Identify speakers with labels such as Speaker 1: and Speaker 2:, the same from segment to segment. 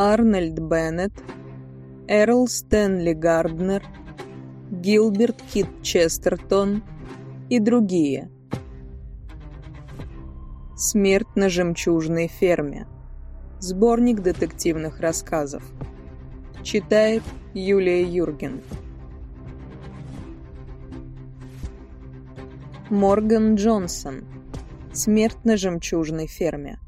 Speaker 1: Арнольд Беннет, Эрл Стэнли Гарднер, Гилберт Кит Честертон и другие. Смерть на жемчужной ферме. Сборник детективных рассказов. Читает Юлия Юрген. Морган Джонсон. Смерть на жемчужной ферме.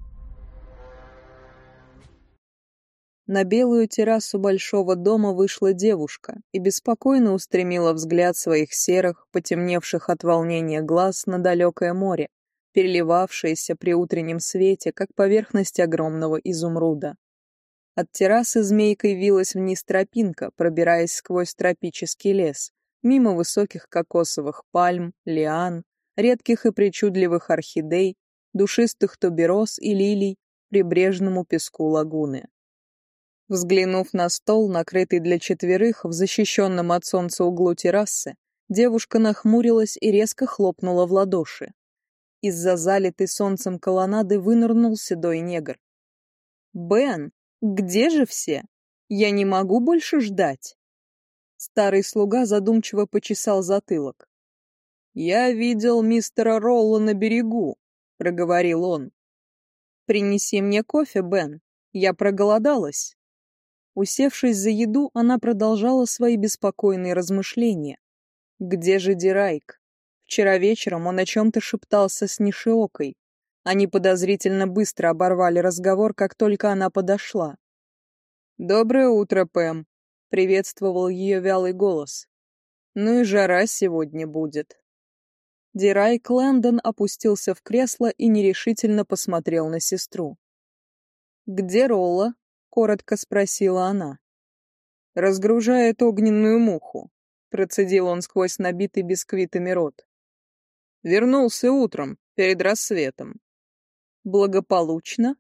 Speaker 1: На белую террасу большого дома вышла девушка и беспокойно устремила взгляд своих серых, потемневших от волнения глаз на далекое море, переливавшееся при утреннем свете, как поверхность огромного изумруда. От террасы змейкой вилась вниз тропинка, пробираясь сквозь тропический лес, мимо высоких кокосовых пальм, лиан, редких и причудливых орхидей, душистых тубероз и лилий прибрежному песку лагуны. Взглянув на стол, накрытый для четверых в защищенном от солнца углу террасы, девушка нахмурилась и резко хлопнула в ладоши. Из-за залитой солнцем колоннады вынырнул седой негр. «Бен, где же все? Я не могу больше ждать!» Старый слуга задумчиво почесал затылок. «Я видел мистера Ролла на берегу», — проговорил он. «Принеси мне кофе, Бен. Я проголодалась». Усевшись за еду, она продолжала свои беспокойные размышления. Где же Дирайк? Вчера вечером он о чем-то шептался с Нишиокой. Они подозрительно быстро оборвали разговор, как только она подошла. «Доброе утро, Пэм», — приветствовал ее вялый голос. «Ну и жара сегодня будет». Дирай Лэндон опустился в кресло и нерешительно посмотрел на сестру. «Где Ролла?» — коротко спросила она. «Разгружает огненную муху», — процедил он сквозь набитый бисквитами рот. «Вернулся утром, перед рассветом». «Благополучно?»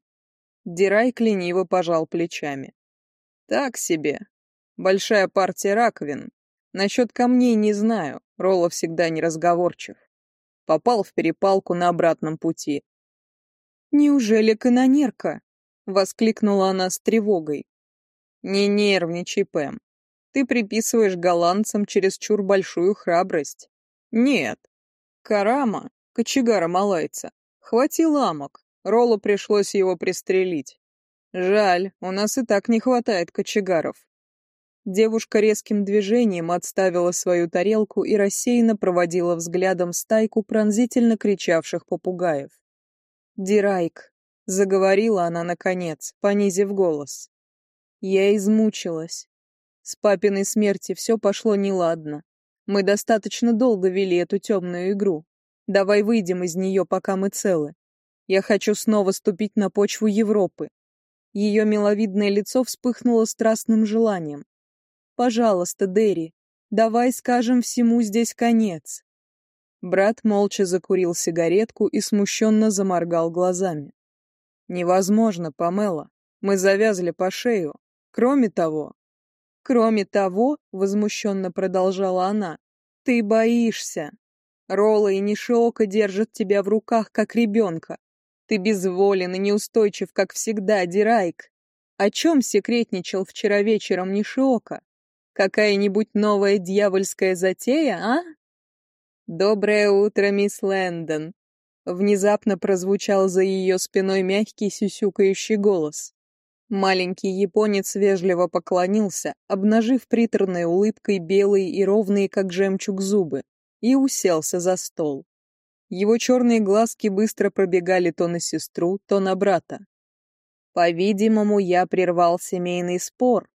Speaker 1: Дирай лениво пожал плечами. «Так себе. Большая партия раковин. Насчет камней не знаю, Ролла всегда неразговорчив попал в перепалку на обратном пути. «Неужели канонерка?» — воскликнула она с тревогой. «Не нервничай, Пэм. Ты приписываешь голландцам чересчур большую храбрость. Нет. Карама, кочегара малайца, хватил амок, Роллу пришлось его пристрелить. Жаль, у нас и так не хватает кочегаров. Девушка резким движением отставила свою тарелку и рассеянно проводила взглядом стайку пронзительно кричавших попугаев. «Дирайк», — заговорила она наконец, понизив голос. «Я измучилась. С папиной смерти все пошло неладно. Мы достаточно долго вели эту темную игру. Давай выйдем из нее, пока мы целы. Я хочу снова ступить на почву Европы». Ее миловидное лицо вспыхнуло страстным желанием. Пожалуйста, Дерри, давай скажем всему здесь конец. Брат молча закурил сигаретку и смущенно заморгал глазами. Невозможно, Памела. Мы завязли по шею. Кроме того... Кроме того, возмущенно продолжала она, ты боишься. Ролла и Нишиока держат тебя в руках, как ребенка. Ты безволен и неустойчив, как всегда, Дирайк. О чем секретничал вчера вечером Нишиока? Какая-нибудь новая дьявольская затея, а? Доброе утро, мисс Лэндон. Внезапно прозвучал за ее спиной мягкий сюсюкающий голос. Маленький японец вежливо поклонился, обнажив приторной улыбкой белые и ровные, как жемчуг, зубы, и уселся за стол. Его черные глазки быстро пробегали то на сестру, то на брата. По-видимому, я прервал семейный спор,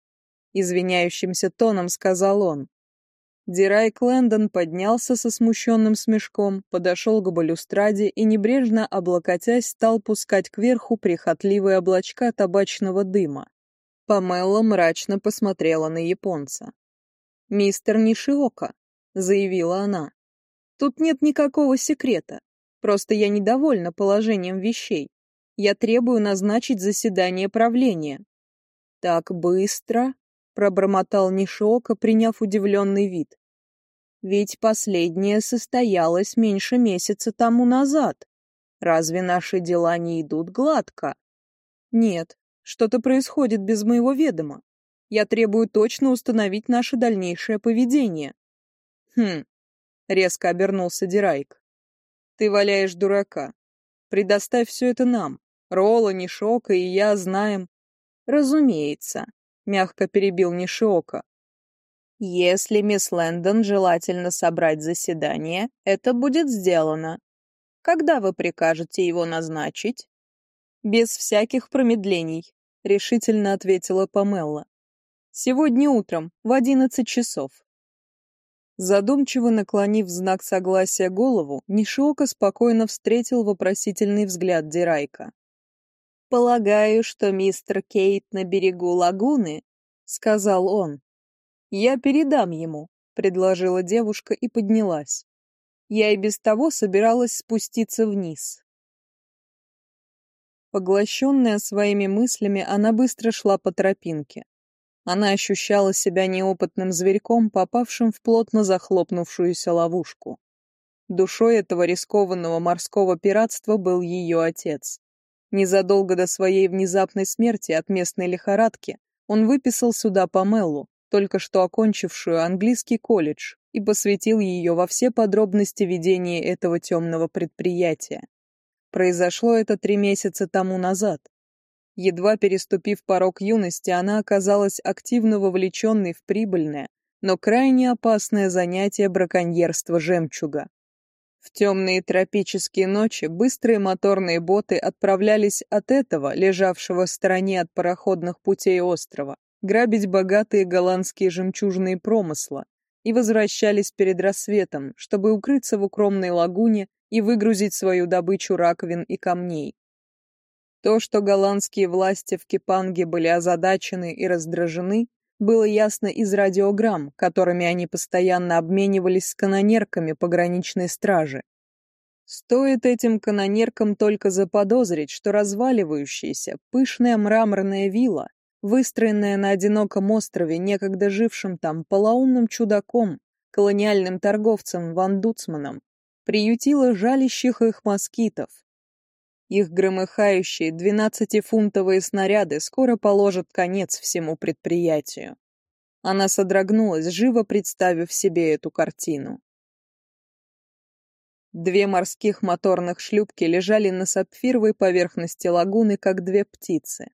Speaker 1: извиняющимся тоном сказал он. Дирай Клендон поднялся со смущенным смешком, подошел к балюстраде и, небрежно облокотясь, стал пускать кверху прихотливые облачка табачного дыма. Памелла мрачно посмотрела на японца. «Мистер Нишиока», — заявила она, — «тут нет никакого секрета. Просто я недовольна положением вещей. Я требую назначить заседание правления». «Так быстро?» Пробормотал Нишиока, приняв удивленный вид. Ведь последнее состоялось меньше месяца тому назад. Разве наши дела не идут гладко? Нет, Что-то происходит без моего ведома. Я требую точно установить наше дальнейшее поведение. Хм, резко обернулся Дирайк. Ты валяешь дурака. Предоставь все это нам. Ролла, Нишока и я знаем. Разумеется, мягко перебил Нишиока. Если мисс Лэндон желательно собрать заседание, это будет сделано. Когда вы прикажете его назначить? Без всяких промедлений, решительно ответила Памелла. Сегодня утром, в одиннадцать часов. Задумчиво наклонив знак согласия голову, Нишиока спокойно встретил вопросительный взгляд Дирайка. «Полагаю, что мистер Кейт на берегу лагуны?» — сказал он. «Я передам ему», — предложила девушка и поднялась. Я и без того собиралась спуститься вниз. Поглощенная своими мыслями, она быстро шла по тропинке. Она ощущала себя неопытным зверьком, попавшим в плотно захлопнувшуюся ловушку. Душой этого рискованного морского пиратства был ее отец. Незадолго до своей внезапной смерти от местной лихорадки он выписал сюда Памелу, только что окончившую английский колледж, и посвятил ее во все подробности ведения этого темного предприятия. Произошло это три месяца тому назад. Едва переступив порог юности, она оказалась активно вовлеченной в прибыльное, но крайне опасное занятие браконьерства жемчуга. В темные тропические ночи быстрые моторные боты отправлялись от этого, лежавшего в стороне от пароходных путей острова, грабить богатые голландские жемчужные промысла и возвращались перед рассветом, чтобы укрыться в укромной лагуне и выгрузить свою добычу раковин и камней. То, что голландские власти в Кипанге были озадачены и раздражены, было ясно из радиограмм, которыми они постоянно обменивались с канонерками пограничной стражи. Стоит этим канонеркам только заподозрить, что разваливающаяся, пышная мраморная вилла, выстроенная на одиноком острове, некогда жившим там полоумным чудаком, колониальным торговцем Ван Дуцманом, приютила жалящих их москитов, их громыхающие двенадцатифунтовые снаряды скоро положат конец всему предприятию. Она содрогнулась, живо представив себе эту картину. Две морских моторных шлюпки лежали на сапфировой поверхности лагуны, как две птицы.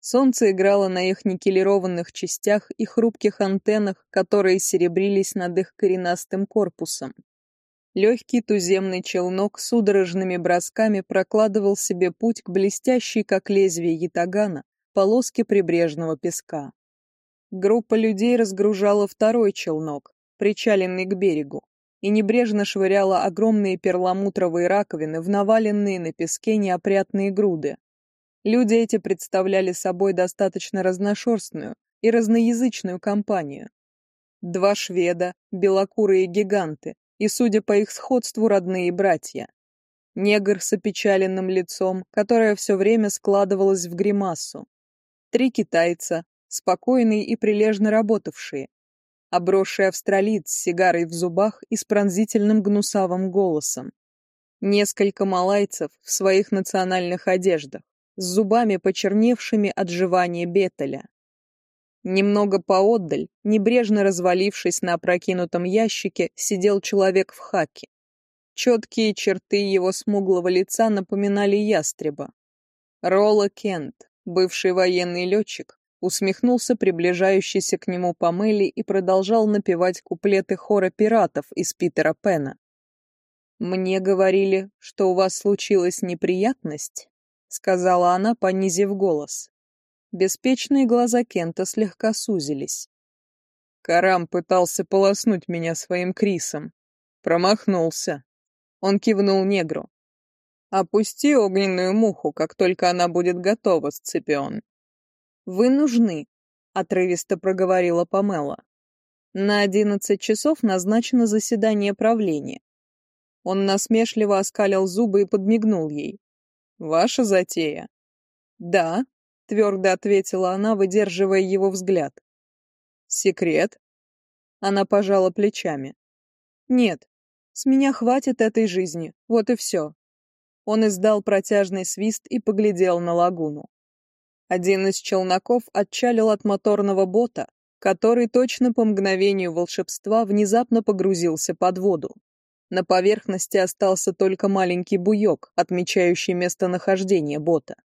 Speaker 1: Солнце играло на их никелированных частях и хрупких антеннах, которые серебрились над их коренастым корпусом. Легкий туземный челнок судорожными бросками прокладывал себе путь к блестящей, как лезвие ятагана, полоске прибрежного песка. Группа людей разгружала второй челнок, причаленный к берегу, и небрежно швыряла огромные перламутровые раковины в наваленные на песке неопрятные груды. Люди эти представляли собой достаточно разношерстную и разноязычную компанию. Два шведа, белокурые гиганты, и, судя по их сходству, родные братья. Негр с опечаленным лицом, которое все время складывалось в гримасу. Три китайца, спокойные и прилежно работавшие. Обросший австралиец с сигарой в зубах и с пронзительным гнусавым голосом. Несколько малайцев в своих национальных одеждах, с зубами почерневшими от жевания бетеля. Немного поотдаль, небрежно развалившись на опрокинутом ящике, сидел человек в хаке. Четкие черты его смуглого лица напоминали ястреба. Ролла Кент, бывший военный летчик, усмехнулся приближающийся к нему Памели и продолжал напевать куплеты хора пиратов из Питера Пена. «Мне говорили, что у вас случилась неприятность», — сказала она, понизив голос. Беспечные глаза Кента слегка сузились. Карам пытался полоснуть меня своим крисом. Промахнулся. Он кивнул негру. «Опусти огненную муху, как только она будет готова, Сципион». «Вы нужны», — отрывисто проговорила Памела. «На одиннадцать часов назначено заседание правления». Он насмешливо оскалил зубы и подмигнул ей. «Ваша затея?» «Да», твердо ответила она, выдерживая его взгляд. Секрет? Она пожала плечами. Нет, с меня хватит этой жизни, вот и все. Он издал протяжный свист и поглядел на лагуну. Один из челноков отчалил от моторного бота, который точно по мгновению волшебства внезапно погрузился под воду. На поверхности остался только маленький буёк, отмечающий местонахождение бота.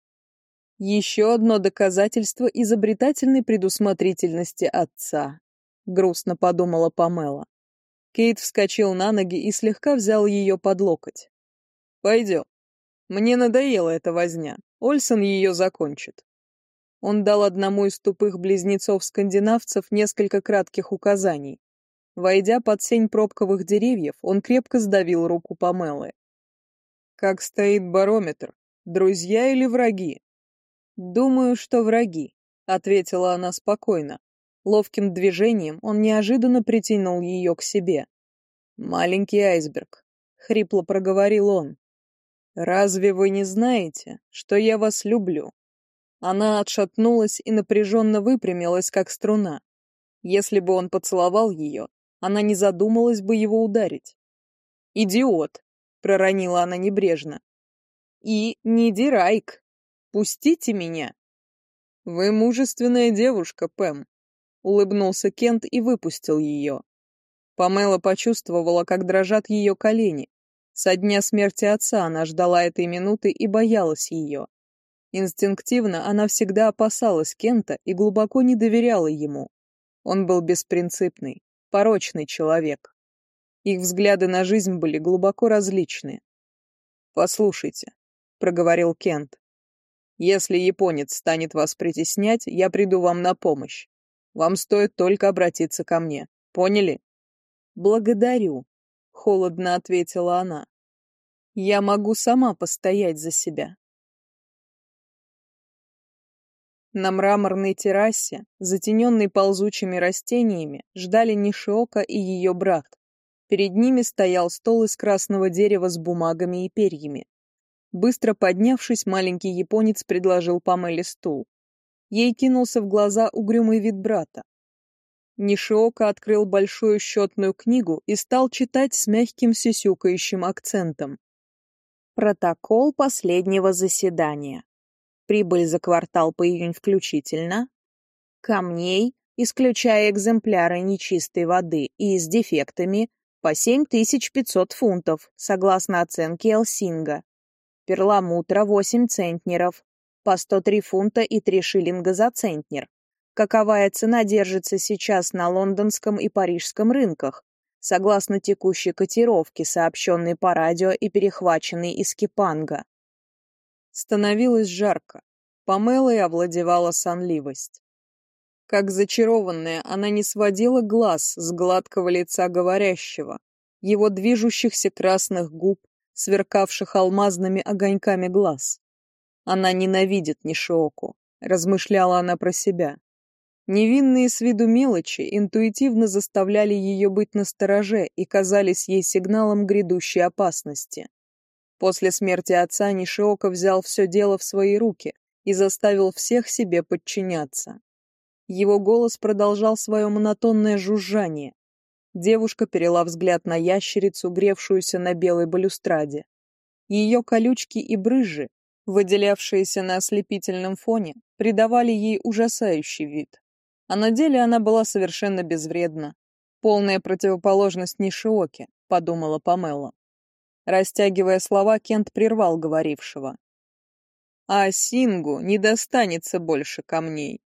Speaker 1: Еще одно доказательство изобретательной предусмотрительности отца, грустно подумала Памела. Кейт вскочил на ноги и слегка взял ее под локоть. Пойдем. Мне надоела эта возня. Ольсон ее закончит. Он дал одному из тупых близнецов-скандинавцев несколько кратких указаний. Войдя под сень пробковых деревьев, он крепко сдавил руку Памелы. «Как стоит барометр? Друзья или враги?» «Думаю, что враги», — ответила она спокойно. Ловким движением он неожиданно притянул ее к себе. «Маленький айсберг», — хрипло проговорил он. «Разве вы не знаете, что я вас люблю?» Она отшатнулась и напряженно выпрямилась, как струна. Если бы он поцеловал ее, она не задумалась бы его ударить. «Идиот!» — проронила она небрежно. «И не дирайк. Пустите меня!» «Вы мужественная девушка, Пэм», — улыбнулся Кент и выпустил ее. Памела почувствовала, как дрожат ее колени, со дня смерти отца она ждала этой минуты и боялась ее. Инстинктивно она всегда опасалась Кента и глубоко не доверяла ему. Он был беспринципный, порочный человек. Их взгляды на жизнь были глубоко различны. «Послушайте», — проговорил Кент, — «если японец станет вас притеснять, я приду вам на помощь. Вам стоит только обратиться ко мне. Поняли?» «Благодарю», холодно ответила она. Я могу сама постоять за себя. На мраморной террасе, затененной ползучими растениями, ждали Нишиока и ее брат. Перед ними стоял стол из красного дерева с бумагами и перьями. Быстро поднявшись, маленький японец предложил Памеле стул. Ей кинулся в глаза угрюмый вид брата. Нишиока открыл большую счетную книгу и стал читать с мягким сисюкающим акцентом. Протокол последнего заседания. Прибыль за квартал по июнь включительно. Камней, исключая экземпляры нечистой воды и с дефектами, по 7500 фунтов, согласно оценке Элсинга. Перламутра 8 центнеров, по 103 фунта и 3 шиллинга за центнер, каковая цена держится сейчас на лондонском и парижском рынках, согласно текущей котировке, сообщенной по радио и перехваченной из Кипанга. Становилось жарко. Памелой овладевала сонливость. Как зачарованная, она не сводила глаз с гладкого лица говорящего, его движущихся красных губ, сверкавших алмазными огоньками глаз. Она ненавидит Нишиоку, размышляла она про себя. Невинные с виду мелочи интуитивно заставляли ее быть настороже и казались ей сигналом грядущей опасности. После смерти отца Нишиока взял все дело в свои руки и заставил всех себе подчиняться. Его голос продолжал свое монотонное жужжание. Девушка перела взгляд на ящерицу, гревшуюся на белой балюстраде. Ее колючки и брыжи, выделявшиеся на ослепительном фоне, придавали ей ужасающий вид. А на деле она была совершенно безвредна. Полная противоположность Нишиоке, подумала Памела. Растягивая слова, Кент прервал говорившего. А Сингу не достанется больше камней.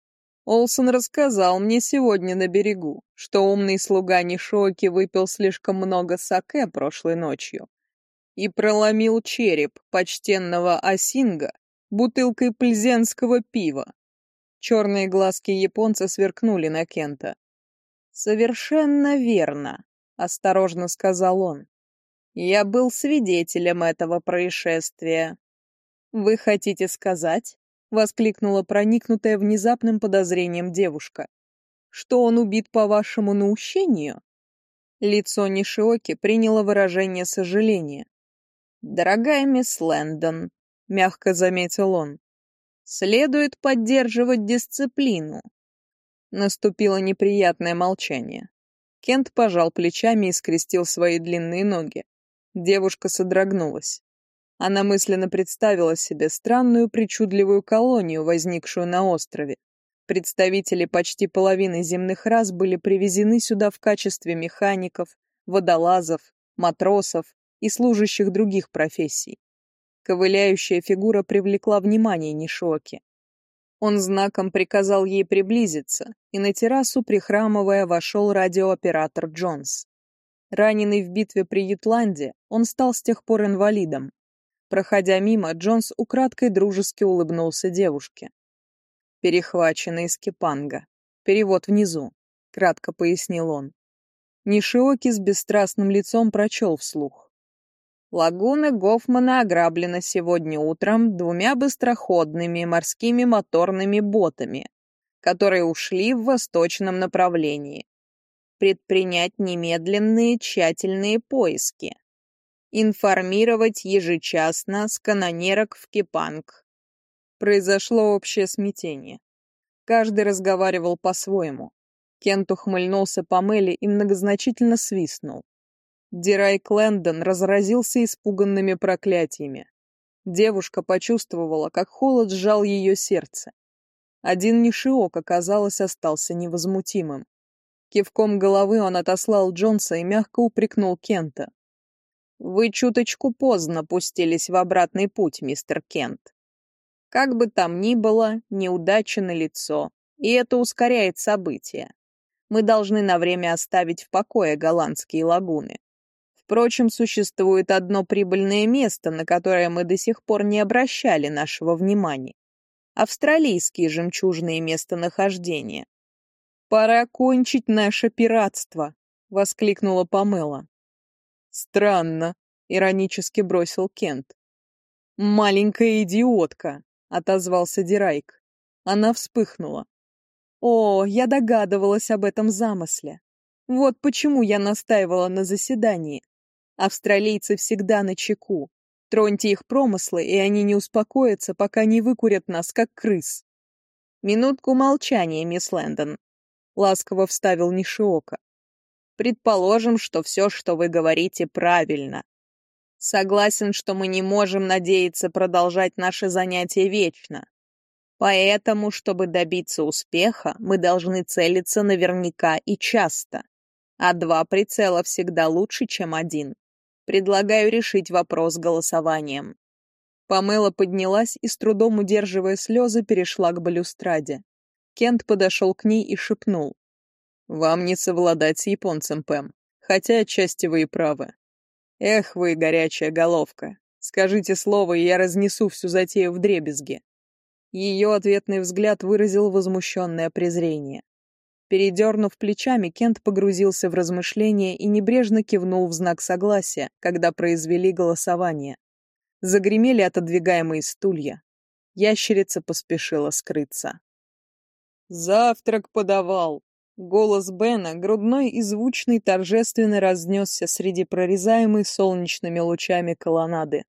Speaker 1: Олсон рассказал мне сегодня на берегу, что умный слуга Нишоки выпил слишком много саке прошлой ночью и проломил череп почтенного Асинга бутылкой пльзенского пива. Черные глазки японца сверкнули на Кента. «Совершенно верно», — осторожно сказал он. «Я был свидетелем этого происшествия». «Вы хотите сказать?» — воскликнула проникнутая внезапным подозрением девушка. «Что он убит по вашему наущению?» Лицо Нишиоки приняло выражение сожаления. «Дорогая мисс Лэндон», — мягко заметил он, Следует поддерживать дисциплину. Наступило неприятное молчание. Кент пожал плечами и скрестил свои длинные ноги. Девушка содрогнулась. Она мысленно представила себе странную причудливую колонию, возникшую на острове. Представители почти половины земных рас были привезены сюда в качестве механиков, водолазов, матросов и служащих других профессий. Ковыляющая фигура привлекла внимание Нишоки. Он знаком приказал ей приблизиться, и на террасу, прихрамывая, вошел радиооператор Джонс. Раненый в битве при Ютланде, он стал с тех пор инвалидом. Проходя мимо, Джонс украдкой дружески улыбнулся девушке. «Перехваченный из Кипанга. Перевод внизу», — кратко пояснил он. Нишиоки с бесстрастным лицом прочел вслух. Лагуна Гофмана ограблена сегодня утром двумя быстроходными морскими моторными ботами, которые ушли в восточном направлении. Предпринять немедленные тщательные поиски. Информировать ежечасно с канонерок в Кипанг. Произошло общее смятение. Каждый разговаривал по-своему. Кент ухмыльнулся по Мелли и многозначительно свистнул. Дирай Клендон разразился испуганными проклятиями. Девушка почувствовала, как холод сжал ее сердце. Один Нишиок, оказалось, остался невозмутимым. Кивком головы он отослал Джонса и мягко упрекнул Кента. Вы чуточку поздно пустились в обратный путь, мистер Кент. Как бы там ни было, неудача на лицо, и это ускоряет события. Мы должны на время оставить в покое голландские лагуны. Впрочем, существует одно прибыльное место, на которое мы до сих пор не обращали нашего внимания. Австралийские жемчужные местонахождения. «Пора кончить наше пиратство!» — воскликнула Памела. «Странно», — иронически бросил Кент. «Маленькая идиотка», — отозвался Дирайк. Она вспыхнула. «О, я догадывалась об этом замысле. Вот почему я настаивала на заседании. Австралийцы всегда на чеку. Троньте их промыслы, и они не успокоятся, пока не выкурят нас, как крыс». «Минутку молчания, мисс Лэндон», — ласково вставил Нишиока. Предположим, что все, что вы говорите, правильно. Согласен, что мы не можем надеяться продолжать наше занятие вечно. Поэтому, чтобы добиться успеха, мы должны целиться наверняка и часто. А два прицела всегда лучше, чем один. Предлагаю решить вопрос голосованием. Памела поднялась и, с трудом удерживая слезы, перешла к балюстраде. Кент подошел к ней и шепнул. Вам не совладать с японцем, Пэм, хотя отчасти вы и правы. Эх вы, горячая головка, скажите слово, и я разнесу всю затею в дребезги. Ее ответный взгляд выразил возмущенное презрение. Передернув плечами, Кент погрузился в размышления и небрежно кивнул в знак согласия, когда произвели голосование. Загремели отодвигаемые стулья. Ящерица поспешила скрыться. «Завтрак подавал!» Голос Бена, грудной и звучный, торжественно разнесся среди прорезаемой солнечными лучами колоннады.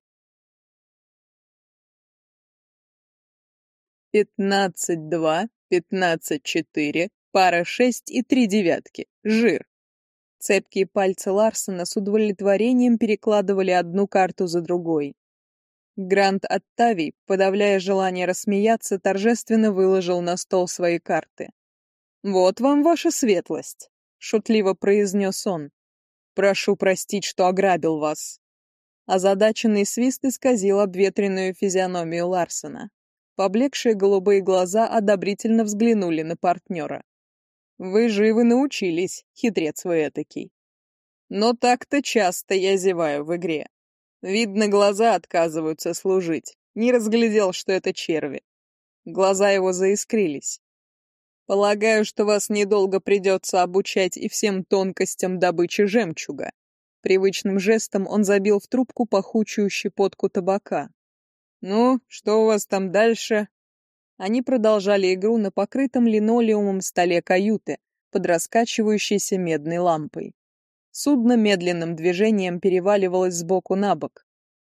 Speaker 1: Пятнадцать два, пятнадцать четыре, пара шесть и три девятки. Жир. Цепкие пальцы Ларсона с удовлетворением перекладывали одну карту за другой. Грант Оттавий, подавляя желание рассмеяться, торжественно выложил на стол свои карты. «Вот вам ваша светлость», — шутливо произнес он. «Прошу простить, что ограбил вас». Озадаченный свист исказил обветренную физиономию Ларсена. Поблекшие голубые глаза одобрительно взглянули на партнера. «Вы живы научились, хитрец вы этакий». «Но так-то часто я зеваю в игре. Видно, глаза отказываются служить. Не разглядел, что это черви». Глаза его заискрились. Полагаю, что вас недолго придется обучать и всем тонкостям добычи жемчуга. Привычным жестом он забил в трубку пахучую щепотку табака. «Ну, что у вас там дальше?» Они продолжали игру на покрытом линолеумом столе каюты под раскачивающейся медной лампой. Судно медленным движением переваливалось сбоку на бок.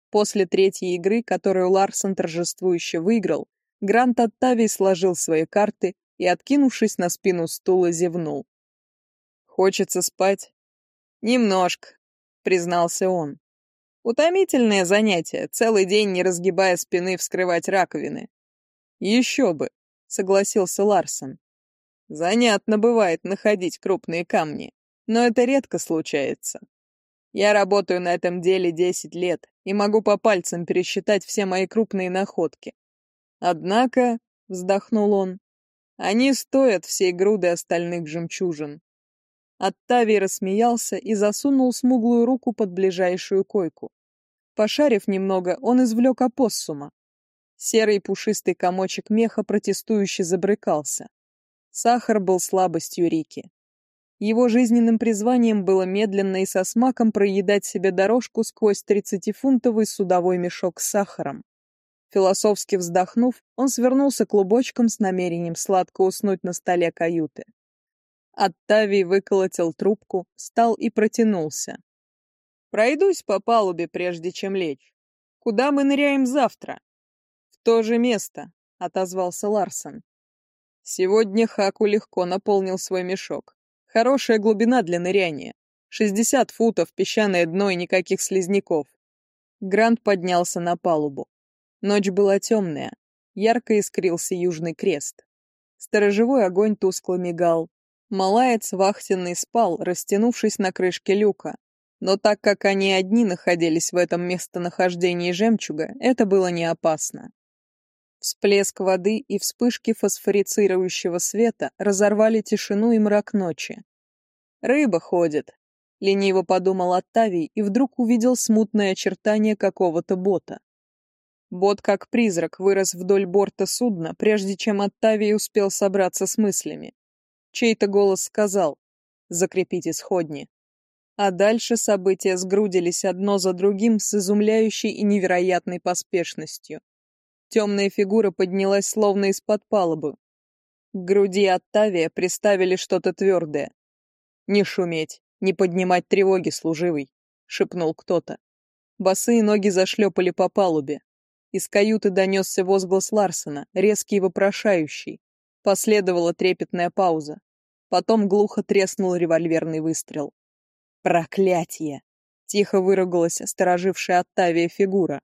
Speaker 1: После третьей игры, которую Ларсон торжествующе выиграл, Грант Оттавий сложил свои карты и, откинувшись на спину стула, зевнул. «Хочется спать?» «Немножко», — признался он. Утомительное занятие, целый день не разгибая спины вскрывать раковины. Еще бы, согласился Ларсон. Занятно бывает находить крупные камни, но это редко случается. Я работаю на этом деле десять лет и могу по пальцам пересчитать все мои крупные находки. Однако, вздохнул он, они стоят всей груды остальных жемчужин. Оттавий рассмеялся и засунул смуглую руку под ближайшую койку. Пошарив немного, он извлек опоссума. Серый пушистый комочек меха протестующе забрыкался. Сахар был слабостью Рики. Его жизненным призванием было медленно и со смаком проедать себе дорожку сквозь тридцатифунтовый судовой мешок с сахаром. Философски вздохнув, он свернулся клубочком с намерением сладко уснуть на столе каюты. Оттавий выколотил трубку, встал и протянулся. «Пройдусь по палубе, прежде чем лечь. Куда мы ныряем завтра?» «В то же место», — отозвался Ларсон. Сегодня Хаку легко наполнил свой мешок. Хорошая глубина для ныряния. Шестьдесят футов, песчаное дно и никаких слизняков. Грант поднялся на палубу. Ночь была темная, ярко искрился южный крест. Сторожевой огонь тускло мигал. Малаец вахтенный спал, растянувшись на крышке люка. Но так как они одни находились в этом местонахождении жемчуга, это было не опасно. Всплеск воды и вспышки фосфорицирующего света разорвали тишину и мрак ночи. «Рыба ходит», — лениво подумал Оттавий и вдруг увидел смутное очертание какого-то бота. Бот, как призрак, вырос вдоль борта судна, прежде чем Оттавий успел собраться с мыслями. Чей-то голос сказал «Закрепите сходни». А дальше события сгрудились одно за другим с изумляющей и невероятной поспешностью. Темная фигура поднялась словно из-под палубы. К груди Оттавия приставили что-то твердое. «Не шуметь, не поднимать тревоги, служивый», — шепнул кто-то. Босые ноги зашлепали по палубе. Из каюты донесся возглас Ларсена, резкий и вопрошающий. Последовала трепетная пауза. Потом глухо треснул револьверный выстрел. «Проклятие!» — тихо выругалась сторожившая Оттавия фигура.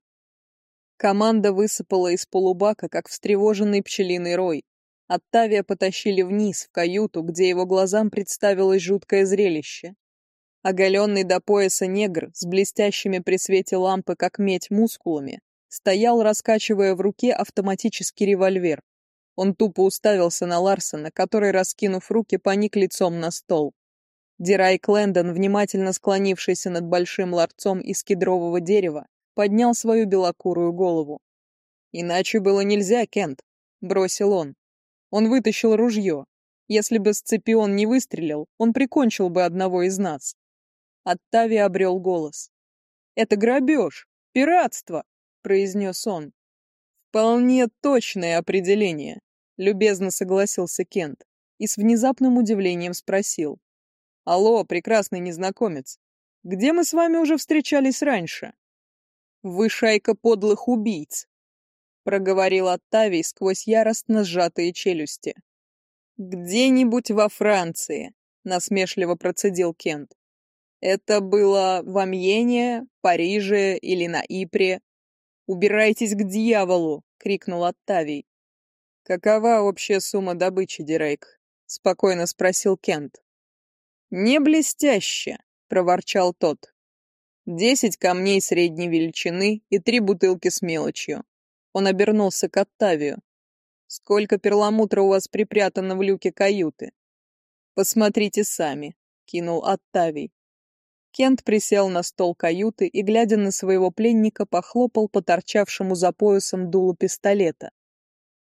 Speaker 1: Команда высыпала из полубака, как встревоженный пчелиный рой. Оттавия потащили вниз, в каюту, где его глазам представилось жуткое зрелище. Оголенный до пояса негр, с блестящими при свете лампы, как медь, мускулами, стоял, раскачивая в руке автоматический револьвер. Он тупо уставился на Ларсона, который, раскинув руки, поник лицом на стол. Дирай Клендон, внимательно склонившийся над большим ларцом из кедрового дерева, поднял свою белокурую голову. «Иначе было нельзя, Кент», — бросил он. Он вытащил ружье. Если бы Сципион не выстрелил, он прикончил бы одного из нас. Оттави обрел голос. «Это грабеж! Пиратство! — произнес он. «Вполне точное определение», — любезно согласился Кент и с внезапным удивлением спросил. «Алло, прекрасный незнакомец, где мы с вами уже встречались раньше?» «Вы шайка подлых убийц», — проговорил Оттавий сквозь яростно сжатые челюсти. «Где-нибудь во Франции», — насмешливо процедил Кент. «Это было в Амьене, Париже или на Ипре?» «Убирайтесь к дьяволу!» — крикнул Оттавий. «Какова общая сумма добычи, Дирейк?» — спокойно спросил Кент. «Не блестяще!» — проворчал тот. «Десять камней средней величины и три бутылки с мелочью». Он обернулся к Оттавию. «Сколько перламутра у вас припрятано в люке каюты?» «Посмотрите сами», — кинул Оттавий. Кент присел на стол каюты и, глядя на своего пленника, похлопал по торчавшему за поясом дулу пистолета.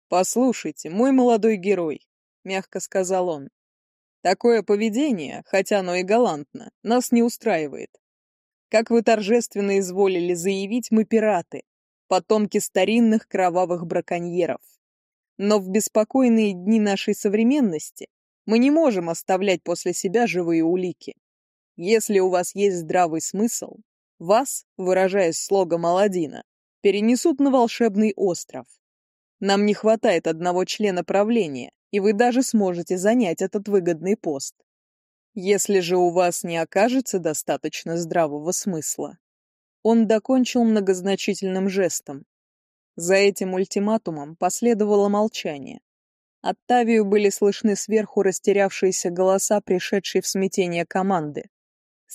Speaker 1: «Послушайте, мой молодой герой», — мягко сказал он, — «такое поведение, хотя оно и галантно, нас не устраивает. Как вы торжественно изволили заявить, мы пираты, потомки старинных кровавых браконьеров. Но в беспокойные дни нашей современности мы не можем оставлять после себя живые улики. Если у вас есть здравый смысл, вас, выражаясь слогом Аладдина, перенесут на волшебный остров. Нам не хватает одного члена правления, и вы даже сможете занять этот выгодный пост. Если же у вас не окажется достаточно здравого смысла, он докончил многозначительным жестом. За этим ультиматумом последовало молчание. От Тавию были слышны сверху растерявшиеся голоса, пришедшие в смятение команды.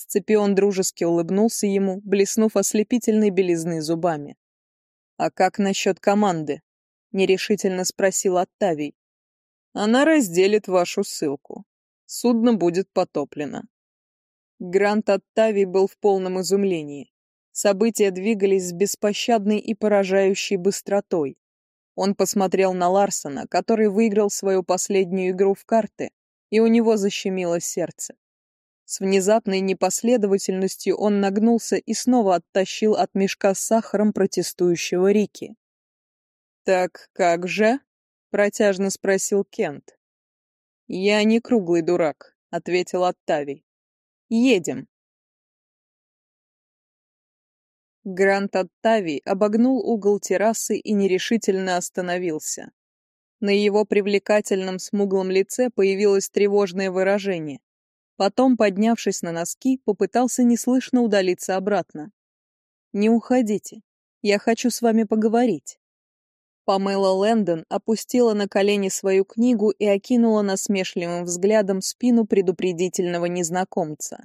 Speaker 1: Сципион дружески улыбнулся ему, блеснув ослепительной белизны зубами. «А как насчет команды?» — нерешительно спросил Оттавий. «Она разделит вашу ссылку. Судно будет потоплено». Грант Оттавий был в полном изумлении. События двигались с беспощадной и поражающей быстротой. Он посмотрел на Ларсона, который выиграл свою последнюю игру в карты, и у него защемило сердце. С внезапной непоследовательностью он нагнулся и снова оттащил от мешка с сахаром протестующего Рики. «Так как же?» — протяжно спросил Кент. «Я не круглый дурак», — ответил Оттавий. «Едем». Грант Оттави обогнул угол террасы и нерешительно остановился. На его привлекательном смуглом лице появилось тревожное выражение. Потом, поднявшись на носки, попытался неслышно удалиться обратно. «Не уходите. Я хочу с вами поговорить». Памела Лэндон опустила на колени свою книгу и окинула насмешливым взглядом спину предупредительного незнакомца.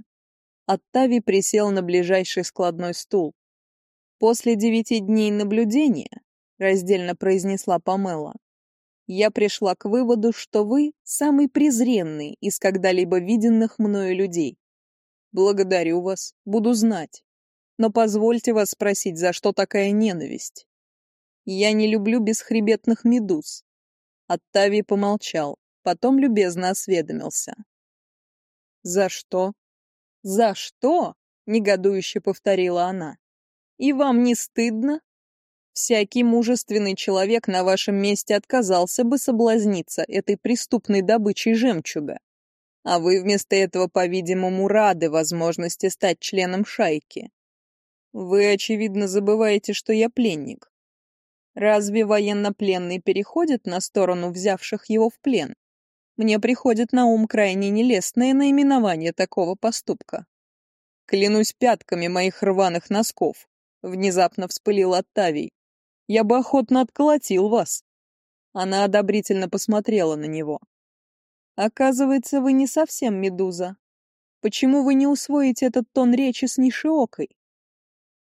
Speaker 1: Оттави присел на ближайший складной стул. «После девяти дней наблюдения», — раздельно произнесла Памела, «я пришла к выводу, что вы самый презренный из когда-либо виденных мною людей. Благодарю вас, буду знать. Но позвольте вас спросить, за что такая ненависть? Я не люблю бесхребетных медуз». Оттави помолчал, потом любезно осведомился. «За что?» «За что?» — негодующе повторила она. И вам не стыдно? Всякий мужественный человек на вашем месте отказался бы соблазниться этой преступной добычей жемчуга. А вы вместо этого, по-видимому, рады возможности стать членом шайки. Вы, очевидно, забываете, что я пленник. Разве военнопленный переходит на сторону взявших его в плен? Мне приходит на ум крайне нелестное наименование такого поступка. Клянусь пятками моих рваных носков, Внезапно вспылил Оттавий. «Я бы охотно отколотил вас». Она одобрительно посмотрела на него. «Оказывается, вы не совсем медуза. Почему вы не усвоите этот тон речи с Нишиокой?»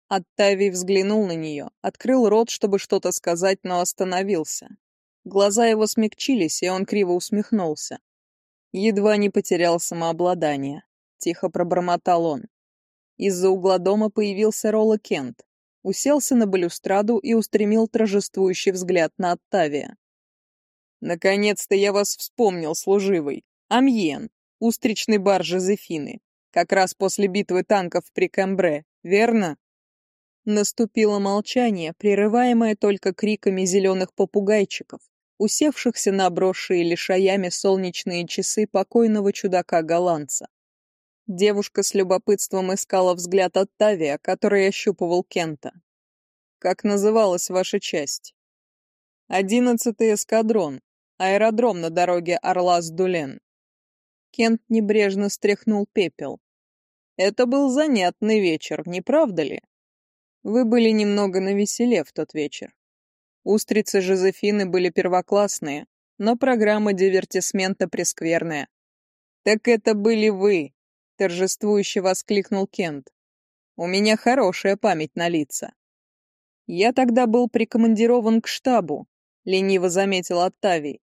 Speaker 1: Оттавий взглянул на нее, открыл рот, чтобы что-то сказать, но остановился. Глаза его смягчились, и он криво усмехнулся. Едва не потерял самообладание. Тихо пробормотал он. Из-за угла дома появился Ролла Кент, уселся на балюстраду и устремил торжествующий взгляд на Оттавия. «Наконец-то я вас вспомнил, служивый. Амьен, устричный бар Жозефины. Как раз после битвы танков при Камбре, верно?» Наступило молчание, прерываемое только криками зеленых попугайчиков, усевшихся на обросшие лишаями солнечные часы покойного чудака-голландца. Девушка с любопытством искала взгляд от Тавия, который ощупывал Кента. «Как называлась ваша часть?» «Одиннадцатый эскадрон. Аэродром на дороге Орлас-Дулен». Кент небрежно стряхнул пепел. «Это был занятный вечер, не правда ли? Вы были немного навеселе в тот вечер. Устрицы Жозефины были первоклассные, но программа дивертисмента прескверная. Так это были вы, — торжествующе воскликнул Кент. «У меня хорошая память на лица». «Я тогда был прикомандирован к штабу», — лениво заметил Оттавий.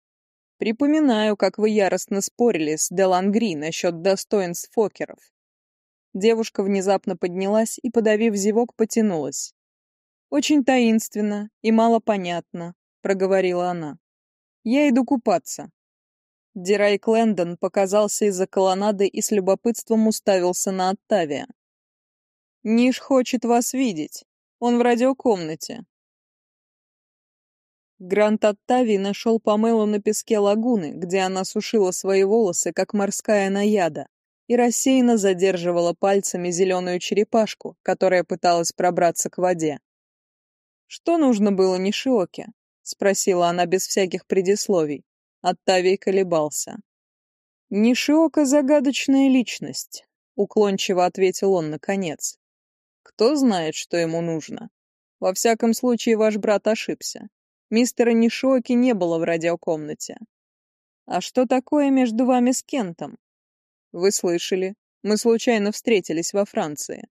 Speaker 1: «Припоминаю, как вы яростно спорили с Делангри насчет достоинств фокеров». Девушка внезапно поднялась и, подавив зевок, потянулась. «Очень таинственно и мало понятно», — проговорила она. «Я иду купаться. Дирай Клендон показался из-за колоннады и с любопытством уставился на Оттавия. «Ниш хочет вас видеть. Он в радиокомнате». Грант Оттавий нашел Памелу на песке лагуны, где она сушила свои волосы, как морская наяда, и рассеянно задерживала пальцами зеленую черепашку, которая пыталась пробраться к воде. «Что нужно было Нишиоке?» — спросила она без всяких предисловий. Оттавий колебался. «Нишиока — загадочная личность», — уклончиво ответил он наконец. Кто знает, что ему нужно? Во всяком случае, ваш брат ошибся. Мистера Нишоки не было в радиокомнате. А что такое между вами с Кентом? Вы слышали. Мы случайно встретились во Франции.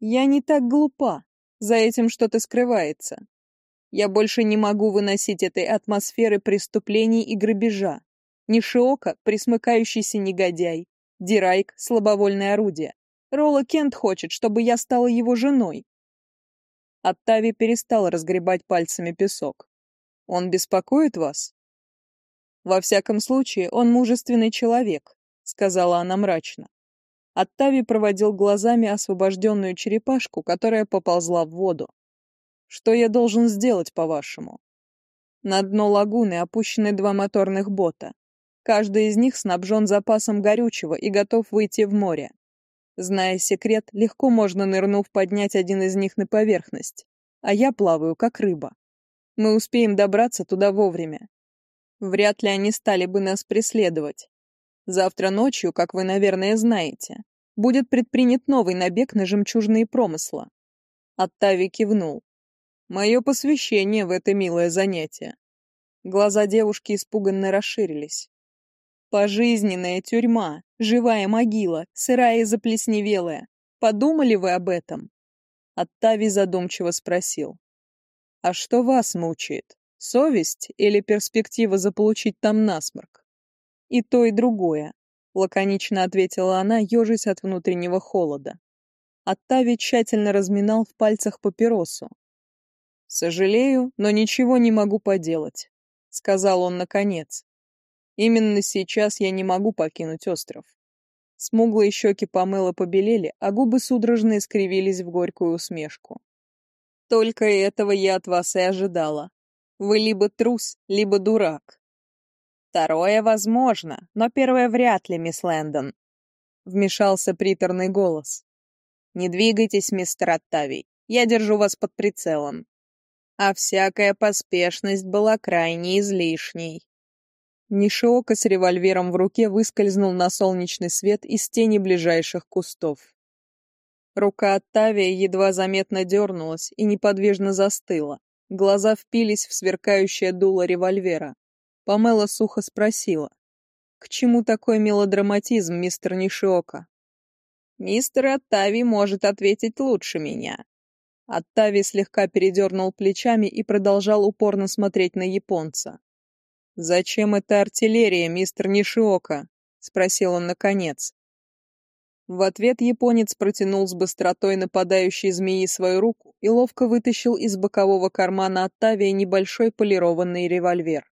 Speaker 1: Я не так глупа. За этим что-то скрывается. Я больше не могу выносить этой атмосферы преступлений и грабежа. Нишиока — присмыкающийся негодяй. Дирайк — слабовольное орудие. Ролла Кент хочет, чтобы я стала его женой. Оттави перестал разгребать пальцами песок. Он беспокоит вас? Во всяком случае, он мужественный человек, сказала она мрачно. Оттави проводил глазами освобожденную черепашку, которая поползла в воду. Что я должен сделать, по-вашему? На дно лагуны опущены два моторных бота. Каждый из них снабжен запасом горючего и готов выйти в море. Зная секрет, легко можно, нырнув, поднять один из них на поверхность. А я плаваю, как рыба. Мы успеем добраться туда вовремя. Вряд ли они стали бы нас преследовать. Завтра ночью, как вы, наверное, знаете, будет предпринят новый набег на жемчужные промысла. Оттави кивнул. Мое посвящение в это милое занятие. Глаза девушки испуганно расширились. Пожизненная тюрьма, живая могила, сырая и заплесневелая. Подумали вы об этом? Оттави задумчиво спросил. А что вас мучает? Совесть или перспектива заполучить там насморк? И то, и другое, лаконично ответила она, ежась от внутреннего холода. Оттави тщательно разминал в пальцах папиросу, «Сожалею, но ничего не могу поделать», — сказал он наконец. «Именно сейчас я не могу покинуть остров». Смуглые щеки помыло побелели, а губы судорожно искривились в горькую усмешку. «Только этого я от вас и ожидала. Вы либо трус, либо дурак». «Второе возможно, но первое вряд ли, мисс Лэндон», — вмешался приторный голос. «Не двигайтесь, мистер Оттавий, я держу вас под прицелом а всякая поспешность была крайне излишней. Нишиока с револьвером в руке выскользнул на солнечный свет из тени ближайших кустов. Рука Оттавия едва заметно дернулась и неподвижно застыла. Глаза впились в сверкающее дуло револьвера. Памела сухо спросила. «К чему такой мелодраматизм, мистер Нишиока?» «Мистер Оттави может ответить лучше меня. Оттави слегка передернул плечами и продолжал упорно смотреть на японца. «Зачем эта артиллерия, мистер Нишиока?» — спросил он наконец. В ответ японец протянул с быстротой нападающей змеи свою руку и ловко вытащил из бокового кармана Оттавия небольшой полированный револьвер.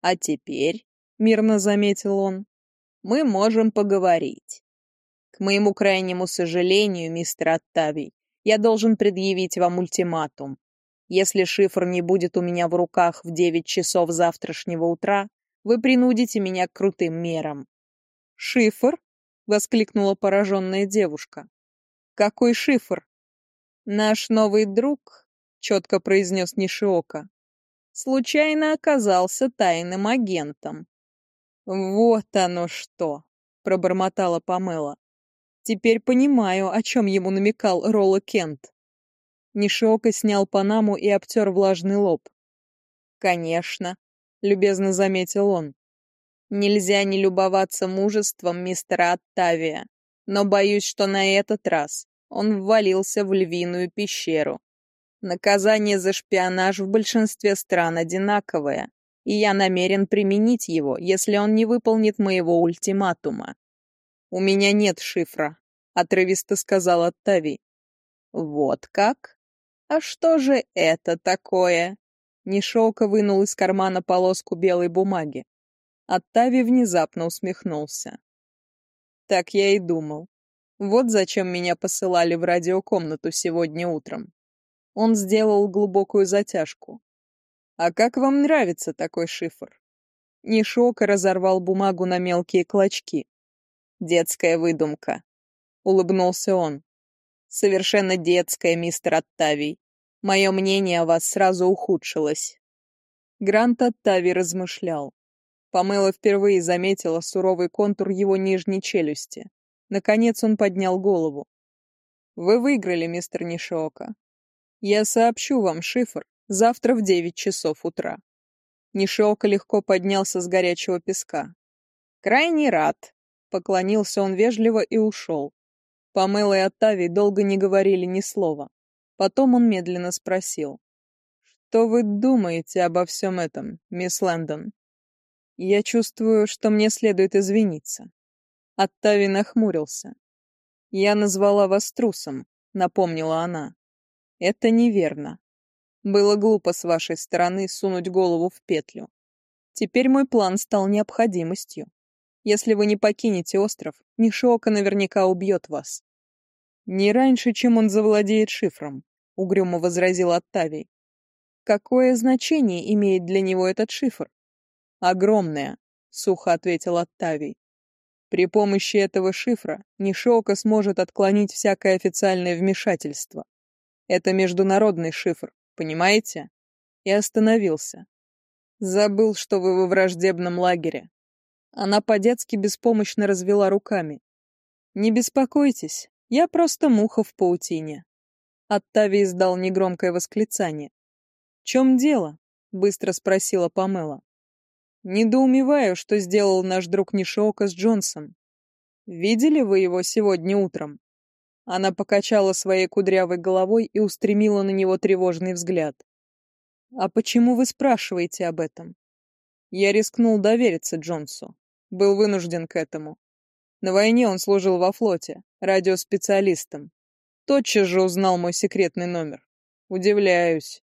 Speaker 1: «А теперь», — мирно заметил он, — «мы можем поговорить. К моему крайнему сожалению, мистер Оттавий, я должен предъявить вам ультиматум. Если шифр не будет у меня в руках в девять часов завтрашнего утра, вы принудите меня к крутым мерам». «Шифр?» — воскликнула пораженная девушка. «Какой шифр?» «Наш новый друг», — четко произнес Нишиока, — «случайно оказался тайным агентом». «Вот оно что!» — пробормотала Памела. Теперь понимаю, о чем ему намекал Ролла Кент. Нишиока снял панаму и обтер влажный лоб. «Конечно», — любезно заметил он. «Нельзя не любоваться мужеством мистера Оттавия, но боюсь, что на этот раз он ввалился в львиную пещеру. Наказание за шпионаж в большинстве стран одинаковое, и я намерен применить его, если он не выполнит моего ультиматума. «У меня нет шифра», — отрывисто сказал Оттави. «Вот как? А что же это такое?» Нишока вынул из кармана полоску белой бумаги. Оттави внезапно усмехнулся. Так я и думал. Вот зачем меня посылали в радиокомнату сегодня утром. Он сделал глубокую затяжку. «А как вам нравится такой шифр?» Нишока разорвал бумагу на мелкие клочки. Детская выдумка. Улыбнулся он. Совершенно детская, мистер Оттавий. Мое мнение о вас сразу ухудшилось. Грант Оттави размышлял. Помыла впервые заметила суровый контур его нижней челюсти. Наконец он поднял голову. Вы выиграли, мистер Нишиока. Я сообщу вам шифр завтра в девять часов утра. Нишиока легко поднялся с горячего песка. Крайне рад. Поклонился он вежливо и ушел. Памела и Оттавий долго не говорили ни слова. Потом он медленно спросил. «Что вы думаете обо всем этом, мисс Лэндон?» «Я чувствую, что мне следует извиниться». Оттавий нахмурился. «Я назвала вас трусом», — напомнила она. «Это неверно. Было глупо с вашей стороны сунуть голову в петлю. Теперь мой план стал необходимостью. Если вы не покинете остров, Нишиока наверняка убьет вас». «Не раньше, чем он завладеет шифром», — угрюмо возразил Оттавий. «Какое значение имеет для него этот шифр?» «Огромное», — сухо ответил Оттавий. «При помощи этого шифра Нишиока сможет отклонить всякое официальное вмешательство. Это международный шифр, понимаете?» И остановился. «Забыл, что вы во враждебном лагере». Она по-детски беспомощно развела руками. «Не беспокойтесь, я просто муха в паутине. Оттави издал негромкое восклицание. «В чем дело?» — быстро спросила Памела. «Недоумеваю, что сделал наш друг Нишиока с Джонсом. Видели вы его сегодня утром?» Она покачала своей кудрявой головой и устремила на него тревожный взгляд. «А почему вы спрашиваете об этом?» Я рискнул довериться Джонсу. Был вынужден к этому. На войне он служил во флоте, радиоспециалистом. Тотчас же узнал мой секретный номер. Удивляюсь.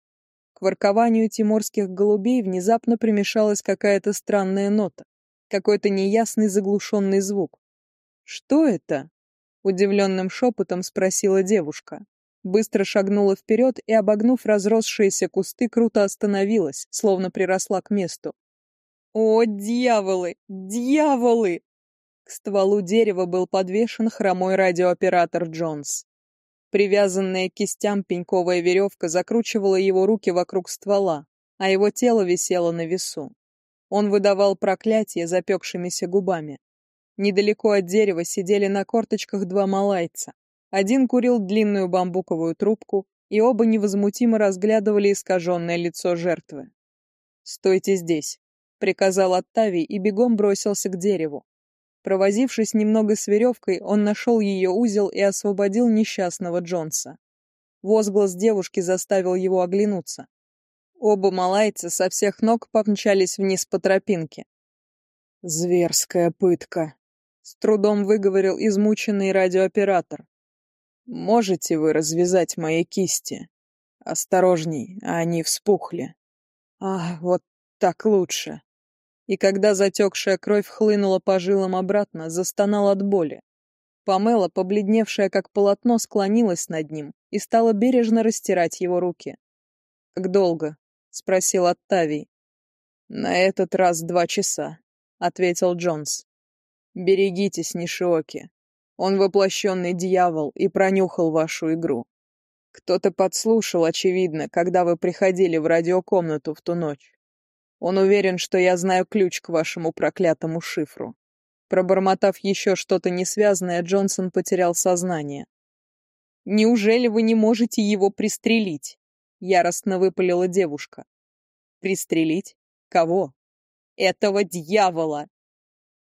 Speaker 1: К воркованию тиморских голубей внезапно примешалась какая-то странная нота, какой-то неясный заглушенный звук. «Что это?» — удивленным шепотом спросила девушка. Быстро шагнула вперед и, обогнув разросшиеся кусты, круто остановилась, словно приросла к месту. «О, дьяволы! Дьяволы!» К стволу дерева был подвешен хромой радиооператор Джонс. Привязанная к кистям пеньковая веревка закручивала его руки вокруг ствола, а его тело висело на весу. Он выдавал проклятие запекшимися губами. Недалеко от дерева сидели на корточках два малайца. Один курил длинную бамбуковую трубку, и оба невозмутимо разглядывали искаженное лицо жертвы. «Стойте здесь», — приказал Оттавий и бегом бросился к дереву. Провозившись немного с веревкой, он нашел ее узел и освободил несчастного Джонса. Возглас девушки заставил его оглянуться. Оба малайца со всех ног помчались вниз по тропинке. «Зверская пытка», — с трудом выговорил измученный радиооператор. «Можете вы развязать мои кисти? Осторожней, они вспухли. А, вот так лучше» и когда затекшая кровь хлынула по жилам обратно, застонал от боли. Памела, побледневшая как полотно, склонилась над ним и стала бережно растирать его руки. «Как долго?» — спросил Оттавий. «На этот раз два часа», — ответил Джонс. «Берегитесь, Нишиоки. Он воплощенный дьявол и пронюхал вашу игру. Кто-то подслушал, очевидно, когда вы приходили в радиокомнату в ту ночь. Он уверен, что я знаю ключ к вашему проклятому шифру. Пробормотав еще что-то несвязное, Джонсон потерял сознание. «Неужели вы не можете его пристрелить?» — яростно выпалила девушка. «Пристрелить? Кого?» «Этого дьявола!»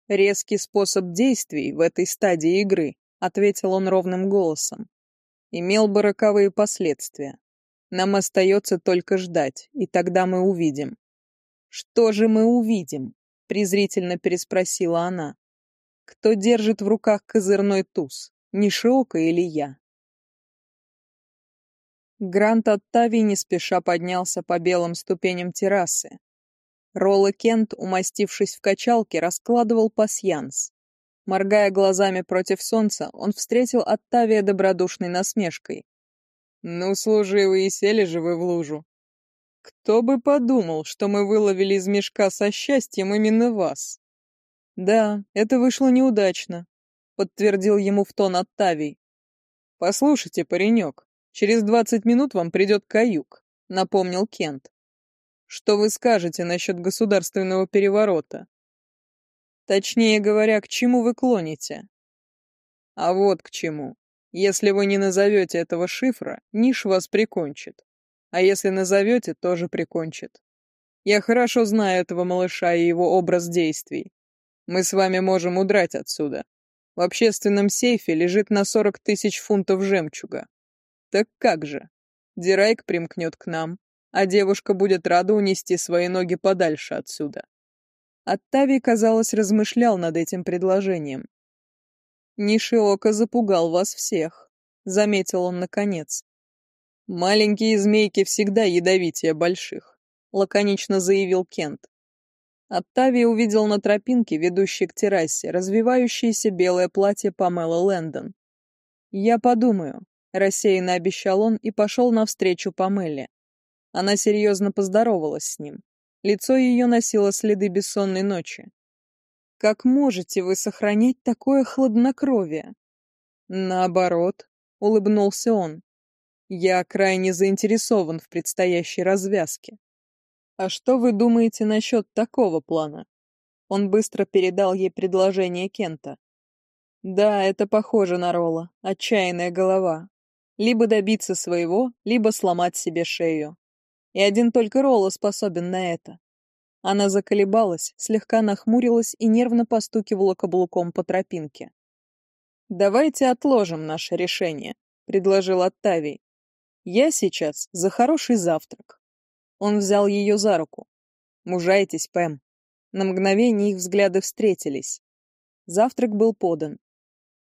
Speaker 1: «Резкий способ действий в этой стадии игры», — ответил он ровным голосом. «Имел бы роковые последствия. Нам остается только ждать, и тогда мы увидим, «Что же мы увидим?» — презрительно переспросила она. «Кто держит в руках козырной туз, Нишиока или я?» Грант Оттави не спеша поднялся по белым ступеням террасы. Ролла Кент, умастившись в качалке, раскладывал пасьянс. Моргая глазами против солнца, он встретил Оттавия добродушной насмешкой. «Ну, служивые, сели же вы в лужу. Кто бы подумал, что мы выловили из мешка со счастьем именно вас? Да, это вышло неудачно, подтвердил ему в тон Оттавий. Послушайте, паренек, через двадцать минут вам придет каюк, напомнил Кент. Что вы скажете насчет государственного переворота? Точнее говоря, к чему вы клоните? А вот к чему. Если вы не назовете этого шифра, Ниш вас прикончит. А если назовете, тоже прикончит. Я хорошо знаю этого малыша и его образ действий. Мы с вами можем удрать отсюда. В общественном сейфе лежит на сорок тысяч фунтов жемчуга. Так как же? Дирайк примкнет к нам, а девушка будет рада унести свои ноги подальше отсюда. Оттавий, казалось, размышлял над этим предложением. «Нишиока запугал вас всех», — заметил он наконец. «Маленькие змейки всегда ядовитее больших», — лаконично заявил Кент. Оттавий увидел на тропинке, ведущей к террасе, развивающееся белое платье Памела Лэндон. «Я подумаю», — рассеянно обещал он и пошел навстречу Памеле. Она серьезно поздоровалась с ним. Лицо ее носило следы бессонной ночи. «Как можете вы сохранять такое хладнокровие?» «Наоборот», — улыбнулся он. «Я крайне заинтересован в предстоящей развязке». «А что вы думаете насчет такого плана?» Он быстро передал ей предложение Кента. «Да, это похоже на Ролла. Отчаянная голова. Либо добиться своего, либо сломать себе шею. И один только Ролло способен на это. Она заколебалась, слегка нахмурилась и нервно постукивала каблуком по тропинке. «Давайте отложим наше решение», — предложил Оттавий. «Я сейчас за хороший завтрак». Он взял ее за руку. «Мужайтесь, Пэм». На мгновение их взгляды встретились. Завтрак был подан.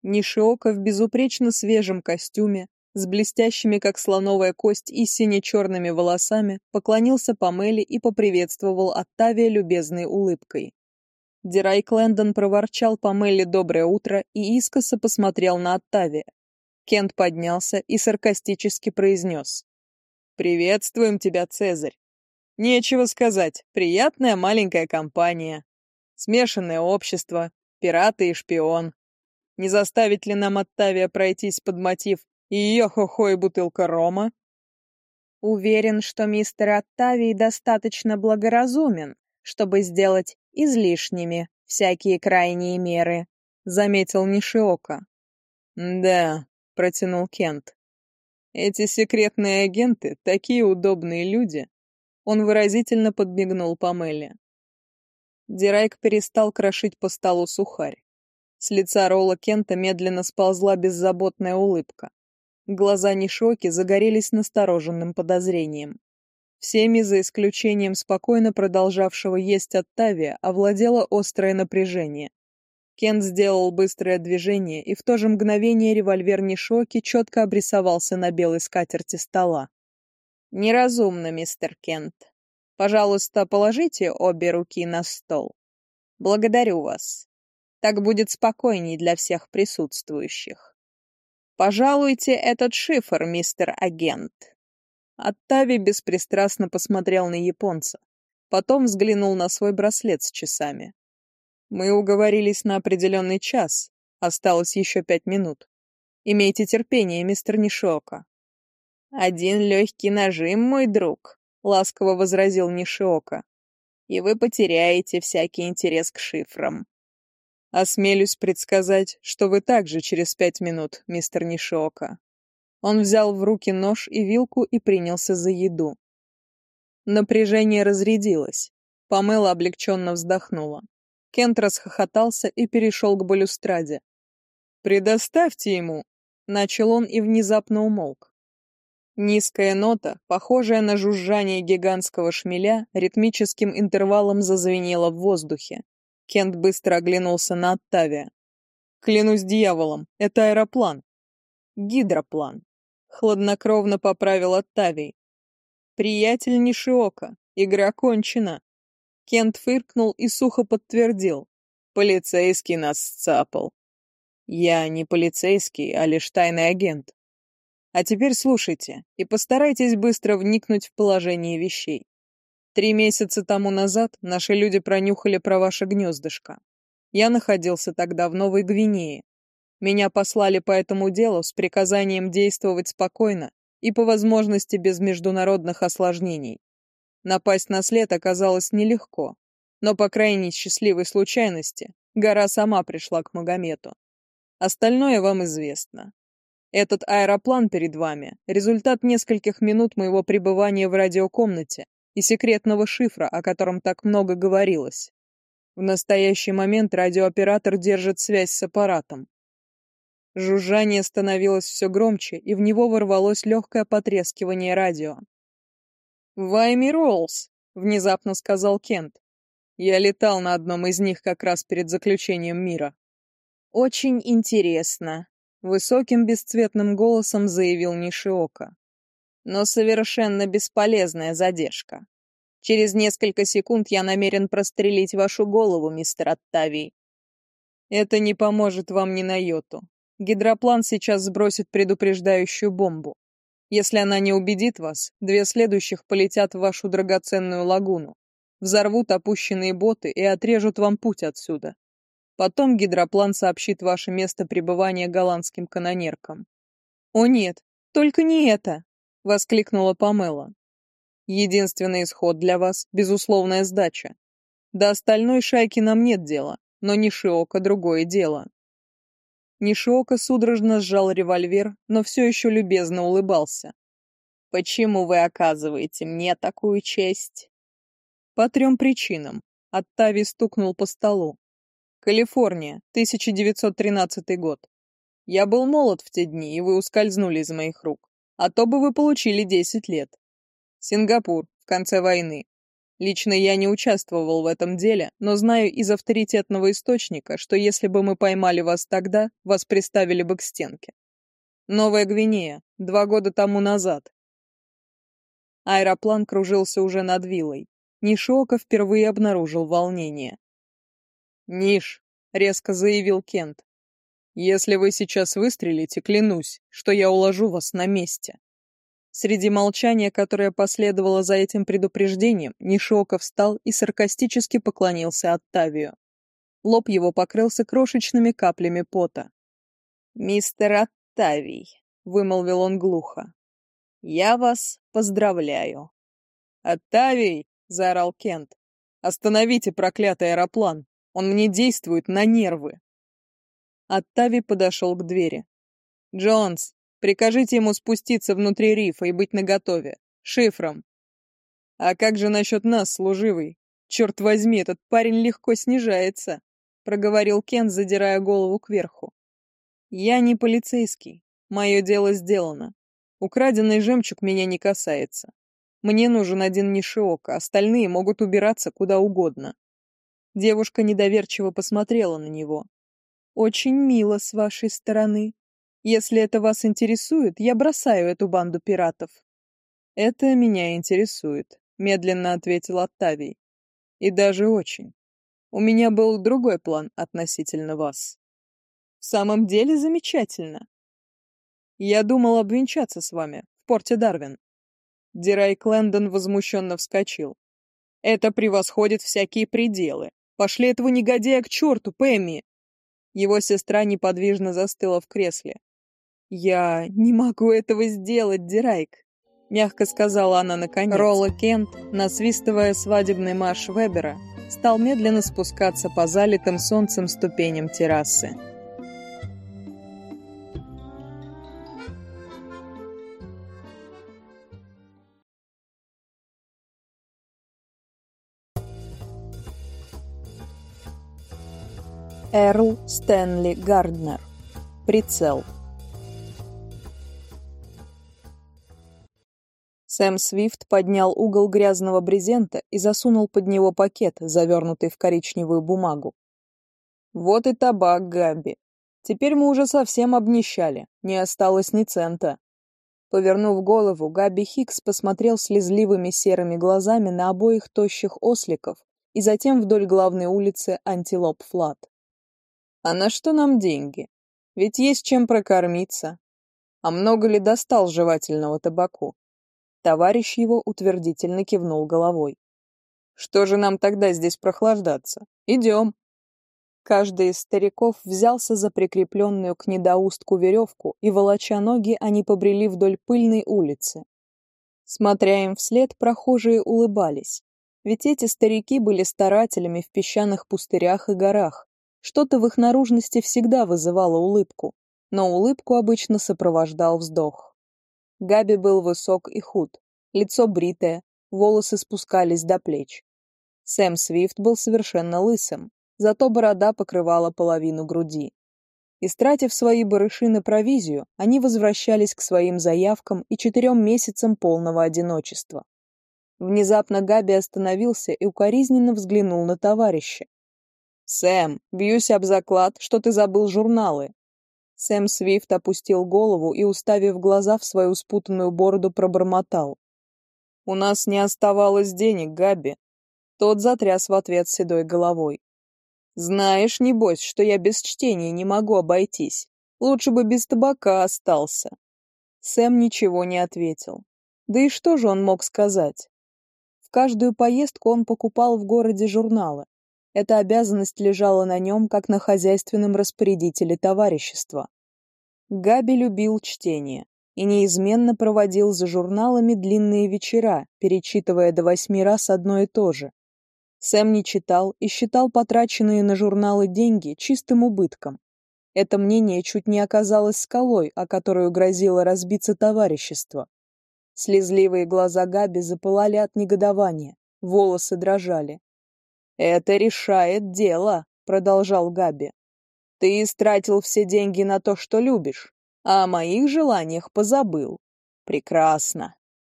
Speaker 1: Нишиока в безупречно свежем костюме, с блестящими, как слоновая кость, и сине-черными волосами, поклонился Памеле и поприветствовал Оттавия любезной улыбкой. Дирай Клендон проворчал Памеле «доброе утро» и искоса посмотрел на Оттавия. Кент поднялся и саркастически произнес. «Приветствуем тебя, Цезарь. Нечего сказать, приятная маленькая компания. Смешанное общество, пираты и шпион. Не заставить ли нам Оттавия пройтись под мотив и ее хохо и бутылка рома.
Speaker 2: Уверен, что мистер Оттавий достаточно благоразумен, чтобы сделать излишними всякие крайние меры, заметил Нишиока.
Speaker 1: Да, протянул Кент. Эти секретные агенты такие удобные люди. Он выразительно подмигнул Памеле. Дирайк перестал крошить по столу сухарь. С лица Ролла Кента медленно сползла беззаботная улыбка. Глаза Нишоки загорелись настороженным подозрением. Всеми, за исключением спокойно продолжавшего есть Оттавия, овладело острое напряжение. Кент сделал быстрое движение, и в то же мгновение револьвер Нишоки четко обрисовался на белой скатерти стола. «Неразумно, мистер Кент. Пожалуйста, положите обе руки на стол. Благодарю вас. Так будет спокойней для всех присутствующих». «Пожалуйте этот шифр, мистер агент». Оттави беспристрастно посмотрел на японца. Потом взглянул на свой браслет с часами. «Мы уговорились на определенный час. Осталось еще пять минут. Имейте терпение, мистер Нишиока». «Один легкий нажим, мой друг», — ласково возразил Нишиока. «И вы потеряете всякий интерес к шифрам». Осмелюсь предсказать, что вы также через пять минут, мистер Нишиока. Он взял в руки нож и вилку и принялся за еду. Напряжение разрядилось. Памела облегченно вздохнула. Кент расхохотался и перешел к балюстраде. «Предоставьте ему!» — начал он и внезапно умолк. Низкая нота, похожая на жужжание гигантского шмеля, ритмическим интервалом зазвенела в воздухе. Кент быстро оглянулся на Оттавия. «Клянусь дьяволом, это аэроплан». «Гидроплан», — хладнокровно поправил Оттавий. «Приятель Нишиока, игра кончена». Кент фыркнул и сухо подтвердил. «Полицейский нас сцапал». «Я не полицейский, а лишь тайный агент. А теперь слушайте и постарайтесь быстро вникнуть в положение вещей. Три месяца тому назад наши люди пронюхали про ваше гнездышко. Я находился тогда в Новой Гвинее. Меня послали по этому делу с приказанием действовать спокойно и по возможности без международных осложнений. Напасть на след оказалось нелегко, но по крайней счастливой случайности гора сама пришла к Магомету. Остальное вам известно. Этот аэроплан перед вами — результат нескольких минут моего пребывания в радиокомнате и секретного шифра, о котором так много говорилось. В настоящий момент радиооператор держит связь с аппаратом. Жужжание становилось все громче, и в него ворвалось легкое потрескивание радио. «Вайми Роллс», — внезапно сказал Кент. «Я летал на одном из них как раз перед заключением мира».
Speaker 2: «Очень интересно», — высоким бесцветным голосом заявил Нишиока. «Но совершенно бесполезная задержка. Через несколько секунд я намерен прострелить вашу голову, мистер Оттавий».
Speaker 1: «Это не поможет вам ни на йоту. Гидроплан сейчас сбросит предупреждающую бомбу. Если она не убедит вас, две следующих полетят в вашу драгоценную лагуну, взорвут опущенные боты и отрежут вам путь отсюда. Потом гидроплан сообщит ваше место пребывания голландским канонеркам.
Speaker 2: «О нет, только не это!» — воскликнула Памела.
Speaker 1: «Единственный исход для вас — безусловная сдача. До остальной шайки нам нет дела, но не Шиока другое дело. Нишиока судорожно сжал револьвер, но все еще любезно улыбался.
Speaker 2: «Почему вы оказываете мне такую честь?»
Speaker 1: «По трем причинам». Оттави стукнул по столу. «Калифорния, 1913 год. Я был молод в те дни, и вы ускользнули из моих рук. А то бы вы получили 10 лет. Сингапур, в конце войны. Лично я не участвовал в этом деле, но знаю из авторитетного источника, что если бы мы поймали вас тогда, вас приставили бы к стенке. Новая Гвинея, два года тому назад. Аэроплан кружился уже над виллой. Нишока впервые обнаружил волнение. «Ниш», — резко заявил Кент, — «если вы сейчас выстрелите, клянусь, что я уложу вас на месте». Среди молчания, которое последовало за этим предупреждением, Нишока встал и саркастически поклонился Оттавию. Лоб его покрылся крошечными каплями пота.
Speaker 2: «Мистер Оттавий», — вымолвил он глухо, — «я вас поздравляю».
Speaker 1: «Оттавий!» — заорал Кент. «Остановите проклятый аэроплан! Он мне действует на нервы!» Оттави подошел к двери. «Джонс, Прикажите ему спуститься внутри рифа и быть наготове. Шифром. А как же насчет нас, служивый? Черт возьми, этот парень легко снижается, проговорил Кен, задирая голову кверху. Я не полицейский. Мое дело сделано. Украденный жемчуг меня не касается. Мне нужен один Нишиока, остальные могут убираться куда угодно. Девушка недоверчиво посмотрела на него.
Speaker 2: «Очень мило с вашей стороны», если это вас интересует, я бросаю эту банду пиратов».
Speaker 1: «Это меня интересует», — медленно ответил Оттавий. «И даже очень. У меня был другой план относительно вас».
Speaker 2: «В самом деле замечательно».
Speaker 1: «Я думал обвенчаться с вами в порте Дарвин». Дирай Клендон возмущенно вскочил. «Это превосходит всякие пределы. Пошли этого негодяя к черту, Пэмми!» Его сестра неподвижно застыла в кресле.
Speaker 2: «Я не могу этого сделать, Дирайк», — мягко сказала она наконец.
Speaker 1: Ролла Кент, насвистывая свадебный марш Вебера, стал медленно спускаться по залитым солнцем ступеням террасы. Эрл Стэнли Гарднер. Прицел. Сэм Свифт поднял угол грязного брезента и засунул под него пакет, завернутый в коричневую бумагу. «Вот и табак, Габи. Теперь мы уже совсем обнищали, не осталось ни цента». Повернув голову, Габи Хикс посмотрел слезливыми серыми глазами на обоих тощих осликов и затем вдоль главной улицы Антилоп Флат. «А на что нам деньги? Ведь есть чем прокормиться. А много ли достал жевательного табаку? Товарищ его утвердительно кивнул головой. «Что же нам тогда здесь прохлаждаться? Идем!» Каждый из стариков взялся за прикрепленную к недоустку веревку, и, волоча ноги, они побрели вдоль пыльной улицы. Смотря им вслед, прохожие улыбались. Ведь эти старики были старателями в песчаных пустырях и горах. Что-то в их наружности всегда вызывало улыбку. но улыбку обычно сопровождал вздох. Габи был высок и худ, лицо бритое, волосы спускались до плеч. Сэм Свифт был совершенно лысым, зато борода покрывала половину груди. Истратив свои барыши на провизию, они возвращались к своим заявкам и четырем месяцам полного одиночества. Внезапно Габи остановился и укоризненно взглянул на товарища. «Сэм, бьюсь об заклад, что ты забыл журналы». Сэм Свифт опустил голову и, уставив глаза в свою спутанную бороду, пробормотал. «У нас не оставалось денег, Габи». Тот затряс в ответ седой головой. «Знаешь, небось, что я без чтения не могу обойтись. Лучше бы без табака остался». Сэм ничего не ответил. Да и что же он мог сказать? В каждую поездку он покупал в городе журналы. Эта обязанность лежала на нем, как на хозяйственном распорядителе товарищества. Габи любил чтение и неизменно проводил за журналами длинные вечера, перечитывая до восьми раз одно и то же. Сэм не читал и считал потраченные на журналы деньги чистым убытком. Это мнение чуть не оказалось скалой, о которую грозило разбиться товарищество. Слезливые глаза Габи запылали от негодования, волосы дрожали. «Это решает дело», — продолжал Габи. «Ты истратил все деньги на то, что любишь, а о моих желаниях позабыл. Прекрасно.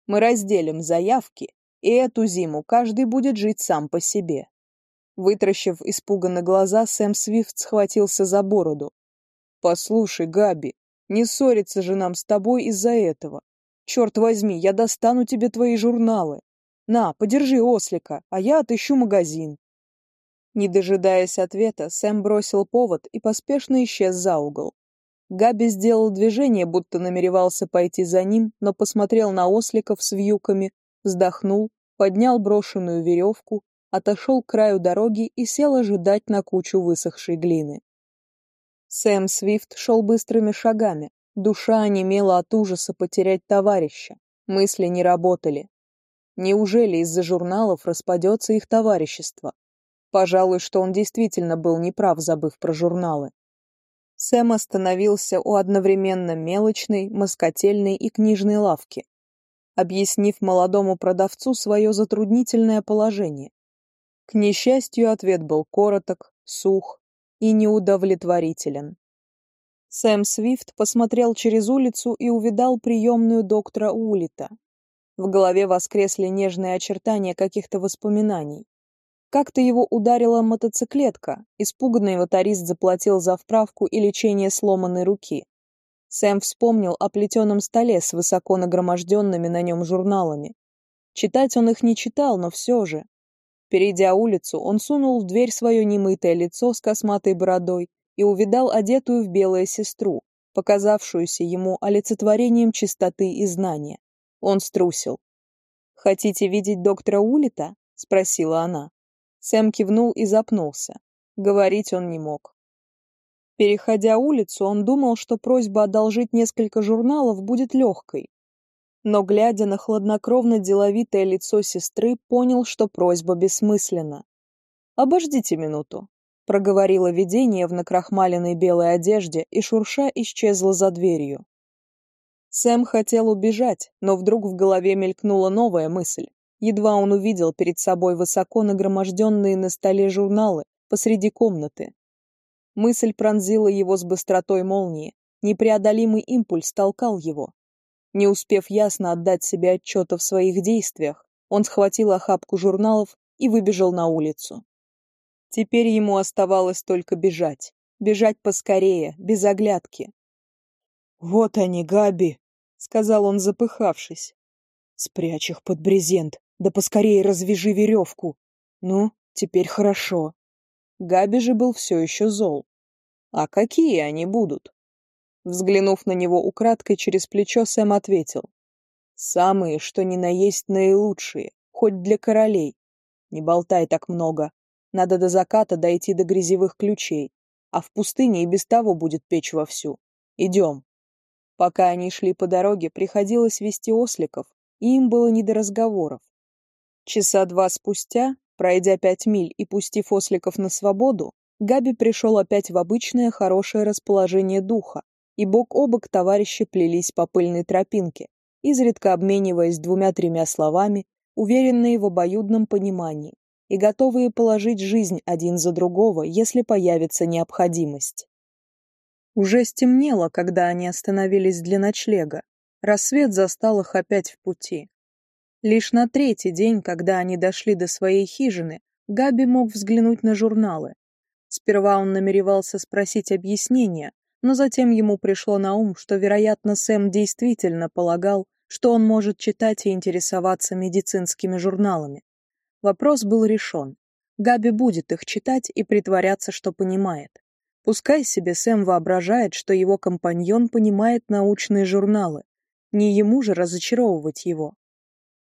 Speaker 1: Мы разделим заявки и эту зиму каждый будет жить сам по себе. Вытращив испуганно глаза, Сэм Свифт схватился за бороду. «Послушай, Габи, не ссориться же нам с тобой из-за этого. Черт возьми, я достану тебе твои журналы. На, подержи ослика, а я отыщу магазин». Не дожидаясь ответа, Сэм бросил повод и поспешно исчез за угол. Габи сделал движение, будто намеревался пойти за ним, но посмотрел на осликов с вьюками, вздохнул, поднял брошенную веревку, отошел к краю дороги и сел ожидать на кучу высохшей глины. Сэм Свифт шел быстрыми шагами, душа онемела от ужаса потерять товарища, мысли не работали. Неужели из-за журналов распадется их товарищество? Пожалуй, что он действительно был неправ, забыв про журналы. Сэм остановился у одновременно мелочной, москотельной и книжной лавки объяснив молодому продавцу свое затруднительное положение. К несчастью, ответ был короток, сух и неудовлетворителен. Сэм Свифт посмотрел через улицу и увидал приемную доктора Улита. В голове воскресли нежные очертания каких-то воспоминаний. Как-то его ударила мотоциклетка, испуганный моторист заплатил за вправку и лечение сломанной руки. Сэм вспомнил о плетеном столе с высоко нагроможденными на нем журналами. Читать он их не читал, но все же. Перейдя улицу, он сунул в дверь свое немытое лицо с косматой бородой и увидал одетую в белое сестру, показавшуюся ему олицетворением чистоты и знания. Он струсил. «Хотите видеть доктора Улита?» — спросила она. Сэм кивнул и запнулся. Говорить он не мог. Переходя улицу, он думал, что просьба одолжить несколько журналов будет легкой. Но, глядя на хладнокровно деловитое лицо сестры, понял, что просьба бессмысленна. «Обождите минуту», — проговорило видение в накрахмаленной белой одежде и шурша исчезло за дверью. Сэм хотел убежать, но вдруг в голове мелькнула новая мысль. Едва он увидел перед собой высоко нагроможденные на столе журналы посреди комнаты. Мысль пронзила его с быстротой молнии. Непреодолимый импульс толкал его. Не успев ясно отдать себе отчета в своих действиях, он схватил охапку журналов и выбежал на улицу. Теперь ему оставалось только бежать. Бежать поскорее, без оглядки. «Вот они, Габи!» — сказал он, запыхавшись. «Спрячь их под брезент, да поскорее развяжи веревку. Ну, теперь хорошо». Габи же был все еще зол. А какие они будут? Взглянув на него украдкой через плечо, Сэм ответил. Самые, что ни на есть наилучшие, хоть для королей. Не болтай так много. Надо до заката дойти до грязевых ключей, а в пустыне и без того будет печь вовсю. Идем. Пока они шли по дороге, приходилось вести осликов, и им было не до разговоров. Часа два спустя Пройдя пять миль и пустив осликов на свободу, Габи пришел опять в обычное хорошее расположение духа и бок о бок товарищи плелись по пыльной тропинке, изредка обмениваясь двумя-тремя словами, уверенные в обоюдном понимании и готовые положить жизнь один за другого, если появится необходимость. Уже стемнело, когда они остановились для ночлега. Рассвет застал их опять в пути. Лишь на третий день, когда они дошли до своей хижины, Габи мог взглянуть на журналы. Сперва он намеревался спросить объяснения, но затем ему пришло на ум, что, вероятно, Сэм действительно полагал, что он может читать и интересоваться медицинскими журналами. Вопрос был решен. Габи будет их читать и притворяться, что понимает. Пускай себе Сэм воображает, что его компаньон понимает научные журналы. Не ему же разочаровывать его.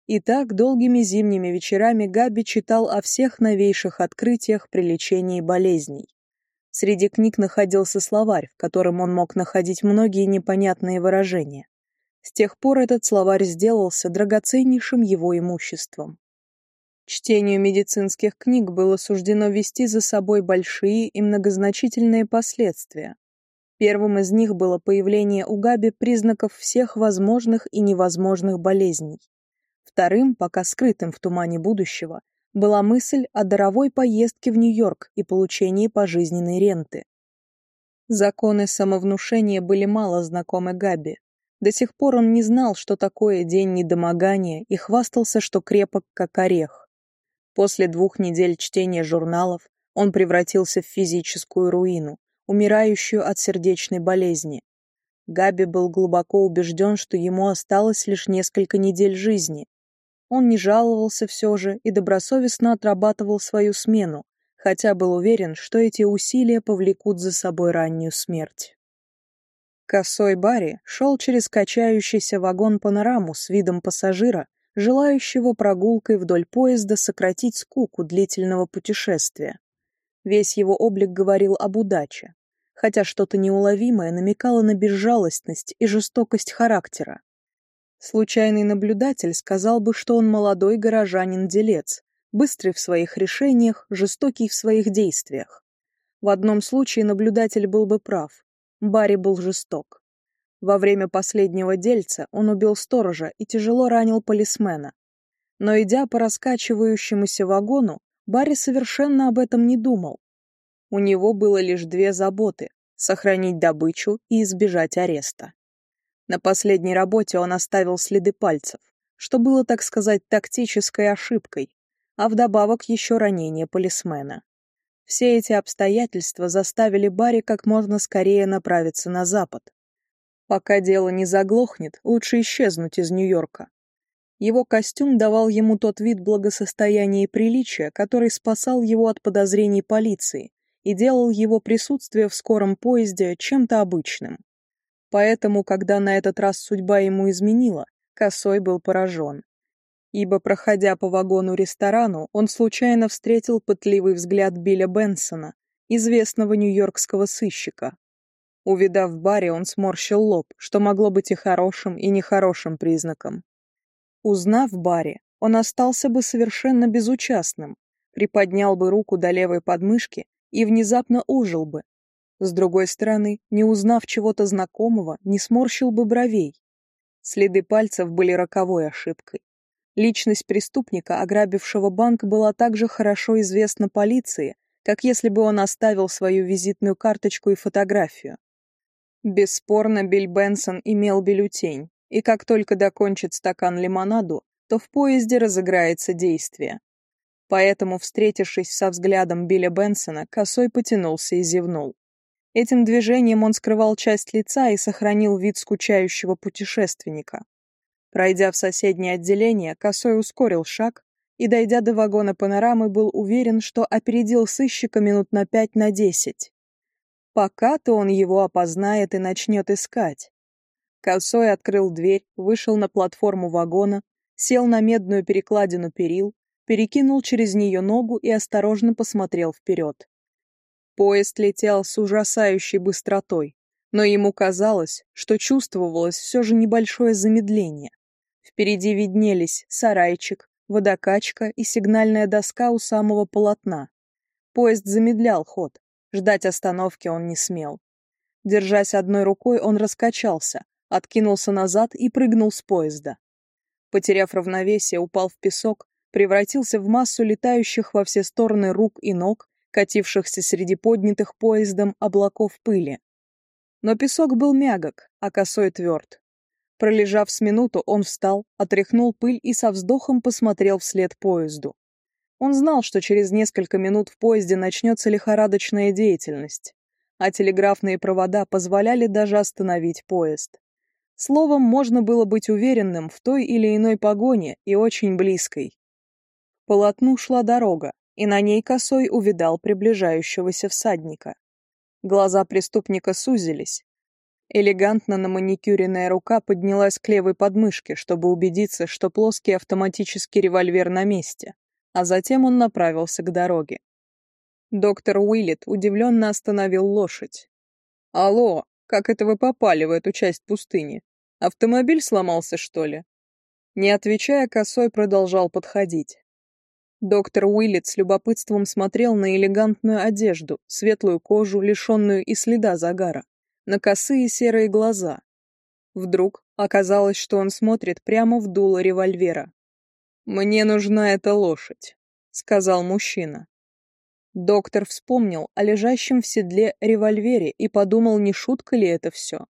Speaker 1: И так долгими зимними вечерами Габи читал о всех новейших открытиях при лечении болезней. Среди книг находился словарь, в котором он мог находить многие непонятные выражения. С тех пор этот словарь сделался драгоценнейшим его имуществом. Чтению медицинских книг было суждено вести за собой большие и многозначительные последствия. Первым из них было появление у Габи признаков всех возможных и невозможных болезней. Вторым, пока скрытым в тумане будущего, была мысль о даровой поездке в Нью-Йорк и получении пожизненной ренты. Законы самовнушения были мало знакомы Габи. До сих пор он не знал, что такое день недомогания, и хвастался, что крепок, как орех. После двух недель чтения журналов он превратился в физическую руину, умирающую от сердечной болезни. Габи был глубоко убежден, что ему осталось лишь несколько недель жизни, он не жаловался все же и добросовестно отрабатывал свою смену, хотя был уверен, что эти усилия повлекут за собой раннюю смерть. Косой Барри шел через качающийся вагон-панораму с видом пассажира, желающего прогулкой вдоль поезда сократить скуку длительного путешествия. Весь его облик говорил об удаче, хотя что-то неуловимое намекало на безжалостность и жестокость характера. Случайный наблюдатель сказал бы, что он молодой горожанин-делец, быстрый в своих решениях, жестокий в своих действиях. В одном случае наблюдатель был бы прав. Барри был жесток. Во время последнего дельца он убил сторожа и тяжело ранил полисмена. Но идя по раскачивающемуся вагону, Барри совершенно об этом не думал. У него было лишь две заботы — сохранить добычу и избежать ареста. На последней работе он оставил следы пальцев, что было, так сказать, тактической ошибкой, а вдобавок еще ранение полисмена. Все эти обстоятельства заставили Барри как можно скорее направиться на запад. Пока дело не заглохнет, лучше исчезнуть из Нью-Йорка. Его костюм давал ему тот вид благосостояния и приличия, который спасал его от подозрений полиции и делал его присутствие в скором поезде чем-то обычным. Поэтому, когда на этот раз судьба ему изменила, Косой был поражен. Ибо, проходя по вагону-ресторану, он случайно встретил пытливый взгляд Билля Бенсона, известного нью-йоркского сыщика. Увидав в баре, он сморщил лоб, что могло быть и хорошим, и нехорошим признаком. Узнав баре, он остался бы совершенно безучастным, приподнял бы руку до левой подмышки и внезапно ужил бы, с другой стороны, не узнав чего-то знакомого, не сморщил бы бровей. Следы пальцев были роковой ошибкой. Личность преступника, ограбившего банк, была также хорошо известна полиции, как если бы он оставил свою визитную карточку и фотографию. Бесспорно, Билл Бенсон имел бюллетень, и как только докончит стакан лимонаду, то в поезде разыграется действие. Поэтому, встретившись со взглядом Билля Бенсона, косой потянулся и зевнул. Этим движением он скрывал часть лица и сохранил вид скучающего путешественника. Пройдя в соседнее отделение, Косой ускорил шаг и, дойдя до вагона панорамы, был уверен, что опередил сыщика минут на пять на десять. Пока-то он его опознает и начнет искать. Косой открыл дверь, вышел на платформу вагона, сел на медную перекладину перил, перекинул через нее ногу и осторожно посмотрел вперед. Поезд летел с ужасающей быстротой, но ему казалось, что чувствовалось все же небольшое замедление. Впереди виднелись сарайчик, водокачка и сигнальная доска у самого полотна. Поезд замедлял ход, ждать остановки он не смел. Держась одной рукой, он раскачался, откинулся назад и прыгнул с поезда. Потеряв равновесие, упал в песок, превратился в массу летающих во все стороны рук и ног, катившихся среди поднятых поездом облаков пыли. Но песок был мягок, а косой тверд. Пролежав с минуту, он встал, отряхнул пыль и со вздохом посмотрел вслед поезду. Он знал, что через несколько минут в поезде начнется лихорадочная деятельность, а телеграфные провода позволяли даже остановить поезд. Словом, можно было быть уверенным в той или иной погоне и очень близкой. По полотну шла дорога, и на ней косой увидал приближающегося всадника. Глаза преступника сузились. Элегантно на маникюренная рука поднялась к левой подмышке, чтобы убедиться, что плоский автоматический револьвер на месте, а затем он направился к дороге. Доктор Уиллет удивленно остановил лошадь. «Алло, как это вы попали в эту часть пустыни? Автомобиль сломался, что ли?» Не отвечая, косой продолжал подходить. Доктор Уиллет с любопытством смотрел на элегантную одежду, светлую кожу, лишенную и следа загара, на косые серые глаза. Вдруг оказалось, что он смотрит прямо в дуло револьвера. «Мне нужна эта лошадь», — сказал мужчина. Доктор вспомнил о лежащем в седле револьвере и подумал, не шутка ли это все.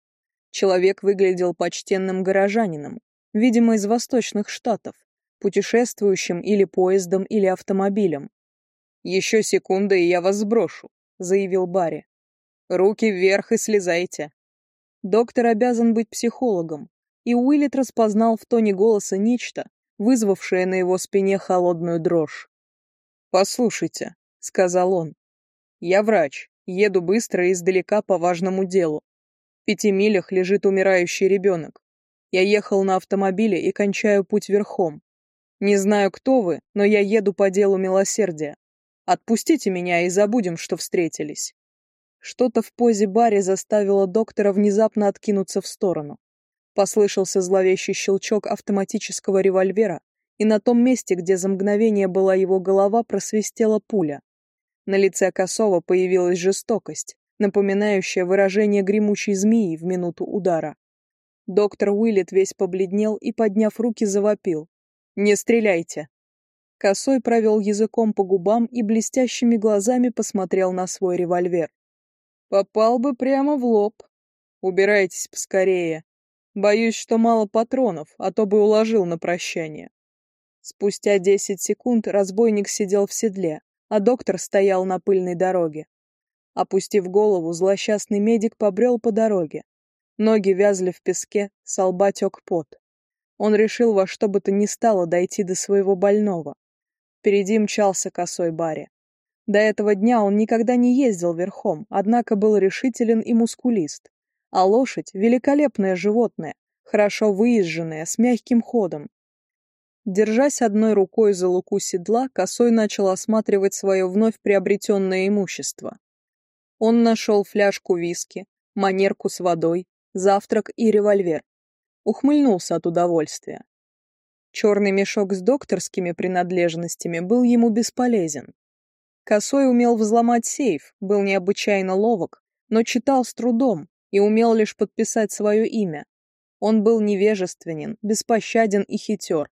Speaker 1: Человек выглядел почтенным горожанином, видимо, из восточных штатов, путешествующим или поездом, или автомобилем. «Еще секунда, и я вас сброшу», — заявил Барри. «Руки вверх и слезайте». Доктор обязан быть психологом, и Уиллет распознал в тоне голоса нечто, вызвавшее на его спине холодную дрожь. «Послушайте», — сказал он, — «я врач, еду быстро и издалека по важному делу. В пяти милях лежит умирающий ребенок. Я ехал на автомобиле и кончаю путь верхом. Не знаю, кто вы, но я еду по делу милосердия. Отпустите меня и забудем, что встретились. Что-то в позе Барри заставило доктора внезапно откинуться в сторону. Послышался зловещий щелчок автоматического револьвера, и на том месте, где за мгновение была его голова, просвистела пуля. На лице Косова появилась жестокость, напоминающая выражение гремучей змеи в минуту удара. Доктор Уиллет весь побледнел и, подняв руки, завопил. «Не стреляйте!» Косой провел языком по губам и блестящими глазами посмотрел на свой револьвер. «Попал бы прямо в лоб. Убирайтесь поскорее. Боюсь, что мало патронов, а то бы уложил на прощание». Спустя десять секунд разбойник сидел в седле, а доктор стоял на пыльной дороге. Опустив голову, злосчастный медик побрел по дороге. Ноги вязли в песке, со лба тек пот. Он решил во что бы то ни стало дойти до своего больного. Впереди мчался косой Барри. До этого дня он никогда не ездил верхом, однако был решителен и мускулист. А лошадь — великолепное животное, хорошо выезженное, с мягким ходом. Держась одной рукой за луку седла, косой начал осматривать свое вновь приобретенное имущество. Он нашел фляжку виски, манерку с водой, завтрак и револьвер ухмыльнулся от удовольствия. Черный мешок с докторскими принадлежностями был ему бесполезен. Косой умел взломать сейф, был необычайно ловок, но читал с трудом и умел лишь подписать свое имя. Он был невежественен, беспощаден и хитер.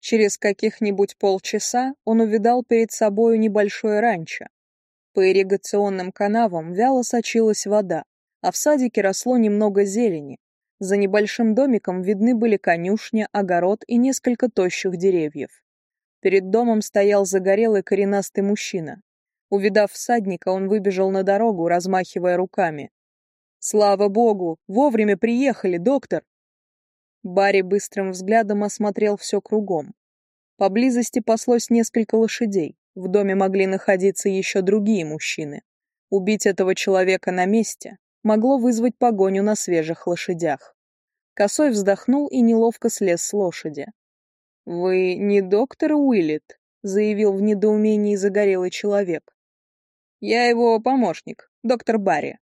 Speaker 1: Через каких-нибудь полчаса он увидал перед собою небольшое ранчо. По ирригационным канавам вяло сочилась вода, а в садике росло немного зелени, за небольшим домиком видны были конюшня, огород и несколько тощих деревьев. Перед домом стоял загорелый коренастый мужчина. Увидав всадника, он выбежал на дорогу, размахивая руками. «Слава богу! Вовремя приехали, доктор!» Барри быстрым взглядом осмотрел все кругом. Поблизости паслось несколько лошадей. В доме могли находиться еще другие мужчины. Убить этого человека на месте могло вызвать погоню на свежих лошадях. Косой вздохнул и неловко слез с лошади. «Вы не доктор Уиллет?» — заявил в недоумении загорелый человек. «Я его помощник, доктор Барри.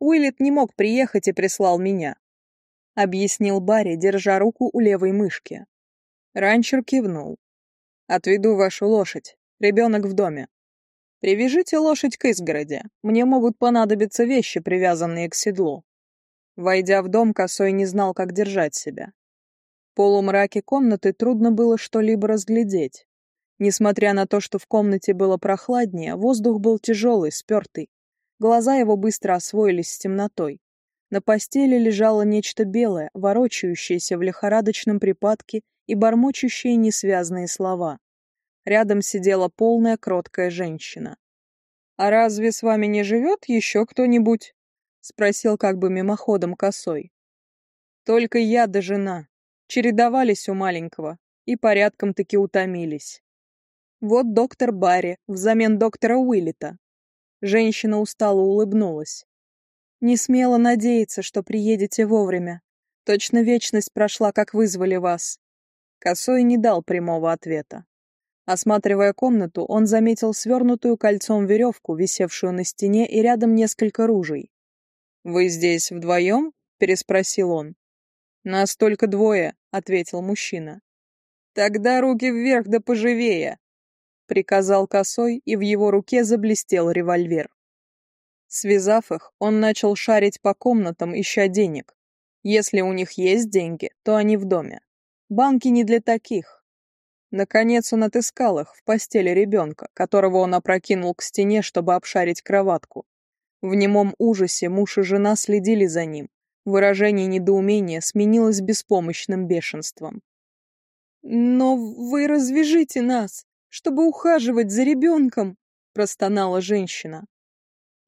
Speaker 1: Уиллет не мог приехать и прислал меня», — объяснил Барри, держа руку у левой мышки. Ранчер кивнул. «Отведу вашу лошадь. Ребенок в доме». Привяжите лошадь к изгороди. Мне могут понадобиться вещи, привязанные к седлу. Войдя в дом, Косой не знал, как держать себя. В полумраке комнаты трудно было что-либо разглядеть. Несмотря на то, что в комнате было прохладнее, воздух был тяжелый, спертый. Глаза его быстро освоились с темнотой. На постели лежало нечто белое, ворочающееся в лихорадочном припадке и бормочущие несвязные слова. Рядом сидела полная кроткая женщина. «А разве с вами не живет еще кто-нибудь?» — спросил как бы мимоходом косой. «Только я да жена. Чередовались у маленького и порядком-таки утомились. Вот доктор Барри взамен доктора Уиллета. Женщина устало улыбнулась. Не смело надеяться, что приедете вовремя. Точно вечность прошла, как вызвали вас. Косой не дал прямого ответа. Осматривая комнату, он заметил свернутую кольцом веревку, висевшую на стене, и рядом несколько ружей. «Вы здесь вдвоем?» — переспросил он. «Нас только двое», — ответил мужчина. «Тогда руки вверх да поживее!» приказал косой, и в его руке заблестел револьвер. Связав их, он начал шарить по комнатам, ища денег. Если у них есть деньги, то они в доме. Банки не для таких. Наконец он отыскал их в постели ребенка, которого он опрокинул к стене, чтобы обшарить кроватку. В немом ужасе муж и жена следили за ним. Выражение недоумения сменилось беспомощным бешенством. «Но вы развяжите нас!» чтобы ухаживать за ребенком», — простонала женщина.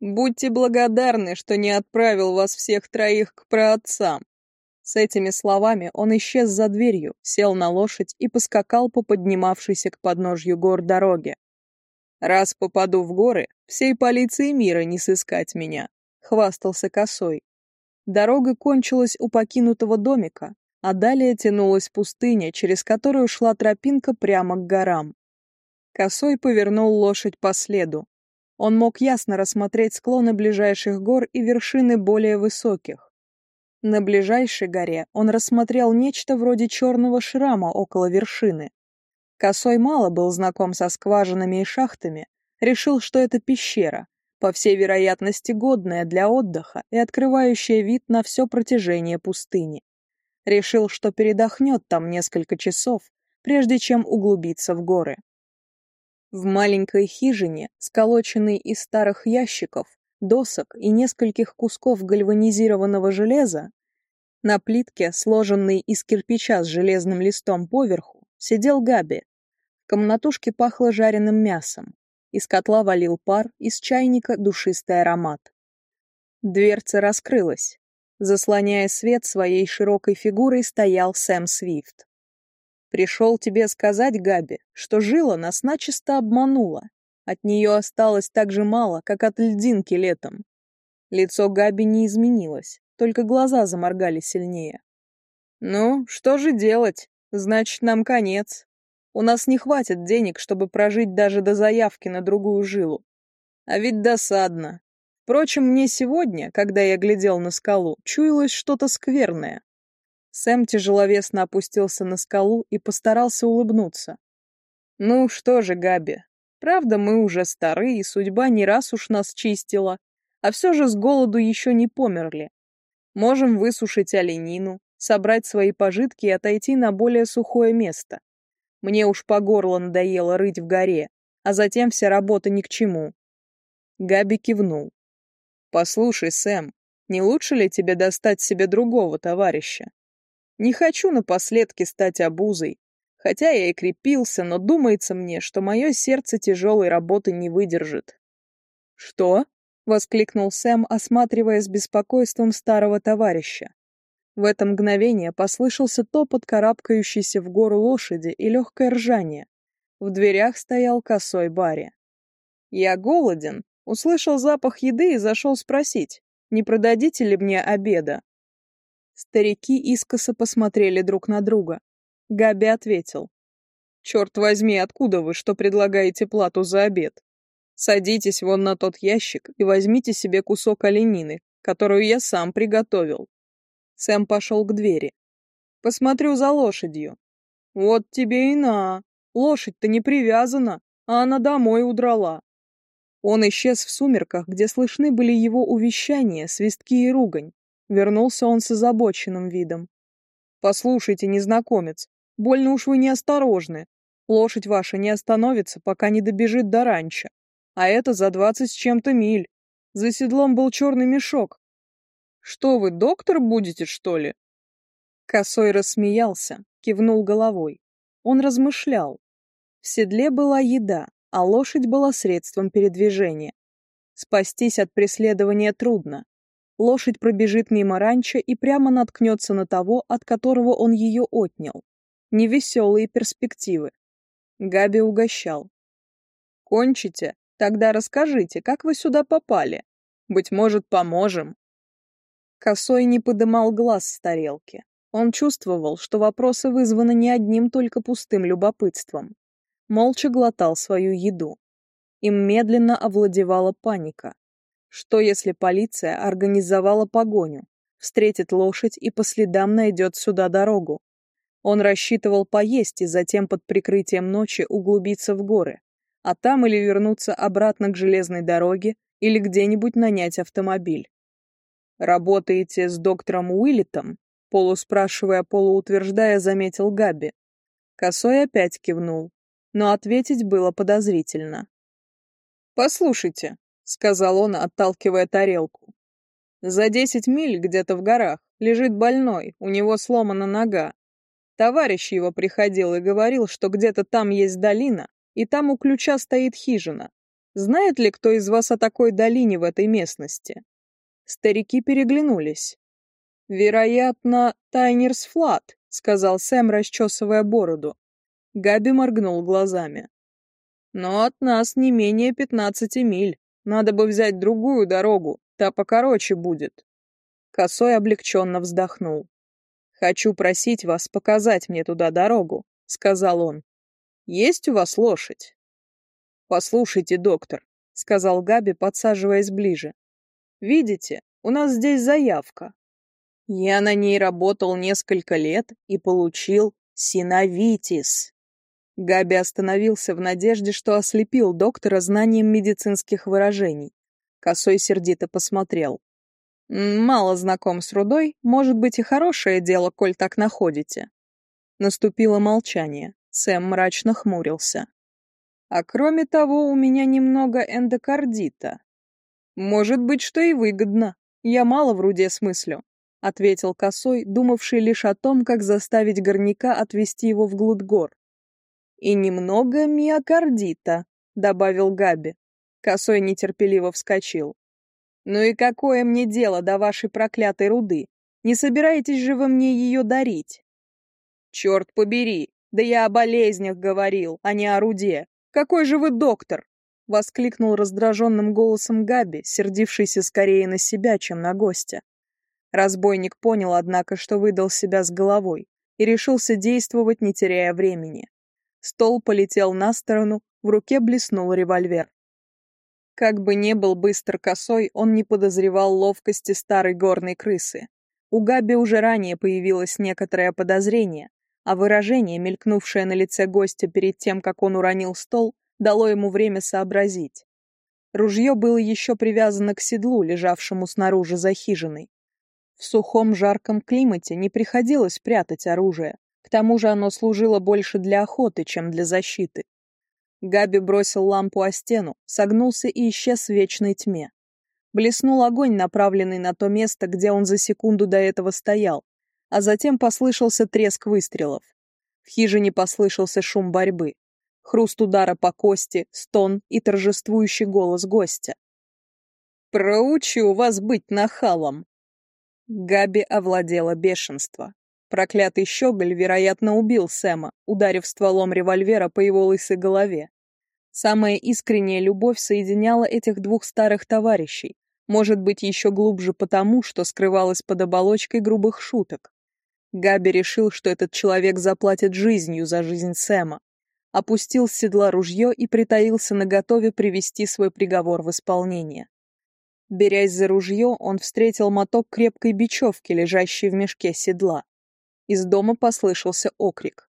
Speaker 1: «Будьте благодарны, что не отправил вас всех троих к праотцам». С этими словами он исчез за дверью, сел на лошадь и поскакал по поднимавшейся к подножью гор дороге. «Раз попаду в горы, всей полиции мира не сыскать меня», — хвастался косой. Дорога кончилась у покинутого домика, а далее тянулась пустыня, через которую шла тропинка прямо к горам. Косой повернул лошадь по следу. Он мог ясно рассмотреть склоны ближайших гор и вершины более высоких. На ближайшей горе он рассмотрел нечто вроде черного шрама около вершины. Косой мало был знаком со скважинами и шахтами, решил, что это пещера, по всей вероятности годная для отдыха и открывающая вид на все протяжение пустыни. Решил, что передохнет там несколько часов, прежде чем углубиться в горы. В маленькой хижине, сколоченной из старых ящиков, досок и нескольких кусков гальванизированного железа, на плитке, сложенной из кирпича с железным листом поверху, сидел Габи. В комнатушке пахло жареным мясом. Из котла валил пар, из чайника душистый аромат. Дверца раскрылась. Заслоняя свет своей широкой фигурой, стоял Сэм Свифт. Пришел тебе сказать, Габи, что жила нас начисто обманула. От нее осталось так же мало, как от льдинки летом. Лицо Габи не изменилось, только глаза заморгали сильнее. «Ну, что же делать? Значит, нам конец. У нас не хватит денег, чтобы прожить даже до заявки на другую жилу. А ведь досадно. Впрочем, мне сегодня, когда я глядел на скалу, чуялось что-то скверное. Сэм тяжеловесно опустился на скалу и постарался улыбнуться. «Ну что же, Габи, правда, мы уже стары, и судьба не раз уж нас чистила, а все же с голоду еще не померли. Можем высушить оленину, собрать свои пожитки и отойти на более сухое место. Мне уж по горло надоело рыть в горе, а затем вся работа ни к чему». Габи кивнул. «Послушай, Сэм, не лучше ли тебе достать себе другого товарища? Не хочу напоследки стать обузой. Хотя я и крепился, но думается мне, что мое сердце тяжелой работы не выдержит. «Что?» — воскликнул Сэм, осматривая с беспокойством старого товарища. В это мгновение послышался топот карабкающейся в гору лошади и легкое ржание. В дверях стоял косой Барри. «Я голоден», услышал запах еды и зашел спросить, не продадите ли мне обеда. Старики искоса посмотрели друг на друга. Габи ответил. «Черт возьми, откуда вы, что предлагаете плату за обед? Садитесь вон на тот ящик и возьмите себе кусок оленины, которую я сам приготовил». Сэм пошел к двери. «Посмотрю за лошадью». «Вот тебе и на. Лошадь-то не привязана, а она домой удрала». Он исчез в сумерках, где слышны были его увещания, свистки и ругань. Вернулся он с озабоченным видом. «Послушайте, незнакомец, больно уж вы неосторожны. Лошадь ваша не остановится, пока не добежит до ранчо. А это за двадцать с чем-то миль. За седлом был черный мешок. Что вы, доктор будете, что ли?» Косой рассмеялся, кивнул головой. Он размышлял. В седле была еда, а лошадь была средством передвижения. Спастись от преследования трудно. Лошадь пробежит мимо ранчо и прямо наткнется на того, от которого он ее отнял. Невеселые перспективы. Габи угощал. «Кончите? Тогда расскажите, как вы сюда попали? Быть может, поможем?» Косой не подымал глаз с тарелки. Он чувствовал, что вопросы вызваны не одним только пустым любопытством молча глотал свою еду. Им медленно овладевала паника. Что если полиция организовала погоню, встретит лошадь и по следам найдет сюда дорогу? Он рассчитывал поесть и затем под прикрытием ночи углубиться в горы, а там или вернуться обратно к железной дороге, или где-нибудь нанять автомобиль. «Работаете с доктором Уиллетом?» полуспрашивая, полуутверждая, заметил Габи. Косой опять кивнул но ответить было подозрительно. «Послушайте», — сказал он, отталкивая тарелку. «За десять миль где-то в горах лежит больной, у него сломана нога. Товарищ его приходил и говорил, что где-то там есть долина, и там у ключа стоит хижина. Знает ли кто из вас о такой долине в этой местности?» Старики переглянулись. «Вероятно, Тайнерс Флат», — сказал Сэм, расчесывая бороду. Габи моргнул глазами. «Но от нас не менее пятнадцати миль. Надо бы взять другую дорогу, та покороче будет». Косой облегченно вздохнул. «Хочу просить вас показать мне туда дорогу», — сказал он. «Есть у вас лошадь?» «Послушайте, доктор», — сказал Габи, подсаживаясь ближе. «Видите, у нас здесь заявка. Я на ней работал несколько лет и получил синовитис. Габи остановился в надежде, что ослепил доктора знанием медицинских выражений. Косой сердито посмотрел. «Мало знаком с рудой, может быть и хорошее дело, коль так находите». Наступило молчание. Сэм мрачно хмурился. «А кроме того, у меня немного эндокардита. Может быть, что и выгодно. Я мало в руде смыслю», — ответил Косой, думавший лишь о том, как заставить горняка отвести его вглубь гор. «И немного миокардита», — добавил Габи. Косой нетерпеливо вскочил. «Ну и какое мне дело до вашей проклятой руды? Не собираетесь же вы мне ее дарить?» «Черт побери! Да я о болезнях говорил, а не о руде! Какой же вы доктор!» — воскликнул раздраженным голосом Габи, сердившийся скорее на себя, чем на гостя. Разбойник понял, однако, что выдал себя с головой и решился действовать, не теряя времени. Стол полетел на сторону, в руке блеснул револьвер. Как бы не был быстр косой, он не подозревал ловкости старой горной крысы. У Габи уже ранее появилось некоторое подозрение, а выражение, мелькнувшее на лице гостя перед тем, как он уронил стол, дало ему время сообразить. Ружье было еще привязано к седлу, лежавшему снаружи за хижиной. В сухом жарком климате не приходилось прятать оружие, к тому же оно служило больше для охоты, чем для защиты. Габи бросил лампу о стену, согнулся и исчез в вечной тьме. Блеснул огонь, направленный на то место, где он за секунду до этого стоял, а затем послышался треск выстрелов. В хижине послышался шум борьбы, хруст удара по кости, стон и торжествующий голос гостя. «Проучу вас быть нахалом!» Габи овладело бешенство. Проклятый щеголь, вероятно, убил Сэма, ударив стволом револьвера по его лысой голове. Самая искренняя любовь соединяла этих двух старых товарищей, может быть, еще глубже потому, что скрывалась под оболочкой грубых шуток. Габи решил, что этот человек заплатит жизнью за жизнь Сэма. Опустил с седла ружье и притаился на готове привести свой приговор в исполнение. Берясь за ружье, он встретил моток крепкой бечевки, лежащей в мешке седла. Из дома послышался окрик.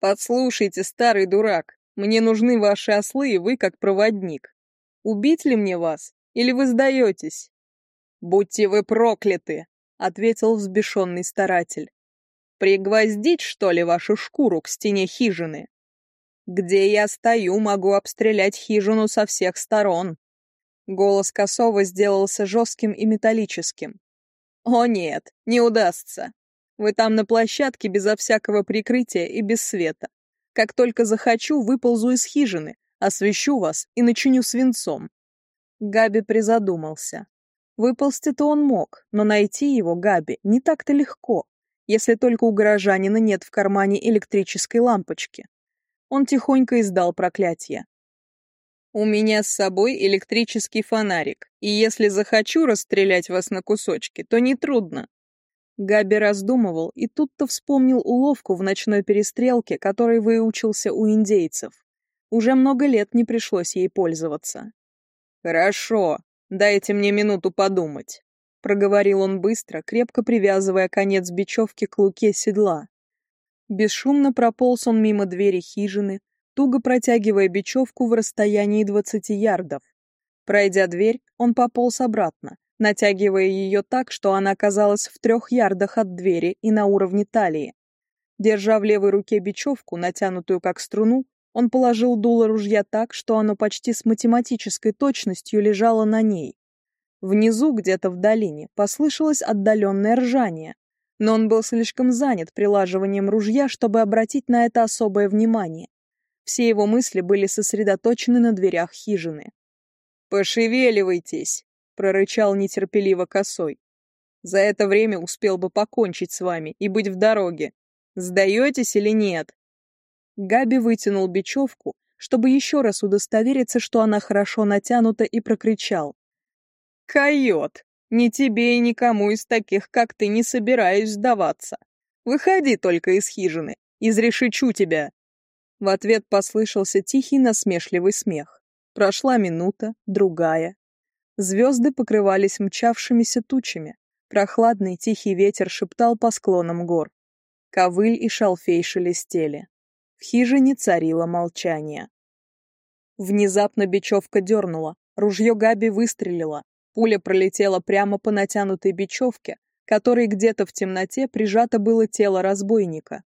Speaker 1: «Подслушайте, старый дурак, мне нужны ваши ослы, и вы как проводник.
Speaker 2: Убить ли мне вас? Или вы сдаетесь?» «Будьте вы прокляты!» — ответил взбешенный старатель. «Пригвоздить, что ли, вашу шкуру к стене хижины? Где я стою, могу обстрелять хижину со всех сторон». Голос Косова сделался жестким и металлическим. «О нет, не удастся. Вы там на площадке безо всякого прикрытия и без света. Как только захочу, выползу из хижины, освещу вас и начиню свинцом». Габи призадумался. Выползти-то он мог, но найти его, Габи, не так-то легко, если только у горожанина нет в кармане электрической лампочки. Он тихонько издал проклятие. «У меня с собой электрический фонарик, и если захочу расстрелять вас на кусочки, то нетрудно». Габи раздумывал и тут-то вспомнил уловку в ночной перестрелке, которой выучился у индейцев. Уже много лет не пришлось ей пользоваться. «Хорошо, дайте мне минуту подумать», — проговорил он быстро, крепко привязывая конец бечевки к луке седла. Бесшумно прополз он мимо двери хижины, туго протягивая бечевку в расстоянии двадцати ярдов. Пройдя дверь, он пополз обратно, натягивая ее так, что она оказалась в трех ярдах от двери и на уровне талии. Держа в левой руке бечевку, натянутую как струну, он положил дуло ружья так, что оно почти с математической точностью лежало на ней. Внизу, где-то в долине, послышалось отдаленное ржание, но он был слишком занят прилаживанием ружья, чтобы обратить на это особое внимание. Все его мысли были сосредоточены на дверях хижины. «Пошевеливайтесь!» — прорычал нетерпеливо косой. «За это время успел бы покончить с вами и быть в дороге. Сдаетесь или нет?» Габи вытянул бечевку, чтобы еще раз удостовериться, что она хорошо натянута, и прокричал. «Койот, ни тебе и никому из таких, как ты, не собираюсь сдаваться. Выходи только из хижины, изрешечу тебя!» В ответ послышался тихий насмешливый смех. Прошла минута, другая. Звезды покрывались мчавшимися тучами. Прохладный тихий ветер шептал по склонам гор. Ковыль и шалфей шелестели. В хижине царило молчание. Внезапно бечевка дернула, ружье Габи выстрелило, пуля пролетела прямо по натянутой бечевке, которой где-то в темноте прижато было тело разбойника.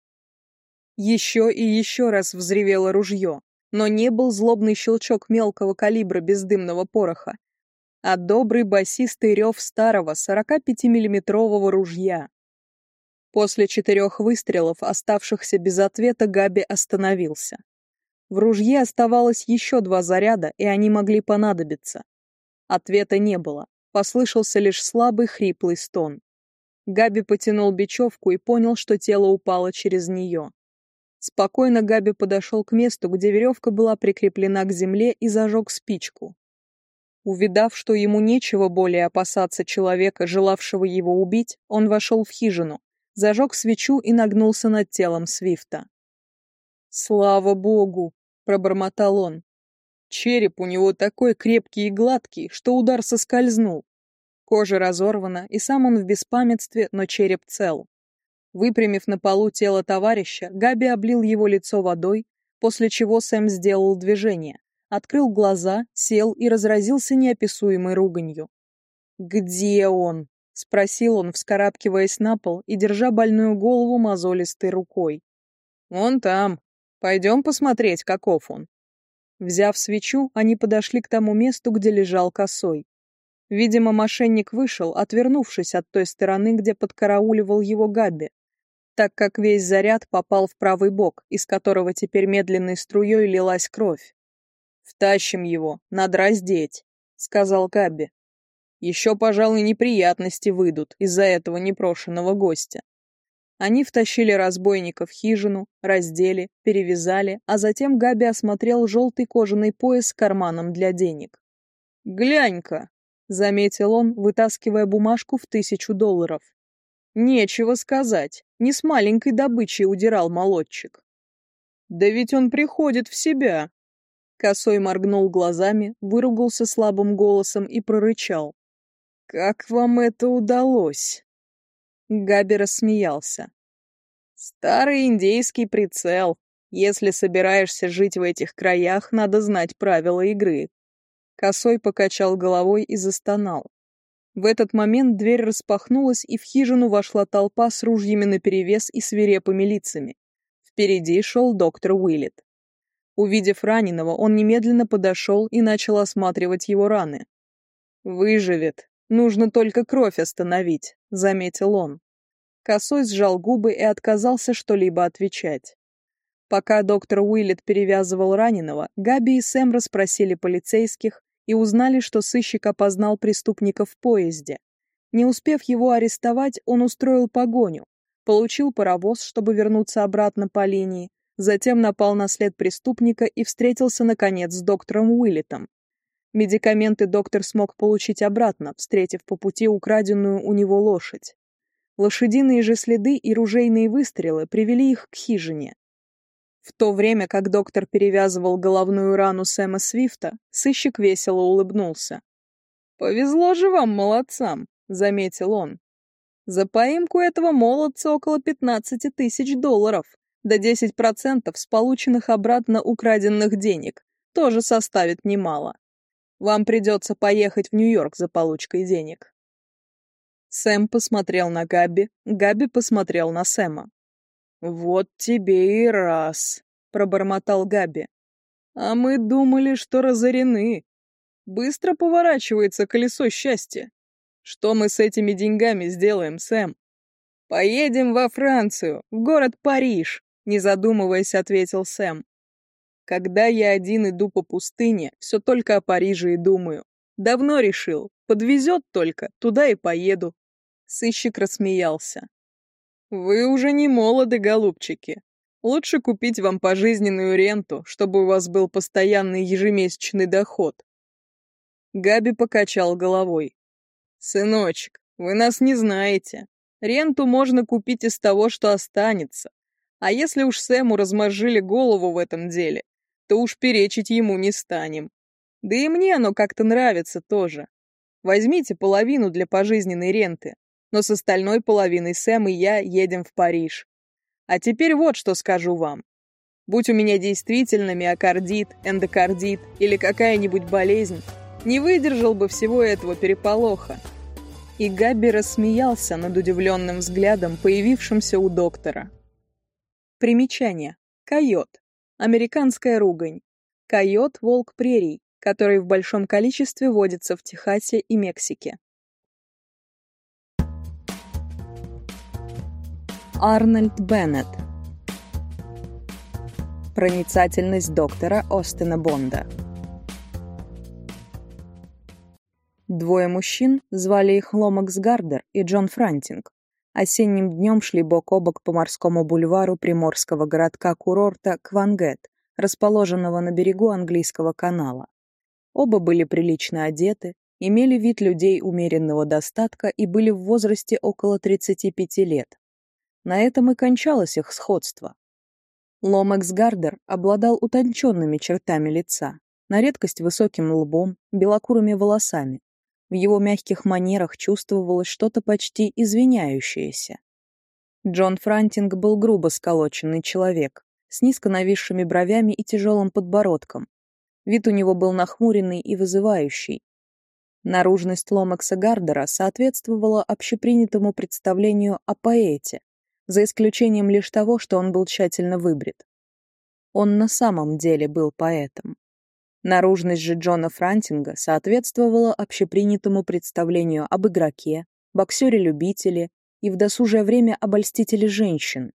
Speaker 2: Еще и еще раз взревело ружье, но не был злобный щелчок мелкого калибра бездымного пороха, а добрый басистый рев старого 45-миллиметрового ружья. После четырех выстрелов, оставшихся без ответа, Габи остановился. В ружье оставалось еще два заряда, и они могли понадобиться. Ответа не было, послышался лишь слабый хриплый стон. Габи потянул бечевку и понял, что тело упало через нее. Спокойно Габи подошел к месту, где веревка была прикреплена к земле и зажег спичку. Увидав, что ему нечего более опасаться человека, желавшего его убить, он вошел в хижину, зажег свечу и нагнулся над телом Свифта. «Слава богу!» — пробормотал он. Череп у него такой крепкий и гладкий, что удар соскользнул. Кожа разорвана, и сам он в беспамятстве, но череп цел. Выпрямив на полу тело товарища, Габи облил его лицо водой, после чего Сэм сделал движение, открыл глаза, сел и разразился неописуемой руганью. «Где он?» — спросил он, вскарабкиваясь на пол и держа больную голову мозолистой рукой. «Он там. Пойдем посмотреть, каков он». Взяв свечу, они подошли к тому месту, где лежал косой. Видимо, мошенник вышел, отвернувшись от той стороны, где подкарауливал его Габи, так как весь заряд попал в правый бок, из которого теперь медленной струей лилась кровь. «Втащим его, надо раздеть», — сказал Габи. Еще, пожалуй, неприятности выйдут из-за этого непрошенного гостя. Они втащили разбойника в хижину, раздели, перевязали, а затем Габи осмотрел желтый кожаный пояс с карманом для денег. «Глянь-ка!» — заметил он, вытаскивая бумажку в тысячу долларов. «Нечего сказать, не с маленькой добычей удирал молодчик». «Да ведь он приходит в себя!» Косой моргнул глазами, выругался слабым голосом и прорычал. «Как вам это удалось?» Габи рассмеялся. «Старый индейский прицел. Если собираешься жить в этих краях, надо знать правила игры.
Speaker 1: Косой покачал головой и застонал. В этот момент дверь распахнулась, и в хижину вошла толпа с ружьями наперевес и свирепыми лицами. Впереди шел доктор Уиллет. Увидев раненого, он немедленно подошел и начал осматривать его раны. «Выживет. Нужно только кровь остановить», — заметил он. Косой сжал губы и отказался что-либо отвечать. Пока доктор Уиллет перевязывал раненого, Габи и Сэм расспросили полицейских и узнали, что сыщик опознал преступника в поезде. Не успев его арестовать, он устроил погоню, получил паровоз, чтобы вернуться обратно по линии, затем напал на след преступника и встретился, наконец, с доктором Уиллетом. Медикаменты доктор смог получить обратно, встретив по пути украденную у него лошадь. Лошадиные же следы и ружейные выстрелы привели их к хижине. В то время как доктор перевязывал головную рану Сэма Свифта, сыщик весело улыбнулся. «Повезло же вам, молодцам», — заметил он. «За поимку этого молодца около 15 тысяч долларов, да 10% с полученных обратно украденных денег, тоже составит немало. Вам придется поехать в Нью-Йорк за получкой денег». Сэм посмотрел на Габи, Габи посмотрел на Сэма. «Вот тебе и раз», — пробормотал Габи. «А мы думали, что разорены. Быстро поворачивается колесо счастья. Что мы с этими деньгами сделаем, Сэм?» «Поедем во Францию, в город Париж», — не задумываясь, ответил Сэм. «Когда я один иду по пустыне, все только о Париже и думаю. Давно решил, подвезет только, туда и поеду». Сыщик рассмеялся. Вы уже не молоды, голубчики. Лучше купить вам пожизненную ренту, чтобы у вас был постоянный ежемесячный доход. Габи покачал головой. Сыночек, вы нас не знаете. Ренту можно купить из того, что останется. А если уж Сэму размозжили голову в этом деле, то уж перечить ему не станем. Да и мне оно как-то нравится тоже. Возьмите половину для пожизненной ренты, но с остальной половиной Сэм и я едем в Париж. А теперь вот что скажу вам. Будь у меня действительно миокардит, эндокардит или какая-нибудь болезнь, не выдержал бы всего этого переполоха. И Габи рассмеялся над удивленным взглядом, появившимся у доктора. Примечание. Койот. Американская ругань. Койот – волк прерий, который в большом количестве водится в Техасе и Мексике. Арнольд Беннет. Проницательность доктора Остина Бонда. Двое мужчин, звали их Ломакс Гардер и Джон Франтинг, осенним днем шли бок о бок по морскому бульвару приморского городка-курорта Квангет, расположенного на берегу английского канала. Оба были прилично одеты, имели вид людей умеренного достатка и были в возрасте около 35 лет. На этом и кончалось их сходство. Ломекс Гардер обладал утонченными чертами лица, на редкость высоким лбом, белокурыми волосами. В его мягких манерах чувствовалось что-то почти извиняющееся. Джон Франтинг был грубо сколоченный человек, с низко нависшими бровями и тяжелым подбородком. Вид у него был нахмуренный и вызывающий. Наружность Ломакса Гардера соответствовала общепринятому представлению о поэте, за исключением лишь того, что он был тщательно выбрит. Он на самом деле был поэтом. Наружность же Джона Франтинга соответствовала общепринятому представлению об игроке, боксере-любителе и в досужее время обольстителе женщин.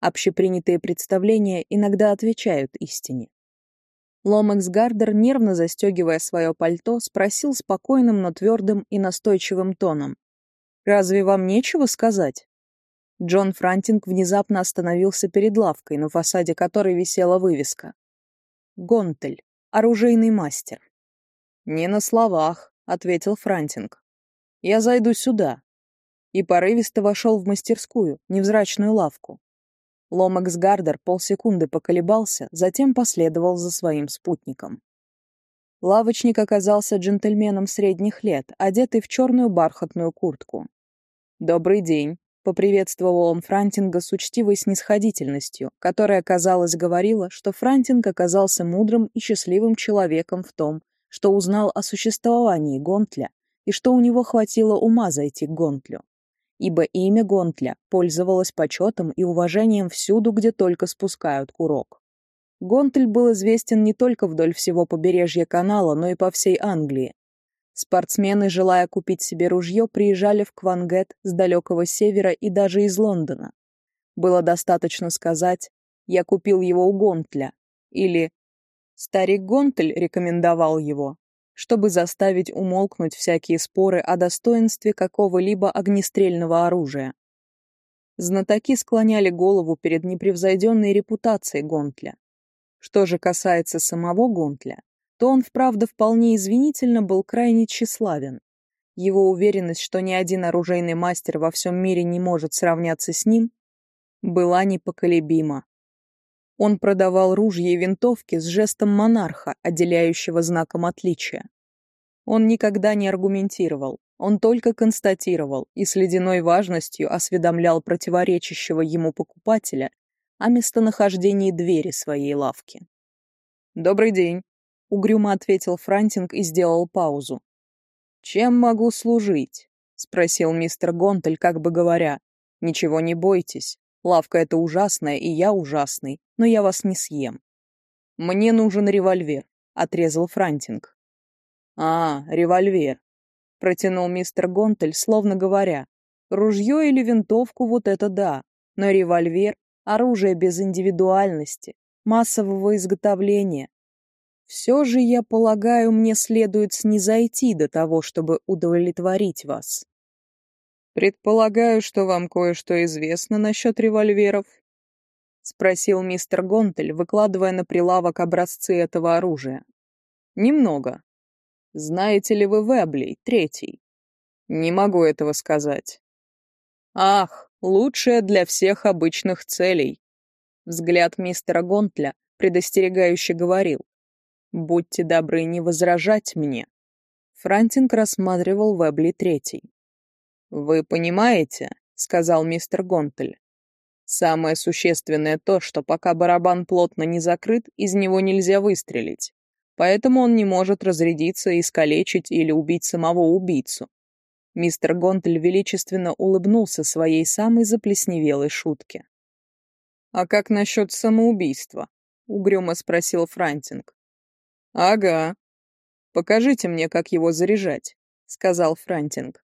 Speaker 1: Общепринятые представления иногда отвечают истине. Ломекс Гардер, нервно застегивая свое пальто, спросил спокойным, но твердым и настойчивым тоном. «Разве вам нечего сказать?» Джон Франтинг внезапно остановился перед лавкой, на фасаде которой висела вывеска. «Гонтель. Оружейный мастер». «Не на словах», — ответил Франтинг. «Я зайду сюда». И порывисто вошел в мастерскую, невзрачную лавку. Ломакс Гардер полсекунды поколебался, затем последовал за своим спутником. Лавочник оказался джентльменом средних лет, одетый в черную бархатную куртку. «Добрый день», Поприветствовал он Франтинга с учтивой снисходительностью, которая, казалось, говорила, что Франтинг оказался мудрым и счастливым человеком в том, что узнал о существовании Гонтля и что у него хватило ума зайти к Гонтлю. Ибо имя Гонтля пользовалось почетом и уважением всюду, где только спускают курок. Гонтль был известен не только вдоль всего побережья канала, но и по всей Англии. Спортсмены, желая купить себе ружье, приезжали в Квангет с далекого севера и даже из Лондона. Было достаточно сказать «я купил его у Гонтля» или «старик Гонтль рекомендовал его», чтобы заставить умолкнуть всякие споры о достоинстве какого-либо огнестрельного оружия. Знатоки склоняли голову перед непревзойденной репутацией Гонтля. Что же касается самого Гонтля, то он, вправду, вполне извинительно был крайне тщеславен. Его уверенность, что ни один оружейный мастер во всем мире не может сравняться с ним, была непоколебима. Он продавал ружья и винтовки с жестом монарха, отделяющего знаком отличия. Он никогда не аргументировал, он только констатировал и с ледяной важностью осведомлял противоречащего ему покупателя о местонахождении двери своей лавки. «Добрый день», — угрюмо ответил Франтинг и сделал паузу. «Чем могу служить?» — спросил мистер Гонтель, как бы говоря. «Ничего не бойтесь. Лавка эта ужасная, и я ужасный, но я вас не съем». «Мне нужен револьвер», — отрезал Франтинг. «А, револьвер», — протянул мистер Гонтель, словно говоря. «Ружье или винтовку, вот это да, но револьвер оружие без индивидуальности, массового изготовления. Все же, я полагаю, мне следует снизойти до того, чтобы удовлетворить вас. Предполагаю, что вам кое-что известно насчет револьверов? Спросил мистер Гонтель, выкладывая на прилавок образцы этого оружия. Немного. Знаете ли вы Веблей, третий? Не могу этого сказать. Ах, Лучшее для всех обычных целей. Взгляд мистера Гонтля предостерегающе говорил. «Будьте добры не возражать мне». Франтинг рассматривал Вебли третий. «Вы понимаете», — сказал мистер Гонтель. «Самое существенное то, что пока барабан плотно не закрыт, из него нельзя выстрелить. Поэтому он не может разрядиться, искалечить или убить самого убийцу. Мистер Гонтель величественно улыбнулся своей самой заплесневелой шутке. «А как насчет самоубийства?» — угрюмо спросил Франтинг. «Ага. Покажите мне, как его заряжать», — сказал Франтинг.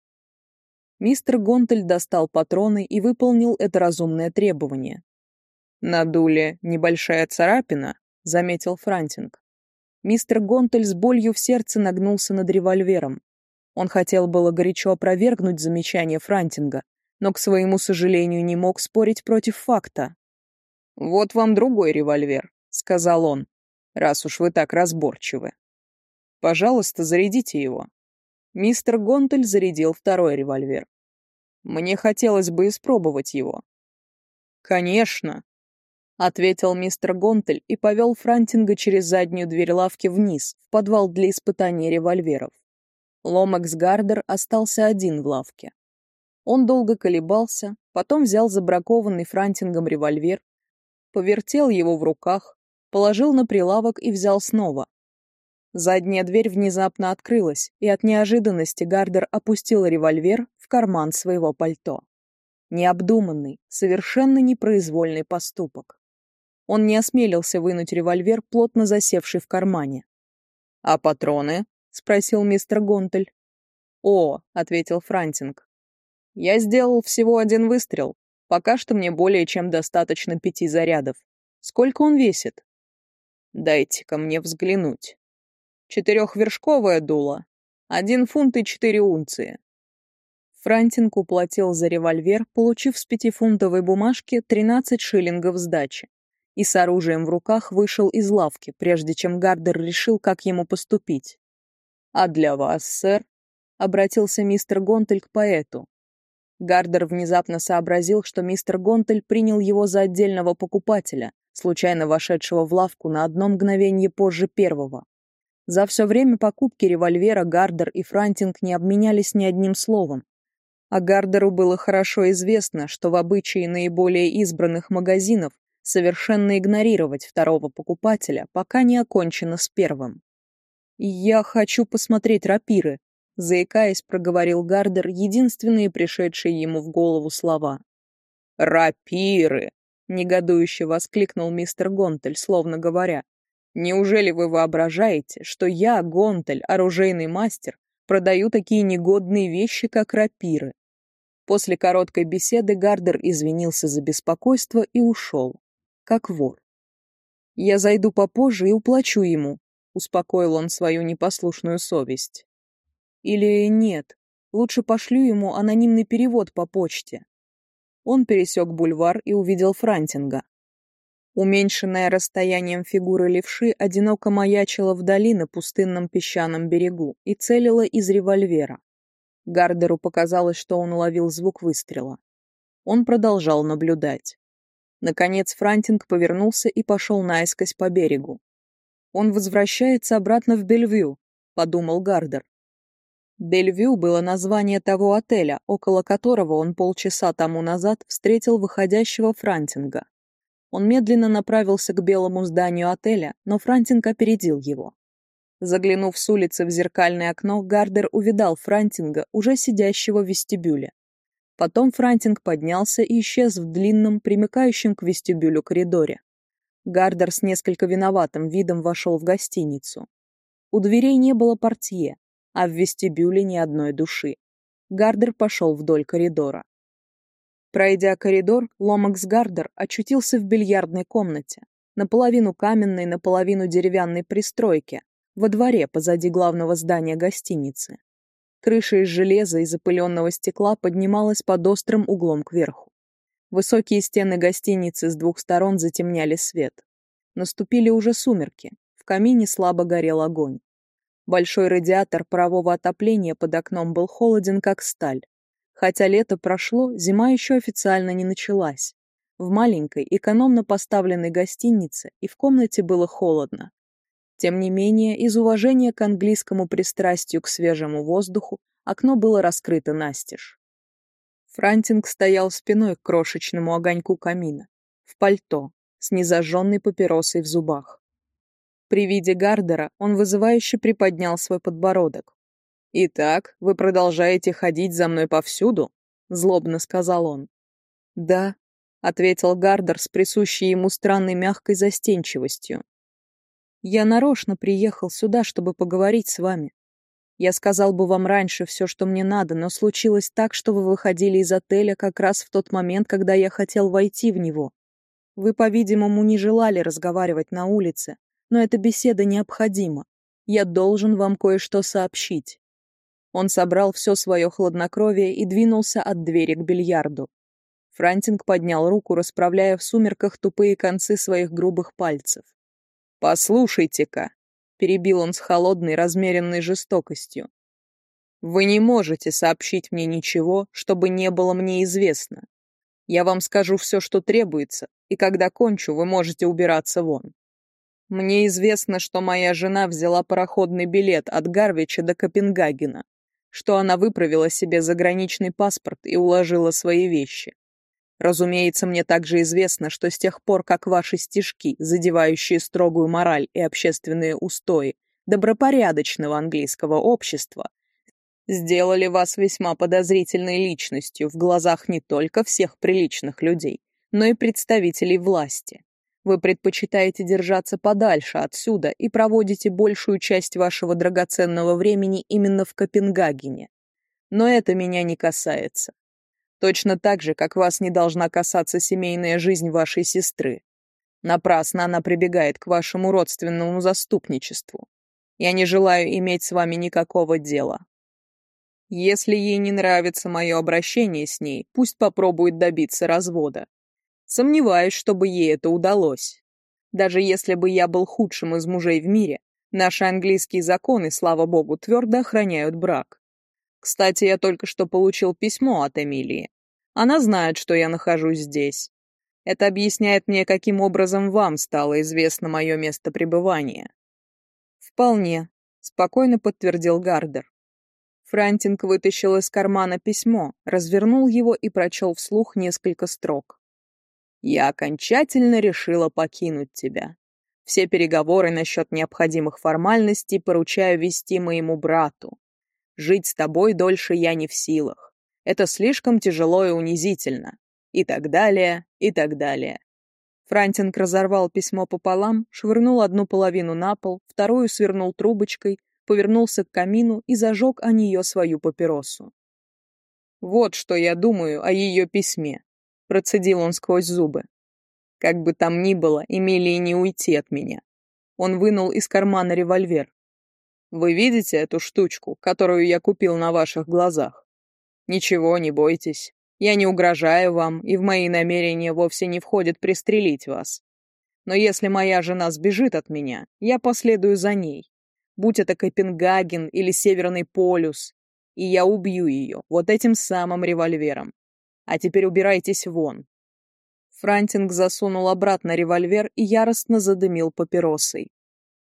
Speaker 1: Мистер Гонтель достал патроны и выполнил это разумное требование. «На дуле небольшая царапина», — заметил Франтинг. Мистер Гонтель с болью в сердце нагнулся над револьвером. Он хотел было горячо опровергнуть замечание Франтинга, но, к своему сожалению, не мог спорить против факта. «Вот вам другой револьвер», — сказал он, — «раз уж вы так разборчивы. Пожалуйста, зарядите его». Мистер Гонтель зарядил второй револьвер. «Мне хотелось бы испробовать его». «Конечно», — ответил мистер Гонтель и повел Франтинга через заднюю дверь лавки вниз, в подвал для испытания револьверов. Ломакс Гардер остался один в лавке. Он долго колебался, потом взял забракованный франтингом револьвер, повертел его в руках, положил на прилавок и взял снова. Задняя дверь внезапно открылась, и от неожиданности Гардер опустил револьвер в карман своего пальто. Необдуманный, совершенно непроизвольный поступок. Он не осмелился вынуть револьвер, плотно засевший в кармане. «А патроны?» — спросил мистер Гонтель. «О», — ответил Франтинг. «Я сделал всего один выстрел. Пока что мне более чем достаточно пяти зарядов. Сколько он весит?» «Дайте-ка мне взглянуть. Четырехвершковое дуло. Один фунт и четыре унции». Франтинг уплатил за револьвер, получив с пятифунтовой бумажки 13 шиллингов сдачи, и с оружием в руках вышел из лавки, прежде чем Гардер решил, как ему поступить. «А для вас, сэр?» — обратился мистер Гонтель к поэту. Гардер внезапно сообразил, что мистер Гонтель принял его за отдельного покупателя, случайно вошедшего в лавку на одно мгновение позже первого. За все время покупки револьвера Гардер и Франтинг не обменялись ни одним словом. А Гардеру было хорошо известно, что в обычае наиболее избранных магазинов совершенно игнорировать второго покупателя, пока не окончено с первым. «Я хочу посмотреть рапиры», — заикаясь, проговорил Гардер единственные пришедшие ему в голову слова. «Рапиры!» — негодующе воскликнул мистер Гонтель, словно говоря. «Неужели вы воображаете, что я, Гонтель, оружейный мастер, продаю такие негодные вещи, как рапиры?» После короткой беседы Гардер извинился за беспокойство и ушел, как вор. «Я зайду попозже и уплачу ему», — успокоил он свою непослушную совесть. «Или нет, лучше пошлю ему анонимный перевод по почте. Он пересек бульвар и увидел Франтинга. Уменьшенная расстоянием фигура левши одиноко маячила вдали на пустынном песчаном берегу и целила из револьвера. Гардеру показалось, что он уловил звук выстрела. Он продолжал наблюдать. Наконец Франтинг повернулся и пошел наискось по берегу. «Он возвращается обратно в Бельвью», — подумал Гардер. Бельвью было название того отеля, около которого он полчаса тому назад встретил выходящего Франтинга. Он медленно направился к белому зданию отеля, но Франтинг опередил его. Заглянув с улицы в зеркальное окно, Гардер увидал Франтинга, уже сидящего в вестибюле. Потом Франтинг поднялся и исчез в длинном, примыкающем к вестибюлю коридоре. Гардер с несколько виноватым видом вошел в гостиницу. У дверей не было портье, а в вестибюле ни одной души. Гардер пошел вдоль коридора. Пройдя коридор, Ломакс Гардер очутился в бильярдной комнате, наполовину каменной, наполовину деревянной пристройке, во дворе позади главного здания гостиницы. Крыша из железа и запыленного стекла поднималась под острым углом кверху. Высокие стены гостиницы с двух сторон затемняли свет. Наступили уже сумерки, в камине слабо горел огонь. Большой радиатор парового отопления под окном был холоден, как сталь. Хотя лето прошло, зима еще официально не началась. В маленькой, экономно поставленной гостинице и в комнате было холодно. Тем не менее, из уважения к английскому пристрастию к свежему воздуху, окно было раскрыто настежь. Франтинг стоял спиной к крошечному огоньку камина, в пальто, с незажженной папиросой в зубах. При виде Гардера он вызывающе приподнял свой подбородок. «Итак, вы продолжаете ходить за мной повсюду?» — злобно сказал он. «Да», — ответил Гардер с присущей ему странной мягкой застенчивостью. «Я нарочно приехал сюда, чтобы поговорить с вами. Я сказал бы вам раньше все, что мне надо, но случилось так, что вы выходили из отеля как раз в тот момент, когда я хотел войти в него. Вы, по-видимому, не желали разговаривать на улице, но эта беседа необходима. Я должен вам кое-что сообщить». Он собрал все свое хладнокровие и двинулся от двери к бильярду. Франтинг поднял руку, расправляя в сумерках тупые концы своих грубых пальцев. «Послушайте-ка», — перебил он с холодной, размеренной жестокостью. «Вы не можете сообщить мне ничего, чтобы не было мне известно. Я вам скажу все, что требуется, и когда кончу, вы можете убираться вон. Мне известно, что моя жена взяла пароходный билет от Гарвича до Копенгагена, что она выправила себе заграничный паспорт и уложила свои вещи. Разумеется, мне также известно, что с тех пор, как ваши стишки, задевающие строгую мораль и общественные устои добропорядочного английского общества, сделали вас весьма подозрительной личностью в глазах не только всех приличных людей, но и представителей власти. Вы предпочитаете держаться подальше отсюда и проводите большую часть вашего драгоценного времени именно в Копенгагене. Но это меня не касается. Точно так же, как вас не должна касаться семейная жизнь вашей сестры. Напрасно она прибегает к вашему родственному заступничеству. Я не желаю иметь с вами никакого дела. Если ей не нравится мое обращение с ней, пусть попробует добиться развода. Сомневаюсь, чтобы ей это удалось. Даже если бы я был худшим из мужей в мире, наши английские законы, слава богу, твердо охраняют брак. Кстати, я только что получил письмо от Эмилии. Она знает, что я нахожусь здесь. Это объясняет мне, каким образом вам стало известно мое место пребывания. Вполне, спокойно подтвердил Гардер. Франтинг вытащил из кармана письмо, развернул его и прочел вслух несколько строк. Я окончательно решила покинуть тебя. Все переговоры насчет необходимых формальностей поручаю вести моему брату. Жить с тобой дольше я не в силах. Это слишком тяжело и унизительно. И так далее, и так далее. Франтинг разорвал письмо пополам, швырнул одну половину на пол, вторую свернул трубочкой, повернулся к камину и зажег о нее свою папиросу. «Вот что я думаю о ее письме», — процедил он сквозь зубы. «Как бы там ни было, Эмилии не уйти от меня». Он вынул из кармана револьвер. «Вы видите эту штучку, которую я купил на ваших глазах? Ничего, не бойтесь. Я не угрожаю вам, и в мои намерения вовсе не входит пристрелить вас. Но если моя жена сбежит от меня, я последую за ней. Будь это Копенгаген или Северный полюс, и я убью ее вот этим самым револьвером. А теперь убирайтесь вон». Франтинг засунул обратно револьвер и яростно задымил папиросой.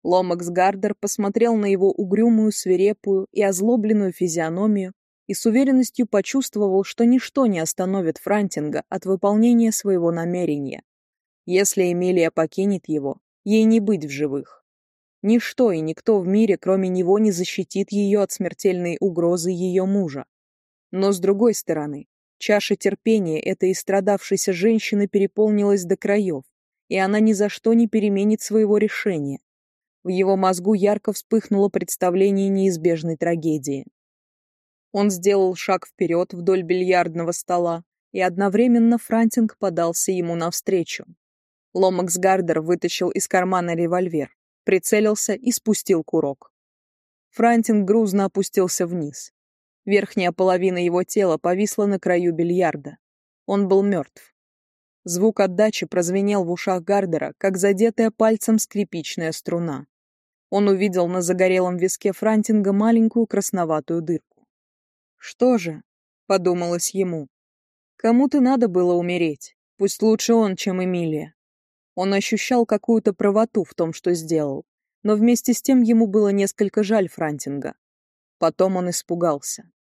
Speaker 1: Ломакс Гардер посмотрел на его угрюмую, свирепую и озлобленную физиономию и с уверенностью почувствовал, что ничто не остановит Франтинга от выполнения своего намерения. Если Эмилия покинет его, ей не быть в живых. Ничто и никто в мире, кроме него, не защитит ее от смертельной угрозы ее мужа. Но с другой стороны, чаша терпения этой истрадавшейся женщины переполнилась до краев, и она ни за что не переменит своего решения. В его мозгу ярко вспыхнуло представление неизбежной трагедии. Он сделал шаг вперед вдоль бильярдного стола, и одновременно Франтинг подался ему навстречу. Ломакс Гардер вытащил из кармана револьвер, прицелился и спустил курок. Франтинг грузно опустился вниз. Верхняя половина его тела повисла на краю бильярда. Он был мертв. Звук отдачи прозвенел в ушах Гардера, как задетая пальцем скрипичная струна. Он увидел на загорелом виске Франтинга маленькую красноватую дырку. «Что же?» — подумалось ему. «Кому-то надо было умереть. Пусть лучше он, чем Эмилия». Он ощущал какую-то правоту в том, что сделал, но вместе с тем ему было несколько жаль Франтинга. Потом он испугался.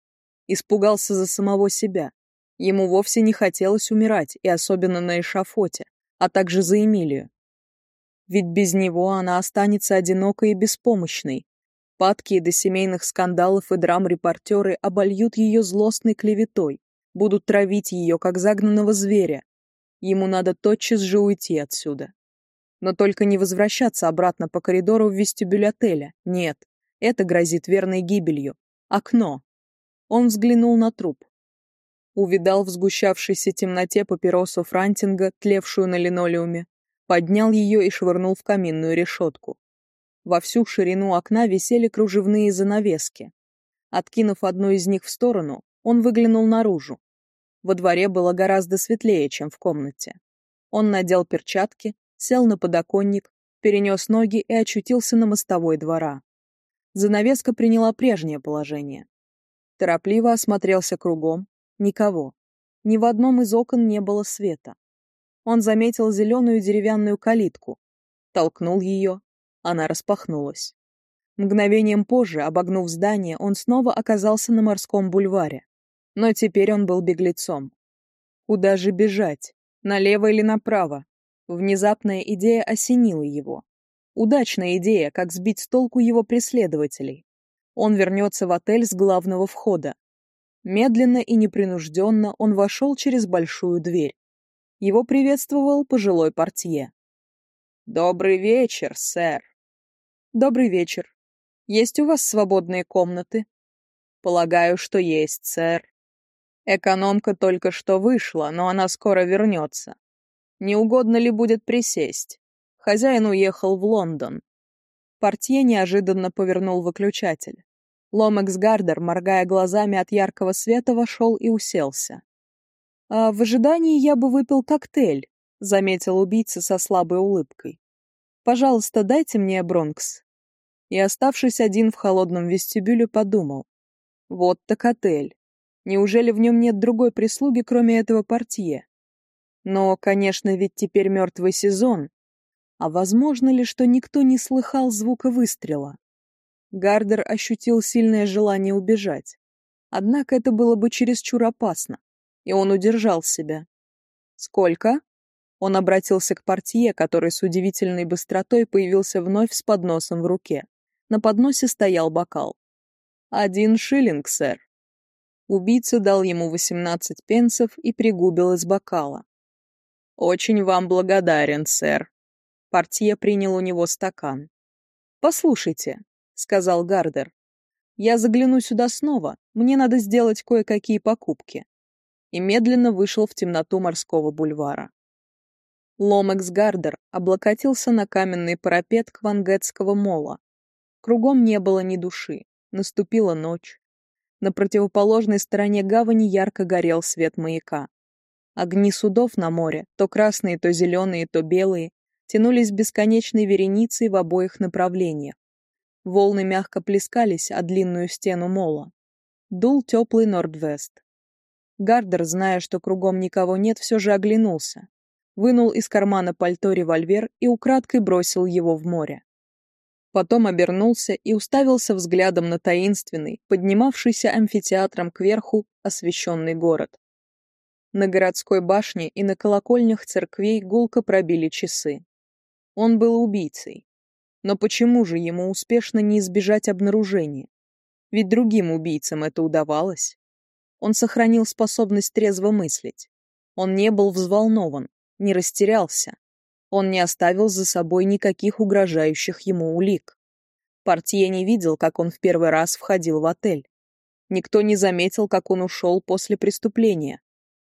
Speaker 1: Испугался за самого себя. Ему вовсе не хотелось умирать, и особенно на эшафоте, а также за Эмилию. Ведь без него она останется одинокой и беспомощной, Падкие до семейных скандалов и драм репортеры обольют ее злостной клеветой, будут травить ее, как загнанного зверя. Ему надо тотчас же уйти отсюда. Но только не возвращаться обратно по коридору в вестибюль отеля. Нет, это грозит верной гибелью. Окно. Он взглянул на труп. Увидал в сгущавшейся темноте папиросу Франтинга, тлевшую на линолеуме, поднял ее и швырнул в каминную решетку. Во всю ширину окна висели кружевные занавески. Откинув одну из них в сторону, он выглянул наружу. Во дворе было гораздо светлее, чем в комнате. Он надел перчатки, сел на подоконник, перенес ноги и очутился на мостовой двора. Занавеска приняла прежнее положение. Торопливо осмотрелся кругом. Никого. Ни в одном из окон не было света. Он заметил зеленую деревянную калитку. Толкнул ее, она распахнулась. Мгновением позже, обогнув здание, он снова оказался на морском бульваре. Но теперь он был беглецом. Куда же бежать? Налево или направо? Внезапная идея осенила его. Удачная идея, как сбить с толку его преследователей. Он вернется в отель с главного входа. Медленно и непринужденно он вошел через большую дверь. Его приветствовал пожилой портье. «Добрый вечер, сэр!» «Добрый вечер. Есть у вас свободные комнаты?» «Полагаю, что есть, сэр. Экономка только что вышла, но она скоро вернется. Не угодно ли будет присесть? Хозяин уехал в Лондон». Портье неожиданно повернул выключатель. Ломекс Гардер, моргая глазами от яркого света, вошел и уселся. «А в ожидании я бы выпил коктейль», — заметил убийца со слабой улыбкой. «Пожалуйста, дайте мне Бронкс» и, оставшись один в холодном вестибюле, подумал. Вот так отель. Неужели в нем нет другой прислуги, кроме этого портье? Но, конечно, ведь теперь мертвый сезон. А возможно ли, что никто не слыхал звука выстрела? Гардер ощутил сильное желание убежать. Однако это было бы чересчур опасно, и он удержал себя. «Сколько?» Он обратился к портье, который с удивительной быстротой появился вновь с подносом в руке. На подносе стоял бокал. «Один шиллинг, сэр». Убийца дал ему восемнадцать пенсов и пригубил из бокала. «Очень вам благодарен, сэр». Портье принял у него стакан. «Послушайте», — сказал Гардер, — «я загляну сюда снова, мне надо сделать кое-какие покупки». И медленно вышел в темноту морского бульвара. Ломекс Гардер облокотился на каменный парапет Квангетского мола. Кругом не было ни души, наступила ночь. На противоположной стороне гавани ярко горел свет маяка. Огни судов на море, то красные, то зеленые, то белые, тянулись бесконечной вереницей в обоих направлениях. Волны мягко плескались о длинную стену мола. Дул теплый нордвест. Гардер, зная, что кругом никого нет, все же оглянулся вынул из кармана пальто револьвер и украдкой бросил его в море. Потом обернулся и уставился взглядом на таинственный, поднимавшийся амфитеатром кверху, освещенный город. На городской башне и на колокольнях церквей гулко пробили часы. Он был убийцей. Но почему же ему успешно не избежать обнаружения? Ведь другим убийцам это удавалось. Он сохранил способность трезво мыслить. Он не был взволнован, не растерялся. Он не оставил за собой никаких угрожающих ему улик. Портье не видел, как он в первый раз входил в отель. Никто не заметил, как он ушел после преступления.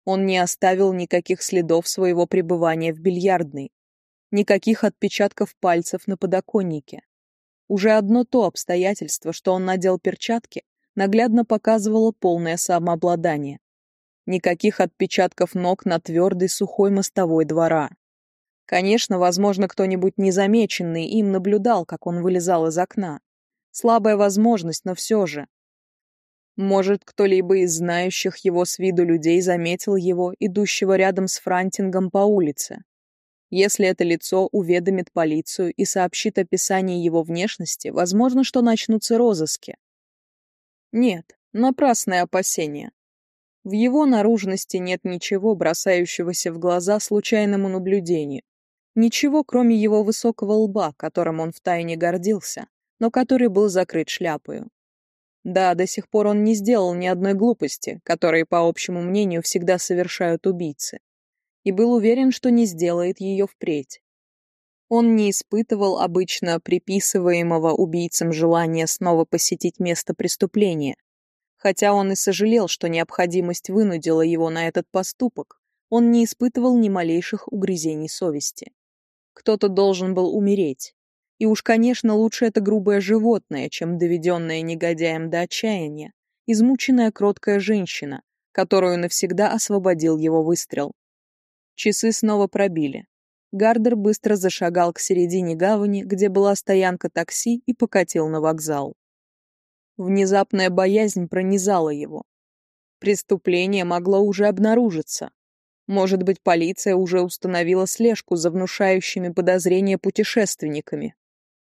Speaker 1: Он не оставил никаких следов своего пребывания в бильярдной, никаких отпечатков пальцев на подоконнике. Уже одно то обстоятельство, что он надел перчатки, наглядно показывало полное самообладание. Никаких отпечатков ног на твердой сухой мостовой двора. Конечно, возможно, кто-нибудь незамеченный им наблюдал, как он вылезал из окна. Слабая возможность, но все же. Может, кто-либо из знающих его с виду людей заметил его, идущего рядом с Франтингом по улице. Если это лицо уведомит полицию и сообщит описание его внешности, возможно, что начнутся розыски. Нет, напрасное опасение. В его наружности нет ничего, бросающегося в глаза случайному наблюдению. Ничего, кроме его высокого лба, которым он втайне гордился, но который был закрыт шляпою. Да, до сих пор он не сделал ни одной глупости, которые, по общему мнению, всегда совершают убийцы, и был уверен, что не сделает ее впредь. Он не испытывал обычно приписываемого убийцам желания снова посетить место преступления, Хотя он и сожалел, что необходимость вынудила его на этот поступок, он не испытывал ни малейших угрызений совести. Кто-то должен был умереть. И уж, конечно, лучше это грубое животное, чем доведенная негодяем до отчаяния, измученная кроткая женщина, которую навсегда освободил его выстрел. Часы снова пробили. Гардер быстро зашагал к середине гавани, где была стоянка такси, и покатил на вокзал. Внезапная боязнь пронизала его. Преступление могло уже обнаружиться. Может быть, полиция уже установила слежку за внушающими подозрения путешественниками.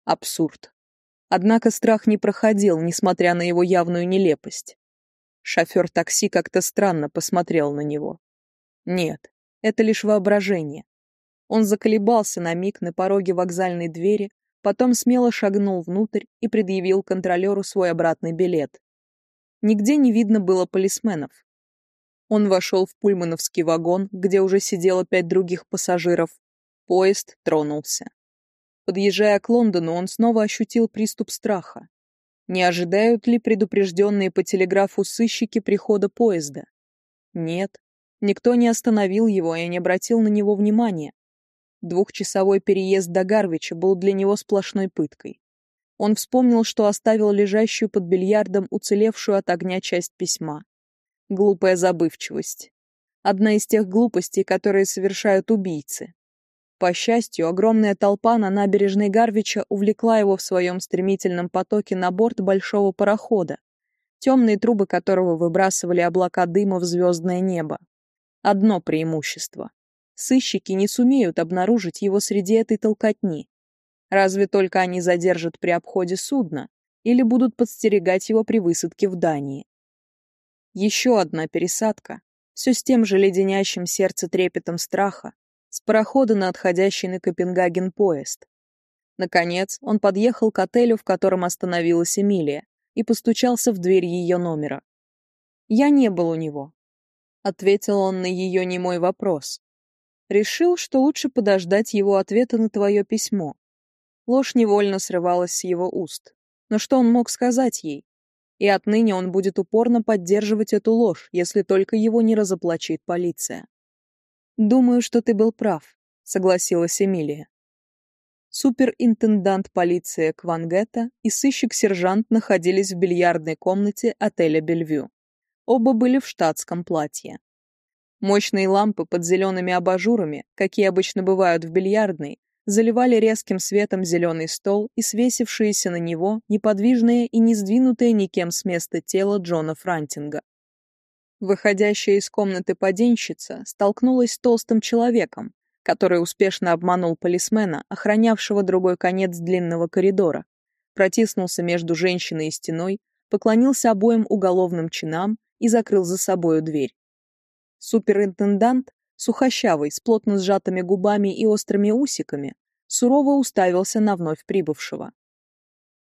Speaker 1: Абсурд. Однако страх не проходил, несмотря на его явную нелепость. Шофер такси как-то странно посмотрел на него. Нет, это лишь воображение. Он заколебался на миг на пороге вокзальной двери, потом смело шагнул внутрь и предъявил контролеру свой обратный билет. Нигде не видно было полисменов. Он вошел в пульмановский вагон, где уже сидело пять других пассажиров. Поезд тронулся. Подъезжая к Лондону, он снова ощутил приступ страха. Не ожидают ли предупрежденные по телеграфу сыщики прихода поезда? Нет, никто не остановил его и не обратил на него внимания. Двухчасовой переезд до Гарвича был для него сплошной пыткой. Он вспомнил, что оставил лежащую под бильярдом уцелевшую от огня часть письма. Глупая забывчивость. Одна из тех глупостей, которые совершают убийцы. По счастью, огромная толпа на набережной Гарвича увлекла его в своем стремительном потоке на борт большого парохода, темные трубы которого выбрасывали облака дыма в звездное небо. Одно преимущество. Сыщики не сумеют обнаружить его среди этой толкотни. Разве только они задержат при обходе судна или будут подстерегать его при высадке в Дании. Еще одна пересадка, все с тем же леденящим сердце трепетом страха, с парохода на отходящий на Копенгаген поезд. Наконец, он подъехал к отелю, в котором остановилась Эмилия, и постучался в дверь ее номера. «Я не был у него», — ответил он на ее немой вопрос. Решил, что лучше подождать его ответа на твое письмо. Ложь невольно срывалась с его уст. Но что он мог сказать ей? И отныне он будет упорно поддерживать эту ложь, если только его не разоблачит полиция. «Думаю, что ты был прав», — согласилась Эмилия. Суперинтендант полиции Квангета и сыщик-сержант находились в бильярдной комнате отеля «Бельвю». Оба были в штатском платье. Мощные лампы под зелеными абажурами, какие обычно бывают в бильярдной, заливали резким светом зеленый стол и свесившиеся на него неподвижное и не сдвинутое никем с места тело Джона Франтинга. Выходящая из комнаты поденщица столкнулась с толстым человеком, который успешно обманул полисмена, охранявшего другой конец длинного коридора, протиснулся между женщиной и стеной, поклонился обоим уголовным чинам и закрыл за собою дверь. Суперинтендант, сухощавый, с плотно сжатыми губами и острыми усиками, сурово уставился на вновь прибывшего.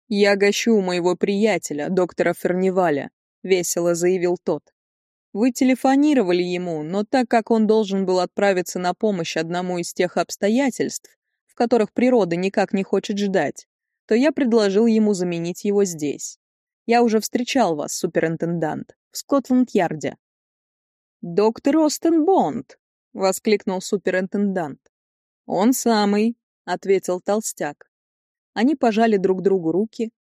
Speaker 1: «Я гощу моего приятеля, доктора Ферниваля», — весело заявил тот. Вы телефонировали ему, но так как он должен был отправиться на помощь одному из тех обстоятельств, в которых природа никак не хочет ждать, то я предложил ему заменить его здесь. Я уже встречал вас, суперинтендант, в Скотланд-Ярде. «Доктор Остен Бонд!» — воскликнул суперинтендант. «Он самый», — ответил толстяк. Они пожали друг другу руки.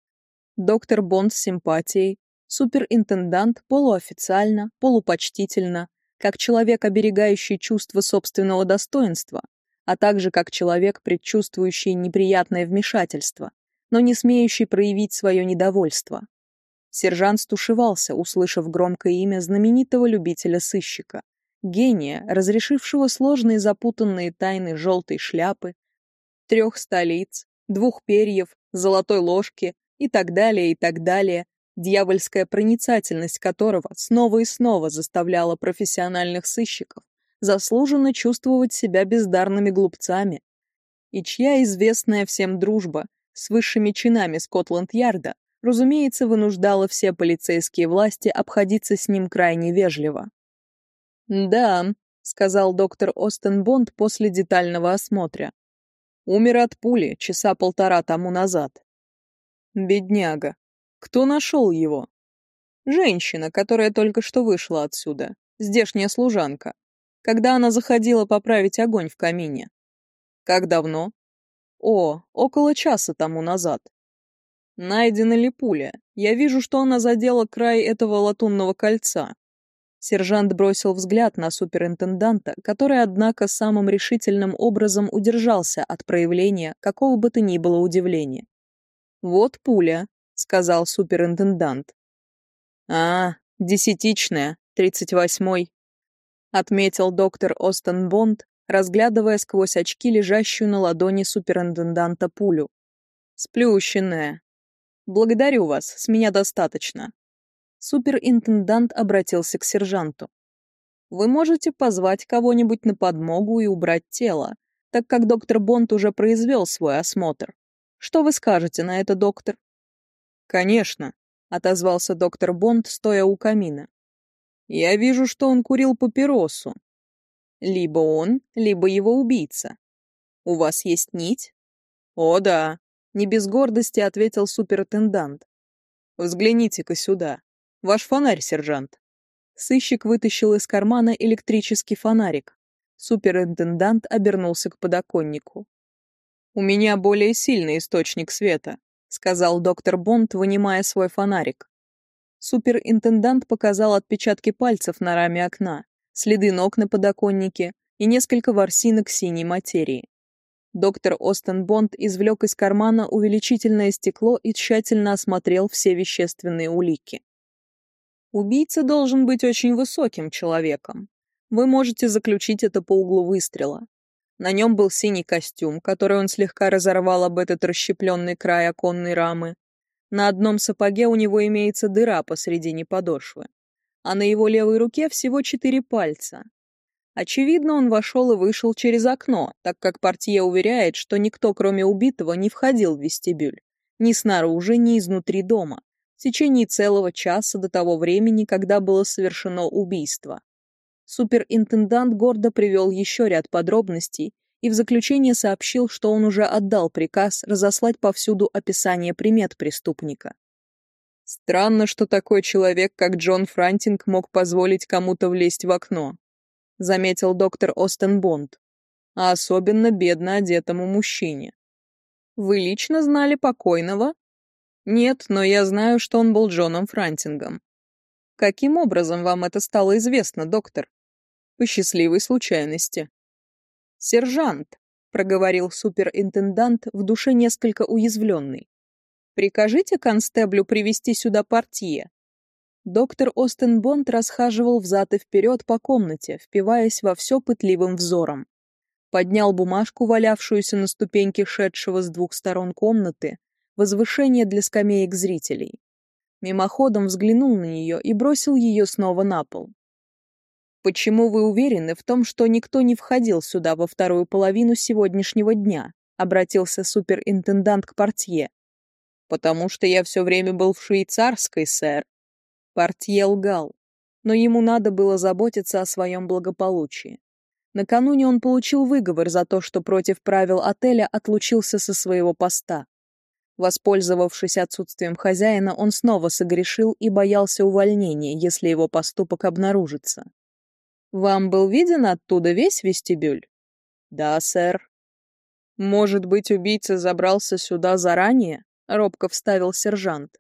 Speaker 1: Доктор Бонд с симпатией, Суперинтендант полуофициально, полупочтительно, как человек, оберегающий чувство собственного достоинства, а также как человек, предчувствующий неприятное вмешательство, но не смеющий проявить свое недовольство. Сержант стушевался, услышав громкое имя знаменитого любителя-сыщика, гения, разрешившего сложные запутанные тайны желтой шляпы, трех столиц, двух перьев, золотой ложки и так далее и так далее, дьявольская проницательность которого снова и снова заставляла профессиональных сыщиков заслуженно чувствовать себя бездарными глупцами, и чья известная всем дружба с высшими чинами Скотланд-Ярда, разумеется, вынуждала все полицейские власти обходиться с ним крайне вежливо. «Да», — сказал доктор Остен Бонд после детального осмотра. «Умер от пули часа полтора тому назад». «Бедняга», кто нашел его? Женщина, которая только что вышла отсюда. Здешняя служанка. Когда она заходила поправить огонь в камине. Как давно? О, около часа тому назад. Найдена ли пуля? Я вижу, что она задела край этого латунного кольца. Сержант бросил взгляд на суперинтенданта, который, однако, самым решительным образом удержался от проявления какого бы то ни было удивления. Вот пуля, сказал суперинтендант. А, десятичная, тридцать восьмой, отметил доктор Остен Бонд, разглядывая сквозь очки лежащую на ладони суперинтенданта пулю. Сплющенная. Благодарю вас, с меня достаточно. Суперинтендант обратился к сержанту. Вы можете позвать кого-нибудь на подмогу и убрать тело, так как доктор Бонд уже произвел свой осмотр. Что вы скажете на это, доктор? «Конечно», — отозвался доктор Бонд, стоя у камина. «Я вижу, что он курил папиросу. Либо он, либо его убийца. У вас есть нить?» «О, да», — не без гордости ответил суперинтендант. «Взгляните-ка сюда. Ваш фонарь, сержант». Сыщик вытащил из кармана электрический фонарик. Суперинтендант обернулся к подоконнику. «У меня более сильный источник света», сказал доктор Бонд, вынимая свой фонарик. Суперинтендант показал отпечатки пальцев на раме окна, следы ног на подоконнике и несколько ворсинок синей материи. Доктор Остен Бонд извлек из кармана увеличительное стекло и тщательно осмотрел все вещественные улики. Убийца должен быть очень высоким человеком. Вы можете заключить это по углу выстрела. На нем был синий костюм, который он слегка разорвал об этот расщепленный край оконной рамы. На одном сапоге у него имеется дыра посредине подошвы, а на его левой руке всего четыре пальца. Очевидно, он вошел и вышел через окно, так как портье уверяет, что никто, кроме убитого, не входил в вестибюль. Ни снаружи, ни изнутри дома. В течение целого часа до того времени, когда было совершено убийство. Суперинтендант гордо привел еще ряд подробностей и в заключение сообщил, что он уже отдал приказ разослать повсюду описание примет преступника. Странно, что такой человек, как Джон Франтинг, мог позволить кому-то влезть в окно, заметил доктор Остен Бонд, а особенно бедно одетому мужчине. Вы лично знали покойного? Нет, но я знаю, что он был Джоном Франтингом. Каким образом вам это стало известно, доктор? По счастливой случайности. Сержант, проговорил суперинтендант в душе несколько уязвленный. Прикажите констеблю привести сюда портье. Доктор Остен Бонд расхаживал взад и вперед по комнате, впиваясь во все пытливым взором. Поднял бумажку, валявшуюся на ступеньке шедшего с двух сторон комнаты, возвышение для скамеек зрителей. Мимоходом взглянул на нее и бросил ее снова на пол. «Почему вы уверены в том, что никто не входил сюда во вторую половину сегодняшнего дня?» — обратился суперинтендант к портье. «Потому что я все время был в швейцарской, сэр», Портье лгал, но ему надо было заботиться о своем благополучии. Накануне он получил выговор за то, что против правил отеля отлучился со своего поста. Воспользовавшись отсутствием хозяина, он снова согрешил и боялся увольнения, если его поступок обнаружится. «Вам был виден оттуда весь вестибюль?» «Да, сэр». «Может быть, убийца забрался сюда заранее?» — робко вставил сержант.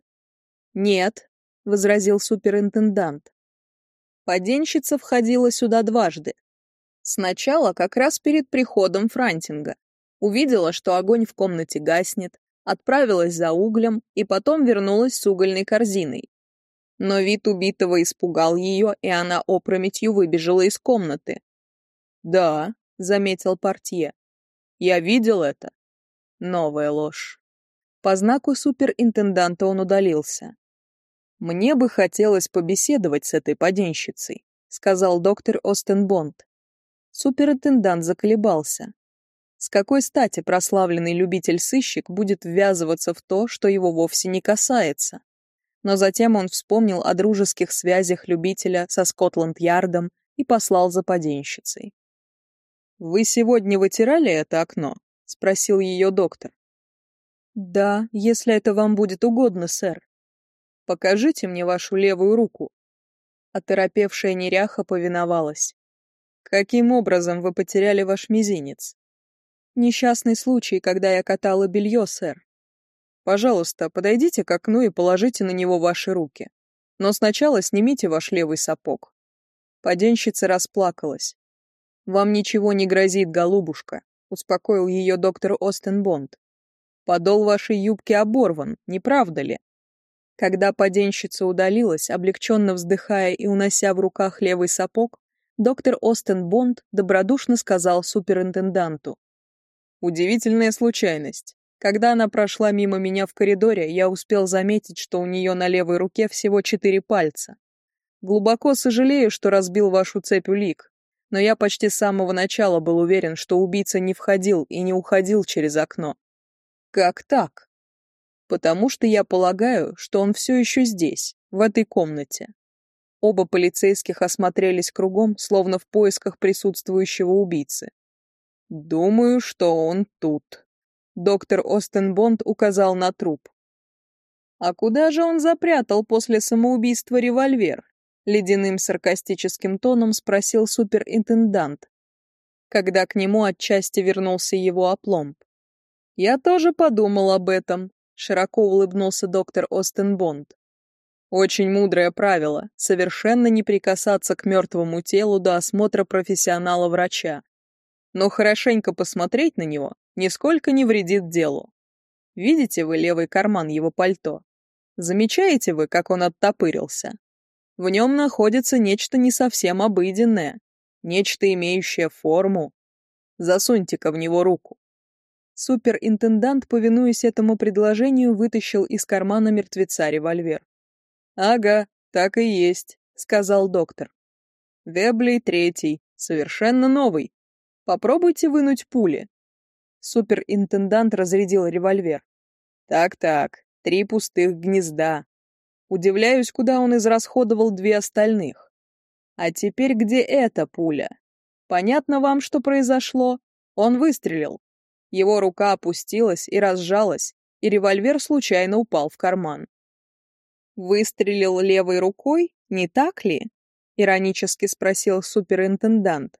Speaker 1: «Нет, — возразил суперинтендант. Поденщица входила сюда дважды. Сначала как раз перед приходом Франтинга. Увидела, что огонь в комнате гаснет, отправилась за углем и потом вернулась с угольной корзиной. Но вид убитого испугал ее, и она опрометью выбежала из комнаты. «Да», — заметил портье, — «я видел это». Новая ложь. По знаку суперинтенданта он удалился. «Мне бы хотелось побеседовать с этой поденщицей», — сказал доктор Остенбонд. Суперинтендант заколебался. С какой стати прославленный любитель-сыщик будет ввязываться в то, что его вовсе не касается? Но затем он вспомнил о дружеских связях любителя со Скотланд-Ярдом и послал за поденщицей. «Вы сегодня вытирали это окно?» — спросил ее доктор. «Да, если это вам будет угодно, сэр». Покажите мне вашу левую руку. Оторопевшая неряха повиновалась. Каким образом вы потеряли ваш мизинец? Несчастный случай, когда я катала белье, сэр. Пожалуйста, подойдите к окну и положите на него ваши руки. Но сначала снимите ваш левый сапог. Поденщица расплакалась. «Вам ничего не грозит, голубушка», — успокоил ее доктор Остен Бонд. «Подол вашей юбки оборван, не правда ли?» Когда поденщица удалилась, облегченно вздыхая и унося в руках левый сапог, доктор Остен Бонд добродушно сказал суперинтенданту. «Удивительная случайность. Когда она прошла мимо меня в коридоре, я успел заметить, что у нее на левой руке всего четыре пальца. Глубоко сожалею, что разбил вашу цепь улик, но я почти с самого начала был уверен, что убийца не входил и не уходил через окно. Как так? Потому что я полагаю, что он все еще здесь, в этой комнате. Оба полицейских осмотрелись кругом, словно в поисках присутствующего убийцы. «Думаю, что он тут», — доктор Остенбонд указал на труп. «А куда же он запрятал после самоубийства револьвер?» — ледяным саркастическим тоном спросил суперинтендант, когда к нему отчасти вернулся его опломб. «Я тоже подумал об этом», широко улыбнулся доктор Остенбонд. Очень мудрое правило — совершенно не прикасаться к мертвому телу до осмотра профессионала-врача. Но хорошенько посмотреть на него нисколько не вредит делу. Видите вы левый карман его пальто? Замечаете вы, как он оттопырился? В нем находится нечто не совсем обыденное, нечто имеющее форму. Засуньте-ка в него руку. Суперинтендант, повинуясь этому предложению, вытащил из кармана мертвеца револьвер. «Ага, так и есть», — сказал доктор. «Веблей третий», Совершенно новый. Попробуйте вынуть пули. Суперинтендант разрядил револьвер. Так-так, три пустых гнезда. Удивляюсь, куда он израсходовал две остальных. А теперь где эта пуля? Понятно вам, что произошло? Он выстрелил. Его рука опустилась и разжалась, и револьвер случайно упал в карман. «Выстрелил левой рукой, не так ли?» — иронически спросил суперинтендант.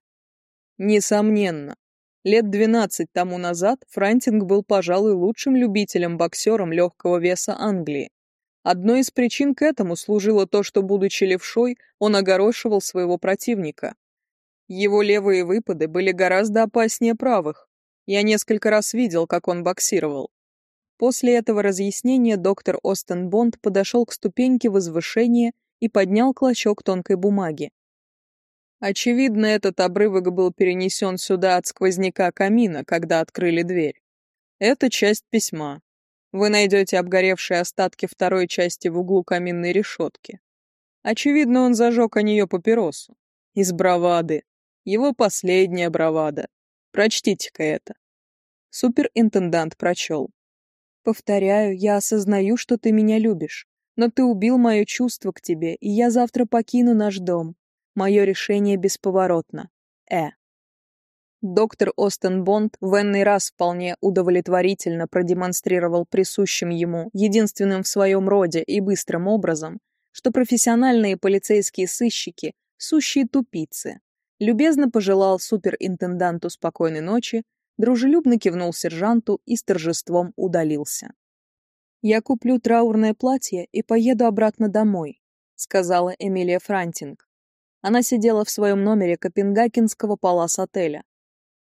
Speaker 1: «Несомненно. Лет двенадцать тому назад Франтинг был, пожалуй, лучшим любителем-боксером легкого веса Англии. Одной из причин к этому служило то, что, будучи левшой, он огорошивал своего противника. Его левые выпады были гораздо опаснее правых. Я несколько раз видел, как он боксировал. После этого разъяснения доктор Остен Бонд подошел к ступеньке возвышения и поднял клочок тонкой бумаги. Очевидно, этот обрывок был перенесен сюда от сквозняка камина, когда открыли дверь. Это часть письма. Вы найдете обгоревшие остатки второй части в углу каминной решетки. Очевидно, он зажег о нее папиросу. Из бравады. Его последняя бравада. Прочтите-ка это. Суперинтендант прочел. Повторяю, я осознаю, что ты меня любишь, но ты убил мое чувство к тебе, и я завтра покину наш дом. Мое решение бесповоротно. Э. Доктор Остен Бонд в энный раз вполне удовлетворительно продемонстрировал присущим ему, единственным в своем роде и быстрым образом, что профессиональные полицейские сыщики – сущие тупицы. Любезно пожелал суперинтенданту спокойной ночи дружелюбно кивнул сержанту и с торжеством удалился. «Я куплю траурное платье и поеду обратно домой», сказала Эмилия Франтинг. Она сидела в своем номере Копенгагенского палас-отеля.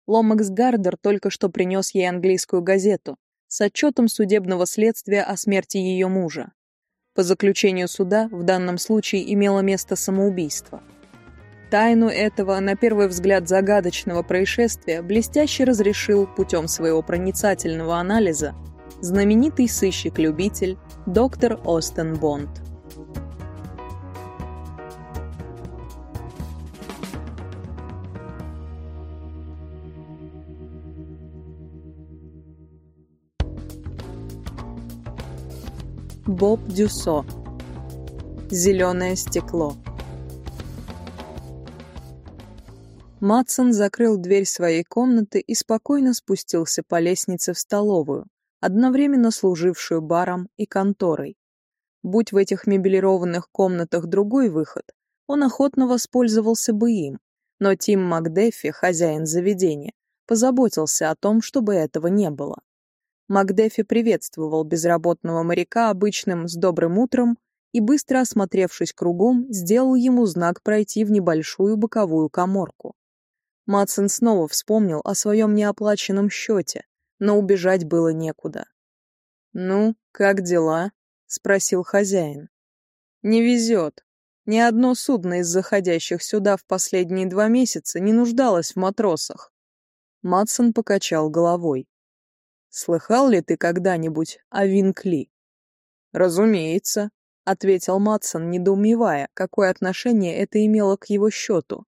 Speaker 1: Ломакс Гардер только что принес ей английскую газету с отчетом судебного следствия о смерти ее мужа. По заключению суда в данном случае имело место самоубийство. Тайну этого, на первый взгляд загадочного происшествия, блестяще разрешил путем своего проницательного анализа знаменитый сыщик-любитель доктор Остен Бонд. Боб Дюсо. Зеленое стекло. Матсон закрыл дверь своей комнаты и спокойно спустился по лестнице в столовую, одновременно служившую баром и конторой. Будь в этих мебелированных комнатах другой выход, он охотно воспользовался бы им, но Тим Макдеффи, хозяин заведения, позаботился о том, чтобы этого не было. Макдеффи приветствовал безработного моряка обычным «с добрым утром» и, быстро осмотревшись кругом, сделал ему знак пройти в небольшую боковую коморку. Матсон снова вспомнил о своем неоплаченном счете, но убежать было некуда. «Ну, как дела?» — спросил хозяин. «Не везет. Ни одно судно из заходящих сюда в последние два месяца не нуждалось в матросах». Матсон покачал головой. «Слыхал ли ты когда-нибудь о Винкли?» «Разумеется», — ответил Матсон, недоумевая, какое отношение это имело к его счету.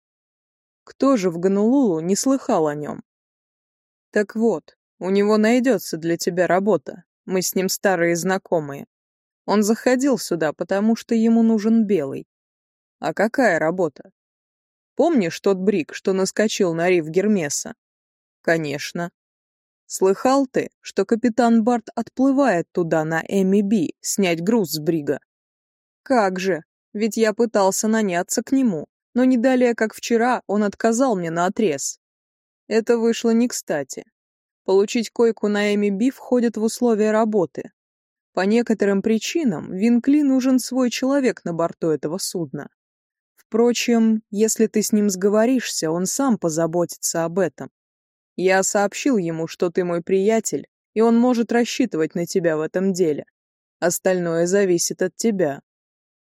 Speaker 1: Кто же в Гонолулу не слыхал о нем? Так вот, у него найдется для тебя работа. Мы с ним старые знакомые. Он заходил сюда, потому что ему нужен белый. А какая работа? Помнишь тот брик, что наскочил на риф Гермеса? Конечно. Слыхал ты, что капитан Барт отплывает туда на Эми Би снять груз с брига? Как же, ведь я пытался наняться к нему но не далее, как вчера, он отказал мне на отрез. Это вышло не кстати. Получить койку на Эми входит в условия работы. По некоторым причинам Винкли нужен свой человек на борту этого судна. Впрочем, если ты с ним сговоришься, он сам позаботится об этом. Я сообщил ему, что ты мой приятель, и он может рассчитывать на тебя в этом деле. Остальное зависит от тебя.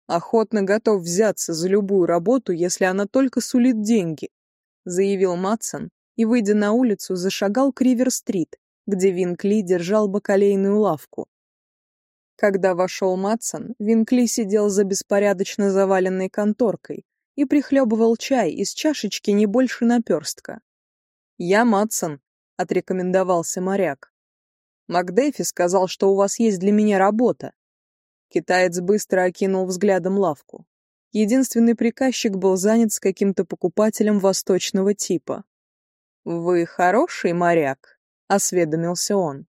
Speaker 1: Охотно готов взяться за любую работу, если она только сулит деньги, заявил Матсон и, выйдя на улицу, зашагал к Ривер-стрит, где Винкли держал бакалейную лавку. Когда вошел Матсон, Винкли сидел за беспорядочно заваленной конторкой и прихлебывал чай из чашечки не больше наперстка. «Я Матсон», — отрекомендовался моряк. «Макдэфи сказал, что у вас есть для меня работа». Китаец быстро окинул взглядом лавку. Единственный приказчик был занят с каким-то покупателем восточного типа. «Вы хороший моряк?» — осведомился он.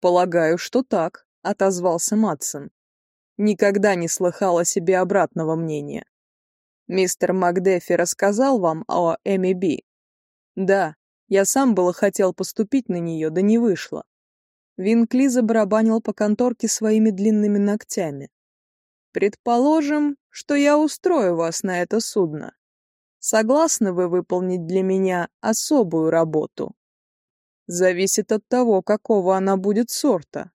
Speaker 1: «Полагаю, что так», — отозвался Матсон. «Никогда не слыхал о себе обратного мнения. Мистер Макдефи рассказал вам о Эми Би?» «Да, я сам было хотел поступить на нее, да не вышло». Винкли забарабанил по конторке своими длинными ногтями. «Предположим, что я устрою вас на это судно. Согласны вы выполнить для меня особую работу?» «Зависит от того, какого она будет сорта».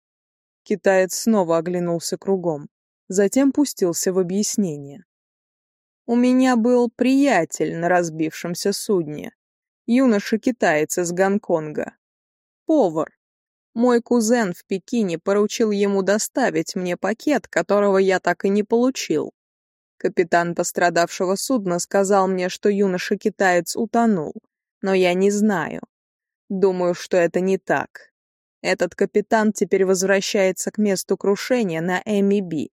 Speaker 1: Китаец снова оглянулся кругом, затем пустился в объяснение. У меня был приятель на разбившемся судне. Юноша-китаец из Гонконга. Повар. Мой кузен в Пекине поручил ему доставить мне пакет, которого я так и не получил. Капитан пострадавшего судна сказал мне, что юноша-китаец утонул, но я не знаю. Думаю, что это не так. Этот капитан теперь возвращается к месту крушения на Эми Би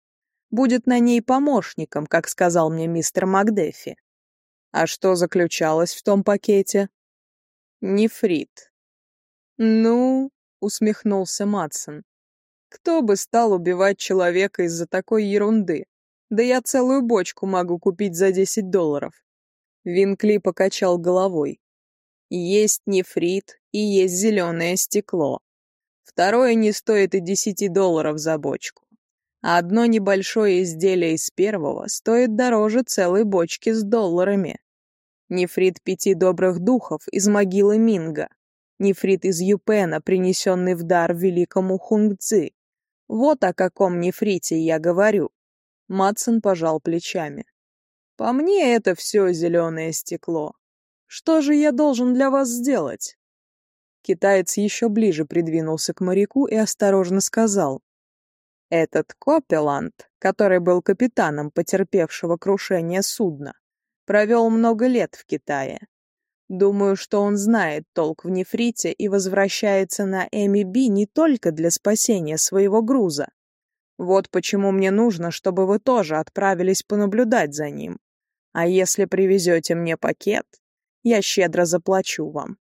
Speaker 1: будет на ней помощником, как сказал мне мистер Макдефи. А что заключалось в том пакете? Нефрит. Ну, усмехнулся Матсон. Кто бы стал убивать человека из-за такой ерунды? Да я целую бочку могу купить за 10 долларов. Винкли покачал головой. Есть нефрит и есть зеленое стекло. Второе не стоит и 10 долларов за бочку а одно небольшое изделие из первого стоит дороже целой бочки с долларами. Нефрит пяти добрых духов из могилы Минга. Нефрит из Юпена, принесенный в дар великому Хунгцзи. Вот о каком нефрите я говорю. Матсон пожал плечами. По мне это все зеленое стекло. Что же я должен для вас сделать? Китаец еще ближе придвинулся к моряку и осторожно сказал. Этот Копеланд, который был капитаном потерпевшего крушение судна, провел много лет в Китае. Думаю, что он знает толк в нефрите и возвращается на Эми Би не только для спасения своего груза. Вот почему мне нужно, чтобы вы тоже отправились понаблюдать за ним. А если привезете мне пакет, я щедро заплачу вам.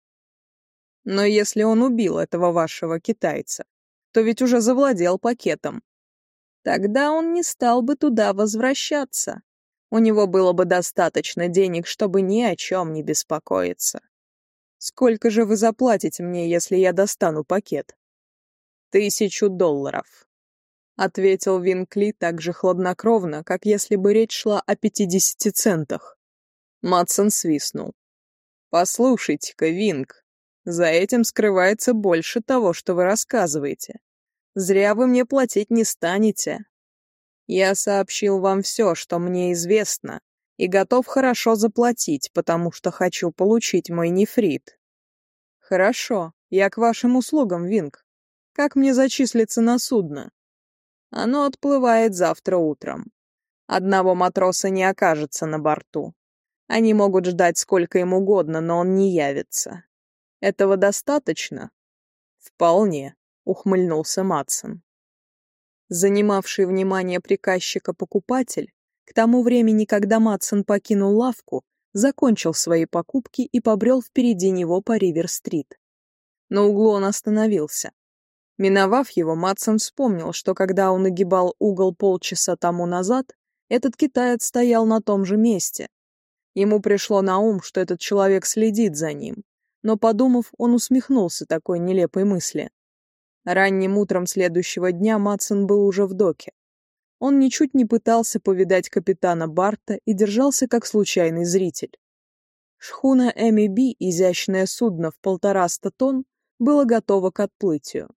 Speaker 1: Но если он убил этого вашего китайца, то ведь уже завладел пакетом, Тогда он не стал бы туда возвращаться. У него было бы достаточно денег, чтобы ни о чем не беспокоиться. Сколько же вы заплатите мне, если я достану пакет? Тысячу долларов. Ответил Винкли так же хладнокровно, как если бы речь шла о пятидесяти центах. Матсон свистнул. «Послушайте-ка, Винк, за этим скрывается больше того, что вы рассказываете. Зря вы мне платить не станете. Я сообщил вам все, что мне известно, и готов хорошо заплатить, потому что хочу получить мой нефрит. Хорошо, я к вашим услугам, Винг. Как мне зачислиться на судно? Оно отплывает завтра утром. Одного матроса не окажется на борту. Они могут ждать сколько им угодно, но он не явится. Этого достаточно? Вполне ухмыльнулся Матсон. Занимавший внимание приказчика покупатель, к тому времени, когда Матсон покинул лавку, закончил свои покупки и побрел впереди него по Ривер-стрит. На углу он остановился. Миновав его, Матсон вспомнил, что когда он нагибал угол полчаса тому назад, этот китаец стоял на том же месте. Ему пришло на ум, что этот человек следит за ним, но, подумав, он усмехнулся такой нелепой мысли. Ранним утром следующего дня Матсон был уже в доке. Он ничуть не пытался повидать капитана Барта и держался как случайный зритель. Шхуна Эми Би, изящное судно в полтораста тонн, было готово к отплытию.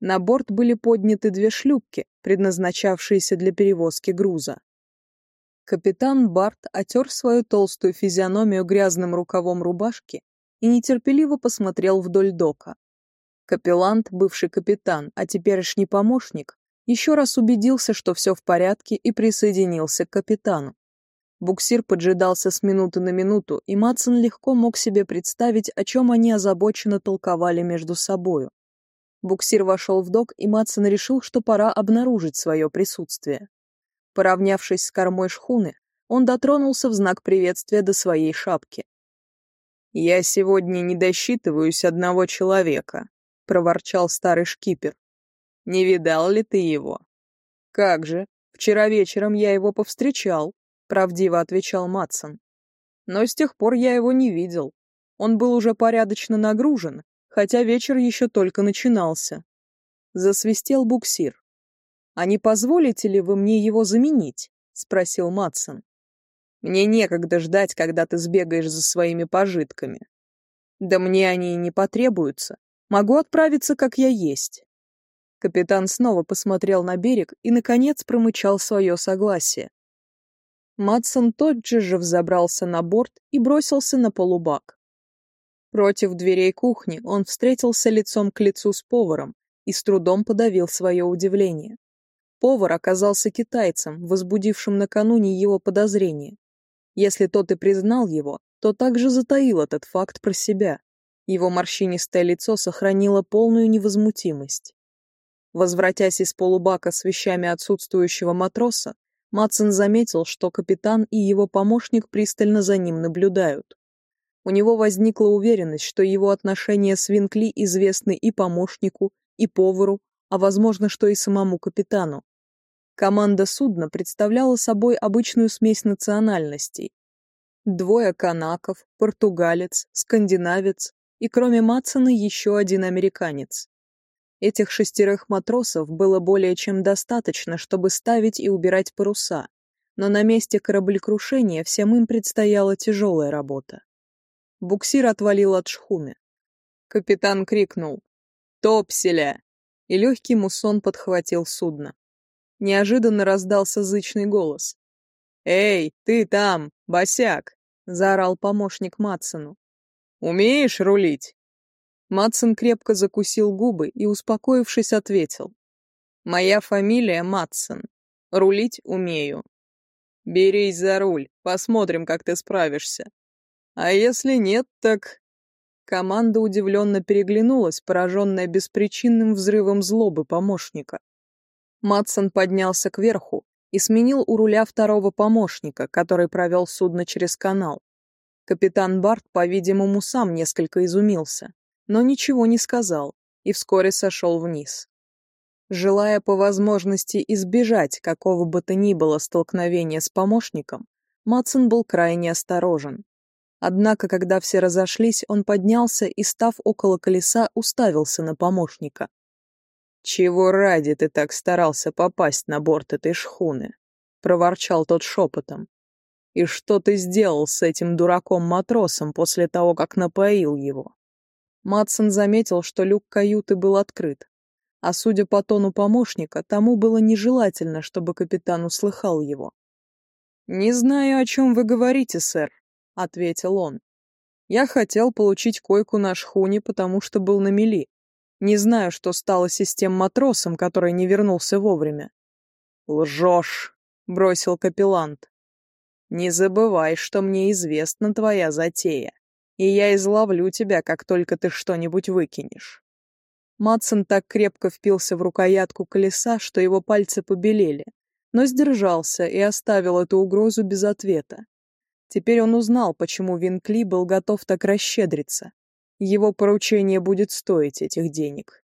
Speaker 1: На борт были подняты две шлюпки, предназначавшиеся для перевозки груза. Капитан Барт отер свою толстую физиономию грязным рукавом рубашки и нетерпеливо посмотрел вдоль дока. Капеллант, бывший капитан, а теперешний помощник, еще раз убедился, что все в порядке, и присоединился к капитану. Буксир поджидался с минуты на минуту, и Матсон легко мог себе представить, о чем они озабоченно толковали между собою. Буксир вошел в док, и Матсон решил, что пора обнаружить свое присутствие. Поравнявшись с кормой шхуны, он дотронулся в знак приветствия до своей шапки. «Я сегодня не досчитываюсь одного человека», — проворчал старый шкипер. «Не видал ли ты его?» «Как же, вчера вечером я его повстречал», правдиво отвечал Матсон. Но с тех пор я его не видел. Он был уже порядочно нагружен, хотя вечер еще только начинался. Засвистел буксир. «А не позволите ли вы мне его заменить?» — спросил Матсон. «Мне некогда ждать, когда ты сбегаешь за своими пожитками». «Да мне они и не потребуются. Могу отправиться, как я есть». Капитан снова посмотрел на берег и, наконец, промычал свое согласие. Матсон тотчас же взобрался на борт и бросился на полубак. Против дверей кухни он встретился лицом к лицу с поваром и с трудом подавил свое удивление. Повар оказался китайцем, возбудившим накануне его подозрения. Если тот и признал его, то также затаил этот факт про себя. Его морщинистое лицо сохранило полную невозмутимость. Возвратясь из полубака с вещами отсутствующего матроса, Матсон заметил, что капитан и его помощник пристально за ним наблюдают. У него возникла уверенность, что его отношения с Винкли известны и помощнику, и повару, а возможно, что и самому капитану. Команда судна представляла собой обычную смесь национальностей. Двое канаков, португалец, скандинавец и кроме Матсона еще один американец. Этих шестерых матросов было более чем достаточно, чтобы ставить и убирать паруса, но на месте кораблекрушения всем им предстояла тяжелая работа. Буксир отвалил от шхуны. Капитан крикнул «Топселя!» и легкий муссон подхватил судно. Неожиданно раздался зычный голос. «Эй, ты там, босяк!» — заорал помощник Матсону. «Умеешь рулить?» Матсон крепко закусил губы и, успокоившись, ответил. «Моя фамилия Матсон. Рулить умею. Берись за руль, посмотрим, как ты справишься. А если нет, так...» Команда удивленно переглянулась, пораженная беспричинным взрывом злобы помощника. Матсон поднялся кверху и сменил у руля второго помощника, который провел судно через канал. Капитан Барт, по-видимому, сам несколько изумился но ничего не сказал и вскоре сошел вниз. Желая по возможности избежать какого бы то ни было столкновения с помощником, Матсон был крайне осторожен. Однако, когда все разошлись, он поднялся и, став около колеса, уставился на помощника. «Чего ради ты так старался попасть на борт этой шхуны?» — проворчал тот шепотом. «И что ты сделал с этим дураком-матросом после того, как напоил его?» Матсон заметил, что люк каюты был открыт. А судя по тону помощника, тому было нежелательно, чтобы капитан услыхал его. «Не знаю, о чем вы говорите, сэр», — ответил он. «Я хотел получить койку на шхуне, потому что был на мели. Не знаю, что стало с тем матросом, который не вернулся вовремя». «Лжешь», — бросил капеллант. «Не забывай, что мне известна твоя затея и я изловлю тебя, как только ты что-нибудь выкинешь». Матсон так крепко впился в рукоятку колеса, что его пальцы побелели, но сдержался и оставил эту угрозу без ответа. Теперь он узнал, почему Винкли был готов так расщедриться. Его поручение будет стоить этих денег.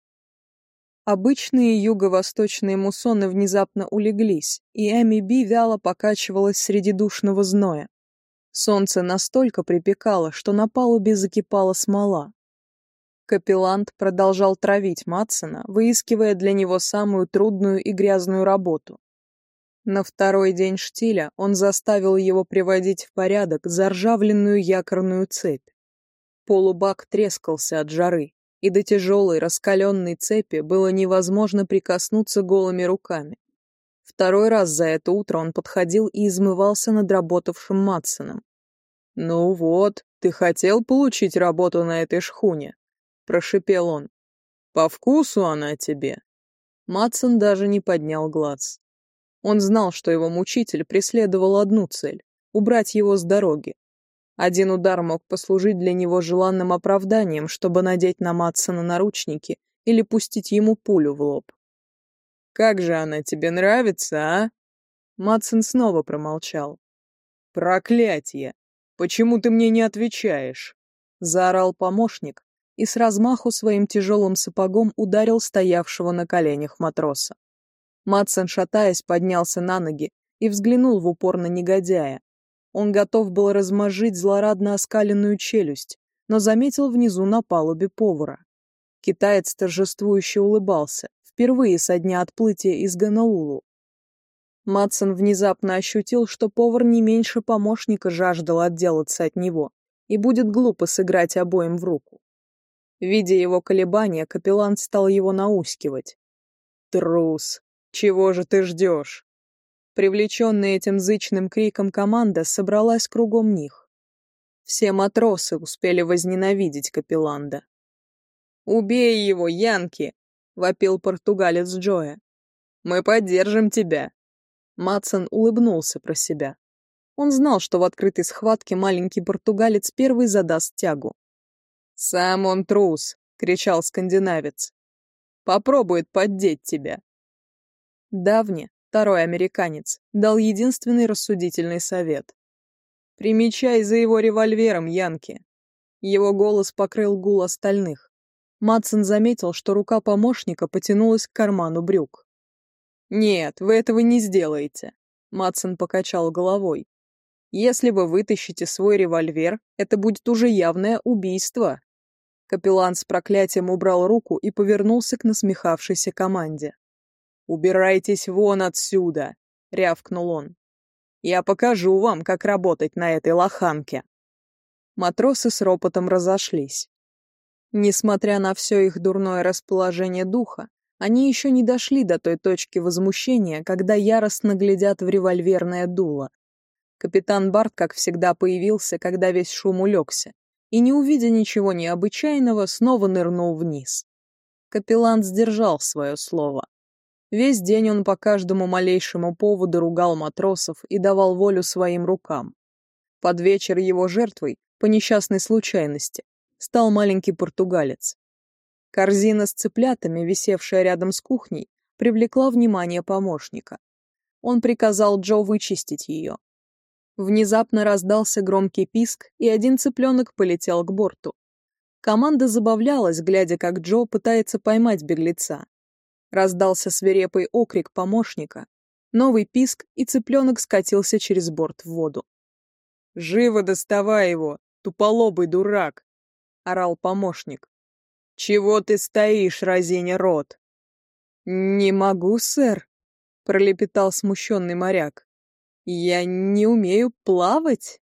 Speaker 1: Обычные юго-восточные муссоны внезапно улеглись, и Эми Би вяло покачивалась среди душного зноя. Солнце настолько припекало, что на палубе закипала смола. Капеллант продолжал травить Матсона, выискивая для него самую трудную и грязную работу. На второй день штиля он заставил его приводить в порядок заржавленную якорную цепь. Полубак трескался от жары, и до тяжелой раскаленной цепи было невозможно прикоснуться голыми руками. Второй раз за это утро он подходил и измывался над работавшим Матсоном. «Ну вот, ты хотел получить работу на этой шхуне», — прошипел он. «По вкусу она тебе». Матсон даже не поднял глаз. Он знал, что его мучитель преследовал одну цель — убрать его с дороги. Один удар мог послужить для него желанным оправданием, чтобы надеть на Матсона наручники или пустить ему пулю в лоб. «Как же она тебе нравится, а?» Матсон снова промолчал. «Проклятие! Почему ты мне не отвечаешь?» Заорал помощник и с размаху своим тяжелым сапогом ударил стоявшего на коленях матроса. Матсон, шатаясь, поднялся на ноги и взглянул в упор на негодяя. Он готов был размозжить злорадно оскаленную челюсть, но заметил внизу на палубе повара. Китаец торжествующе улыбался, впервые со дня отплытия из Ганаулу. Матсон внезапно ощутил, что повар не меньше помощника жаждал отделаться от него, и будет глупо сыграть обоим в руку. Видя его колебания, капеллан стал его наускивать. «Трус! Чего же ты ждешь?» Привлеченная этим зычным криком команда собралась кругом них. Все матросы успели возненавидеть капелланда. «Убей его, Янки!» — вопил португалец Джоя. «Мы поддержим тебя!» Матсон улыбнулся про себя. Он знал, что в открытой схватке маленький португалец первый задаст тягу. «Сам он трус!» — кричал скандинавец. «Попробует поддеть тебя!» Давне, второй американец, дал единственный рассудительный совет. «Примечай за его револьвером, Янки!» Его голос покрыл гул остальных. Матсон заметил, что рука помощника потянулась к карману брюк. «Нет, вы этого не сделаете», — Матсон покачал головой. «Если вы вытащите свой револьвер, это будет уже явное убийство». Капеллан с проклятием убрал руку и повернулся к насмехавшейся команде. «Убирайтесь вон отсюда!» — рявкнул он. «Я покажу вам, как работать на этой лоханке!» Матросы с ропотом разошлись. Несмотря на все их дурное расположение духа, они еще не дошли до той точки возмущения, когда яростно глядят в револьверное дуло. Капитан Барт, как всегда, появился, когда весь шум улегся, и, не увидя ничего необычайного, снова нырнул вниз. Капеллан сдержал свое слово. Весь день он по каждому малейшему поводу ругал матросов и давал волю своим рукам. Под вечер его жертвой, по несчастной случайности, стал маленький португалец. Корзина с цыплятами, висевшая рядом с кухней, привлекла внимание помощника. Он приказал Джо вычистить ее. Внезапно раздался громкий писк, и один цыпленок полетел к борту. Команда забавлялась, глядя, как Джо пытается поймать беглеца. Раздался свирепый окрик помощника. Новый писк, и цыпленок скатился через борт в воду. «Живо доставай его, туполобый дурак!» — орал помощник. «Чего ты стоишь, разиня рот?» «Не могу, сэр», — пролепетал смущенный моряк. «Я не умею плавать».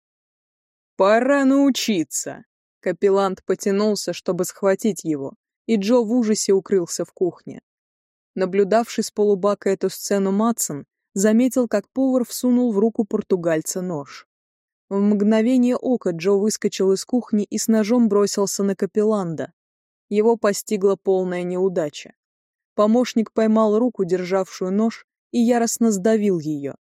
Speaker 1: «Пора научиться!» Капеллант потянулся, чтобы схватить его, и Джо в ужасе укрылся в кухне. Наблюдавший с полубака эту сцену Матсон заметил, как повар всунул в руку португальца нож. В мгновение ока Джо выскочил из кухни и с ножом бросился на Капелланда, его постигла полная неудача. Помощник поймал руку, державшую нож, и яростно сдавил ее.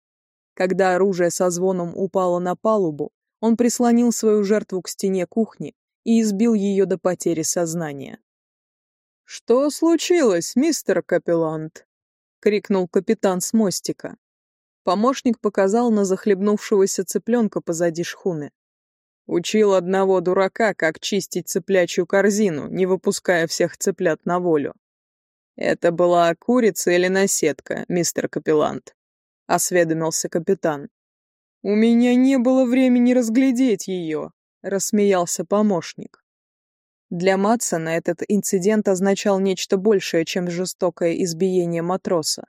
Speaker 1: Когда оружие со звоном упало на палубу, он прислонил свою жертву к стене кухни и избил ее до потери сознания. «Что случилось, мистер Капеллант?» — крикнул капитан с мостика. Помощник показал на захлебнувшегося цыпленка позади шхуны. Учил одного дурака, как чистить цыплячью корзину, не выпуская всех цыплят на волю. «Это была курица или наседка, мистер Капеллант?» — осведомился капитан. «У меня не было времени разглядеть ее», — рассмеялся помощник. Для Матсона этот инцидент означал нечто большее, чем жестокое избиение матроса.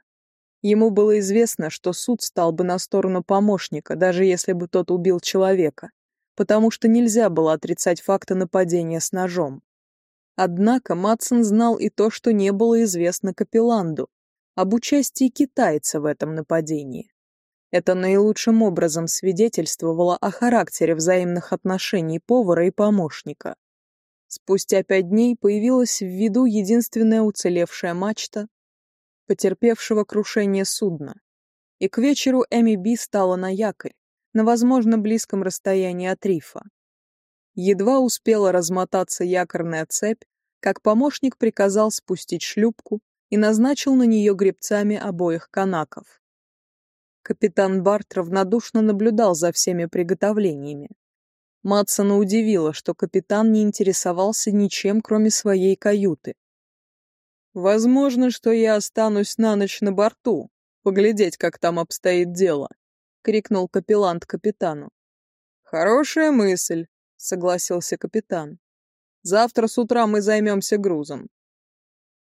Speaker 1: Ему было известно, что суд стал бы на сторону помощника, даже если бы тот убил человека потому что нельзя было отрицать факты нападения с ножом. Однако Матсон знал и то, что не было известно Капелланду, об участии китайца в этом нападении. Это наилучшим образом свидетельствовало о характере взаимных отношений повара и помощника. Спустя пять дней появилась в виду единственная уцелевшая мачта потерпевшего крушение судна, и к вечеру Эми Би стала на якорь, на, возможно, близком расстоянии от рифа. Едва успела размотаться якорная цепь, как помощник приказал спустить шлюпку и назначил на нее гребцами обоих канаков. Капитан Барт равнодушно наблюдал за всеми приготовлениями. Матсона удивило, что капитан не интересовался ничем, кроме своей каюты. «Возможно, что я останусь на ночь на борту, поглядеть, как там обстоит дело», — крикнул капеллант капитану. «Хорошая мысль», — согласился капитан. «Завтра с утра мы займемся грузом».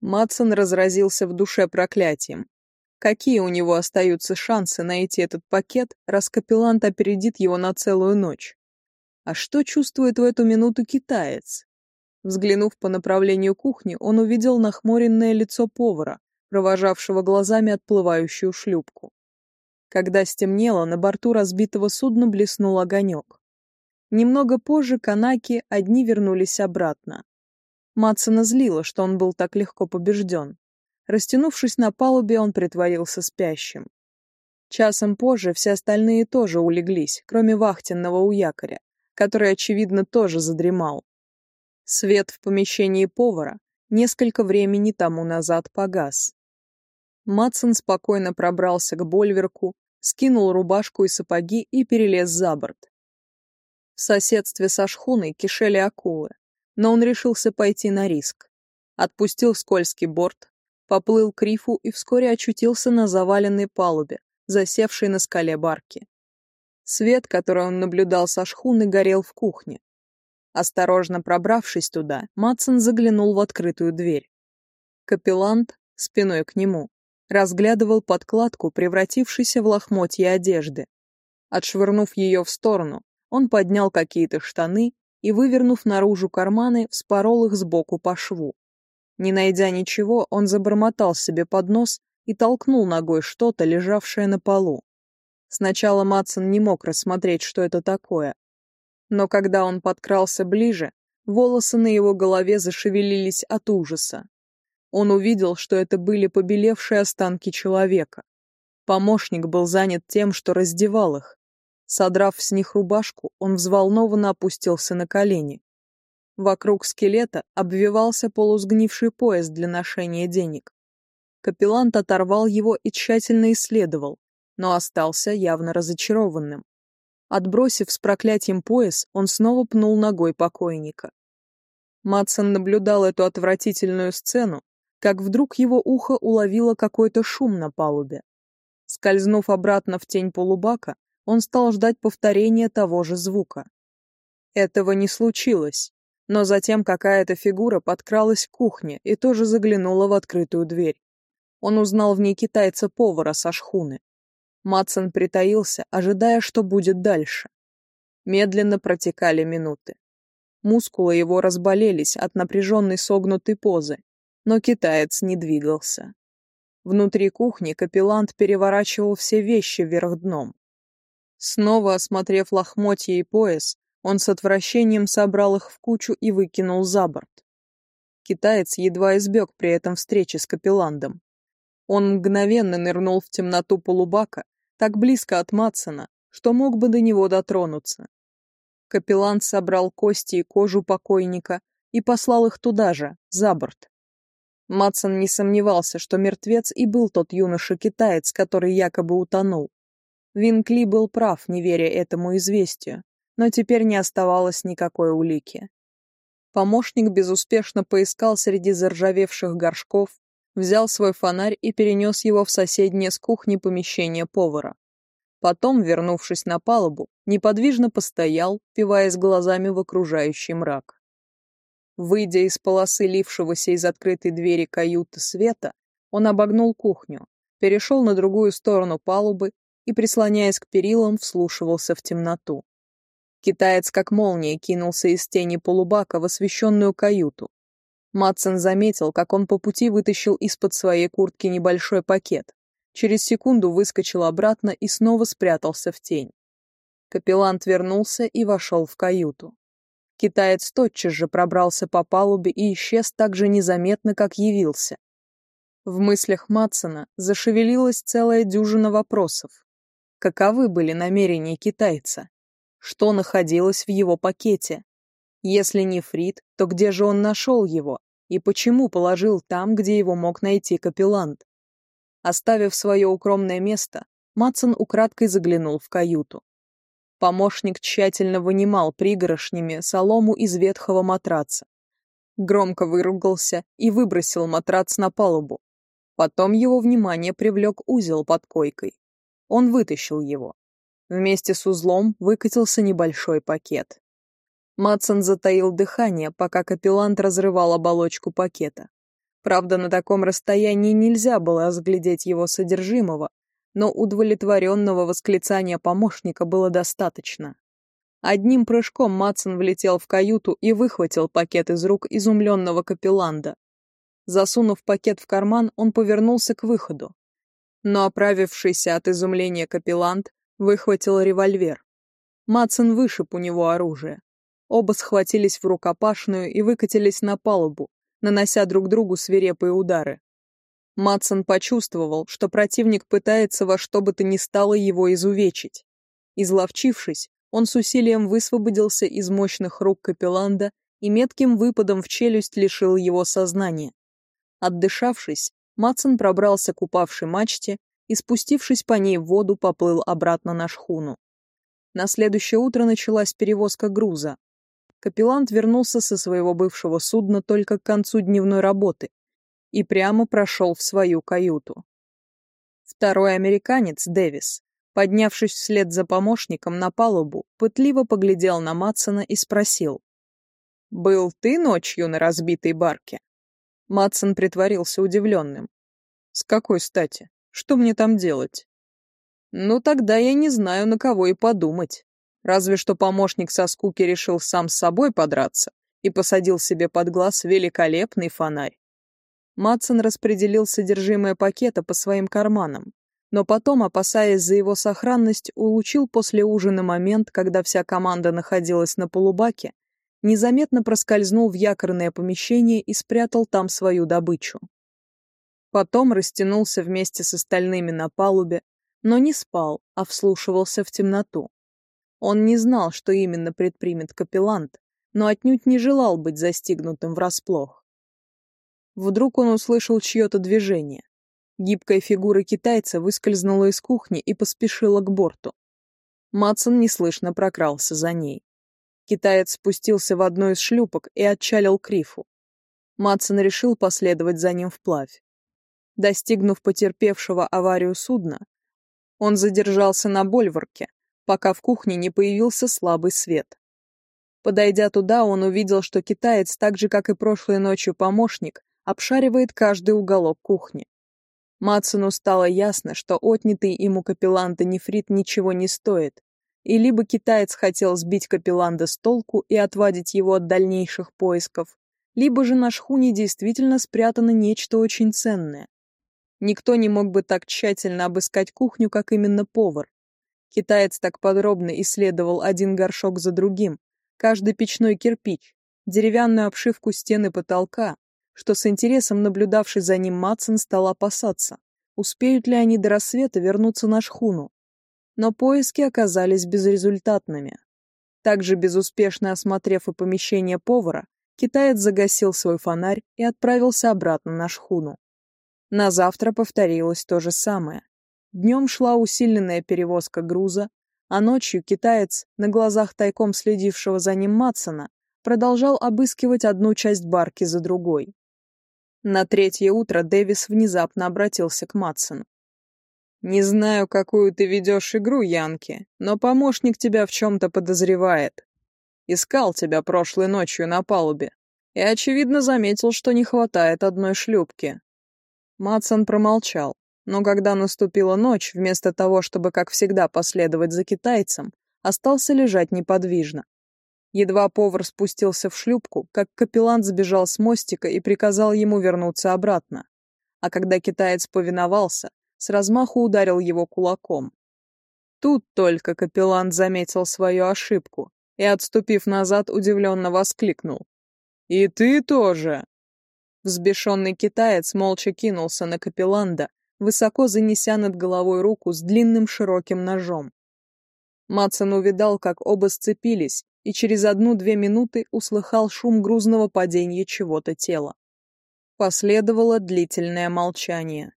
Speaker 1: Матсон разразился в душе проклятием. Какие у него остаются шансы найти этот пакет, раз капеллант опередит его на целую ночь? А что чувствует в эту минуту китаец? Взглянув по направлению кухни, он увидел нахмуренное лицо повара, провожавшего глазами отплывающую шлюпку. Когда стемнело, на борту разбитого судна блеснул огонек. Немного позже канаки одни вернулись обратно. Матсона злило, что он был так легко побежден. Растянувшись на палубе, он притворился спящим. Часом позже все остальные тоже улеглись, кроме вахтенного у якоря, который, очевидно, тоже задремал. Свет в помещении повара несколько времени тому назад погас. Матсон спокойно пробрался к больверку, скинул рубашку и сапоги и перелез за борт. В соседстве со шхуной кишели акулы, но он решился пойти на риск. Отпустил скользкий борт, поплыл к рифу и вскоре очутился на заваленной палубе, засевшей на скале барки. Свет, который он наблюдал со шхуны, горел в кухне. Осторожно пробравшись туда, Матсон заглянул в открытую дверь. Капеллант, спиной к нему, разглядывал подкладку, превратившейся в лохмотье одежды. Отшвырнув ее в сторону, он поднял какие-то штаны и, вывернув наружу карманы, вспорол их сбоку по шву. Не найдя ничего, он забормотал себе под нос и толкнул ногой что-то, лежавшее на полу. Сначала Матсон не мог рассмотреть, что это такое. Но когда он подкрался ближе, волосы на его голове зашевелились от ужаса. Он увидел, что это были побелевшие останки человека. Помощник был занят тем, что раздевал их. Содрав с них рубашку, он взволнованно опустился на колени. Вокруг скелета обвивался полусгнивший пояс для ношения денег. Капеллант оторвал его и тщательно исследовал, но остался явно разочарованным. Отбросив с проклятием пояс, он снова пнул ногой покойника. Матсон наблюдал эту отвратительную сцену, как вдруг его ухо уловило какой-то шум на палубе. Скользнув обратно в тень полубака, он стал ждать повторения того же звука. Этого не случилось. Но затем какая-то фигура подкралась к кухне и тоже заглянула в открытую дверь. Он узнал в ней китайца-повара со шхуны. Матсон притаился, ожидая, что будет дальше. Медленно протекали минуты. Мускулы его разболелись от напряженной согнутой позы, но китаец не двигался. Внутри кухни капеллант переворачивал все вещи вверх дном. Снова осмотрев лохмотья и пояс, он с отвращением собрал их в кучу и выкинул за борт. Китаец едва избег при этом встречи с капелландом. Он мгновенно нырнул в темноту полубака, так близко от Матсона, что мог бы до него дотронуться. Капеллан собрал кости и кожу покойника и послал их туда же, за борт. Матсон не сомневался, что мертвец и был тот юноша-китаец, который якобы утонул. Винкли был прав, не веря этому известию но теперь не оставалось никакой улики. Помощник безуспешно поискал среди заржавевших горшков, взял свой фонарь и перенес его в соседнее с кухней помещение повара. Потом, вернувшись на палубу, неподвижно постоял, пиваясь глазами в окружающий мрак. Выйдя из полосы лившегося из открытой двери каюты света, он обогнул кухню, перешел на другую сторону палубы и, прислоняясь к перилам, вслушивался в темноту. Китаец как молния кинулся из тени полубака в освещенную каюту. Матсон заметил, как он по пути вытащил из-под своей куртки небольшой пакет. Через секунду выскочил обратно и снова спрятался в тень. Капеллант вернулся и вошел в каюту. Китаец тотчас же пробрался по палубе и исчез так же незаметно, как явился. В мыслях Матсона зашевелилась целая дюжина вопросов. Каковы были намерения китайца? Что находилось в его пакете? Если не Фрид, то где же он нашел его? И почему положил там, где его мог найти капеллант? Оставив свое укромное место, Матсон украдкой заглянул в каюту. Помощник тщательно вынимал пригорошнями солому из ветхого матраца. Громко выругался и выбросил матрац на палубу. Потом его внимание привлек узел под койкой. Он вытащил его. Вместе с узлом выкатился небольшой пакет. Матсон затаил дыхание, пока капеллант разрывал оболочку пакета. Правда, на таком расстоянии нельзя было разглядеть его содержимого, но удовлетворенного восклицания помощника было достаточно. Одним прыжком Матсон влетел в каюту и выхватил пакет из рук изумленного капелланда. Засунув пакет в карман, он повернулся к выходу. Но оправившийся от изумления капеллант выхватил револьвер. Матсон вышиб у него оружие. Оба схватились в рукопашную и выкатились на палубу, нанося друг другу свирепые удары. Матсон почувствовал, что противник пытается во что бы то ни стало его изувечить. Изловчившись, он с усилием высвободился из мощных рук капелланда и метким выпадом в челюсть лишил его сознания. Отдышавшись, Матсон пробрался к упавшей мачте и, спустившись по ней в воду, поплыл обратно на шхуну. На следующее утро началась перевозка груза. Капеллант вернулся со своего бывшего судна только к концу дневной работы и прямо прошел в свою каюту. Второй американец, Дэвис, Поднявшись вслед за помощником на палубу, пытливо поглядел на Матсона и спросил. «Был ты ночью на разбитой барке?» Матсон притворился удивленным. «С какой стати? Что мне там делать?» «Ну, тогда я не знаю, на кого и подумать. Разве что помощник со скуки решил сам с собой подраться и посадил себе под глаз великолепный фонарь. Матсон распределил содержимое пакета по своим карманам, но потом, опасаясь за его сохранность, улучил после ужина момент, когда вся команда находилась на полубаке, незаметно проскользнул в якорное помещение и спрятал там свою добычу. Потом растянулся вместе с остальными на палубе, но не спал, а вслушивался в темноту. Он не знал, что именно предпримет капеллант, но отнюдь не желал быть застигнутым врасплох. Вдруг он услышал чье-то движение. Гибкая фигура китайца выскользнула из кухни и поспешила к борту. Матсон неслышно прокрался за ней. Китаец спустился в одну из шлюпок и отчалил к рифу. Матсон решил последовать за ним вплавь. Достигнув потерпевшего аварию судна, он задержался на больворке, пока в кухне не появился слабый свет. Подойдя туда, он увидел, что китаец, так же как и прошлой ночью помощник, обшаривает каждый уголок кухни. Матсону стало ясно, что отнятый им у капелланда нефрит ничего не стоит, и либо китаец хотел сбить капелланда с толку и отвадить его от дальнейших поисков, либо же на шхуне действительно спрятано нечто очень ценное. Никто не мог бы так тщательно обыскать кухню, как именно повар. Китаец так подробно исследовал один горшок за другим, каждый печной кирпич, деревянную обшивку стены потолка, что с интересом наблюдавший за ним Матсон стал опасаться, успеют ли они до рассвета вернуться на шхуну. Но поиски оказались безрезультатными. Также безуспешно осмотрев и помещение повара, китаец загасил свой фонарь и отправился обратно на шхуну. На завтра повторилось то же самое. Днем шла усиленная перевозка груза, а ночью китаец, на глазах тайком следившего за ним Матсона, продолжал обыскивать одну часть барки за другой. На третье утро Дэвис внезапно обратился к Матсону. «Не знаю, какую ты ведешь игру, Янки, но помощник тебя в чем-то подозревает. Искал тебя прошлой ночью на палубе и, очевидно, заметил, что не хватает одной шлюпки». Матсон промолчал, но когда наступила ночь, вместо того, чтобы, как всегда, последовать за китайцем, остался лежать неподвижно. Едва повар спустился в шлюпку, как капеллан сбежал с мостика и приказал ему вернуться обратно. А когда китаец повиновался, с размаху ударил его кулаком. Тут только капеллан заметил свою ошибку и, отступив назад, удивленно воскликнул. «И ты тоже!» Взбешенный китаец молча кинулся на капелланда, высоко занеся над головой руку с длинным широким ножом. Матсон увидал, как оба сцепились, и через одну-две минуты услыхал шум грузного падения чего-то тела. Последовало длительное молчание.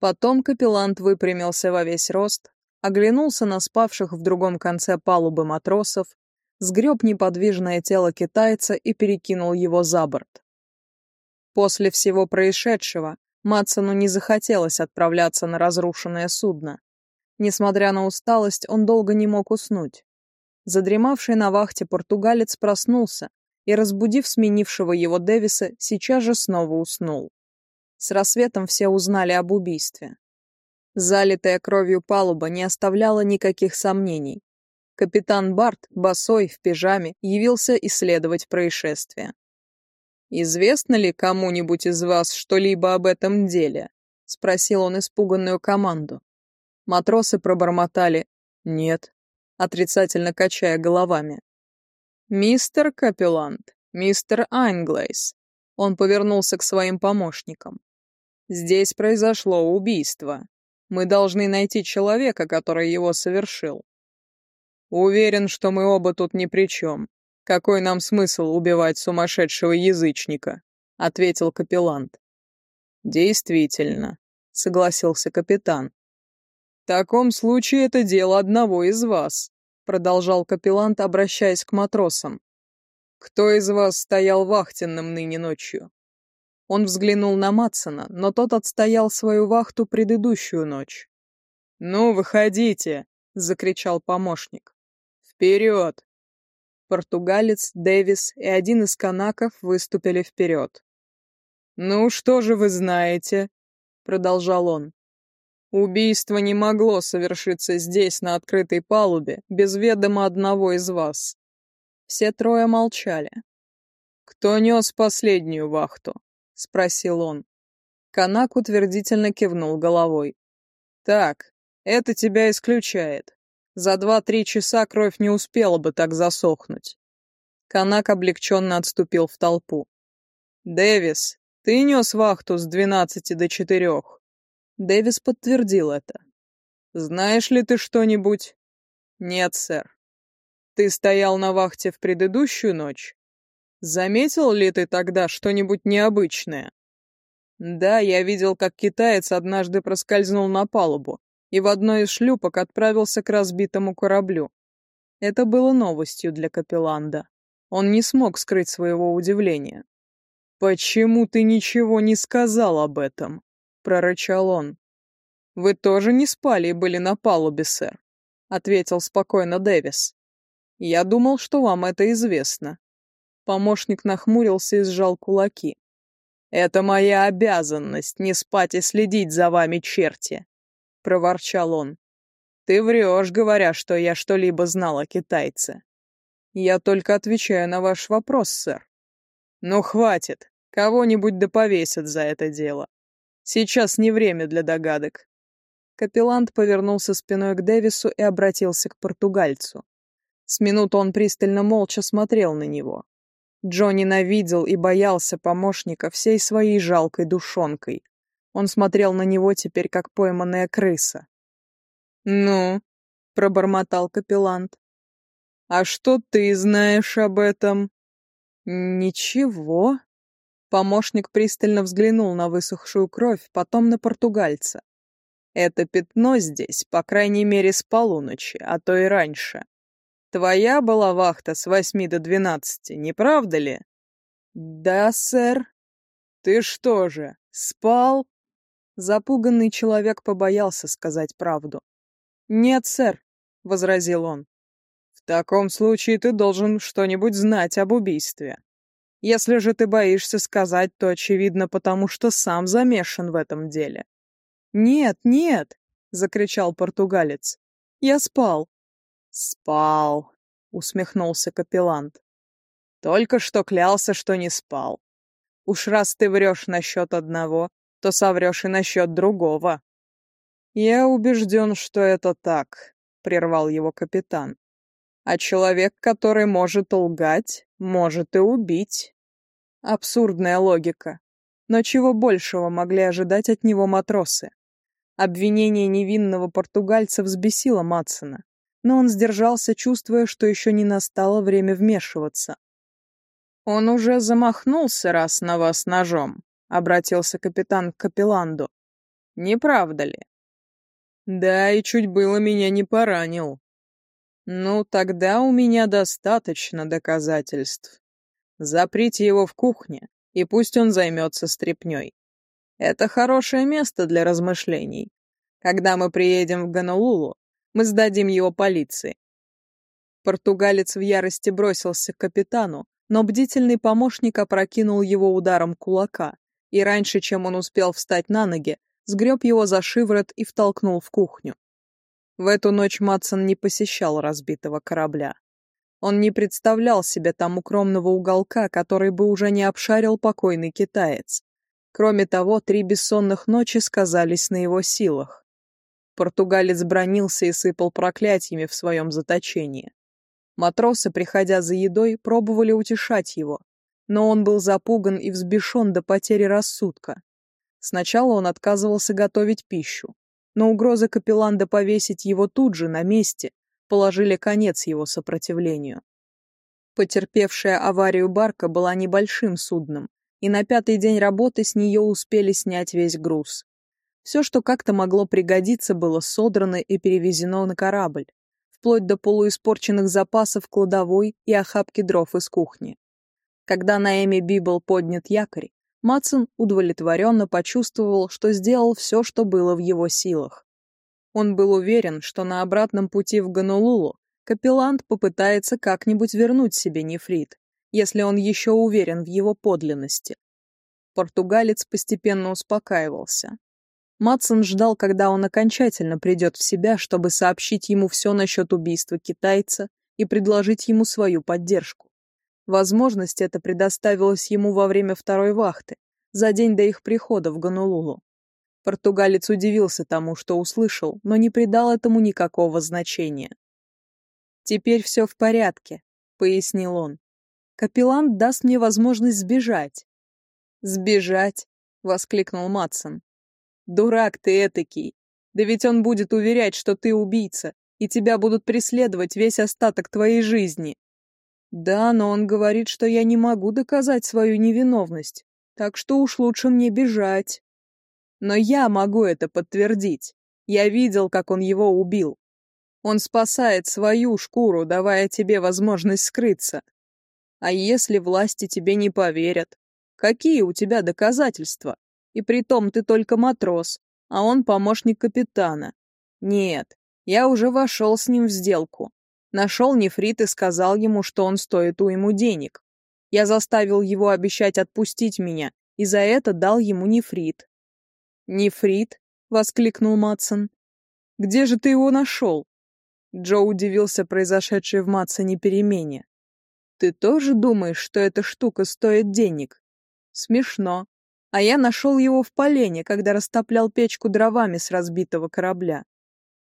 Speaker 1: Потом капеллант выпрямился во весь рост, оглянулся на спавших в другом конце палубы матросов, сгреб неподвижное тело китайца и перекинул его за борт. После всего происшедшего Матсону не захотелось отправляться на разрушенное судно. Несмотря на усталость, он долго не мог уснуть. Задремавший на вахте португалец проснулся и, разбудив сменившего его Дэвиса, сейчас же снова уснул. С рассветом все узнали об убийстве. Залитая кровью палуба не оставляла никаких сомнений. Капитан Барт, босой, в пижаме, явился исследовать происшествие. «Известно ли кому-нибудь из вас что-либо об этом деле?» — спросил он испуганную команду. Матросы пробормотали «нет», отрицательно качая головами. «Мистер Капеллант, мистер Айнглейс», — он повернулся к своим помощникам. «Здесь произошло убийство. Мы должны найти человека, который его совершил. Уверен, что мы оба тут ни при чем. Какой нам смысл убивать сумасшедшего язычника? Ответил капеллант. Действительно, согласился капитан. В таком случае это дело одного из вас, продолжал капеллант, обращаясь к матросам. Кто из вас стоял вахтенным ныне ночью? Он взглянул на Матсона, но тот отстоял свою вахту предыдущую ночь. «Ну, выходите!» — закричал помощник. «Вперед!» Португалец, Дэвис и один из канаков выступили вперед. «Ну, что же вы знаете?» — продолжал он. «Убийство не могло совершиться здесь, на открытой палубе, без ведома одного из вас». Все трое молчали. «Кто нес последнюю вахту?» — спросил он. Канак утвердительно кивнул головой. «Так, это тебя исключает. За два-три часа кровь не успела бы так засохнуть. Канак облегченно отступил в толпу. «Дэвис, ты нес вахту с двенадцати до четырех?» Дэвис подтвердил это. «Знаешь ли ты что-нибудь?» «Нет, сэр». «Ты стоял на вахте в предыдущую ночь?» «Заметил ли ты тогда что-нибудь необычное?» «Да, я видел, как китаец однажды проскользнул на палубу, и в одной из шлюпок отправился к разбитому кораблю. Это было новостью для Капелланда. Он не смог скрыть своего удивления. «Почему ты ничего не сказал об этом?» — прорычал он. «Вы тоже не спали и были на палубе, сэр», — ответил спокойно Дэвис. «Я думал, что вам это известно». Помощник нахмурился и сжал кулаки. «Это моя обязанность не спать и следить за вами, черти. — проворчал он. «Ты врешь, говоря, что я что-либо знал о китайце. Я только отвечаю на ваш вопрос, сэр. Ну, хватит, кого-нибудь да повесят за это дело. Сейчас не время для догадок». Капеллант повернулся спиной к Дэвису и обратился к португальцу. С минуту он пристально молча смотрел на него. Джо ненавидел и боялся помощника всей своей жалкой душонкой. Он смотрел на него теперь, как пойманная крыса. «Ну?» — пробормотал капеллант. «А что ты знаешь об этом?» «Ничего». Помощник пристально взглянул на высохшую кровь, потом на португальца. «Это пятно здесь, по крайней мере, с полуночи, а то и раньше. Твоя была вахта с восьми до двенадцати, не правда ли?» «Да, сэр». «Ты что же, спал?» Запуганный человек побоялся сказать правду. «Нет, сэр», — возразил он. «В таком случае ты должен что-нибудь знать об убийстве. Если же ты боишься сказать, то очевидно потому, что сам замешан в этом деле». «Нет, нет!» — закричал португалец. «Я спал». «Спал», — усмехнулся капеллант. «Только что клялся, что не спал. Уж раз ты врешь насчет одного, то соврешь и насчет другого». «Я убежден, что это так», — прервал его капитан. «А человек, который может лгать, может и убить». Абсурдная логика. Но чего большего могли ожидать от него матросы? Обвинение невинного португальца взбесило Матсона, но он сдержался, чувствуя, что еще не настало время вмешиваться. «Он уже замахнулся раз на вас ножом», — обратился капитан к Капелланду. «Не правда ли?» «Да, и чуть было меня не поранил». «Ну, тогда у меня достаточно доказательств. Заприте его в кухне, и пусть он займется стряпнёй. Это хорошее место для размышлений. Когда мы приедем в Гонолулу, мы сдадим его полиции. Португалец в ярости бросился к капитану, но бдительный помощник опрокинул его ударом кулака, и раньше, чем он успел встать на ноги, сгреб его за шиворот и втолкнул в кухню. В эту ночь Матсон не посещал разбитого корабля. Он не представлял себе там укромного уголка, который бы уже не обшарил покойный китаец. Кроме того, три бессонных ночи сказались на его силах. Португалец бронился и сыпал проклятиями в своем заточении. Матросы, приходя за едой, пробовали утешать его, но он был запуган и взбешен до потери рассудка. Сначала он отказывался готовить пищу, но угроза капелланда повесить его тут же, на месте, положили конец его сопротивлению. Потерпевшая аварию барка была небольшим судном, и на пятый день работы с нее успели снять весь груз. Все, что как-то могло пригодиться, было содрано и перевезено на корабль, вплоть до полуиспорченных запасов кладовой и охапки дров из кухни. Когда на Эми Би был поднят якорь, Матсон удовлетворенно почувствовал, что сделал все, что было в его силах. Он был уверен, что на обратном пути в Гонолулу капеллант попытается как-нибудь вернуть себе нефрит, если он еще уверен в его подлинности. Португалец постепенно успокаивался. Матсон ждал, когда он окончательно придет в себя, чтобы сообщить ему все насчет убийства китайца и предложить ему свою поддержку. Возможность эта предоставилась ему во время второй вахты, за день до их прихода в Гонолулу. Португалец удивился тому, что услышал, но не придал этому никакого значения. «Теперь все в порядке», — пояснил он. Капеллан даст мне возможность сбежать. Сбежать? воскликнул Матсон. Дурак ты этакий. Да ведь он будет уверять, что ты убийца, и тебя будут преследовать весь остаток твоей жизни. Да, но он говорит, что я не могу доказать свою невиновность, так что уж лучше мне бежать. Но я могу это подтвердить. Я видел, как он его убил. Он спасает свою шкуру, давая тебе возможность скрыться. А если власти тебе не поверят? Какие у тебя доказательства? И притом ты только матрос, а он помощник капитана. Нет, я уже вошел с ним в сделку. Нашел нефрит и сказал ему, что он стоит у ему денег. Я заставил его обещать отпустить меня, и за это дал ему нефрит. «Нефрит?» — воскликнул Матсон. «Где же ты его нашел?» Джо удивился произошедшей в Матсоне перемене. Ты тоже думаешь, что эта штука стоит денег? Смешно. А я нашел его в полене, когда растоплял печку дровами с разбитого корабля.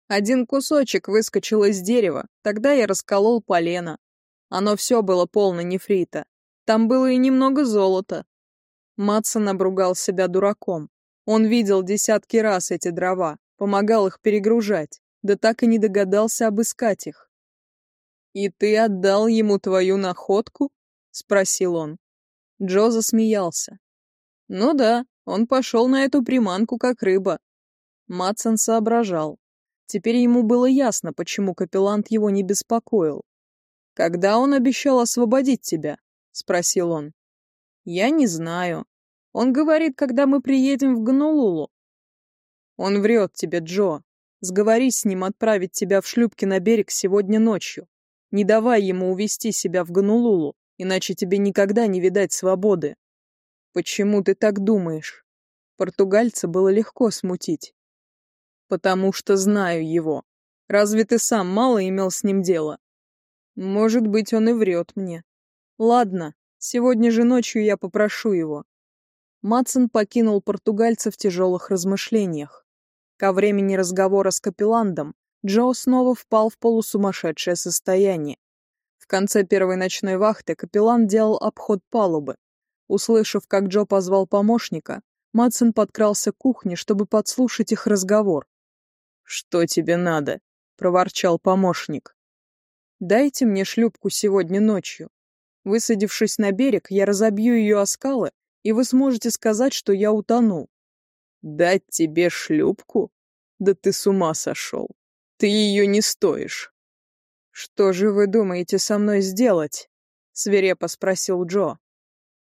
Speaker 1: Один кусочек выскочил из дерева, тогда я расколол полено. Оно все было полно нефрита. Там было и немного золота. Матсон обругал себя дураком. Он видел десятки раз эти дрова, помогал их перегружать, да так и не догадался обыскать их. «И ты отдал ему твою находку?» — спросил он. Джо засмеялся. «Ну да, он пошел на эту приманку как рыба». Матсон соображал. Теперь ему было ясно, почему капеллант его не беспокоил. «Когда он обещал освободить тебя?» — спросил он. «Я не знаю. Он говорит, когда мы приедем в Гонолулу». «Он врет тебе, Джо. Сговорись с ним отправить тебя в шлюпке на берег сегодня ночью. Не давай ему увести себя в Гонолулу, иначе тебе никогда не видать свободы. Почему ты так думаешь? Португальца было легко смутить. Потому что знаю его. Разве ты сам мало имел с ним дела? Может быть, он и врет мне. Ладно, сегодня же ночью я попрошу его. Матсон покинул португальца в тяжелых размышлениях. Ко времени разговора с капелландом Джо снова впал в полусумасшедшее состояние. В конце первой ночной вахты капеллан делал обход палубы. Услышав, как Джо позвал помощника, Матсон подкрался к кухне, чтобы подслушать их разговор. «Что тебе надо?» — проворчал помощник. «Дайте мне шлюпку сегодня ночью. Высадившись на берег, я разобью ее о скалы, и вы сможете сказать, что я утонул». «Дать тебе шлюпку? Да ты с ума сошел. Ты ее не стоишь». «Что же вы думаете со мной сделать?» — свирепо спросил Джо.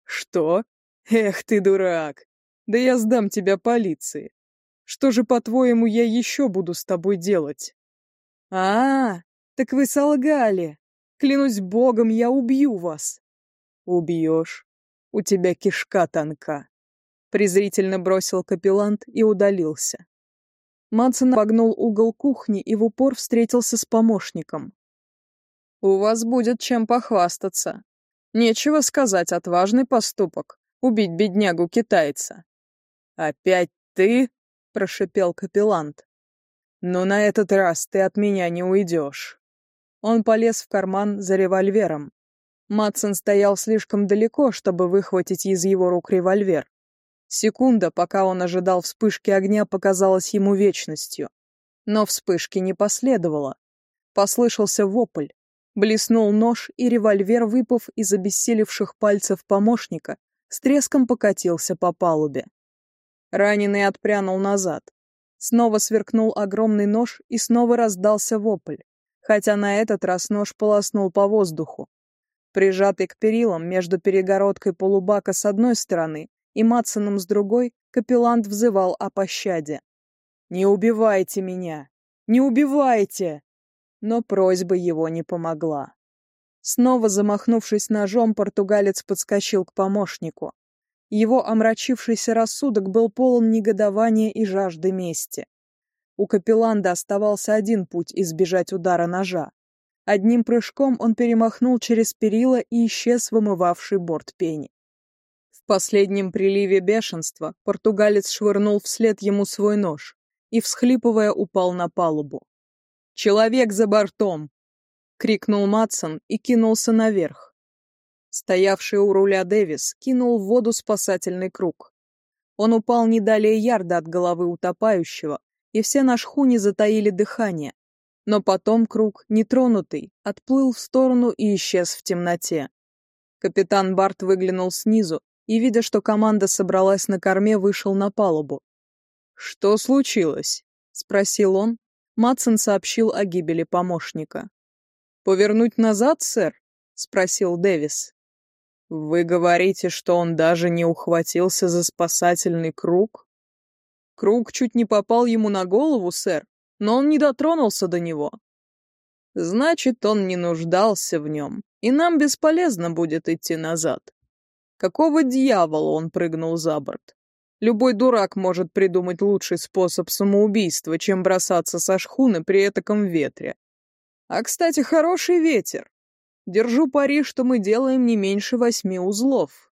Speaker 1: «Что? Эх ты, дурак! Да я сдам тебя полиции. Что же, по-твоему, я еще буду с тобой делать?» «А, -а так вы солгали! Клянусь богом, я убью вас!» «Убьешь. У тебя кишка тонка», — презрительно бросил капеллант и удалился. Мадсон обогнул угол кухни и в упор встретился с помощником. «У вас будет чем похвастаться. Нечего сказать, отважный поступок — убить беднягу-китайца». «Опять ты?» — прошипел капеллант. «Но на этот раз ты от меня не уйдешь». Он полез в карман за револьвером. Матсон стоял слишком далеко, чтобы выхватить из его рук револьвер. Секунда, пока он ожидал вспышки огня, показалась ему вечностью. Но вспышки не последовало. Послышался вопль. Блеснул нож, и револьвер, выпав из обессилевших пальцев помощника, с треском покатился по палубе. Раненый отпрянул назад. Снова сверкнул огромный нож, и снова раздался вопль, хотя на этот раз нож полоснул по воздуху. Прижатый к перилам между перегородкой полубака с одной стороны и Матсоном с другой, капеллант взывал о пощаде. «Не убивайте меня! Не убивайте!» Но просьба его не помогла. Снова замахнувшись ножом, португалец подскочил к помощнику. Его омрачившийся рассудок был полон негодования и жажды мести. У капелланда оставался один путь избежать удара ножа. Одним прыжком он перемахнул через перила и исчез вымывавший борт пени. В последнем приливе бешенства португалец швырнул вслед ему свой нож и, всхлипывая, упал на палубу. «Человек за бортом!» — крикнул Матсон и кинулся наверх. Стоявший у руля Дэвис кинул в воду спасательный круг. Он упал не далее ярда от головы утопающего, и все на шхуне затаили дыхание. Но потом круг, нетронутый, отплыл в сторону и исчез в темноте. Капитан Барт выглянул снизу и, видя, что команда собралась на корме, вышел на палубу. «Что случилось?» — спросил он. Матсон сообщил о гибели помощника. «Повернуть назад, сэр?» — спросил Дэвис. Вы говорите, что он даже не ухватился за спасательный круг? Круг чуть не попал ему на голову, сэр, но он не дотронулся до него. Значит, он не нуждался в нем, и нам бесполезно будет идти назад. Какого дьявола он прыгнул за борт? Любой дурак может придумать лучший способ самоубийства, чем бросаться со шхуны при этаком ветре. А, кстати, хороший ветер. Держу пари, что мы делаем не меньше восьми узлов.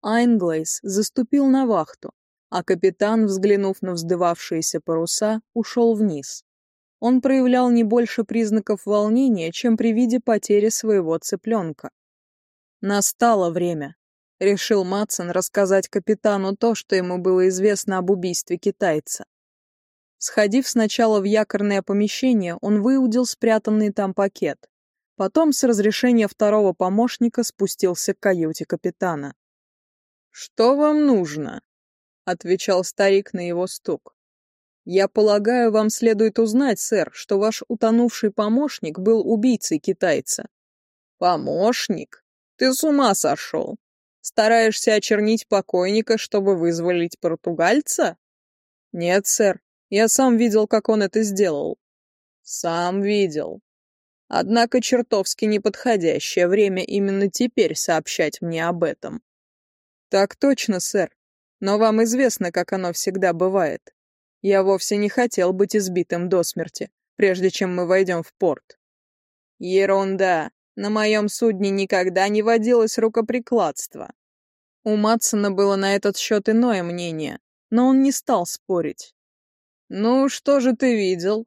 Speaker 1: Айнглейс заступил на вахту, а капитан, взглянув на вздывавшиеся паруса, ушел вниз. Он проявлял не больше признаков волнения, чем при виде потери своего цыпленка. Настало время. Решил Матсон рассказать капитану то, что ему было известно об убийстве китайца. Сходив сначала в якорное помещение, он выудил спрятанный там пакет. Потом с разрешения второго помощника спустился к каюте капитана. «Что вам нужно?» — отвечал старик на его стук. «Я полагаю, вам следует узнать, сэр, что ваш утонувший помощник был убийцей китайца». «Помощник? Ты с ума сошел? Стараешься очернить покойника, чтобы вызволить португальца?» «Нет, сэр, я сам видел, как он это сделал». «Сам видел. Однако чертовски неподходящее время именно теперь сообщать мне об этом. Так точно, сэр. Но вам известно, как оно всегда бывает. Я вовсе не хотел быть избитым до смерти, прежде чем мы войдем в порт. Ерунда. На моем судне никогда не водилось рукоприкладство. У Матсона было на этот счет иное мнение, но он не стал спорить. «Ну, что же ты видел?»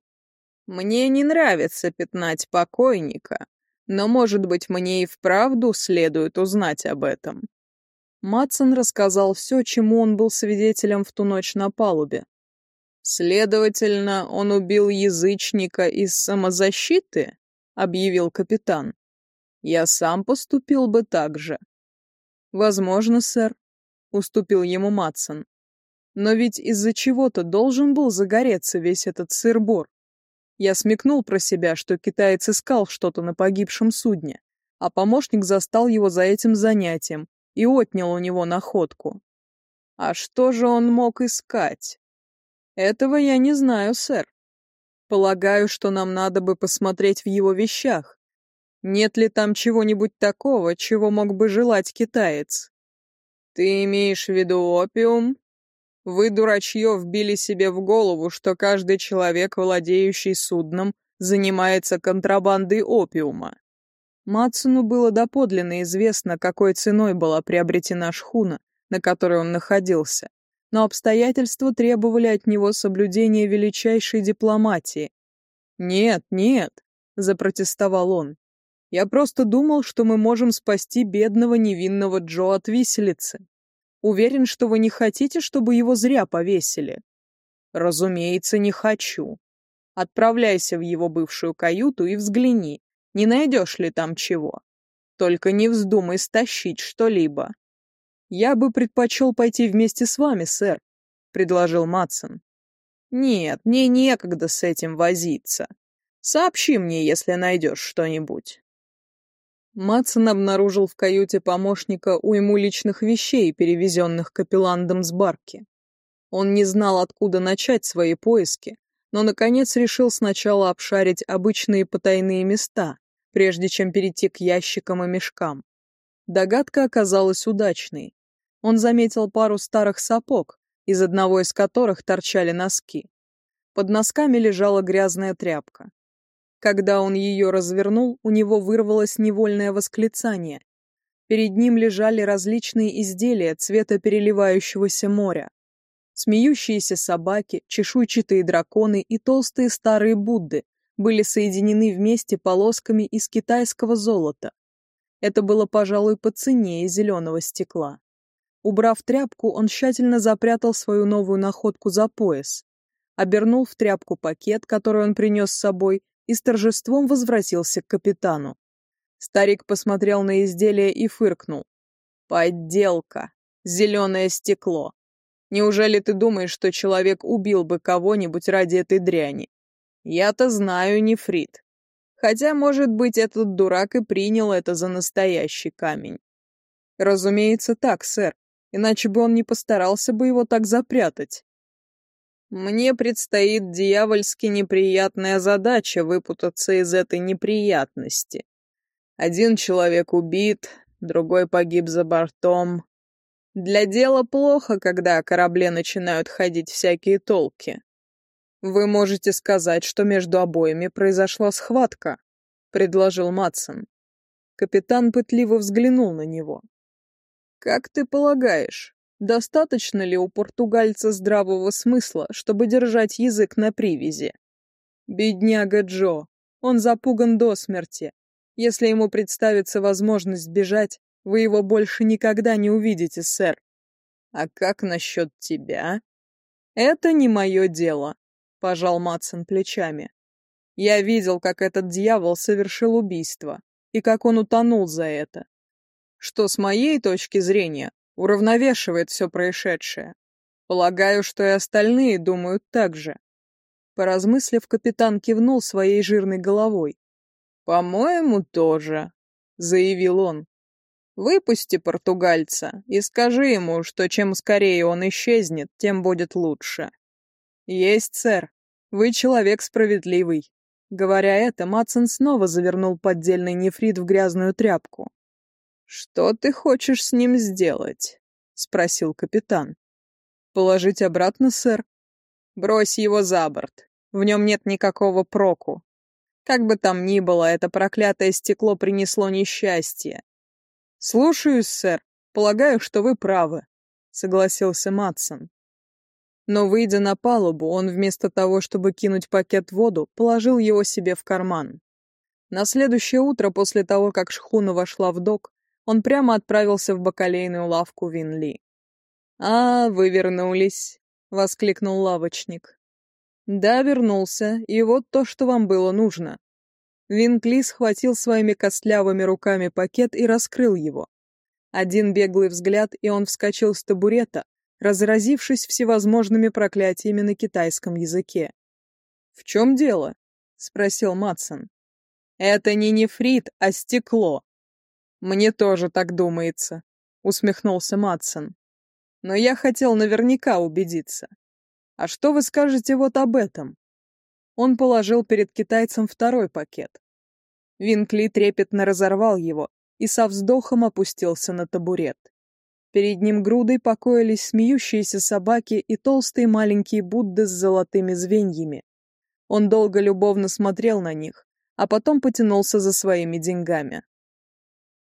Speaker 1: Мне не нравится пятнать покойника, но, может быть, мне и вправду следует узнать об этом. Матсон рассказал все, чему он был свидетелем в ту ночь на палубе. «Следовательно, он убил язычника из самозащиты?» — объявил капитан. «Я сам поступил бы так же». «Возможно, сэр», — уступил ему Матсон. «Но ведь из-за чего-то должен был загореться весь этот сыр-бор. Я смекнул про себя, что китаец искал что-то на погибшем судне, а помощник застал его за этим занятием и отнял у него находку. А что же он мог искать? Этого я не знаю, сэр. Полагаю, что нам надо бы посмотреть в его вещах. Нет ли там чего-нибудь такого, чего мог бы желать китаец? Ты имеешь в виду опиум? Вы, дурачье, вбили себе в голову, что каждый человек, владеющий судном, занимается контрабандой опиума. Матсуну было доподлинно известно, какой ценой была приобретена шхуна, на которой он находился, но обстоятельства требовали от него соблюдения величайшей дипломатии. «Нет, нет», — запротестовал он, — «я просто думал, что мы можем спасти бедного невинного Джо от виселицы. Уверен, что вы не хотите, чтобы его зря повесили». «Разумеется, не хочу. Отправляйся в его бывшую каюту и взгляни, не найдешь ли там чего. Только не вздумай стащить что-либо. Я бы предпочел пойти вместе с вами, сэр, предложил Матсон. Нет, мне некогда с этим возиться. Сообщи мне, если найдешь что-нибудь. Матсон обнаружил в каюте помощника уйму личных вещей, перевезенных капелландом с барки. Он не знал, откуда начать свои поиски, но, наконец, решил сначала обшарить обычные потайные места, прежде чем перейти к ящикам и мешкам. Догадка оказалась удачной. Он заметил пару старых сапог, из одного из которых торчали носки. Под носками лежала грязная тряпка. Когда он ее развернул, у него вырвалось невольное восклицание. Перед ним лежали различные изделия цвета переливающегося моря. Смеющиеся собаки, чешуйчатые драконы и толстые старые Будды были соединены вместе полосками из китайского золота. Это было, пожалуй, по цене зеленого стекла. Убрав тряпку, он тщательно запрятал свою новую находку за пояс, обернул в тряпку пакет, который он принес с собой, и с торжеством возвратился к капитану. Старик посмотрел на изделие и фыркнул. «Подделка! Зеленое стекло! Неужели ты думаешь, что человек убил бы кого-нибудь ради этой дряни? Я-то знаю нефрит. Хотя, может быть, этот дурак и принял это за настоящий камень. Разумеется, так, сэр, иначе бы он не постарался бы его так запрятать. Мне предстоит дьявольски неприятная задача выпутаться из этой неприятности. Один человек убит, другой погиб за бортом. Для дела плохо, когда о корабле начинают ходить всякие толки. «Вы можете сказать, что между обоими произошла схватка», — предложил Матсон. Капитан пытливо взглянул на него. «Как ты полагаешь, достаточно ли у португальца здравого смысла, чтобы держать язык на привязи? Бедняга Джо, он запуган до смерти. Если ему представится возможность бежать, вы его больше никогда не увидите, сэр. А как насчет тебя? Это не мое дело пожал Матсон плечами. Я видел, как этот дьявол совершил убийство, и как он утонул за это. Что, с моей точки зрения, уравновешивает все происшедшее. Полагаю, что и остальные думают так же. Поразмыслив, капитан кивнул своей жирной головой. «По-моему, тоже», — заявил он. «Выпусти португальца и скажи ему, что чем скорее он исчезнет, тем будет лучше». «Есть, сэр. Вы человек справедливый». Говоря это, Матсон снова завернул поддельный нефрит в грязную тряпку. «Что ты хочешь с ним сделать?» — спросил капитан. «Положить обратно, сэр?» «Брось его за борт. В нем нет никакого проку. Как бы там ни было, это проклятое стекло принесло несчастье». «Слушаюсь, сэр. Полагаю, что вы правы», — согласился Матсон. Но, выйдя на палубу, он вместо того, чтобы кинуть пакет в воду, положил его себе в карман. На следующее утро, после того, как шхуна вошла в док, Он прямо отправился в бакалейную лавку Винли. «А, вы вернулись», — воскликнул лавочник. «Да, вернулся, и вот то, что вам было нужно». Винкли схватил своими костлявыми руками пакет и раскрыл его. Один беглый взгляд, и он вскочил с табурета, разразившись всевозможными проклятиями на китайском языке. «В чем дело?» — спросил Матсон. «Это не нефрит, а стекло». «Мне тоже так думается», — усмехнулся Матсон. «Но я хотел наверняка убедиться. А что вы скажете вот об этом?» Он положил перед китайцем второй пакет. Винкли трепетно разорвал его и со вздохом опустился на табурет. Перед ним грудой покоились смеющиеся собаки и толстые маленькие Будды с золотыми звеньями. Он долго любовно смотрел на них, а потом потянулся за своими деньгами.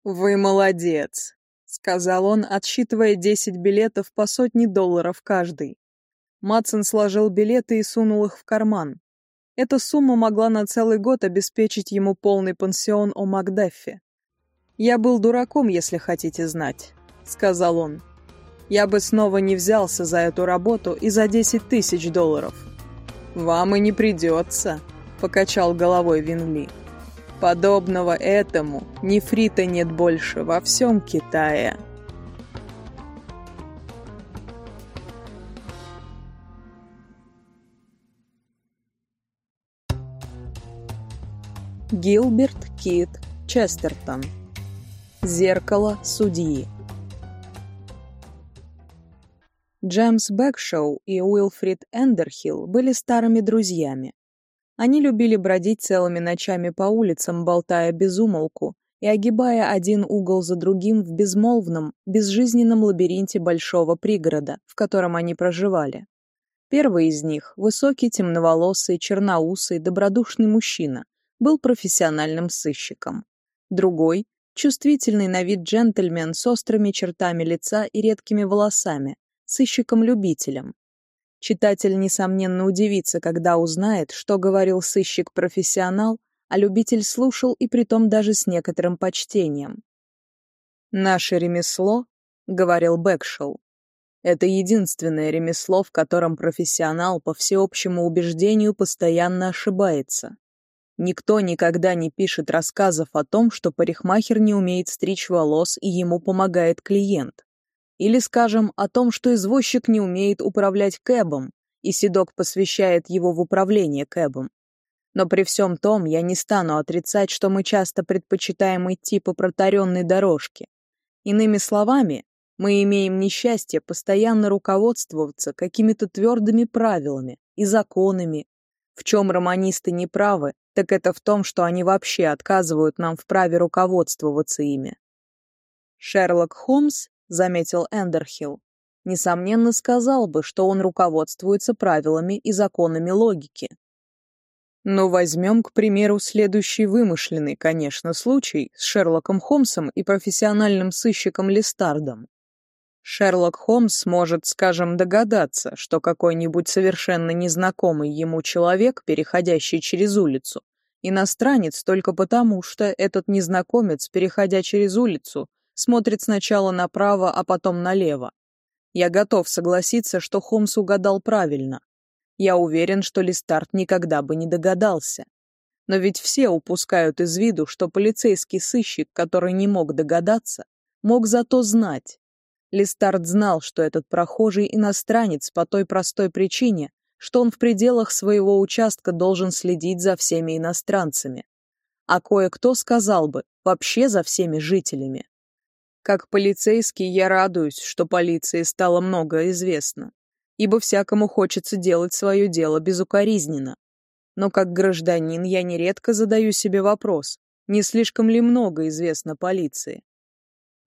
Speaker 1: «Вы молодец», — сказал он, отсчитывая десять билетов по сотне долларов каждый. Матсон сложил билеты и сунул их в карман. Эта сумма могла на целый год обеспечить ему полный пансион о Макдаффе. «Я был дураком, если хотите знать», — сказал он. «Я бы снова не взялся за эту работу и за десять тысяч долларов». «Вам и не придется», — покачал головой Винли. «Подобного этому нефрита нет больше во всем Китае». Гилберт Кит Честертон Зеркало судьи. Джеймс Бэкшоу и Уилфрид Эндерхилл были старыми друзьями. Они любили бродить целыми ночами по улицам, болтая без умолку и огибая один угол за другим в безмолвном, безжизненном лабиринте большого пригорода, в котором они проживали. Первый из них, высокий, темноволосый, черноусый, добродушный мужчина, был профессиональным сыщиком. Другой Чувствительный на вид джентльмен с острыми чертами лица и редкими волосами, сыщиком-любителем. Читатель, несомненно, удивится, когда узнает, что говорил сыщик-профессионал, а любитель слушал и притом даже с некоторым почтением. «Наше ремесло», — говорил Бэкшоу, — «это единственное ремесло, в котором профессионал, по всеобщему убеждению, постоянно ошибается. Никто никогда не пишет рассказов о том, что парикмахер не умеет стричь волос и ему помогает клиент. Или, скажем, о том, что извозчик не умеет управлять кэбом, и седок посвящает его в управление кэбом. Но при всем том я не стану отрицать, что мы часто предпочитаем идти по протаренной дорожке. Иными словами, мы имеем несчастье постоянно руководствоваться какими-то твердыми правилами и законами, в чем романисты не правы, так это в том, что они вообще отказывают нам в праве руководствоваться ими. Шерлок Холмс, заметил Эндерхилл, несомненно сказал бы, что он руководствуется правилами и законами логики. Но возьмем, к примеру, следующий вымышленный, конечно, случай с Шерлоком Холмсом и профессиональным сыщиком Листардом. Шерлок Холмс может, скажем, догадаться, что какой-нибудь совершенно незнакомый ему человек, переходящий через улицу, иностранец только потому, что этот незнакомец, переходя через улицу, смотрит сначала направо, а потом налево. Я готов согласиться, что Холмс угадал правильно. Я уверен, что Листарт никогда бы не догадался. Но ведь все упускают из виду, что полицейский сыщик, который не мог догадаться, мог зато знать, Листард знал, что этот прохожий иностранец по той простой причине, что он в пределах своего участка должен следить за всеми иностранцами. А кое-кто сказал бы, вообще за всеми жителями. Как полицейский я радуюсь, что полиции стало много известно, ибо всякому хочется делать свое дело безукоризненно. Но как гражданин я нередко задаю себе вопрос, не слишком ли много известно полиции.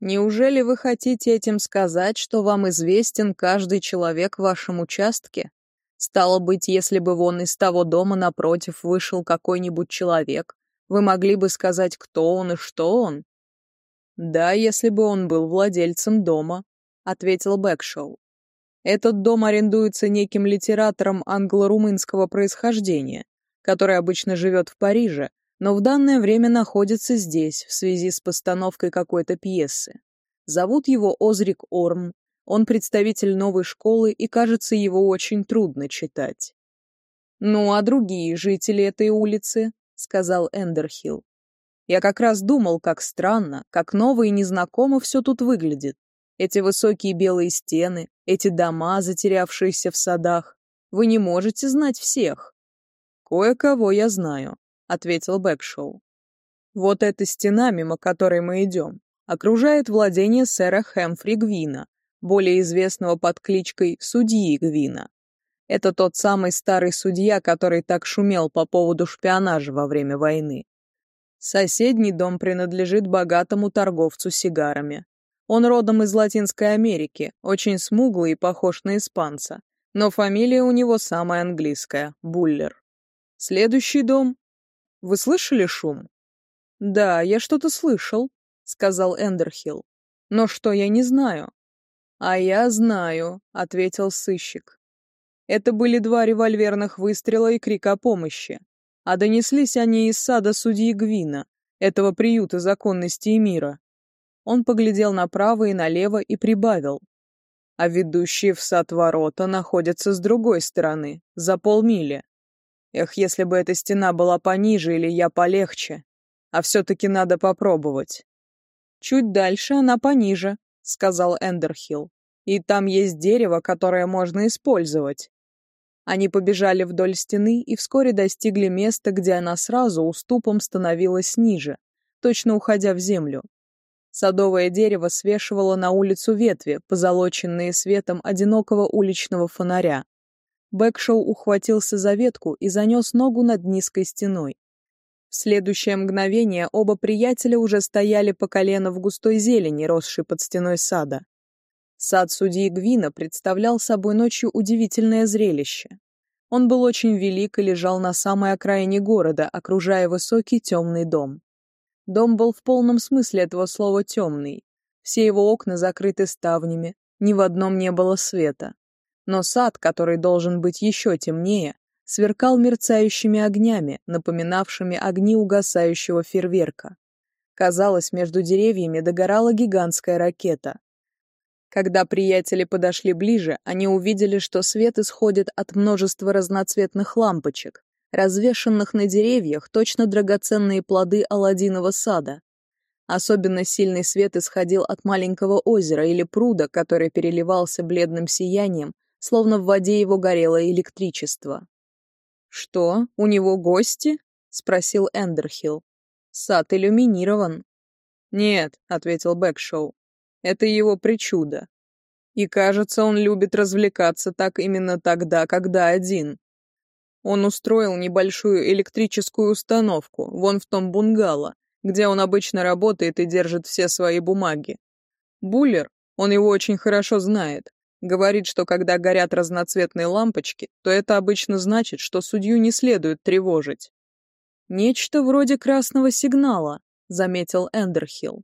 Speaker 1: Неужели вы хотите этим сказать, что вам известен каждый человек в вашем участке? Стало быть, если бы вон из того дома напротив вышел какой-нибудь человек, вы могли бы сказать, кто он и что он? Да, если бы он был владельцем дома, ответил Бэкшоу. Этот дом арендуется неким литератором англо-румынского происхождения, который обычно живет в Париже, но в данное время находится здесь в связи с постановкой какой-то пьесы. Зовут его Озрик Орм, он представитель новой школы, и, кажется, его очень трудно читать. «Ну, а другие жители этой улицы?» — сказал Эндерхилл. «Я как раз думал, как странно, как ново и незнакомо все тут выглядит. Эти высокие белые стены, эти дома, затерявшиеся в садах. Вы не можете знать всех». «Кое-кого я знаю», — ответил Бэкшоу. «Вот эта стена, мимо которой мы идем, окружает владение сэра Хэмфри Гвина, более известного под кличкой Судьи Гвина. Это тот самый старый судья, который так шумел по поводу шпионажа во время войны. Соседний дом принадлежит богатому торговцу сигарами. Он родом из Латинской Америки, очень смуглый и похож на испанца, но фамилия у него самая английская — Буллер. Следующий дом вы слышали шум? Да, я что-то слышал, сказал Эндерхилл. Но что я не знаю. А я знаю, ответил сыщик. Это были два револьверных выстрела и крик о помощи. А донеслись они из сада судьи Гвина, этого приюта законности и мира. Он поглядел направо и налево и прибавил. А ведущие в сад ворота находятся с другой стороны, за полмили. Эх, если бы эта стена была пониже или я полегче. А все-таки надо попробовать. Чуть дальше она пониже, сказал Эндерхилл. И там есть дерево, которое можно использовать. Они побежали вдоль стены и вскоре достигли места, где она сразу уступом становилась ниже, точно уходя в землю. Садовое дерево свешивало на улицу ветви, позолоченные светом одинокого уличного фонаря. Бэкшоу ухватился за ветку и занес ногу над низкой стеной. В следующее мгновение оба приятеля уже стояли по колено в густой зелени, росшей под стеной сада. Сад судьи Гвина представлял собой ночью удивительное зрелище. Он был очень велик и лежал на самой окраине города, окружая высокий темный дом. Дом был в полном смысле этого слова темный. Все его окна закрыты ставнями, ни в одном не было света но сад, который должен быть еще темнее, сверкал мерцающими огнями, напоминавшими огни угасающего фейерверка. Казалось, между деревьями догорала гигантская ракета. Когда приятели подошли ближе, они увидели, что свет исходит от множества разноцветных лампочек, развешанных на деревьях точно драгоценные плоды Аладдинова сада. Особенно сильный свет исходил от маленького озера или пруда, который переливался бледным сиянием словно в воде его горело электричество. «Что, у него гости?» — спросил Эндерхилл. «Сад иллюминирован». «Нет», — ответил Бэкшоу, — «это его причуда. И, кажется, он любит развлекаться так именно тогда, когда один. Он устроил небольшую электрическую установку, вон в том бунгало, где он обычно работает и держит все свои бумаги. Буллер, он его очень хорошо знает, Говорит, что когда горят разноцветные лампочки, то это обычно значит, что судью не следует тревожить. «Нечто вроде красного сигнала», — заметил Эндерхилл.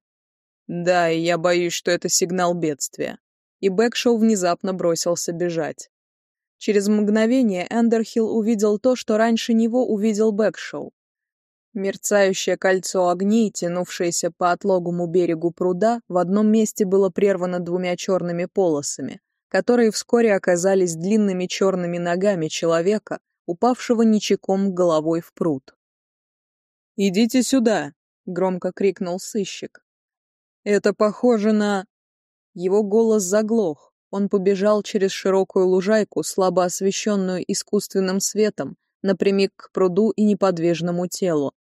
Speaker 1: «Да, и я боюсь, что это сигнал бедствия». И Бэкшоу внезапно бросился бежать. Через мгновение Эндерхилл увидел то, что раньше него увидел Бэкшоу. Мерцающее кольцо огней, тянувшееся по отлогому берегу пруда, в одном месте было прервано двумя черными полосами, которые вскоре оказались длинными черными ногами человека, упавшего ничеком головой в пруд. «Идите сюда!» — громко крикнул сыщик. «Это похоже на...» Его голос заглох. Он побежал через широкую лужайку, слабо освещенную искусственным светом, напрямик к пруду и неподвижному телу.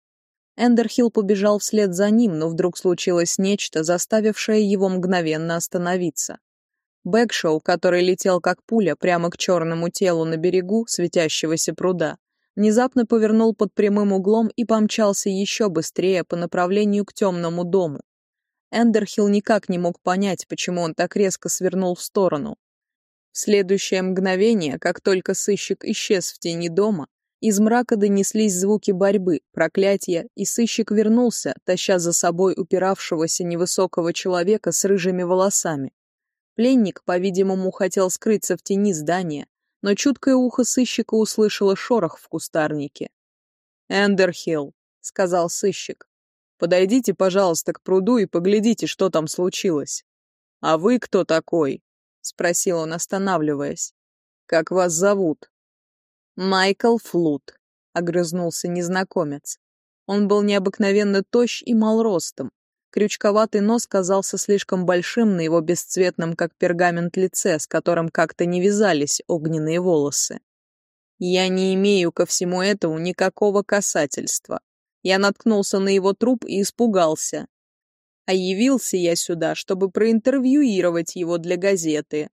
Speaker 1: Эндерхилл побежал вслед за ним, но вдруг случилось нечто, заставившее его мгновенно остановиться. Бэкшоу, который летел как пуля прямо к черному телу на берегу светящегося пруда, внезапно повернул под прямым углом и помчался еще быстрее по направлению к темному дому. Эндерхилл никак не мог понять, почему он так резко свернул в сторону. В следующее мгновение, как только сыщик исчез в тени дома, из мрака донеслись звуки борьбы, проклятия, и сыщик вернулся, таща за собой упиравшегося невысокого человека с рыжими волосами. Пленник, по-видимому, хотел скрыться в тени здания, но чуткое ухо сыщика услышало шорох в кустарнике. «Эндерхилл», — сказал сыщик. «Подойдите, пожалуйста, к пруду и поглядите, что там случилось». «А вы кто такой?» — спросил он, останавливаясь. «Как вас зовут?»
Speaker 2: «Майкл Флут», — огрызнулся незнакомец. Он был необыкновенно тощ и мал ростом. Крючковатый нос казался слишком большим на его бесцветном, как пергамент, лице, с которым как-то не вязались огненные волосы. Я не имею ко всему этому никакого касательства. Я наткнулся на его труп и испугался. А явился я сюда, чтобы проинтервьюировать его для газеты.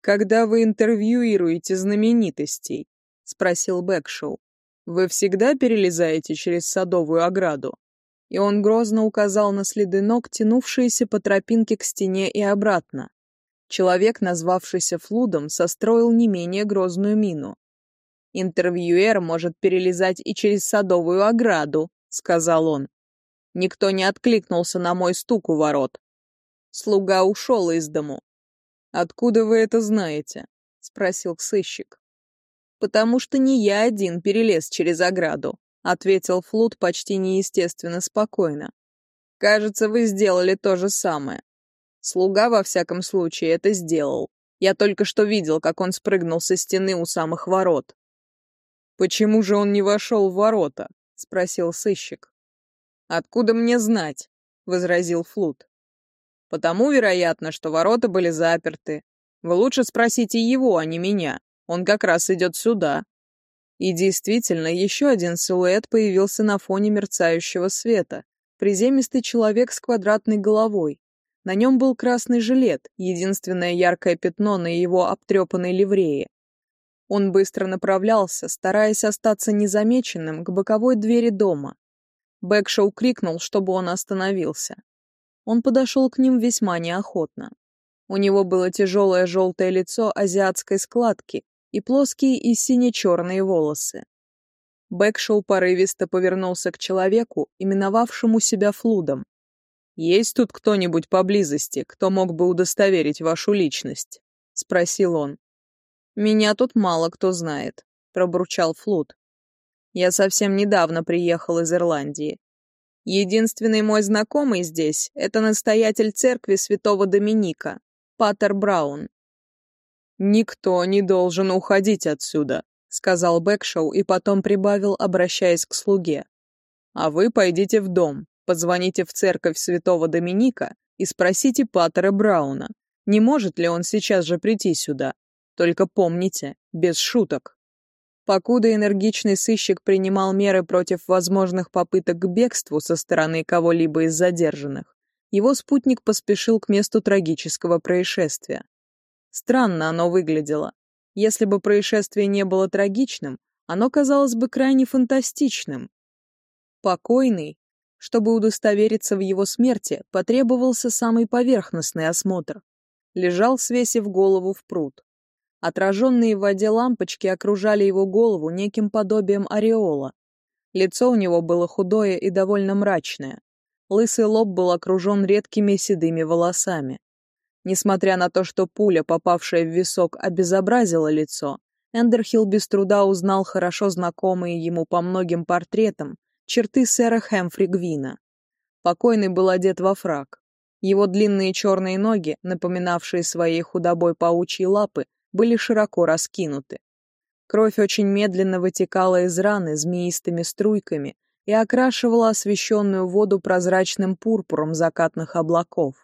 Speaker 1: «Когда вы интервьюируете знаменитостей?» — спросил Бэкшоу. «Вы всегда перелезаете через садовую ограду?» и он грозно указал на следы ног, тянувшиеся по тропинке к стене и обратно. Человек, назвавшийся Флудом, состроил не менее грозную мину. «Интервьюер может перелезать и через садовую ограду», — сказал он. Никто не откликнулся на мой стук у ворот. Слуга ушел из дому. «Откуда вы это знаете?» — спросил сыщик. «Потому что не я один перелез через ограду ответил Флут почти неестественно спокойно. Кажется, вы сделали то же самое. Слуга, во всяком случае, это сделал. Я только что видел, как он спрыгнул со стены у самых ворот. «Почему же он не вошел в ворота?» — спросил сыщик. «Откуда мне знать?» — возразил Флут. «Потому, вероятно, что ворота были заперты. Вы лучше спросите его, а не меня. Он как раз идет сюда». И действительно, еще один силуэт появился на фоне мерцающего света. Приземистый человек с квадратной головой. На нем был красный жилет, единственное яркое пятно на его обтрепанной ливрее. Он быстро направлялся, стараясь остаться незамеченным, к боковой двери дома. Бэкшоу крикнул, чтобы он остановился. Он подошел к ним весьма неохотно. У него было тяжелое желтое лицо азиатской складки, и плоские и сине-черные волосы. Бэкшоу порывисто повернулся к человеку, именовавшему себя Флудом. «Есть тут кто-нибудь поблизости, кто мог бы удостоверить вашу личность?» — спросил он. «Меня тут мало кто знает», — пробурчал Флуд. «Я совсем недавно приехал из Ирландии. Единственный мой знакомый здесь — это настоятель церкви святого Доминика, Паттер Браун. «Никто не должен уходить отсюда», — сказал Бэкшоу и потом прибавил, обращаясь к слуге. «А вы пойдите в дом, позвоните в церковь святого Доминика и спросите Паттера Брауна, не может ли он сейчас же прийти сюда. Только помните, без шуток». Покуда энергичный сыщик принимал меры против возможных попыток к бегству со стороны кого-либо из задержанных, его спутник поспешил к месту трагического происшествия. Странно оно выглядело. Если бы происшествие не было трагичным, оно казалось бы крайне фантастичным. Покойный, чтобы удостовериться в его смерти, потребовался самый поверхностный осмотр. Лежал, свесив голову в пруд. Отраженные в воде лампочки окружали его голову неким подобием ореола. Лицо у него было худое и довольно мрачное. Лысый лоб был окружен редкими седыми волосами. Несмотря на то, что пуля, попавшая в висок, обезобразила лицо, Эндерхилл без труда узнал хорошо знакомые ему по многим портретам черты сэра Хэмфри Гвина. Покойный был одет во фрак. Его длинные черные ноги, напоминавшие своей худобой паучьи лапы, были широко раскинуты. Кровь очень медленно вытекала из раны змеистыми струйками и окрашивала освещенную воду прозрачным пурпуром закатных облаков.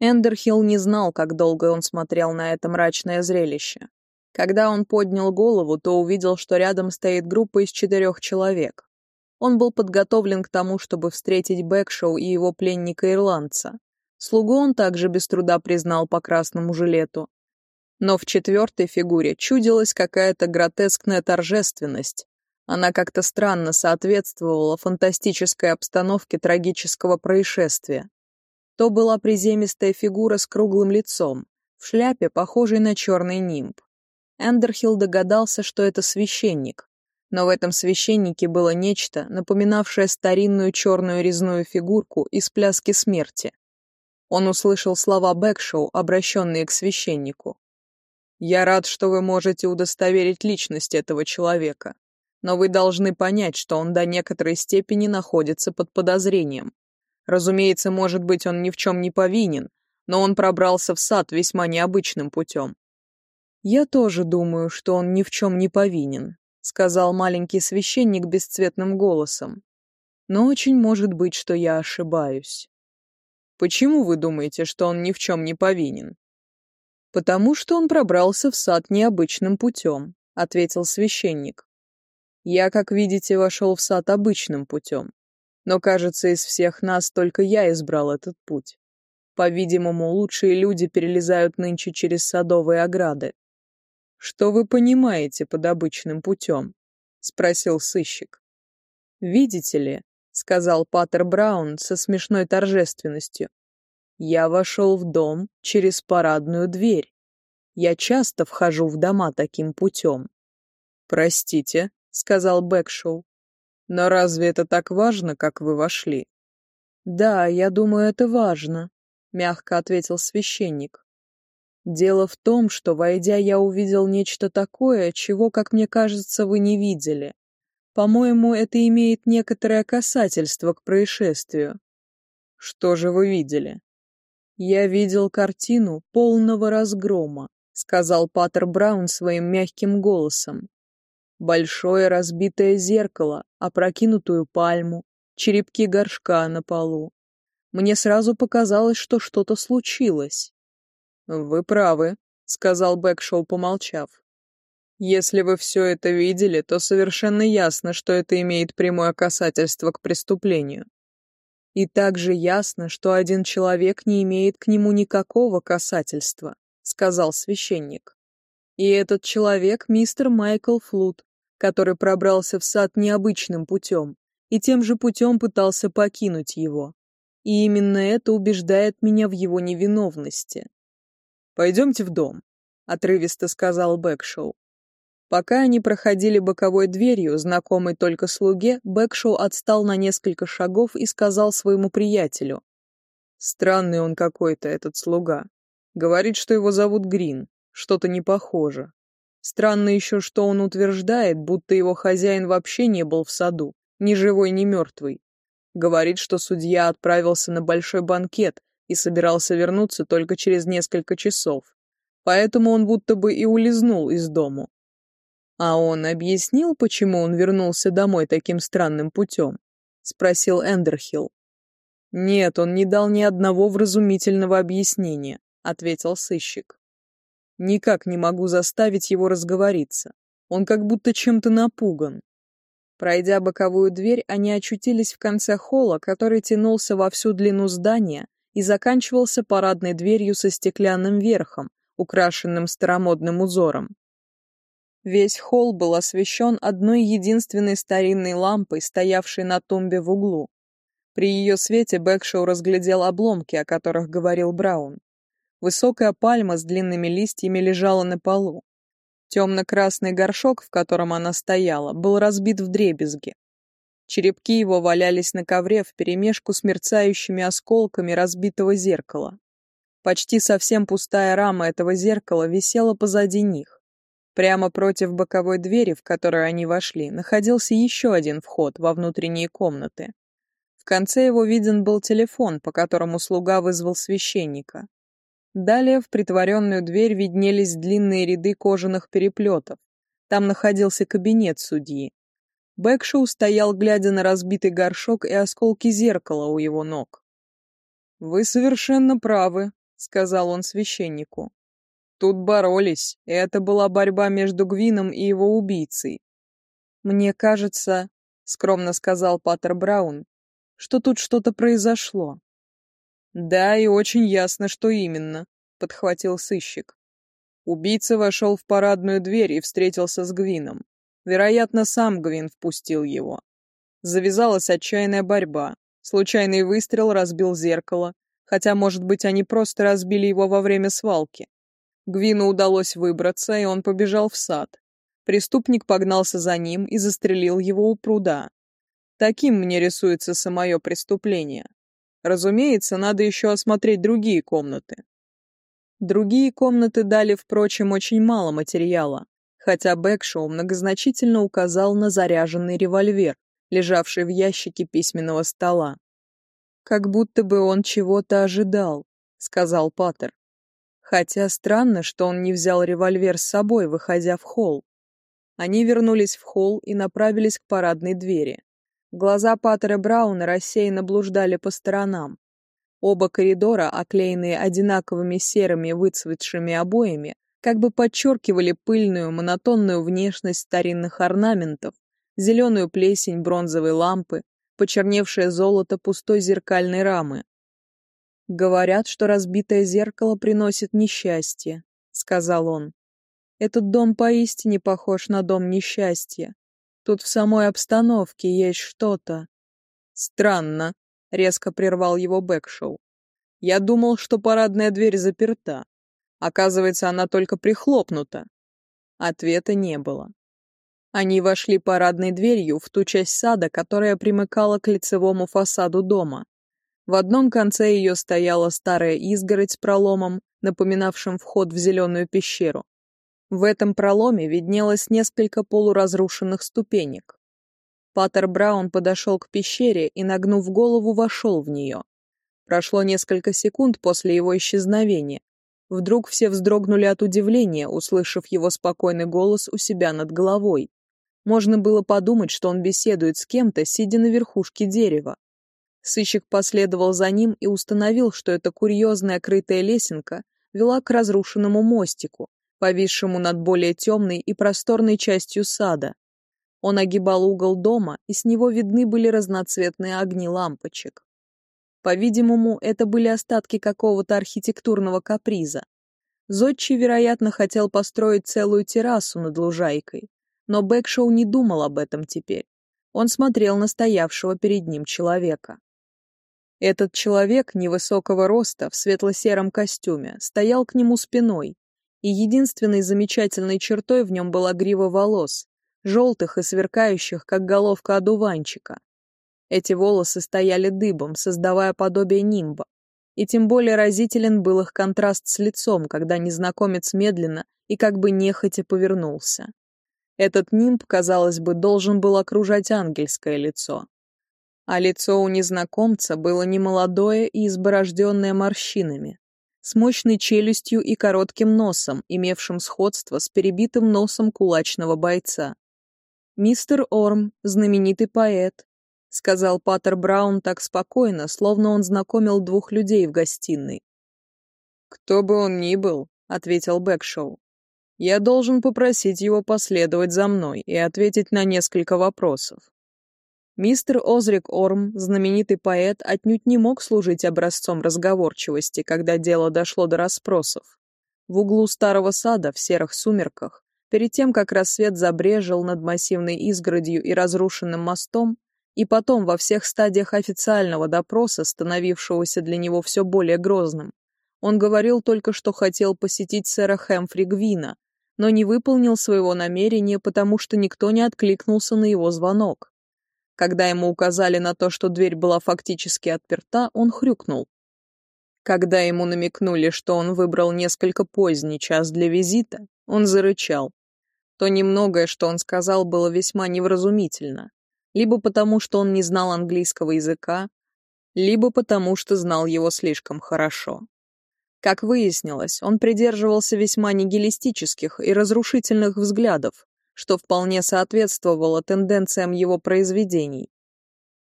Speaker 1: Эндерхилл не знал, как долго он смотрел на это мрачное зрелище. Когда он поднял голову, то увидел, что рядом стоит группа из четырех человек. Он был подготовлен к тому, чтобы встретить Бэкшоу и его пленника-ирландца. Слугу он также без труда признал по красному жилету. Но в четвертой фигуре чудилась какая-то гротескная торжественность. Она как-то странно соответствовала фантастической обстановке трагического происшествия. То была приземистая фигура с круглым лицом, в шляпе, похожей на черный нимб. Эндерхилл догадался, что это священник, но в этом священнике было нечто, напоминавшее старинную черную резную фигурку из пляски смерти. Он услышал слова Бэкшоу, обращенные к священнику. «Я рад, что вы можете удостоверить личность этого человека. Но вы должны понять, что он до некоторой степени находится под подозрением. Разумеется, может быть, он ни в чем не повинен, но он пробрался в сад весьма необычным путем. «Я тоже думаю, что он ни в чем не повинен», — сказал маленький священник бесцветным голосом. «Но очень может быть, что я ошибаюсь». «Почему вы думаете, что он ни в чем не повинен?» «Потому что он пробрался в сад необычным путем», — ответил священник. «Я, как видите, вошел в сад обычным путем, но, кажется, из всех нас только я избрал этот путь. По-видимому, лучшие люди перелезают нынче через садовые ограды. «Что вы понимаете под обычным путем?» — спросил сыщик. «Видите ли», — сказал Паттер Браун со смешной торжественностью, «я вошел в дом через парадную дверь. Я часто вхожу в дома таким путем». «Простите», — сказал Бэкшоу, «но разве это так важно, как вы вошли?» «Да, я думаю, это важно», — мягко ответил священник. Дело в том, что, войдя, я увидел нечто такое, чего, как мне кажется, вы не видели. По-моему, это имеет некоторое касательство к происшествию. Что же вы видели? Я видел картину полного разгрома, сказал Паттер Браун своим мягким голосом. Большое разбитое зеркало, опрокинутую пальму, черепки горшка на полу. Мне сразу показалось, что что-то случилось. «Вы правы», — сказал Бэкшоу, помолчав. «Если вы все это видели, то совершенно ясно, что это имеет прямое касательство к преступлению. И также ясно, что один человек не имеет к нему никакого касательства», — сказал священник. «И этот человек — мистер Майкл Флут, который пробрался в сад необычным путем и тем же путем пытался покинуть его. И именно это убеждает меня в его невиновности. «Пойдемте в дом», — отрывисто сказал Бэкшоу. Пока они проходили боковой дверью, знакомой только слуге, Бэкшоу отстал на несколько шагов и сказал своему приятелю. «Странный он какой-то, этот слуга. Говорит, что его зовут Грин. Что-то не похоже. Странно еще, что он утверждает, будто его хозяин вообще не был в саду, ни живой, ни мертвый. Говорит, что судья отправился на большой банкет, и собирался вернуться только через несколько часов, поэтому он будто бы и улизнул из дому. А он объяснил, почему он вернулся домой таким странным путем? Спросил Эндерхилл. Нет, он не дал ни одного вразумительного объяснения, ответил сыщик. Никак не могу заставить его разговориться. Он как будто чем-то напуган. Пройдя боковую дверь, они очутились в конце холла, который тянулся во всю длину здания и заканчивался парадной дверью со стеклянным верхом, украшенным старомодным узором. Весь холл был освещен одной единственной старинной лампой, стоявшей на тумбе в углу. При ее свете Бэкшоу разглядел обломки, о которых говорил Браун. Высокая пальма с длинными листьями лежала на полу. Темно-красный горшок, в котором она стояла, был разбит в дребезги. Черепки его валялись на ковре вперемешку с мерцающими осколками разбитого зеркала. Почти совсем пустая рама этого зеркала висела позади них. Прямо против боковой двери, в которую они вошли, находился еще один вход во внутренние комнаты. В конце его виден был телефон, по которому слуга вызвал священника. Далее в притворенную дверь виднелись длинные ряды кожаных переплетов. Там находился кабинет судьи. Бэкшоу стоял, глядя на разбитый горшок и осколки зеркала у его ног. «Вы совершенно правы», — сказал он священнику. «Тут боролись, и это была борьба между Гвином и его убийцей». «Мне кажется», — скромно сказал Паттер Браун, — «что тут что-то произошло». «Да, и очень ясно, что именно», — подхватил сыщик. Убийца вошел в парадную дверь и встретился с Гвином. Вероятно, сам Гвин впустил его. Завязалась отчаянная борьба. Случайный выстрел разбил зеркало, хотя, может быть, они просто разбили его во время свалки. Гвину удалось выбраться, и он побежал в сад. Преступник погнался за ним и застрелил его у пруда. Таким мне рисуется самое преступление. Разумеется, надо еще осмотреть другие комнаты. Другие комнаты дали, впрочем, очень мало материала хотя Бэкшоу многозначительно указал на заряженный револьвер, лежавший в ящике письменного стола. «Как будто бы он чего-то ожидал», — сказал Паттер. Хотя странно, что он не взял револьвер с собой, выходя в холл. Они вернулись в холл и направились к парадной двери. Глаза Паттера Брауна рассеянно блуждали по сторонам. Оба коридора, оклеенные одинаковыми серыми выцветшими обоями, как бы подчеркивали пыльную, монотонную внешность старинных орнаментов, зеленую плесень бронзовой лампы, почерневшее золото пустой зеркальной рамы. «Говорят, что разбитое зеркало приносит несчастье», — сказал он. «Этот дом поистине похож на дом несчастья. Тут в самой обстановке есть что-то». «Странно», — резко прервал его Бэкшоу. «Я думал, что парадная дверь заперта. Оказывается, она только прихлопнута». Ответа не было. Они вошли парадной дверью в ту часть сада, которая примыкала к лицевому фасаду дома. В одном конце ее стояла старая изгородь с проломом, напоминавшим вход в зеленую пещеру. В этом проломе виднелось несколько полуразрушенных ступенек. Паттер Браун подошел к пещере и, нагнув голову, вошел в нее. Прошло несколько секунд после его исчезновения. Вдруг все вздрогнули от удивления, услышав его спокойный голос у себя над головой. Можно было подумать, что он беседует с кем-то, сидя на верхушке дерева. Сыщик последовал за ним и установил, что эта курьезная крытая лесенка вела к разрушенному мостику, повисшему над более темной и просторной частью сада. Он огибал угол дома, и с него видны были разноцветные огни лампочек. По-видимому, это были остатки какого-то архитектурного каприза. Зодчий, вероятно, хотел построить целую террасу над лужайкой, но Бэкшоу не думал об этом теперь. Он смотрел на стоявшего перед ним человека. Этот человек невысокого роста в светло-сером костюме стоял к нему спиной, и единственной замечательной чертой в нем была грива волос, желтых и сверкающих, как головка одуванчика. Эти волосы стояли дыбом, создавая подобие нимба, и тем более разителен был их контраст с лицом, когда незнакомец медленно и как бы нехотя повернулся. Этот нимб, казалось бы, должен был окружать ангельское лицо, а лицо у незнакомца было немолодое и изборожденное морщинами, с мощной челюстью и коротким носом, имевшим сходство с перебитым носом кулачного бойца. «Мистер Орм, знаменитый поэт», — сказал Паттер Браун так спокойно, словно он знакомил двух людей в гостиной. «Кто бы он ни был», — ответил Бэкшоу, — «я должен попросить его последовать за мной и ответить на несколько вопросов. Мистер Озрик Орм, знаменитый поэт, отнюдь не мог служить образцом разговорчивости, когда дело дошло до расспросов. В углу старого сада, в серых сумерках, перед тем, как рассвет забрежил над массивной изгородью и разрушенным мостом, и потом во всех стадиях официального допроса, становившегося для него все более грозным, он говорил только, что хотел посетить сэра Хэмфри Гвина, но не выполнил своего намерения, потому что никто не откликнулся на его звонок. Когда ему указали на то, что дверь была фактически отперта, он хрюкнул. Когда ему намекнули, что он выбрал несколько поздний час для визита, он зарычал. То немногое, что он сказал, было весьма невразумительно. Либо потому, что он не знал английского языка, либо потому, что знал его слишком хорошо. Как выяснилось, он придерживался весьма нигилистических и разрушительных взглядов, что вполне соответствовало тенденциям его произведений.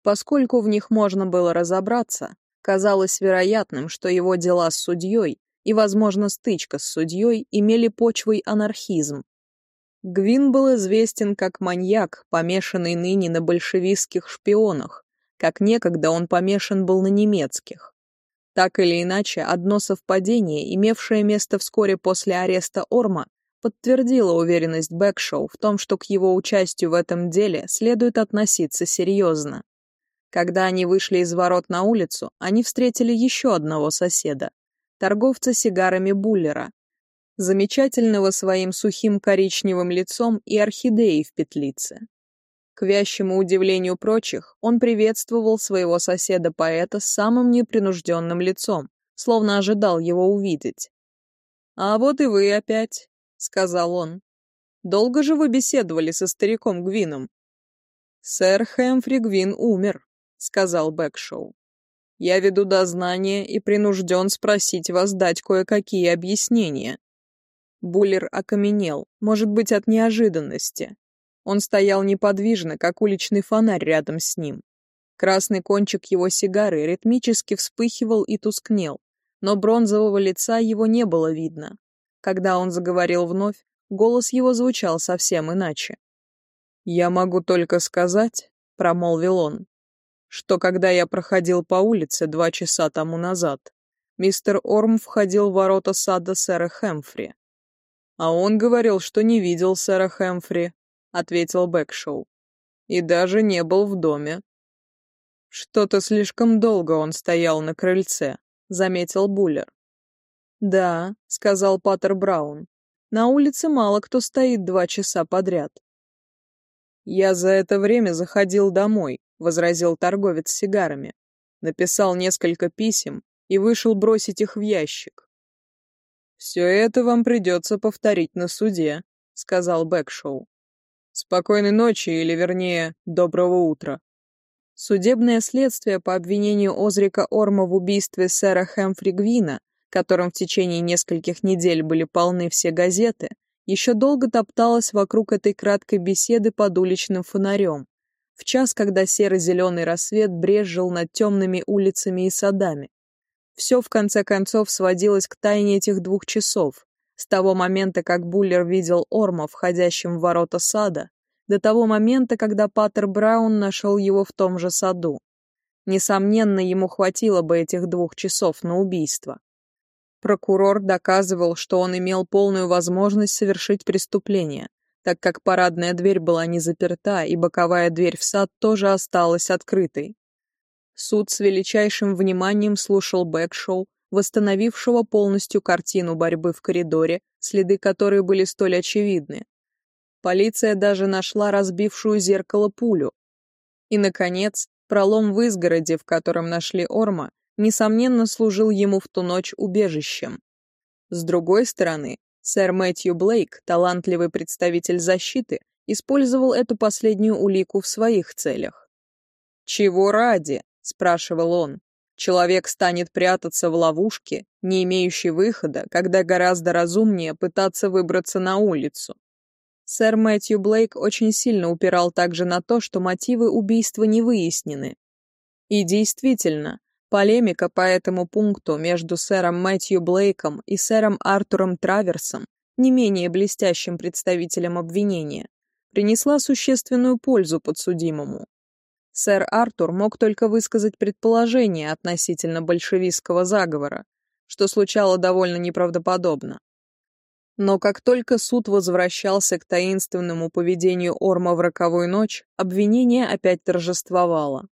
Speaker 1: Поскольку в них можно было разобраться, казалось вероятным, что его дела с судьей и, возможно, стычка с судьей имели почвой анархизм. Гвин был известен как маньяк, помешанный ныне на большевистских шпионах, как некогда он помешан был на немецких. Так или иначе, одно совпадение, имевшее место вскоре после ареста Орма, подтвердила уверенность Бэкшоу в том, что к его участию в этом деле следует относиться серьезно. Когда они вышли из ворот на улицу, они встретили еще одного соседа, торговца сигарами Буллера, замечательного своим сухим коричневым лицом и орхидеей в петлице. К вящему удивлению прочих, он приветствовал своего соседа-поэта с самым непринужденным лицом, словно ожидал его увидеть. «А вот и вы опять», сказал он. Долго же вы беседовали со стариком Гвином?» «Сэр Хэмфри Гвин умер», — сказал Бэкшоу. «Я веду дознание и принужден спросить вас дать кое-какие объяснения». Буллер окаменел, может быть, от неожиданности. Он стоял неподвижно, как уличный фонарь рядом с ним. Красный кончик его сигары ритмически вспыхивал и тускнел, но бронзового лица его не было видно. Когда он заговорил вновь, голос его звучал совсем иначе. «Я могу только сказать», — промолвил он, «что когда я проходил по улице два часа тому назад, мистер Орм входил в ворота сада сэра Хэмфри. А он говорил, что не видел сэра Хэмфри, — ответил Бэкшоу, — и даже не был в доме. Что-то слишком долго он стоял на крыльце, — заметил Буллер. «Да», — сказал Паттер Браун, — «на улице мало кто стоит два часа подряд». «Я за это время заходил домой», — возразил торговец сигарами. Написал несколько писем и вышел бросить их в ящик. «Все это вам придется повторить на суде», — сказал Бэкшоу. «Спокойной ночи, или, вернее, доброго утра». Судебное следствие по обвинению Озрика Орма в убийстве сэра Хэмфри Гвина, которым в течение нескольких недель были полны все газеты, еще долго топталось вокруг этой краткой беседы под уличным фонарем, в час, когда серо-зеленый рассвет брезжил над темными улицами и садами. Все в конце концов сводилось к тайне этих двух часов, с того момента, как Буллер видел Орма, входящим в ворота сада, до того момента, когда Паттер Браун нашел его в том же саду. Несомненно, ему хватило бы этих двух часов на убийство. Прокурор доказывал, что он имел полную возможность совершить преступление, так как парадная дверь была не заперта и боковая дверь в сад тоже осталась открытой. Суд с величайшим вниманием слушал Бэкшоу, восстановившего полностью картину борьбы в коридоре, следы которой были столь очевидны, Полиция даже нашла разбившую зеркало пулю. И, наконец, пролом в изгороде, в котором нашли Орма, несомненно служил ему в ту ночь убежищем. С другой стороны, сэр Мэтью Блейк, талантливый представитель защиты, использовал эту последнюю улику в своих целях. «Чего ради?» — спрашивал он. «Человек станет прятаться в ловушке, не имеющей выхода, когда гораздо разумнее пытаться выбраться на улицу. Сэр Мэтью Блейк очень сильно упирал также на то, что мотивы убийства не выяснены. И действительно, полемика по этому пункту между сэром Мэтью Блейком и сэром Артуром Траверсом, не менее блестящим представителем обвинения, принесла существенную пользу подсудимому. Сэр Артур мог только высказать предположение относительно большевистского заговора, что случало довольно неправдоподобно. Но как только суд возвращался к таинственному поведению Орма в роковую ночь, обвинение опять торжествовало.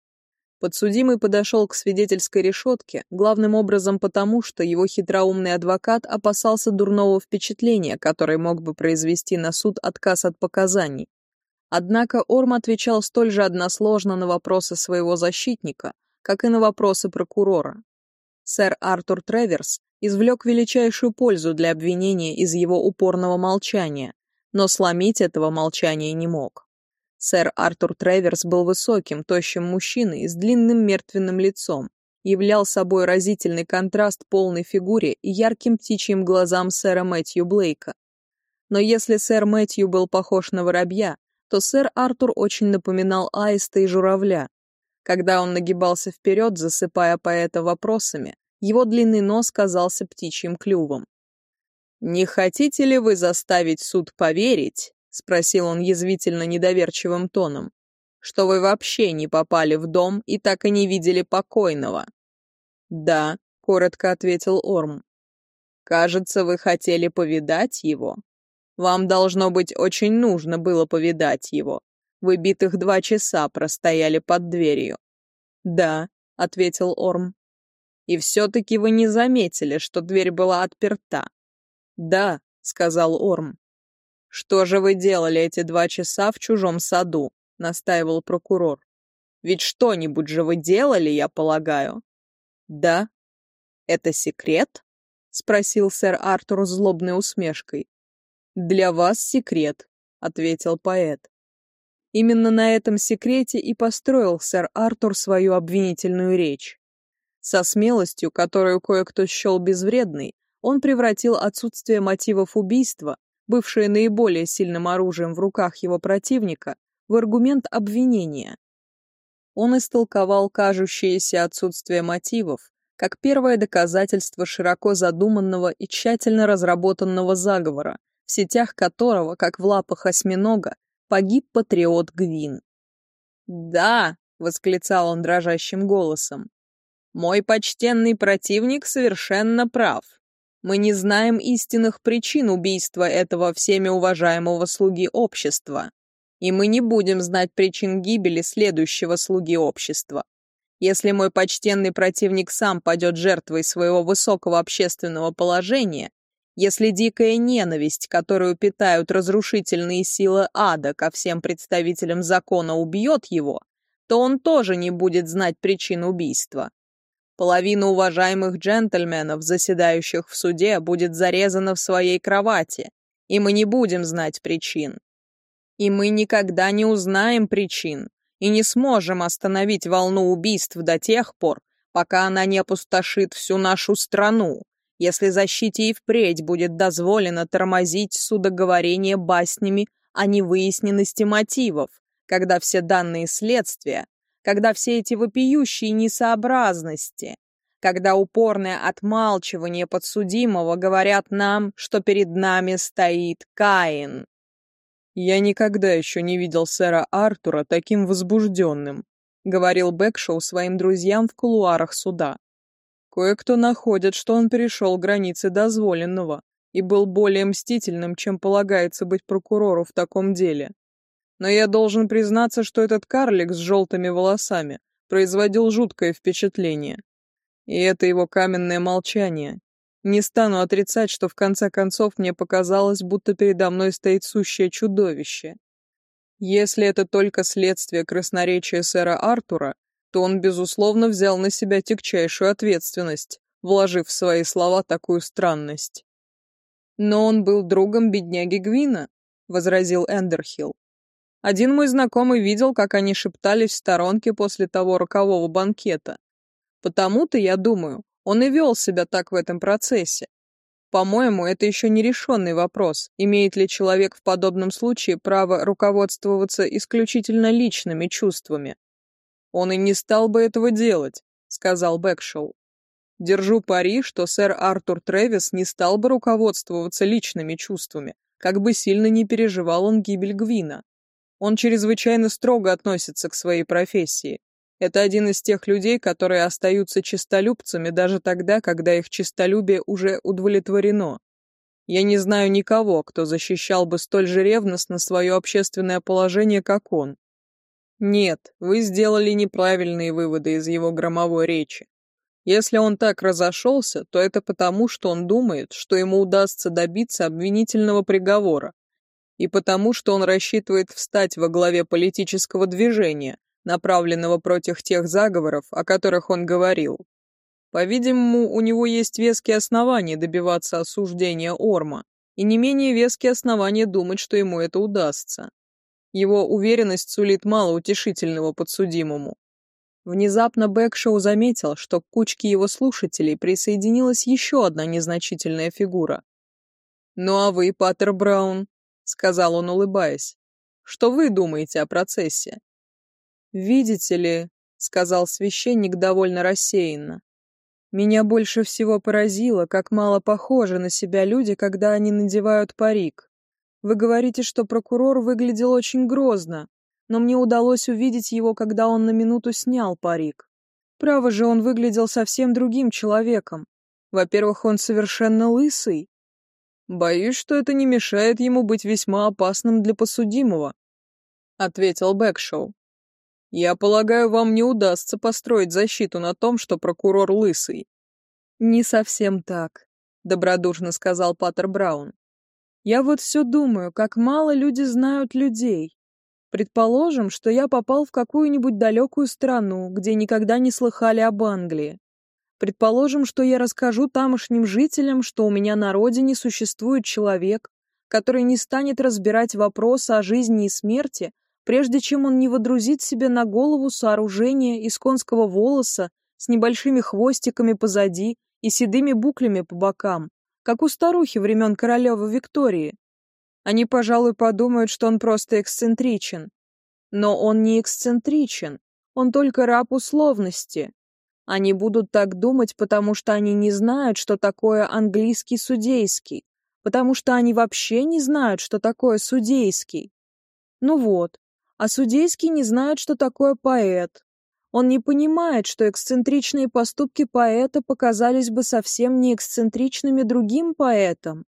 Speaker 1: Подсудимый подошел к свидетельской решетке, главным образом потому, что его хитроумный адвокат опасался дурного впечатления, которое мог бы произвести на суд отказ от показаний. Однако Орм отвечал столь же односложно на вопросы своего защитника, как и на вопросы прокурора. Сэр Артур Треверс извлек величайшую пользу для обвинения из его упорного молчания, но сломить этого молчания не мог. Сэр Артур Треверс был высоким, тощим мужчиной с длинным мертвенным лицом, являл собой разительный контраст полной фигуре и ярким птичьим глазам сэра Мэтью Блейка. Но если сэр Мэтью был похож на воробья, то сэр Артур очень напоминал аиста и журавля. Когда он нагибался вперед, засыпая поэта вопросами, его длинный нос казался птичьим клювом. «Не хотите ли вы заставить суд поверить?» — спросил он язвительно недоверчивым тоном, «что вы вообще не попали в дом и так и не видели покойного?» «Да», — коротко ответил Орм. «Кажется, вы хотели повидать его. Вам, должно быть, очень нужно было повидать его. Вы битых два часа простояли под дверью». «Да», — ответил Орм. И все-таки вы не заметили, что дверь была отперта. Да, сказал Орм. Что же вы делали эти два часа в чужом саду? Настаивал прокурор. Ведь что-нибудь же вы делали, я полагаю. Да. Это секрет? Спросил сэр Артур злобной усмешкой. Для вас секрет, — ответил поэт. Именно на этом секрете и построил сэр Артур свою обвинительную речь. Со смелостью, которую кое-кто счел безвредной, он превратил отсутствие мотивов убийства, бывшее наиболее сильным оружием в руках его противника, в аргумент обвинения. Он истолковал кажущееся отсутствие мотивов как первое доказательство широко задуманного и тщательно разработанного заговора, в сетях которого, как в лапах осьминога, погиб патриот Гвин. «Да!» — восклицал он дрожащим голосом. «Мой почтенный противник совершенно прав. Мы не знаем истинных причин убийства этого всеми уважаемого слуги общества, и мы не будем знать причин гибели следующего слуги общества. Если мой почтенный противник сам падет жертвой своего высокого общественного положения, если дикая ненависть, которую питают разрушительные силы ада ко всем представителям закона, убьет его, то он тоже не будет знать причин убийства. Половина уважаемых джентльменов, заседающих в суде, будет зарезана в своей кровати, и мы не будем знать причин. И мы никогда не узнаем причин, и не сможем остановить волну убийств до тех пор, пока она не опустошит всю нашу страну, если защите и впредь будет дозволено тормозить судоговорение баснями о невыясненности мотивов, когда все данные следствия когда все эти вопиющие несообразности, когда упорное отмалчивание подсудимого говорят нам, что перед нами стоит Каин. «Я никогда еще не видел сэра Артура таким возбужденным», — говорил Бэкшоу своим друзьям в кулуарах суда. Кое-кто находит, что он перешел границы дозволенного и был более мстительным, чем полагается быть прокурору в таком деле. Но я должен признаться, что этот карлик с желтыми волосами производил жуткое впечатление. И это его каменное молчание. Не стану отрицать, что в конце концов мне показалось, будто передо мной стоит сущее чудовище. Если это только следствие красноречия сэра Артура, то он, безусловно, взял на себя тягчайшую ответственность, вложив в свои слова такую странность. «Но он был другом бедняги Гвина», — возразил Эндерхилл. Один мой знакомый видел, как они шептались в сторонке после того рокового банкета. Потому-то, я думаю, он и вел себя так в этом процессе. По-моему, это еще не решенный вопрос, имеет ли человек в подобном случае право руководствоваться исключительно личными чувствами. Он и не стал бы этого делать, сказал Бэкшоу. Держу пари, что сэр Артур Трэвис не стал бы руководствоваться личными чувствами, как бы сильно не переживал он гибель Гвина. Он чрезвычайно строго относится к своей профессии. Это один из тех людей, которые остаются чистолюбцами даже тогда, когда их чистолюбие уже удовлетворено. Я не знаю никого, кто защищал бы столь же ревностно свое общественное положение, как он. Нет, вы сделали неправильные выводы из его громовой речи. Если он так разошелся, то это потому, что он думает, что ему удастся добиться обвинительного приговора, и потому, что он рассчитывает встать во главе политического движения, направленного против тех заговоров, о которых он говорил. По-видимому, у него есть веские основания добиваться осуждения Орма, и не менее веские основания думать, что ему это удастся. Его уверенность сулит мало утешительного подсудимому. Внезапно Бэкшоу заметил, что к кучке его слушателей присоединилась еще одна незначительная фигура. «Ну а вы, Паттер Браун?» Сказал он, улыбаясь. Что вы думаете о процессе? Видите ли, сказал священник довольно рассеянно. Меня больше всего поразило, как мало похожи на себя люди, когда они надевают парик. Вы говорите, что прокурор выглядел очень грозно, но мне удалось увидеть его, когда он на минуту снял парик. Право же, он выглядел совсем другим человеком. Во-первых, он совершенно лысый, Боюсь, что это не мешает ему быть весьма опасным для подсудимого, ответил Бэкшоу. Я полагаю, вам не удастся построить защиту на том, что прокурор лысый. Не совсем так, добродушно сказал Паттер Браун. Я вот все думаю, как мало люди знают людей. Предположим, что я попал в какую-нибудь далекую страну, где никогда не слыхали об Англии. Предположим, что я расскажу тамошним жителям, что у меня на родине существует человек, который не станет разбирать вопросы о жизни и смерти, прежде чем он не водрузит себе на голову сооружение из конского волоса с небольшими хвостиками позади и седыми буклями по бокам, как у старухи времен королевы Виктории. Они, пожалуй, подумают, что он просто эксцентричен. Но он не эксцентричен, он только раб условности. Они будут так думать, потому что они не знают, что такое английский судейский, потому что они вообще не знают, что такое судейский. Ну вот, а судейский не знает, что такое поэт. Он не понимает, что эксцентричные поступки поэта показались бы совсем не эксцентричными другим поэтам.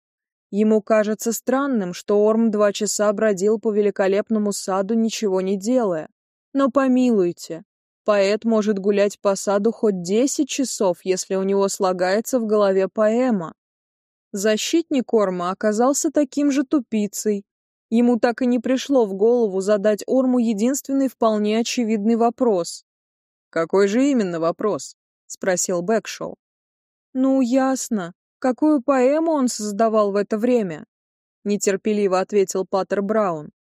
Speaker 1: Ему кажется странным, что Орм два часа бродил по великолепному саду, ничего не делая. Но помилуйте, поэт может гулять по саду хоть десять часов, если у него слагается в голове поэма. Защитник Орма оказался таким же тупицей. Ему так и не пришло в голову задать Орму единственный вполне очевидный вопрос. «Какой же именно вопрос?» — спросил Бэкшоу. «Ну, ясно. Какую поэму он создавал в это время?» — нетерпеливо ответил Паттер Браун.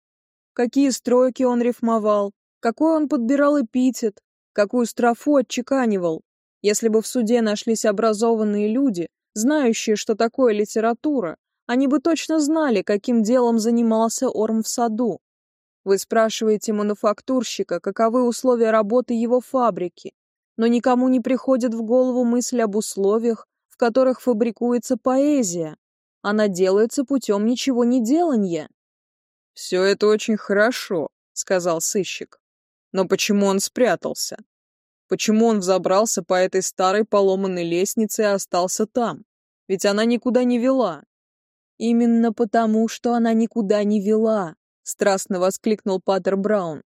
Speaker 1: «Какие строки он рифмовал? Какой он подбирал эпитет? Какую строфу отчеканивал? Если бы в суде нашлись образованные люди, знающие, что такое литература, они бы точно знали, каким делом занимался Орм в саду. Вы спрашиваете мануфактурщика, каковы условия работы его фабрики, но никому не приходит в голову мысль об условиях, в которых фабрикуется поэзия. Она делается путем ничего не деланья. «Все это очень хорошо», — сказал сыщик. «Но почему он спрятался? Почему он взобрался по этой старой поломанной лестнице и остался там? Ведь она никуда не вела». «Именно потому, что она никуда не вела», — страстно воскликнул Паттер Браун.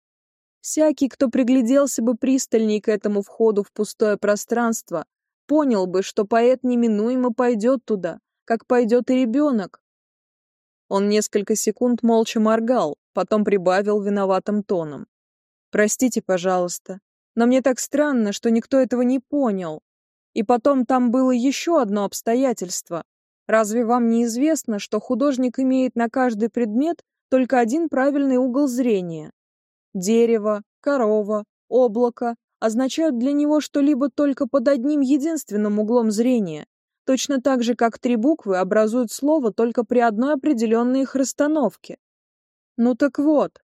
Speaker 1: «Всякий, кто пригляделся бы пристальней к этому входу в пустое пространство, понял бы, что поэт неминуемо пойдет туда, как пойдет и ребенок». Он несколько секунд молча моргал, потом прибавил виноватым тоном. «Простите, пожалуйста, но мне так странно, что никто этого не понял. И потом там было еще одно обстоятельство. Разве вам не известно, что художник имеет на каждый предмет только один правильный угол зрения. Дерево, корова, облако означают для него что-либо только под одним единственным углом зрения, точно так же, как три буквы образуют слово только при одной определенной их расстановке. Ну так вот,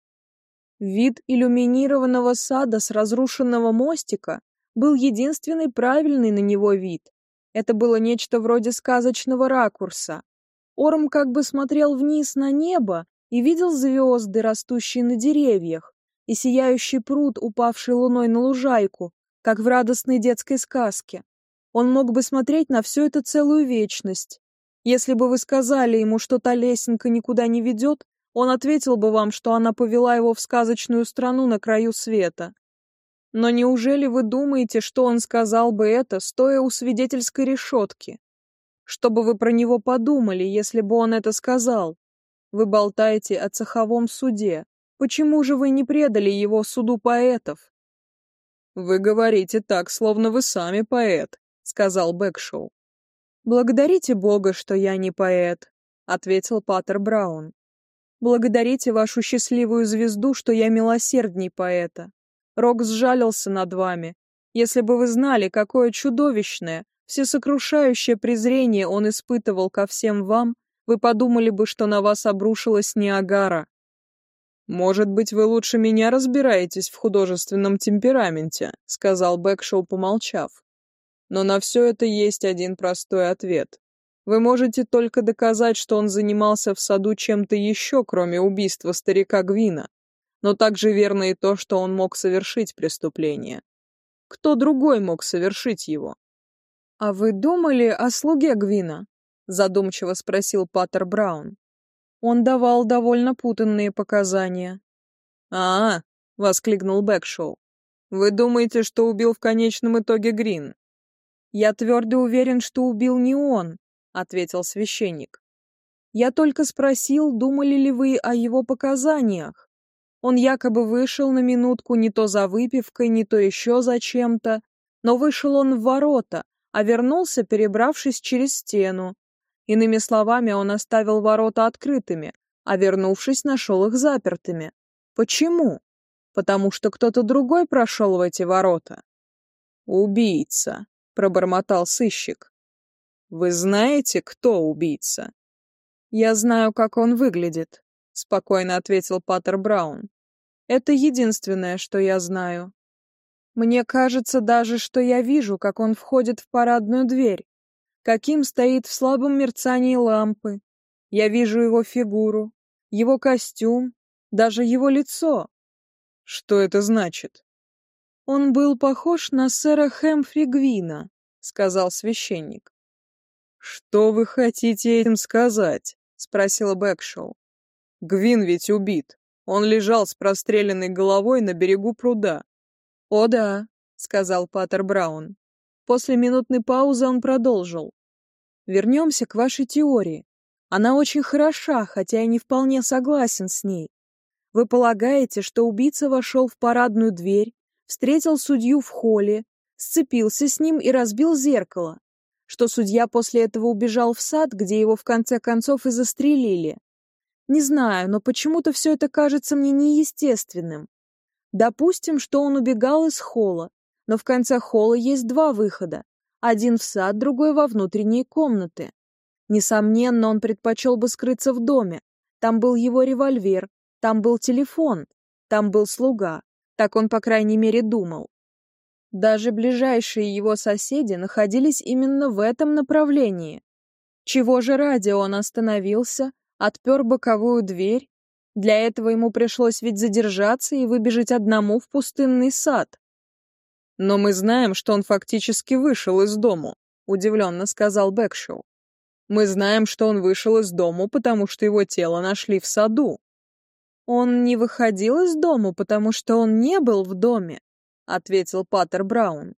Speaker 1: вид иллюминированного сада с разрушенного мостика был единственный правильный на него вид. Это было нечто вроде сказочного ракурса. Орм как бы смотрел вниз на небо и видел звезды, растущие на деревьях, и сияющий пруд, упавший луной на лужайку, как в радостной детской сказке. Он мог бы смотреть на все это целую вечность. Если бы вы сказали ему, что та лесенка никуда не ведет, он ответил бы вам, что она повела его в сказочную страну на краю света. Но неужели вы думаете, что он сказал бы это, стоя у свидетельской решетки? Что бы вы про него подумали, если бы он это сказал? Вы болтаете о цеховом суде. Почему же вы не предали его суду поэтов? Вы говорите так, словно вы сами поэт, сказал Бэкшоу. Благодарите Бога, что я не поэт, ответил Паттер Браун. Благодарите вашу счастливую звезду, что я милосердней поэта. Рок сжалился над вами. Если бы вы знали, какое чудовищное, всесокрушающее презрение он испытывал ко всем вам, вы подумали бы, что на вас обрушилась Ниагара. «Может быть, вы лучше меня разбираетесь в художественном темпераменте», — сказал Бэкшоу, помолчав. «Но на все это есть один простой ответ. Вы можете только доказать, что он занимался в саду чем-то еще, кроме убийства старика Гвина. Но также верно и то, что он мог совершить преступление. Кто другой мог совершить его?» «А вы думали о слуге Гвина?» задумчиво спросил Паттер Браун. Он давал довольно путанные показания. А, -а, -а воскликнул Бэкшоу. Вы думаете, что убил в конечном итоге Грин? Я твердо уверен, что убил не он, ответил священник. Я только спросил, думали ли вы о его показаниях. Он якобы вышел на минутку не то за выпивкой, не то еще за чем-то, но вышел он в ворота, а вернулся, перебравшись через стену, Иными словами, он оставил ворота открытыми, а вернувшись, нашел их запертыми. Почему? Потому что кто-то другой прошел в эти ворота. «Убийца», — пробормотал сыщик. «Вы знаете, кто убийца?» «Я знаю, как он выглядит», — спокойно ответил Паттер Браун. «Это единственное, что я знаю. Мне кажется даже, что я вижу, как он входит в парадную дверь, каким стоит в слабом мерцании лампы. Я вижу его фигуру, его костюм, даже его лицо. Что это значит? Он был похож на сэра Хэмфри Гвина, сказал священник. Что вы хотите этим сказать? спросил Бэкшоу. Гвин ведь убит. Он лежал с простреленной головой на берегу пруда. О да, сказал Паттер Браун. После минутной паузы он продолжил. Вернемся к вашей теории. Она очень хороша, хотя я не вполне согласен с ней. Вы полагаете, что убийца вошел в парадную дверь, встретил судью в холле, сцепился с ним и разбил зеркало, что судья после этого убежал в сад, где его в конце концов и застрелили. Не знаю, но почему-то все это кажется мне неестественным. Допустим, что он убегал из холла, но в конце холла есть два выхода. Один в сад, другой во внутренние комнаты. Несомненно, он предпочел бы скрыться в доме. Там был его револьвер, там был телефон, там был слуга. Так он, по крайней мере, думал. Даже ближайшие его соседи находились именно в этом направлении. Чего же ради он остановился, отпер боковую дверь? Для этого ему пришлось ведь задержаться и выбежать одному в пустынный сад. «Но мы знаем, что он фактически вышел из дому», — удивленно сказал Бэкшоу. «Мы знаем, что он вышел из дому, потому что его тело нашли в саду». «Он не выходил из дому, потому что он не был в доме», — ответил Паттер Браун.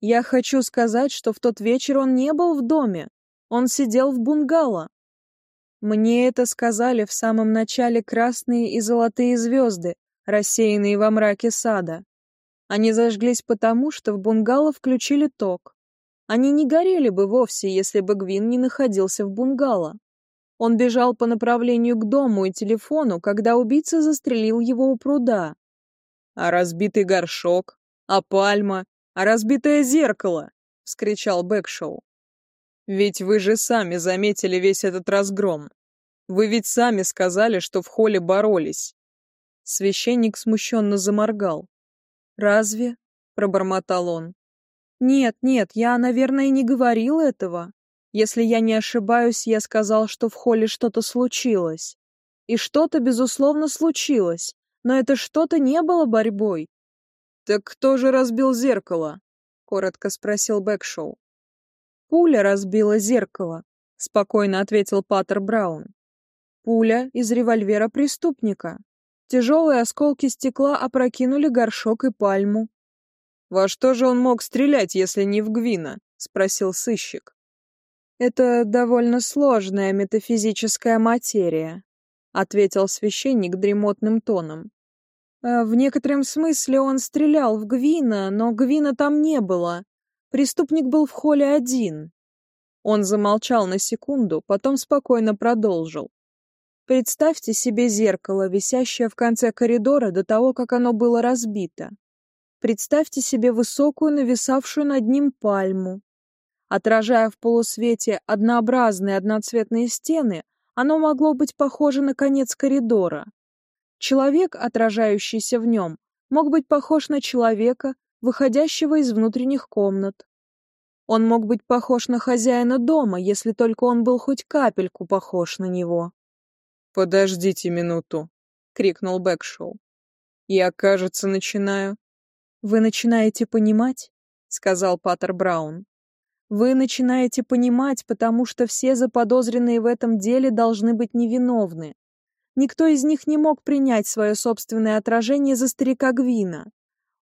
Speaker 1: «Я хочу сказать, что в тот вечер он не был в доме. Он сидел в бунгало. Мне это сказали в самом начале красные и золотые звезды, рассеянные во мраке сада. Они зажглись потому, что в бунгало включили ток. Они не горели бы вовсе, если бы Гвин не находился в бунгало. Он бежал по направлению к дому и телефону, когда убийца застрелил его у пруда. «А разбитый горшок? А пальма? А разбитое зеркало?» — вскричал Бэкшоу. «Ведь вы же сами заметили весь этот разгром. Вы ведь сами сказали, что в холле боролись». Священник смущенно заморгал. «Разве?» — пробормотал он. «Нет, нет, я, наверное, не говорил этого. Если я не ошибаюсь, я сказал, что в холле что-то случилось. И что-то, безусловно, случилось, но это что-то не было борьбой». «Так кто же разбил зеркало?» — коротко спросил Бэкшоу. «Пуля разбила зеркало», — спокойно ответил Паттер Браун. «Пуля из револьвера преступника. Тяжелые осколки стекла опрокинули горшок и пальму. «Во что же он мог стрелять, если не в Гвина?» — спросил сыщик. «Это довольно сложная метафизическая материя», — ответил священник дремотным тоном. «Э, «В некотором смысле он стрелял в Гвина, но Гвина там не было. Преступник был в холле один». Он замолчал на секунду, потом спокойно продолжил. Представьте себе зеркало, висящее в конце коридора до того, как оно было разбито. Представьте себе высокую, нависавшую над ним пальму. Отражая в полусвете однообразные одноцветные стены, оно могло быть похоже на конец коридора. Человек, отражающийся в нем, мог быть похож на человека, выходящего из внутренних комнат. Он мог быть похож на хозяина дома, если только он был хоть капельку похож на него. «Подождите минуту», — крикнул Бэкшоу. «Я, кажется, начинаю». «Вы начинаете понимать?» — сказал Паттер Браун. «Вы начинаете понимать, потому что все заподозренные в этом деле должны быть невиновны. Никто из них не мог принять свое собственное отражение за старика Гвина.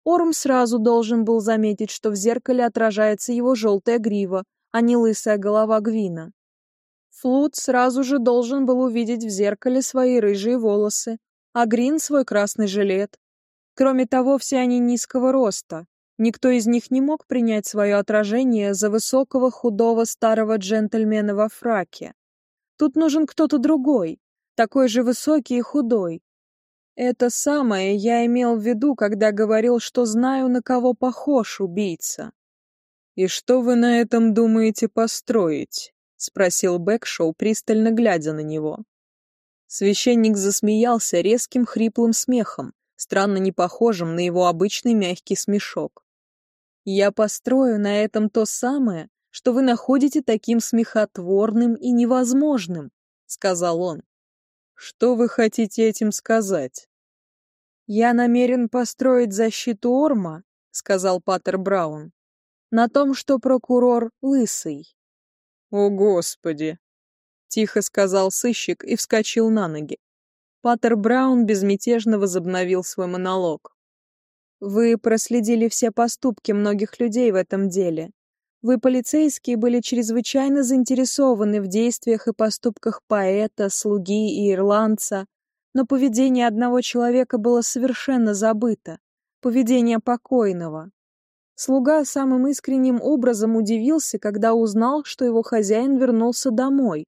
Speaker 1: Орм сразу должен был заметить, что в зеркале отражается его желтая грива, а не лысая голова Гвина. Флут сразу же должен был увидеть в зеркале свои рыжие волосы, а Грин свой красный жилет. Кроме того, все они низкого роста. Никто из них не мог принять свое отражение за высокого худого старого джентльмена во фраке. Тут нужен кто-то другой, такой же высокий и худой. Это самое я имел в виду, когда говорил, что знаю, на кого похож убийца. «И что вы на этом думаете построить?» — спросил Бэкшоу, пристально глядя на него. Священник засмеялся резким хриплым смехом, странно не похожим на его обычный мягкий смешок. Я построю на этом то самое, что вы находите таким смехотворным и невозможным, сказал он. Что вы хотите этим сказать? Я намерен построить защиту Орма, сказал Паттер Браун, на том, что прокурор лысый. О, господи, тихо сказал сыщик и вскочил на ноги. Паттер Браун безмятежно возобновил свой монолог. Вы проследили все поступки многих людей в этом деле. Вы, полицейские, были чрезвычайно заинтересованы в действиях и поступках поэта, слуги и ирландца, но поведение одного человека было совершенно забыто. Поведение покойного. Слуга самым искренним образом удивился, когда узнал, что его хозяин вернулся домой.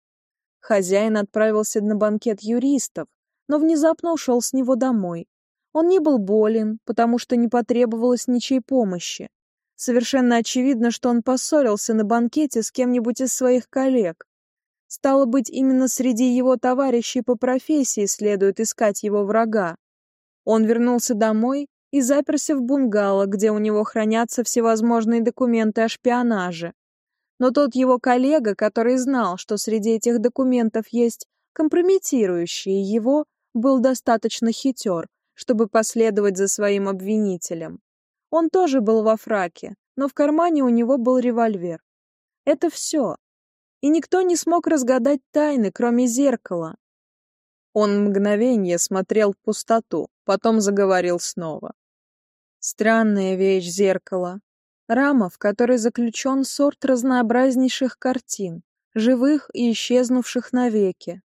Speaker 1: Хозяин отправился на банкет юристов, но внезапно ушел с него домой. Он не был болен, потому что не потребовалось ничьей помощи. Совершенно очевидно, что он поссорился на банкете с кем-нибудь из своих коллег. Стало быть, именно среди его товарищей по профессии следует искать его врага. Он вернулся домой и заперся в бунгало, где у него хранятся всевозможные документы о шпионаже. Но тот его коллега, который знал, что среди этих документов есть компрометирующие его, был достаточно хитер, чтобы последовать за своим обвинителем. Он тоже был во фраке, но в кармане у него был револьвер. Это все. И никто не смог разгадать тайны, кроме зеркала. Он мгновение смотрел в пустоту, потом заговорил снова. Странная вещь зеркало. Рама, в которой заключен сорт разнообразнейших картин, живых и исчезнувших навеки.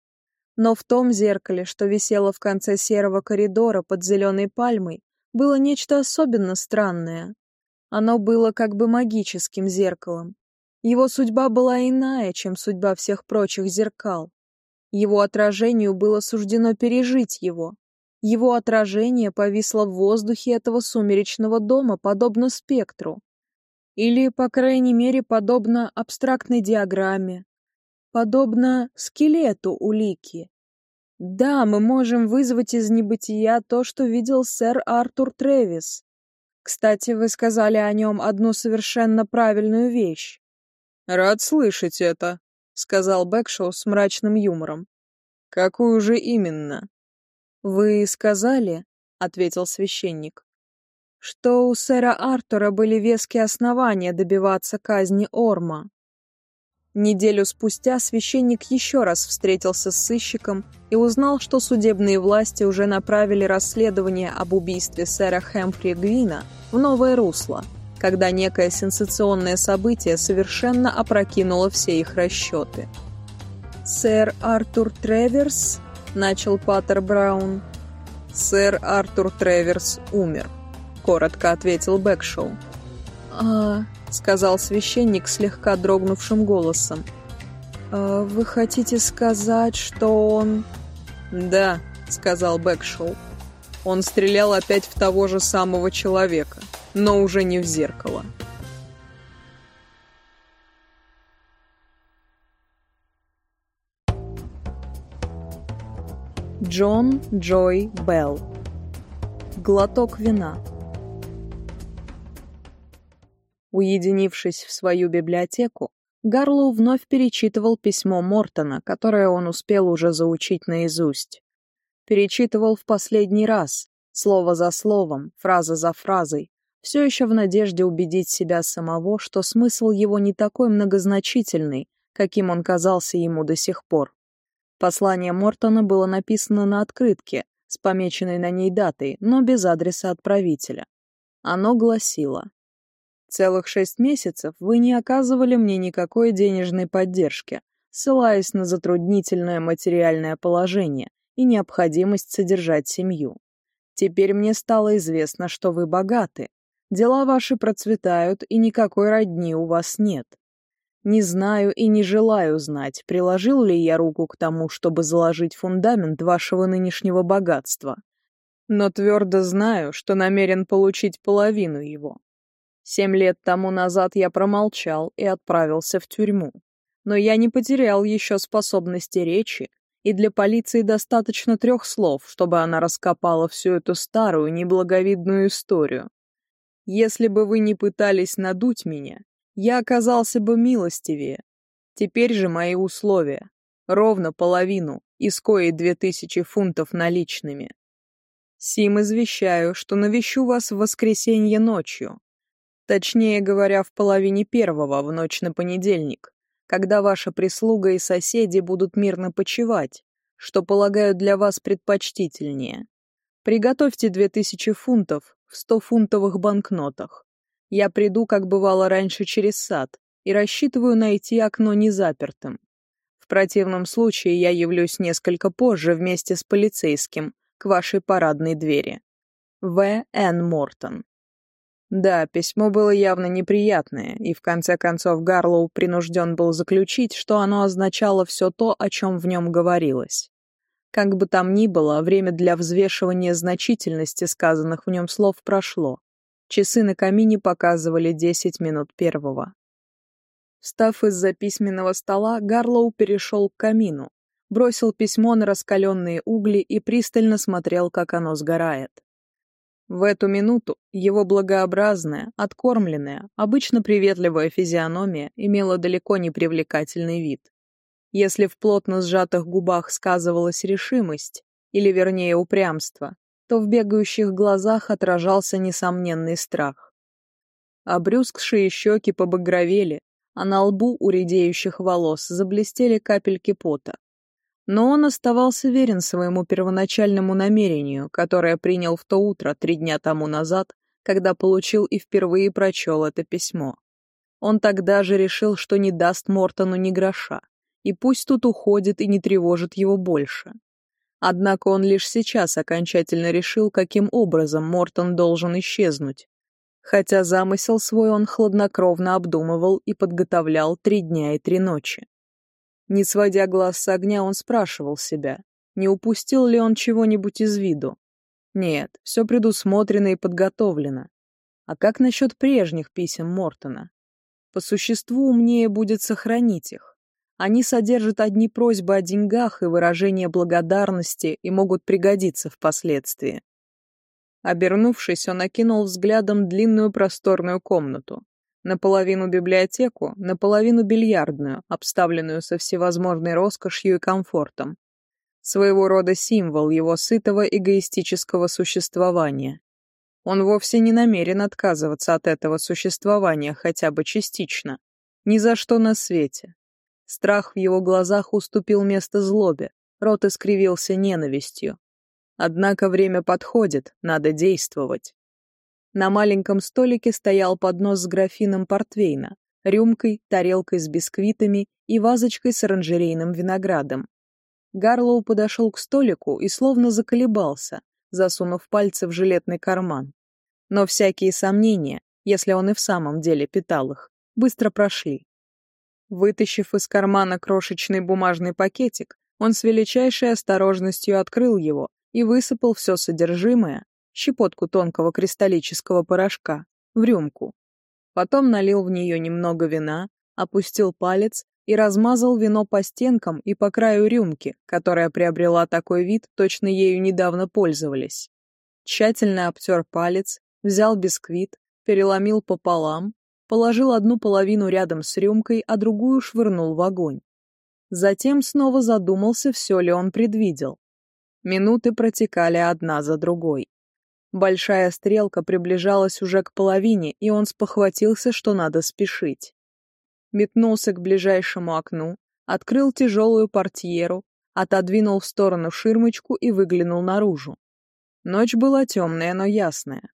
Speaker 1: Но в том зеркале, что висело в конце серого коридора под зеленой пальмой, было нечто особенно странное. Оно было как бы магическим зеркалом. Его судьба была иная, чем судьба всех прочих зеркал. Его отражению было суждено пережить его. Его отражение повисло в воздухе этого сумеречного дома, подобно спектру. Или, по крайней мере, подобно абстрактной диаграмме, подобно скелету улики. Да, мы можем вызвать из небытия то, что видел сэр Артур Тревис. Кстати, вы сказали о нем одну совершенно правильную вещь. Рад слышать это, сказал Бэкшоу с мрачным юмором. Какую же именно? Вы сказали, ответил священник, что у сэра Артура были веские основания добиваться казни Орма. Неделю спустя священник еще раз встретился с сыщиком и узнал, что судебные власти уже направили расследование об убийстве сэра Хэмфри Гвина в новое русло, когда некое сенсационное событие совершенно опрокинуло все их расчеты. «Сэр Артур Треверс?» — начал Паттер Браун. «Сэр Артур Треверс умер», — коротко ответил Бэкшоу. «А...» — сказал священник слегка дрогнувшим голосом. «А «Вы хотите сказать, что он...» «Да», — сказал Бэкшоу. «Он стрелял опять в того же самого человека, но уже не в зеркало». Джон Джой Белл Глоток вина Уединившись в свою библиотеку, Гарлоу вновь перечитывал письмо Мортона, которое он успел уже заучить наизусть. Перечитывал в последний раз, слово за словом, фраза за фразой, все еще в надежде убедить себя самого, что смысл его не такой многозначительный, каким он казался ему до сих пор. Послание Мортона было написано на открытке, с помеченной на ней датой, но без адреса отправителя. Оно гласило Целых шесть месяцев вы не оказывали мне никакой денежной поддержки, ссылаясь на затруднительное материальное положение и необходимость содержать семью. Теперь мне стало известно, что вы богаты. Дела ваши процветают, и никакой родни у вас нет. Не знаю и не желаю знать, приложил ли я руку к тому, чтобы заложить фундамент вашего нынешнего богатства. Но твердо знаю, что намерен получить половину его. Семь лет тому назад я промолчал и отправился в тюрьму. Но я не потерял еще способности речи, и для полиции достаточно трех слов, чтобы она раскопала всю эту старую неблаговидную историю. Если бы вы не пытались надуть меня, я оказался бы милостивее. Теперь же мои условия. Ровно половину, из коей две тысячи фунтов наличными. Сим извещаю, что навещу вас в воскресенье ночью. Точнее говоря, в половине первого, в ночь на понедельник, когда ваша прислуга и соседи будут мирно почивать, что полагаю для вас предпочтительнее. Приготовьте две тысячи фунтов, в стофунтовых банкнотах. Я приду, как бывало раньше, через сад и рассчитываю найти окно незапертым. В противном случае я явлюсь несколько позже вместе с полицейским к вашей парадной двери. В. Н. Мортон. Да, письмо было явно неприятное, и в конце концов Гарлоу принужден был заключить, что оно означало все то, о чем в нем говорилось. Как бы там ни было, время для взвешивания значительности сказанных в нем слов прошло. Часы на камине показывали десять минут первого. Встав из-за письменного стола, Гарлоу перешел к камину, бросил письмо на раскаленные угли и пристально смотрел, как оно сгорает. В эту минуту его благообразная, откормленная, обычно приветливая физиономия имела далеко не привлекательный вид. Если в плотно сжатых губах сказывалась решимость, или вернее упрямство, то в бегающих глазах отражался несомненный страх. Обрюзгшие щеки побагровели, а на лбу у редеющих волос заблестели капельки пота. Но он оставался верен своему первоначальному намерению, которое принял в то утро три дня тому назад, когда получил и впервые прочел это письмо. Он тогда же решил, что не даст Мортону ни гроша и пусть тут уходит и не тревожит его больше. Однако он лишь сейчас окончательно решил, каким образом Мортон должен исчезнуть. Хотя замысел свой он хладнокровно обдумывал и подготовлял три дня и три ночи. Не сводя глаз с огня, он спрашивал себя, не упустил ли он чего-нибудь из виду. Нет, все предусмотрено и подготовлено. А как насчет прежних писем Мортона? По существу умнее будет сохранить их. Они содержат одни просьбы о деньгах и выражение благодарности и могут пригодиться впоследствии. Обернувшись, он окинул взглядом длинную просторную комнату. Наполовину библиотеку, наполовину бильярдную, обставленную со всевозможной роскошью и комфортом. Своего рода символ его сытого эгоистического существования. Он вовсе не намерен отказываться от этого существования хотя бы частично. Ни за что на свете. Страх в его глазах уступил место злобе, рот искривился ненавистью. Однако время подходит, надо действовать. На маленьком столике стоял поднос с графином портвейна, рюмкой, тарелкой с бисквитами и вазочкой с оранжерейным виноградом. Гарлоу подошел к столику и словно заколебался, засунув пальцы в жилетный карман. Но всякие сомнения, если он и в самом деле питал их, быстро прошли. Вытащив из кармана крошечный бумажный пакетик, он с величайшей осторожностью открыл его и высыпал все содержимое, щепотку тонкого кристаллического порошка, в рюмку. Потом налил в нее немного вина, опустил палец и размазал вино по стенкам и по краю рюмки, которая приобрела такой вид, точно ею недавно пользовались. Тщательно обтер палец, взял бисквит, переломил пополам, положил одну половину рядом с рюмкой, а другую швырнул в огонь. Затем снова задумался, все ли он предвидел. Минуты протекали одна за другой. Большая стрелка приближалась уже к половине, и он спохватился, что надо спешить. Метнулся к ближайшему окну, открыл тяжелую портьеру, отодвинул в сторону ширмочку и выглянул наружу. Ночь была темная, но ясная.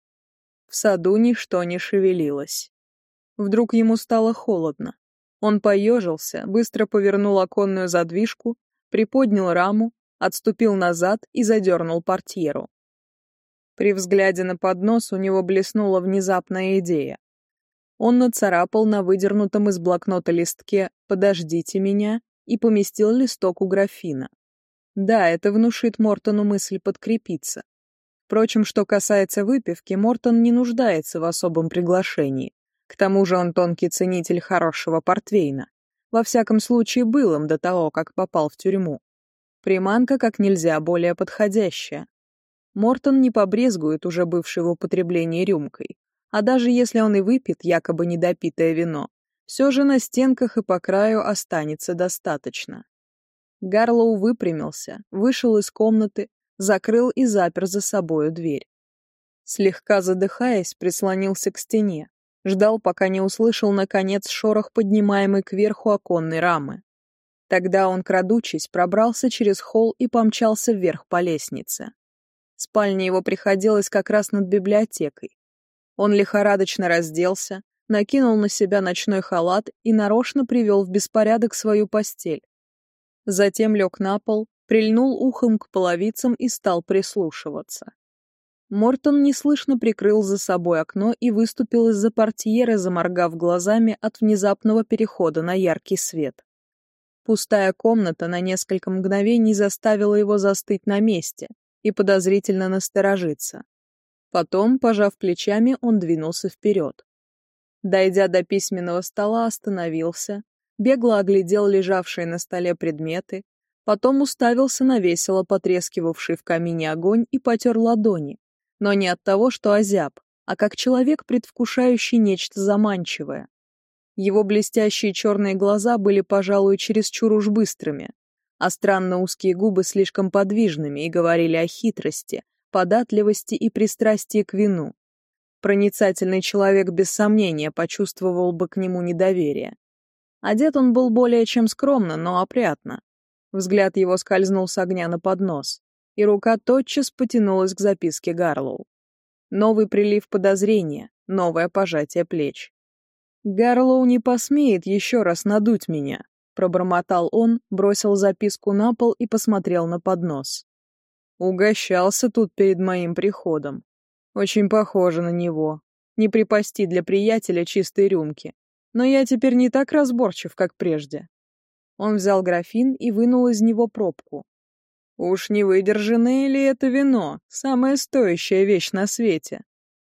Speaker 1: В саду ничто не шевелилось. Вдруг ему стало холодно. Он поежился, быстро повернул оконную задвижку, приподнял раму, отступил назад и задернул портьеру. При взгляде на поднос у него блеснула внезапная идея. Он нацарапал на выдернутом из блокнота листке «Подождите меня» и поместил листок у графина. Да, это внушит Мортону мысль подкрепиться. Впрочем, что касается выпивки, Мортон не нуждается в особом приглашении. К тому же он тонкий ценитель хорошего портвейна. Во всяком случае, был им до того, как попал в тюрьму. Приманка как нельзя более подходящая. Мортон не побрезгует уже бывшей в употреблении рюмкой. А даже если он и выпьет якобы недопитое вино, все же на стенках и по краю останется достаточно. Гарлоу выпрямился, вышел из комнаты, закрыл и запер за собою дверь. Слегка задыхаясь, прислонился к стене, ждал, пока не услышал, наконец, шорох, поднимаемый кверху оконной рамы. Тогда он, крадучись, пробрался через холл и помчался вверх по лестнице. Спальня его приходилась как раз над библиотекой. Он лихорадочно разделся, накинул на себя ночной халат и нарочно привел в беспорядок свою постель. Затем лег на пол, прильнул ухом к половицам и стал прислушиваться. Мортон неслышно прикрыл за собой окно и выступил из-за портьеры, заморгав глазами от внезапного перехода на яркий свет. Пустая комната на несколько мгновений заставила его застыть на месте и подозрительно насторожиться. Потом, пожав плечами, он двинулся вперед. Дойдя до письменного стола, остановился, бегло оглядел лежавшие на столе предметы, потом уставился на весело потрескивавший в камине огонь и потер ладони, но не от того, что озяб, а как человек, предвкушающий нечто заманчивое. Его блестящие черные глаза были, пожалуй, чересчур уж быстрыми, а странно узкие губы слишком подвижными и говорили о хитрости, податливости и пристрастии к вину. Проницательный человек без сомнения почувствовал бы к нему недоверие. Одет он был более чем скромно, но опрятно. Взгляд его скользнул с огня на поднос, и рука тотчас потянулась к записке Гарлоу. Новый прилив подозрения, новое пожатие плеч. «Гарлоу не посмеет еще раз надуть меня», — пробормотал он, бросил записку на пол и посмотрел на поднос. «Угощался тут перед моим приходом. Очень похоже на него. Не припасти для приятеля чистой рюмки. Но я теперь не так разборчив, как прежде». Он взял графин и вынул из него пробку. «Уж не выдержанное ли это вино, самая стоящая вещь на свете?»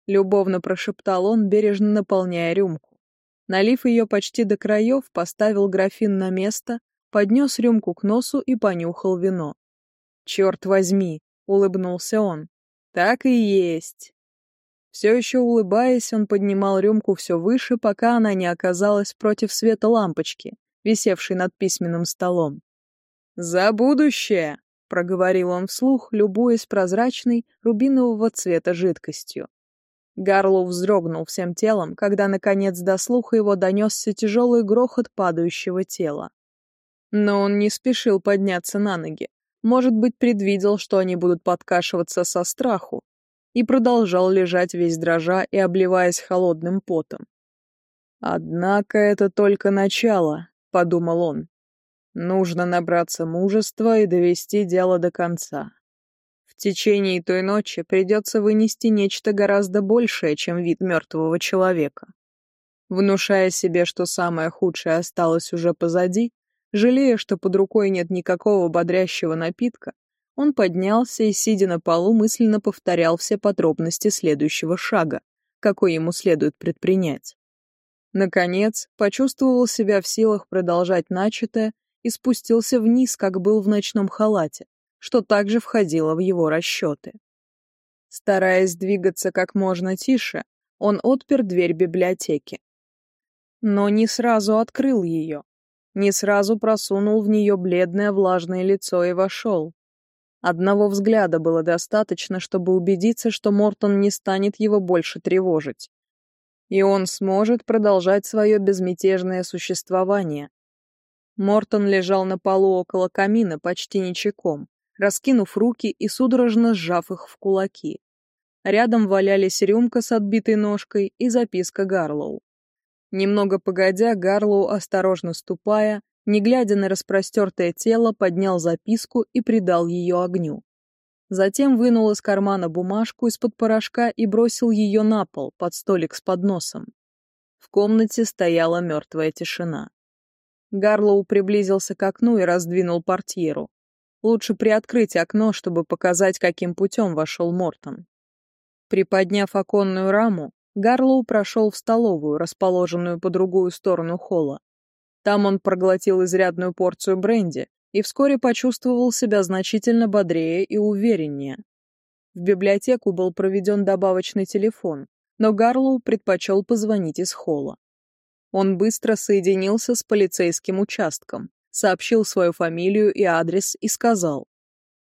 Speaker 1: Любовно прошептал он, бережно наполняя рюмку. Налив ее почти до краев, поставил графин на место, поднес рюмку к носу и понюхал вино. «Черт возьми!» — улыбнулся он. «Так и есть!» Все еще улыбаясь, он поднимал рюмку все выше, пока она не оказалась против света лампочки, висевшей над письменным столом. «За будущее!» — проговорил он вслух, любуясь прозрачной, рубинового цвета жидкостью. Гарлоу вздрогнул всем телом, когда, наконец, до слуха его донесся тяжелый грохот падающего тела. Но он не спешил подняться на ноги. Может быть, предвидел, что они будут подкашиваться со страху, и продолжал лежать весь дрожа и обливаясь холодным потом. «Однако это только начало», — подумал он. «Нужно набраться мужества и довести дело до конца». В течение той ночи придется вынести нечто гораздо большее, чем вид мертвого человека. Внушая себе, что самое худшее осталось уже позади, жалея, что под рукой нет никакого бодрящего напитка, он поднялся и, сидя на полу, мысленно повторял все подробности следующего шага, какой ему следует предпринять. Наконец, почувствовал себя в силах продолжать начатое и спустился вниз, как был в ночном халате, что также входило в его расчеты. Стараясь двигаться как можно тише, он отпер дверь библиотеки. Но не сразу открыл ее, не сразу просунул в нее бледное влажное лицо и вошел. Одного взгляда было достаточно, чтобы убедиться, что Мортон не станет его больше тревожить. И он сможет продолжать свое безмятежное существование. Мортон лежал на полу около камина почти ничеком раскинув руки и судорожно сжав их в кулаки. Рядом валялись рюмка с отбитой ножкой и записка Гарлоу. Немного погодя, Гарлоу, осторожно ступая, не глядя на распростертое тело, поднял записку и придал ее огню. Затем вынул из кармана бумажку из-под порошка и бросил ее на пол, под столик с подносом. В комнате стояла мертвая тишина. Гарлоу приблизился к окну и раздвинул портьеру. Лучше приоткрыть окно, чтобы показать, каким путем вошел Мортон. Приподняв оконную раму, Гарлоу прошел в столовую, расположенную по другую сторону холла. Там он проглотил изрядную порцию бренди и вскоре почувствовал себя значительно бодрее и увереннее. В библиотеку был проведен добавочный телефон, но Гарлоу предпочел позвонить из холла. Он быстро соединился с полицейским участком, сообщил свою фамилию и адрес и сказал.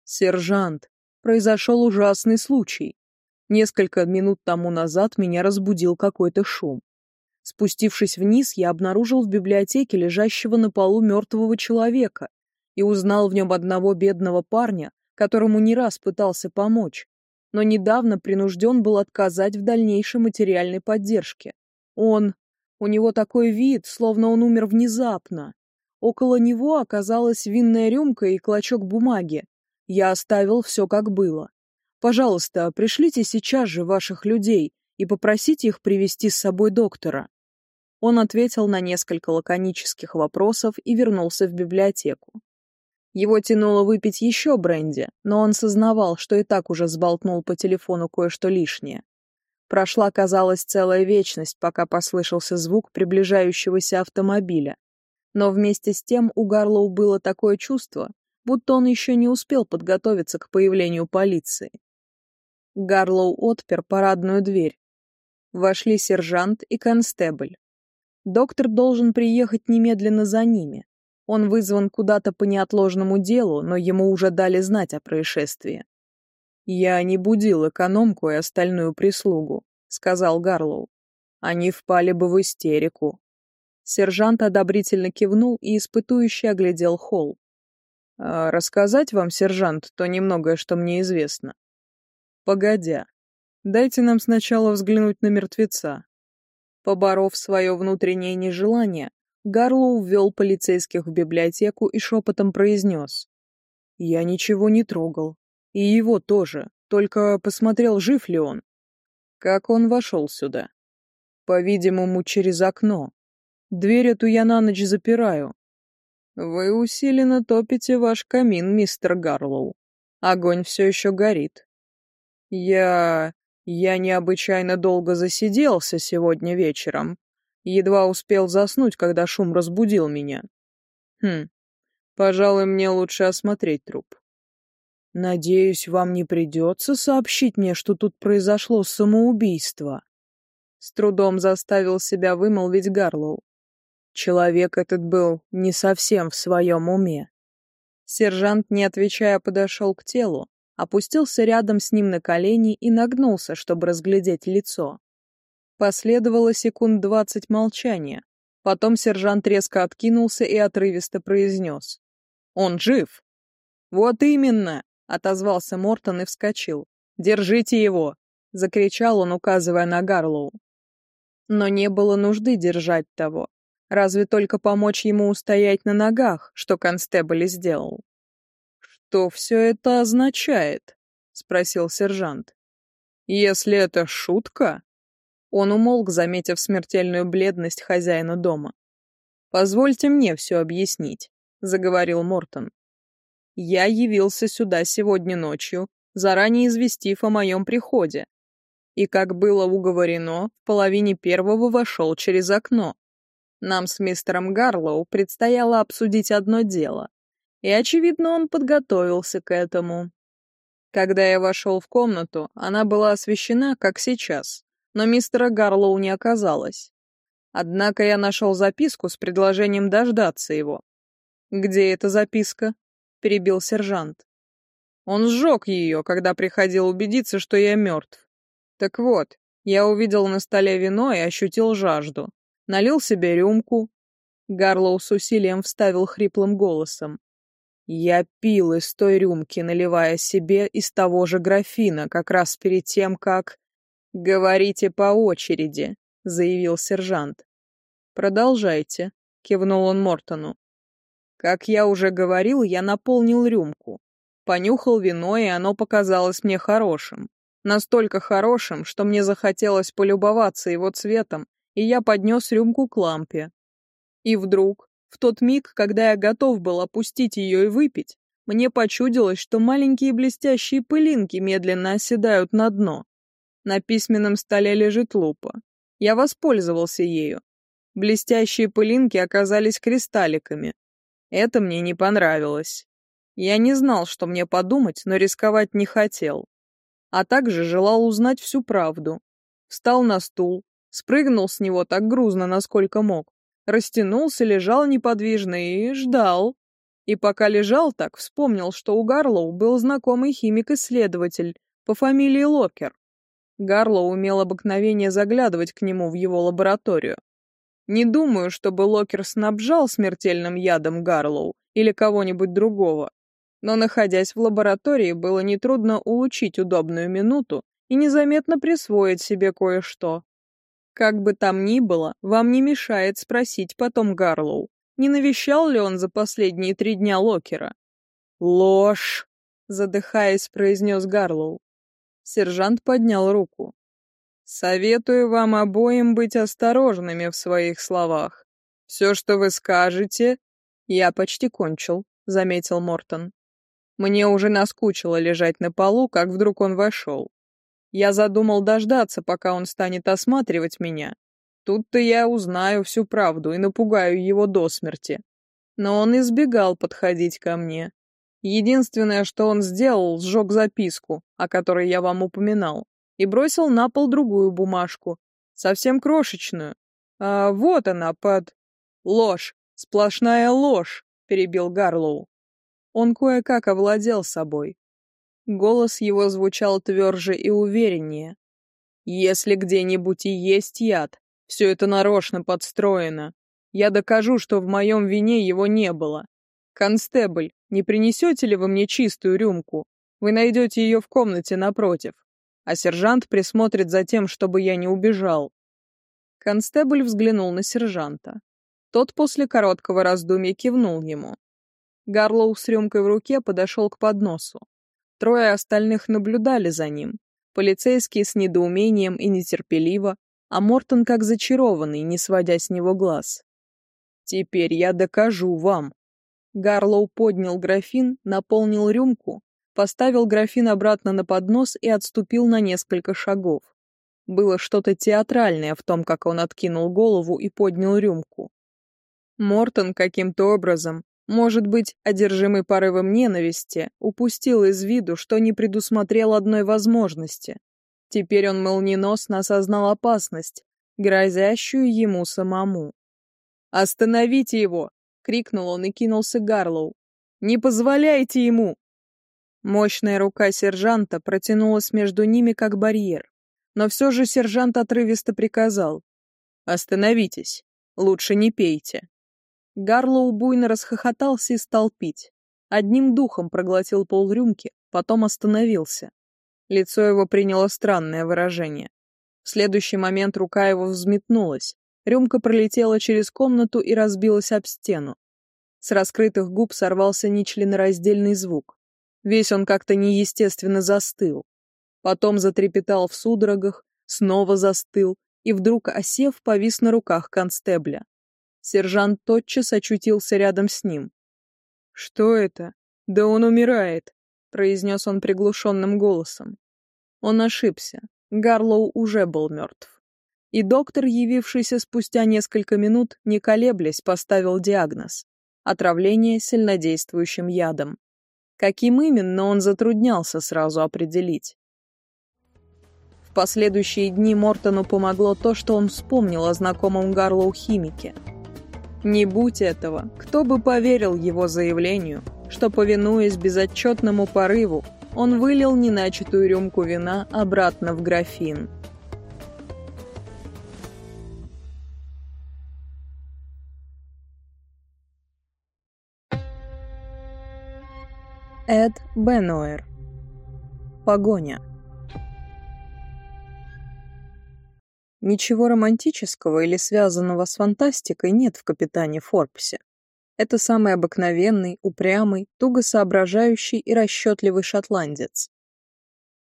Speaker 1: «Сержант, произошел ужасный случай. Несколько минут тому назад меня разбудил какой-то шум. Спустившись вниз, я обнаружил в библиотеке лежащего на полу мертвого человека и узнал в нем одного бедного парня, которому не раз пытался помочь, но недавно принужден был отказать в дальнейшей материальной поддержке. Он... У него такой вид, словно он умер внезапно. Около него оказалась винная рюмка и клочок бумаги. Я оставил все как было. Пожалуйста, пришлите сейчас же ваших людей и попросите их привести с собой доктора. Он ответил на несколько лаконических вопросов и вернулся в библиотеку. Его тянуло выпить еще бренди, но он сознавал, что и так уже сболтнул по телефону кое-что лишнее. Прошла, казалось, целая вечность, пока послышался звук приближающегося автомобиля. Но вместе с тем у Гарлоу было такое чувство, будто он еще не успел подготовиться к появлению полиции. Гарлоу отпер парадную дверь. Вошли сержант и констебль. Доктор должен приехать немедленно за ними. Он вызван куда-то по неотложному делу, но ему уже дали знать о происшествии. «Я не будил экономку и остальную прислугу», — сказал Гарлоу. «Они впали бы в истерику». Сержант одобрительно кивнул и испытующе оглядел холл. «А «Рассказать вам, сержант, то немногое, что мне известно». «Погодя. Дайте нам сначала взглянуть на мертвеца». Поборов свое внутреннее нежелание, Гарлоу ввел полицейских в библиотеку и шепотом произнес. «Я ничего не трогал. И его тоже, только посмотрел, жив ли он. Как он вошел сюда? По-видимому, через окно. Дверь эту я на ночь запираю. Вы усиленно топите ваш камин, мистер Гарлоу. Огонь все еще горит. Я... я необычайно долго засиделся сегодня вечером, Едва успел заснуть, когда шум разбудил меня. Хм, пожалуй, мне лучше осмотреть труп. Надеюсь, вам не придется сообщить мне, что тут произошло самоубийство. С трудом заставил себя вымолвить Гарлоу. Человек этот был не совсем в своем уме. Сержант, не отвечая, подошел к телу, опустился рядом с ним на колени и нагнулся, чтобы разглядеть лицо. Последовало секунд двадцать молчания. Потом сержант резко откинулся и отрывисто произнес. «Он жив!» «Вот именно!» — отозвался Мортон и вскочил. «Держите его!» — закричал он, указывая на Гарлоу. Но не было нужды держать того. Разве только помочь ему устоять на ногах, что констебль сделал. «Что все это означает?» — спросил сержант. «Если это шутка, он умолк, заметив смертельную бледность хозяина дома. «Позвольте мне все объяснить», — заговорил Мортон. «Я явился сюда сегодня ночью, заранее известив о моем приходе. И, как было уговорено, в половине первого вошел через окно. Нам с мистером Гарлоу предстояло обсудить одно дело, и, очевидно, он подготовился к этому. Когда я вошел в комнату, она была освещена, как сейчас, но мистера Гарлоу не оказалось. Однако я нашел записку с предложением дождаться его. «Где эта записка?» — перебил сержант. Он сжег ее, когда приходил убедиться, что я мертв. Так вот, я увидел на столе вино и ощутил жажду. Налил себе рюмку. Гарлоу с усилием вставил хриплым голосом. Я пил из той рюмки, наливая себе из того же графина, как раз перед тем, как... «Говорите по очереди», — заявил сержант. «Продолжайте», — кивнул он Мортону. «Как я уже говорил, я наполнил рюмку. Понюхал вино, и оно показалось мне хорошим. Настолько хорошим, что мне захотелось полюбоваться его цветом, и я поднес рюмку к лампе. И вдруг, в тот миг, когда я готов был опустить ее и выпить, мне почудилось, что маленькие блестящие пылинки медленно оседают на дно. На письменном столе лежит лупа. Я воспользовался ею. Блестящие пылинки оказались кристалликами. Это мне не понравилось. Я не знал, что мне подумать, но рисковать не хотел. А также желал узнать всю правду. Встал на стул, спрыгнул с него так грузно, насколько мог, растянулся, лежал неподвижно и ждал. И пока лежал так, вспомнил, что у Гарлоу был знакомый химик-исследователь по фамилии Локер. Гарлоу имел обыкновение заглядывать к нему в его лабораторию. Не думаю, чтобы Локер снабжал смертельным ядом Гарлоу или кого-нибудь другого, но, находясь в лаборатории, было нетрудно улучшить удобную минуту и незаметно присвоить себе кое-что. Как бы там ни было, вам не мешает спросить потом Гарлоу, не навещал ли он за последние три дня Локера. «Ложь!» — задыхаясь, произнес Гарлоу. Сержант поднял руку. «Советую вам обоим быть осторожными в своих словах. Все, что вы скажете...» «Я почти кончил», — заметил Мортон. Мне уже наскучило лежать на полу, как вдруг он вошел. Я задумал дождаться, пока он станет осматривать меня. Тут-то я узнаю всю правду и напугаю его до смерти. Но он избегал подходить ко мне. Единственное, что он сделал, сжег записку, о которой я вам упоминал, и бросил на пол другую бумажку, совсем крошечную. А вот она под... Ложь, сплошная ложь, перебил Гарлоу. Он кое-как овладел собой. Голос его звучал тверже и увереннее. «Если где-нибудь и есть яд, все это нарочно подстроено. Я докажу, что в моем вине его не было. Констебль, не принесете ли вы мне чистую рюмку? Вы найдете ее в комнате напротив. А сержант присмотрит за тем, чтобы я не убежал. Констебль взглянул на сержанта. Тот после короткого раздумья кивнул ему. Гарлоу с рюмкой в руке подошел к подносу. Трое остальных наблюдали за ним. Полицейские с недоумением и нетерпеливо, а Мортон как зачарованный, не сводя с него глаз. «Теперь я докажу вам», Гарлоу поднял графин, наполнил рюмку, поставил графин обратно на поднос и отступил на несколько шагов. Было что-то театральное в том, как он откинул голову и поднял рюмку. Мортон каким-то образом, может быть, одержимый порывом ненависти, упустил из виду, что не предусмотрел одной возможности. Теперь он молниеносно осознал опасность, грозящую ему самому. «Остановите его!» — крикнул он и кинулся Гарлоу. «Не позволяйте ему!» Мощная рука сержанта протянулась между ними как барьер, но все же сержант отрывисто приказал. «Остановитесь, лучше не пейте». Гарлоу буйно расхохотался и стал пить. Одним духом проглотил полрюмки, потом остановился. Лицо его приняло странное выражение. В следующий момент рука его взметнулась, Рюмка пролетела через комнату и разбилась об стену. С раскрытых губ сорвался нечленораздельный звук. Весь он как-то неестественно застыл. Потом затрепетал в судорогах, снова застыл и вдруг, осев, повис на руках констебля. Сержант тотчас очутился рядом с ним. «Что это? Да он умирает!» — произнес он приглушенным голосом. Он ошибся. Гарлоу уже был мертв. И доктор, явившийся спустя несколько минут, не колеблясь, поставил диагноз – отравление сильнодействующим ядом. Каким именно он затруднялся сразу определить. В последующие дни Мортону помогло то, что он вспомнил о знакомом Гарлоу-химике. Не будь этого, кто бы поверил его заявлению, что, повинуясь безотчетному порыву, он вылил неначатую рюмку вина обратно в графин – Эд Бенуэр. Погоня. Ничего романтического или связанного с фантастикой нет в капитане Форбсе. Это самый обыкновенный, упрямый, туго соображающий и расчетливый шотландец.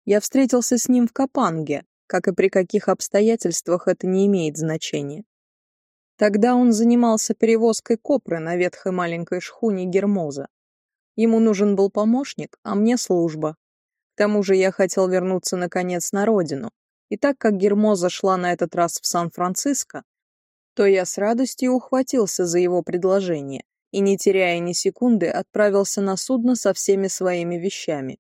Speaker 1: Я встретился с ним в Капанге, как и при каких обстоятельствах это не имеет значения. Тогда он занимался перевозкой копры на ветхой маленькой шхуне Гермоза. Ему нужен был помощник, а мне служба. К тому же я хотел вернуться наконец на родину. И так как Гермоза шла на этот раз в Сан-Франциско, то я с радостью ухватился за его предложение и, не теряя ни секунды, отправился на судно со всеми своими вещами.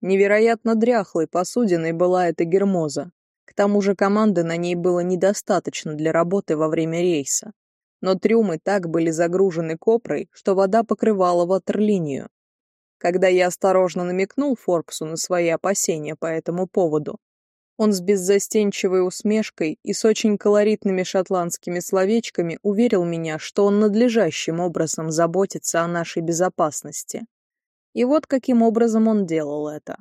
Speaker 1: Невероятно дряхлой посудиной была эта гермоза. К тому же команды на ней было недостаточно для работы во время рейса. Но трюмы так были загружены копрой, что вода покрывала ватерлинию. Когда я осторожно намекнул Форбсу на свои опасения по этому поводу, он с беззастенчивой усмешкой и с очень колоритными шотландскими словечками уверил меня, что он надлежащим образом заботится о нашей безопасности. И вот каким образом он делал это.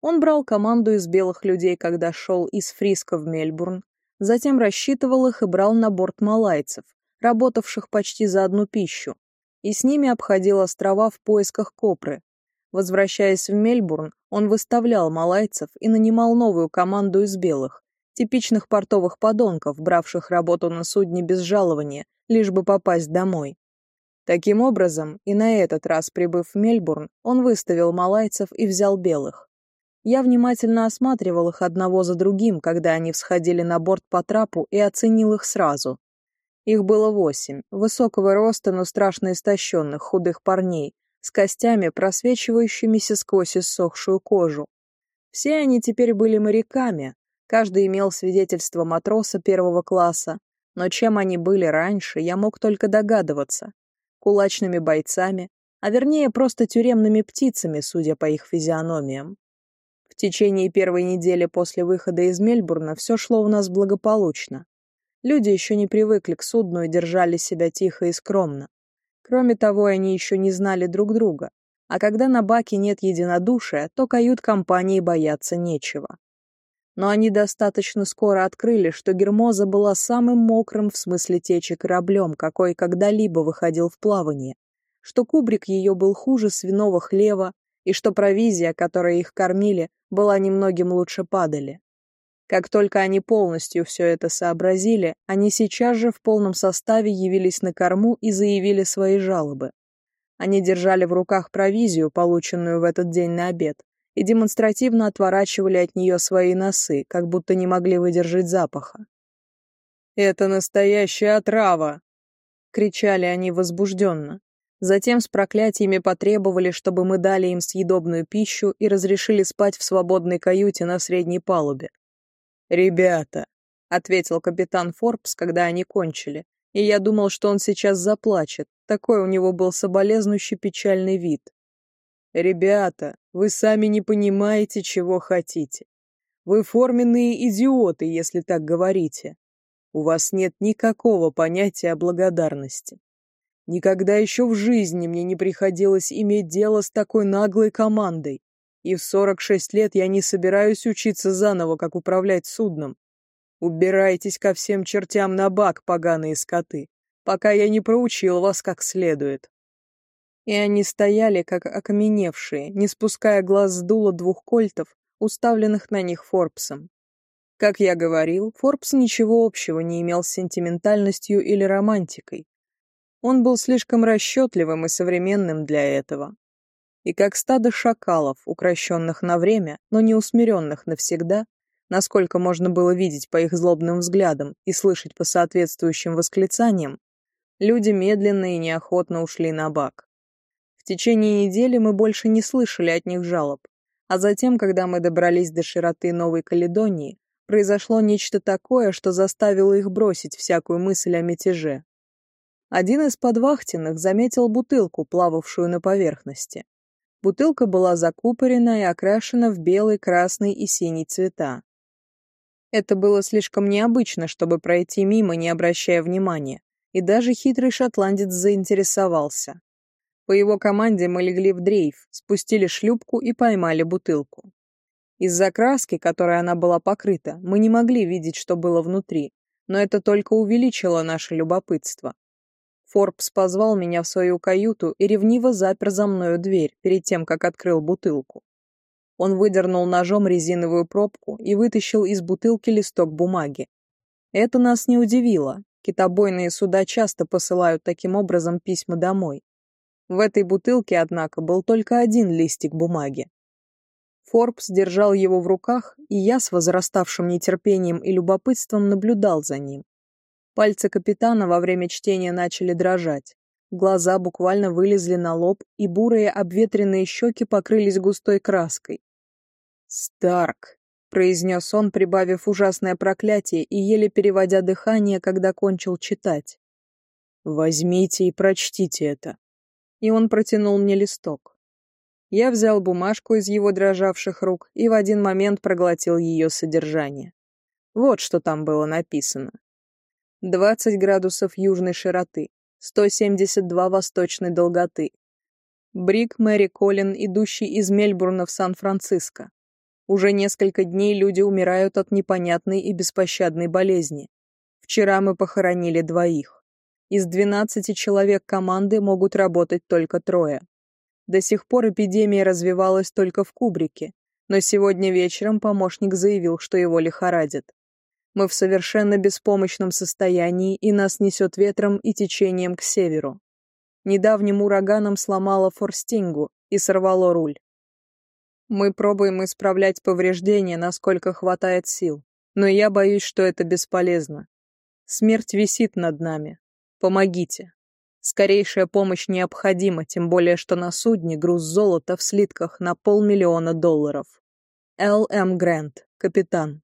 Speaker 1: Он брал команду из белых людей, когда шел из Фриска в Мельбурн, затем рассчитывал их и брал на борт малайцев, работавших почти за одну пищу, и с ними обходил острова в поисках копры, Возвращаясь в Мельбурн, он выставлял малайцев и нанимал новую команду из белых, типичных портовых подонков, бравших работу на судне без жалования, лишь бы попасть домой. Таким образом, и на этот раз, прибыв в Мельбурн, он выставил малайцев и взял белых. Я внимательно осматривал их одного за другим, когда они всходили на борт по трапу и оценил их сразу. Их было восемь, высокого роста, но страшно истощенных, худых парней, с костями, просвечивающимися сквозь иссохшую кожу. Все они теперь были моряками, каждый имел свидетельство матроса первого класса, но чем они были раньше, я мог только догадываться. Кулачными бойцами, а вернее просто тюремными птицами, судя по их физиономиям. В течение первой недели после выхода из Мельбурна все шло у нас благополучно. Люди еще не привыкли к судну и держали себя тихо и скромно. Кроме того, они еще не знали друг друга, а когда на баке нет единодушия, то кают-компании бояться нечего. Но они достаточно скоро открыли, что Гермоза была самым мокрым в смысле течи кораблем, какой когда-либо выходил в плавание, что кубрик ее был хуже свиного хлева, и что провизия, которой их кормили, была немногим лучше падали. Как только они полностью все это сообразили, они сейчас же в полном составе явились на корму и заявили свои жалобы. Они держали в руках провизию, полученную в этот день на обед, и демонстративно отворачивали от нее свои носы, как будто не могли выдержать запаха. «Это настоящая отрава!» — кричали они возбужденно. Затем с проклятиями потребовали, чтобы мы дали им съедобную пищу и разрешили спать в свободной каюте на средней палубе. «Ребята», — ответил капитан Форбс, когда они кончили, и я думал, что он сейчас заплачет, такой у него был соболезнующий печальный вид. «Ребята, вы сами не понимаете, чего хотите. Вы форменные идиоты, если так говорите. У вас нет никакого понятия о благодарности. Никогда еще в жизни мне не приходилось иметь дело с такой наглой командой и в 46 лет я не собираюсь учиться заново, как управлять судном. Убирайтесь ко всем чертям на бак, поганые скоты, пока я не проучил вас как следует. И они стояли, как окаменевшие, не спуская глаз с дула двух кольтов, уставленных на них Форбсом. Как я говорил, Форбс ничего общего не имел с сентиментальностью или романтикой. Он был слишком расчетливым и современным для этого и как стадо шакалов, укращенных на время, но не усмиренных навсегда, насколько можно было видеть по их злобным взглядам и слышать по соответствующим восклицаниям, люди медленно и неохотно ушли на бак. В течение недели мы больше не слышали от них жалоб, а затем, когда мы добрались до широты Новой Каледонии, произошло нечто такое, что заставило их бросить всякую мысль о мятеже. Один из подвахтенных заметил бутылку, плававшую на поверхности. Бутылка была закупорена и окрашена в белый, красный и синий цвета. Это было слишком необычно, чтобы пройти мимо, не обращая внимания, и даже хитрый шотландец заинтересовался. По его команде мы легли в дрейф, спустили шлюпку и поймали бутылку. Из-за краски, которой она была покрыта, мы не могли видеть, что было внутри, но это только увеличило наше любопытство. Форбс позвал меня в свою каюту и ревниво запер за мною дверь перед тем, как открыл бутылку. Он выдернул ножом резиновую пробку и вытащил из бутылки листок бумаги. Это нас не удивило. Китобойные суда часто посылают таким образом письма домой. В этой бутылке, однако, был только один листик бумаги. Форбс держал его в руках, и я с возраставшим нетерпением и любопытством наблюдал за ним. Пальцы капитана во время чтения начали дрожать. Глаза буквально вылезли на лоб, и бурые обветренные щеки покрылись густой краской. «Старк», — произнес он, прибавив ужасное проклятие и еле переводя дыхание, когда кончил читать. «Возьмите и прочтите это». И он протянул мне листок. Я взял бумажку из его дрожавших рук и в один момент проглотил ее содержание. Вот что там было написано. 20 градусов южной широты, 172 восточной долготы. Брик Мэри Коллин, идущий из Мельбурна в Сан-Франциско. Уже несколько дней люди умирают от непонятной и беспощадной болезни. Вчера мы похоронили двоих. Из 12 человек команды могут работать только трое. До сих пор эпидемия развивалась только в Кубрике, но сегодня вечером помощник заявил, что его лихорадит. Мы в совершенно беспомощном состоянии, и нас несет ветром и течением к северу. Недавним ураганом сломало форстингу и сорвало руль. Мы пробуем исправлять повреждения, насколько хватает сил, но я боюсь, что это бесполезно. Смерть висит над нами. Помогите. Скорейшая помощь необходима, тем более, что на судне груз золота в слитках на полмиллиона долларов. Л. М. Грант, капитан.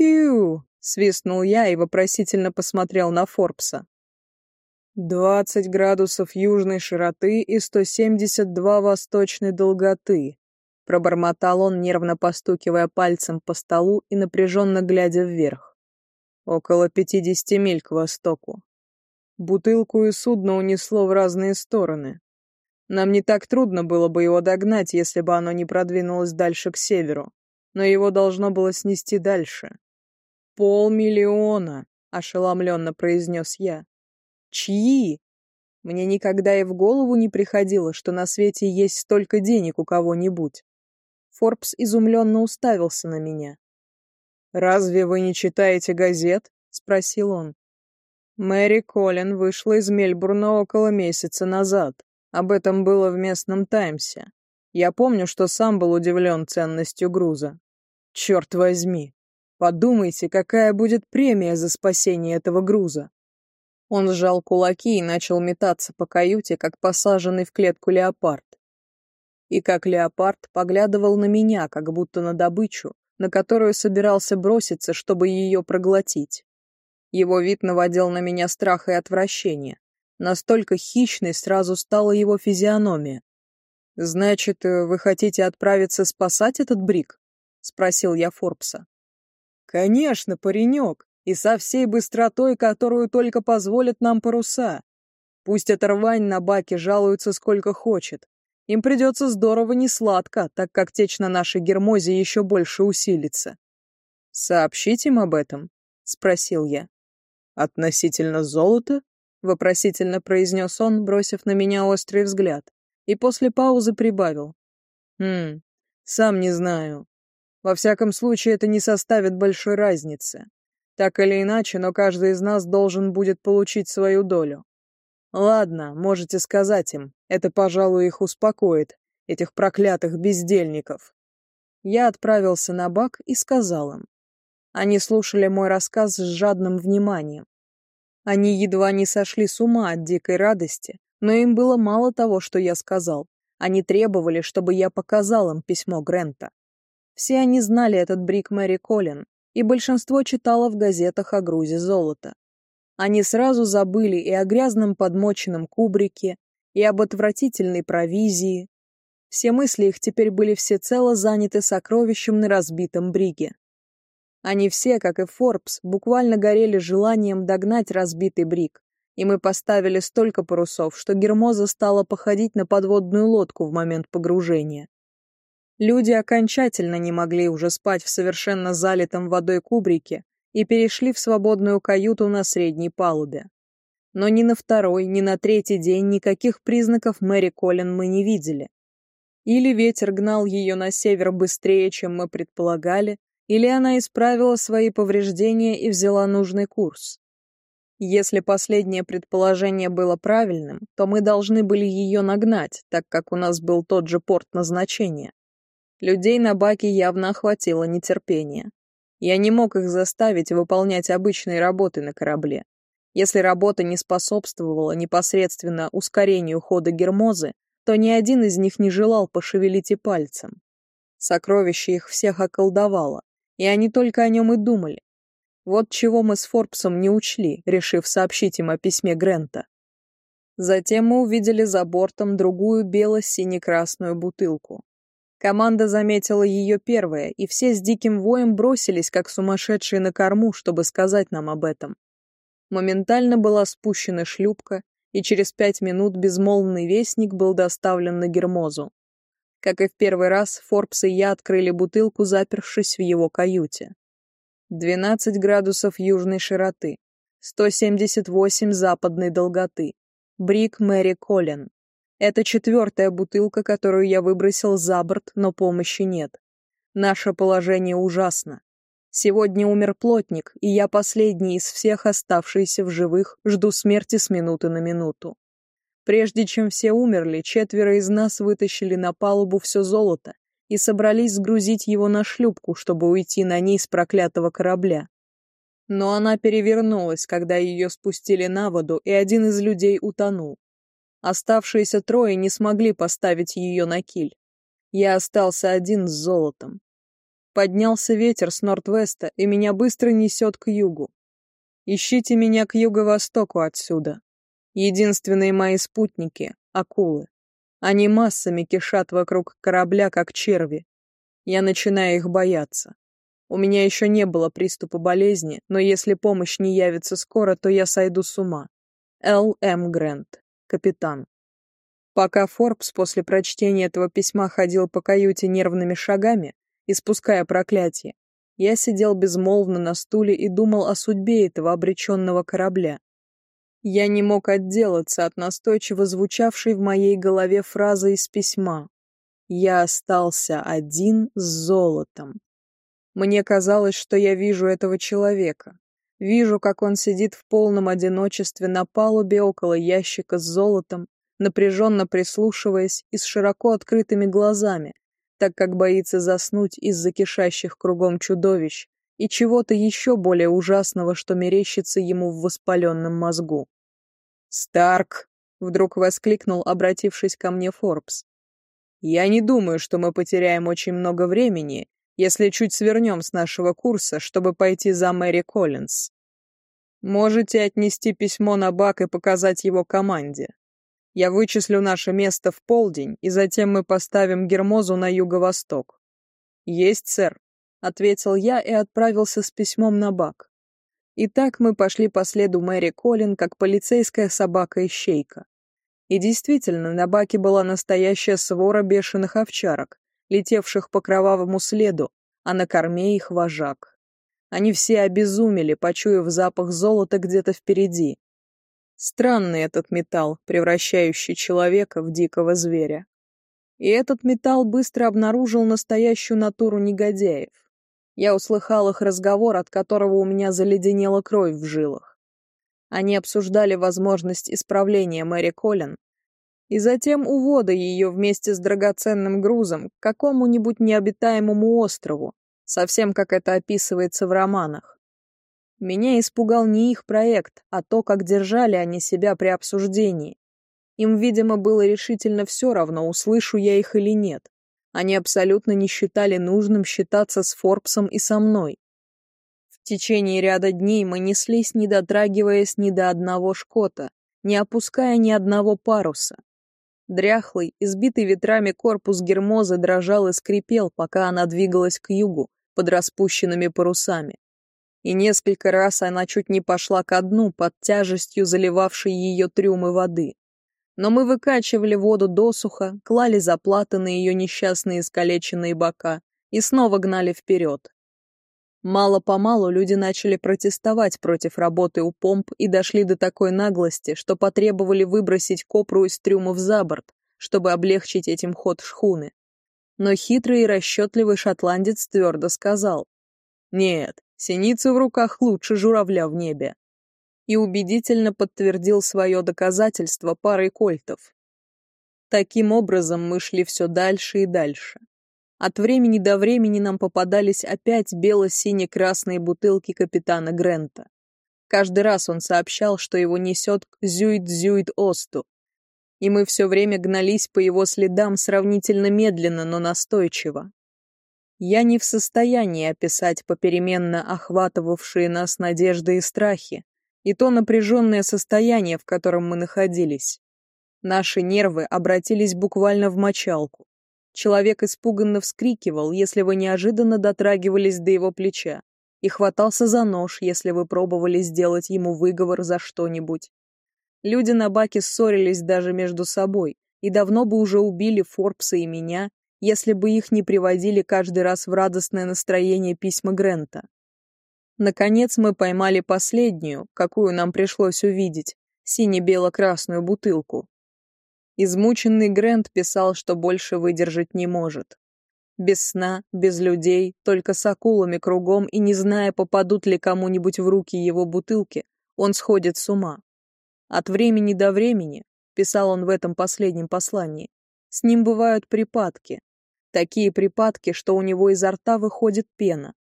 Speaker 1: «Фью!» — свистнул я и вопросительно посмотрел на Форбса. «Двадцать градусов южной широты и сто семьдесят два восточной долготы», — пробормотал он, нервно постукивая пальцем по столу и напряженно глядя вверх. «Около пятидесяти миль к востоку. Бутылку и судно унесло в разные стороны. Нам не так трудно было бы его догнать, если бы оно не продвинулось дальше к северу, но его должно было снести дальше. «Полмиллиона!» — ошеломленно произнес я. «Чьи?» Мне никогда и в голову не приходило, что на свете есть столько денег у кого-нибудь. Форбс изумленно уставился на меня. «Разве вы не читаете газет?» — спросил он. Мэри Коллин вышла из Мельбурна около месяца назад. Об этом было в местном Таймсе. Я помню, что сам был удивлен ценностью груза. Черт возьми, Подумайте, какая будет премия за спасение этого груза. Он сжал кулаки и начал метаться по каюте, как посаженный в клетку леопард. И как леопард поглядывал на меня, как будто на добычу, на которую собирался броситься, чтобы ее проглотить. Его вид наводил на меня страх и отвращение. Настолько хищной сразу стала его физиономия. «Значит, вы хотите отправиться спасать этот брик?» — спросил я Форбса. «Конечно, паренек, и со всей быстротой, которую только позволят нам паруса. Пусть эта рвань на баке жалуется сколько хочет. Им придется здорово несладко, так как течь на нашей гермозе еще больше усилится». «Сообщить им об этом?» — спросил я. «Относительно золота?» — вопросительно произнес он, бросив на меня острый взгляд, и после паузы прибавил. «Хм, сам не знаю. Во всяком случае, это не составит большой разницы. Так или иначе, но каждый из нас должен будет получить свою долю. Ладно, можете сказать им, это, пожалуй, их успокоит, этих проклятых бездельников. Я отправился на бак и сказал им. Они слушали мой рассказ с жадным вниманием. Они едва не сошли с ума от дикой радости, но им было мало того, что я сказал. Они требовали, чтобы я показал им письмо Грента. Все они знали этот брик Мэри Коллин, и большинство читало в газетах о грузе золота. Они сразу забыли и о грязном подмоченном кубрике, и об отвратительной провизии. Все мысли их теперь были всецело заняты сокровищем на разбитом бриге. Они все, как и Форбс, буквально горели желанием догнать разбитый бриг, и мы поставили столько парусов, что Гермоза стала походить на подводную лодку в момент погружения. Люди окончательно не могли уже спать в совершенно залитом водой кубрике и перешли в свободную каюту на средней палубе. Но ни на второй, ни на третий день никаких признаков Мэри Коллин мы не видели. Или ветер гнал ее на север быстрее, чем мы предполагали, или она исправила свои повреждения и взяла нужный курс. Если последнее предположение было правильным, то мы должны были ее нагнать, так как у нас был тот же порт назначения. Людей на баке явно охватило нетерпение. Я не мог их заставить выполнять обычные работы на корабле. Если работа не способствовала непосредственно ускорению хода Гермозы, то ни один из них не желал пошевелить и пальцем. Сокровище их всех околдовало, и они только о нем и думали. Вот чего мы с Форбсом не учли, решив сообщить им о письме Грента. Затем мы увидели за бортом другую бело-сине-красную бутылку. Команда заметила ее первая, и все с диким воем бросились, как сумасшедшие на корму, чтобы сказать нам об этом. Моментально была спущена шлюпка, и через пять минут безмолвный вестник был доставлен на Гермозу. Как и в первый раз, Форбс и я открыли бутылку, запершись в его каюте. 12 градусов южной широты, 178 западной долготы. Брик Мэри Коллин. Это четвертая бутылка, которую я выбросил за борт, но помощи нет. Наше положение ужасно. Сегодня умер плотник, и я последний из всех оставшихся в живых жду смерти с минуты на минуту. Прежде чем все умерли, четверо из нас вытащили на палубу все золото и собрались сгрузить его на шлюпку, чтобы уйти на ней с проклятого корабля. Но она перевернулась, когда ее спустили на воду, и один из людей утонул. Оставшиеся трое не смогли поставить ее на киль. Я остался один с золотом. Поднялся ветер с норд-веста, и меня быстро несет к югу. Ищите меня к юго-востоку отсюда. Единственные мои спутники — акулы. Они массами кишат вокруг корабля, как черви. Я начинаю их бояться. У меня еще не было приступа болезни, но если помощь не явится скоро, то я сойду с ума. Л. М. Грэнд, капитан. Пока Форбс после прочтения этого письма ходил по каюте нервными шагами, испуская проклятие, я сидел безмолвно на стуле и думал о судьбе этого обреченного корабля. Я не мог отделаться от настойчиво звучавшей в моей голове фразы из письма. «Я остался один с золотом». Мне казалось, что я вижу этого человека. Вижу, как он сидит в полном одиночестве на палубе около ящика с золотом, напряженно прислушиваясь и с широко открытыми глазами, так как боится заснуть из-за кишащих кругом чудовищ и чего-то еще более ужасного, что мерещится ему в воспаленном мозгу. «Старк!» — вдруг воскликнул, обратившись ко мне Форбс. «Я не думаю, что мы потеряем очень много времени, если чуть свернем с нашего курса, чтобы пойти за Мэри Коллинз. Можете отнести письмо на бак и показать его команде. Я вычислю наше место в полдень, и затем мы поставим Гермозу на юго-восток. Есть, сэр, ответил я и отправился с письмом на бак. И так мы пошли по следу Мэри Коллин, как полицейская собака-ищейка. И действительно, на баке была настоящая свора бешеных овчарок, летевших по кровавому следу, а на корме их вожак. Они все обезумели, почуяв запах золота где-то впереди, Странный этот металл, превращающий человека в дикого зверя. И этот металл быстро обнаружил настоящую натуру негодяев. Я услыхал их разговор, от которого у меня заледенела кровь в жилах. Они обсуждали возможность исправления Мэри Коллин и затем увода ее вместе с драгоценным грузом к какому-нибудь необитаемому острову, совсем как это описывается в романах. Меня испугал не их проект, а то, как держали они себя при обсуждении. Им, видимо, было решительно все равно, услышу я их или нет. Они абсолютно не считали нужным считаться с Форбсом и со мной. В течение ряда дней мы неслись, не дотрагиваясь ни до одного шкота, не опуская ни одного паруса. Дряхлый, избитый ветрами корпус Гермозы дрожал и скрипел, пока она двигалась к югу, под распущенными парусами и несколько раз она чуть не пошла ко дну под тяжестью заливавшей ее трюмы воды. Но мы выкачивали воду досуха, клали заплаты на ее несчастные искалеченные бока и снова гнали вперед. Мало-помалу люди начали протестовать против работы у помп и дошли до такой наглости, что потребовали выбросить копру из трюмов за борт, чтобы облегчить этим ход шхуны. Но хитрый и расчетливый шотландец твердо сказал, «Нет, синица в руках лучше журавля в небе», и убедительно подтвердил свое доказательство парой кольтов. Таким образом мы шли все дальше и дальше. От времени до времени нам попадались опять бело-сине-красные бутылки капитана Грента. Каждый раз он сообщал, что его несет к Зюит-Зюит-Осту. И мы все время гнались по его следам сравнительно медленно, но настойчиво. Я не в состоянии описать попеременно охватывавшие нас надежды и страхи, и то напряженное состояние, в котором мы находились. Наши нервы обратились буквально в мочалку. Человек испуганно вскрикивал, если вы неожиданно дотрагивались до его плеча, и хватался за нож, если вы пробовали сделать ему выговор за что-нибудь. Люди на баке ссорились даже между собой, и давно бы уже убили Форбса и меня, если бы их не приводили каждый раз в радостное настроение письма Грента. Наконец мы поймали последнюю, какую нам пришлось увидеть, сине-бело-красную бутылку, Измученный Грэнд писал, что больше выдержать не может. Без сна, без людей, только с акулами кругом и не зная, попадут ли кому-нибудь в руки его бутылки, он сходит с ума. От времени до времени, писал он в этом последнем послании, с ним бывают припадки. Такие припадки, что у него изо рта выходит пена.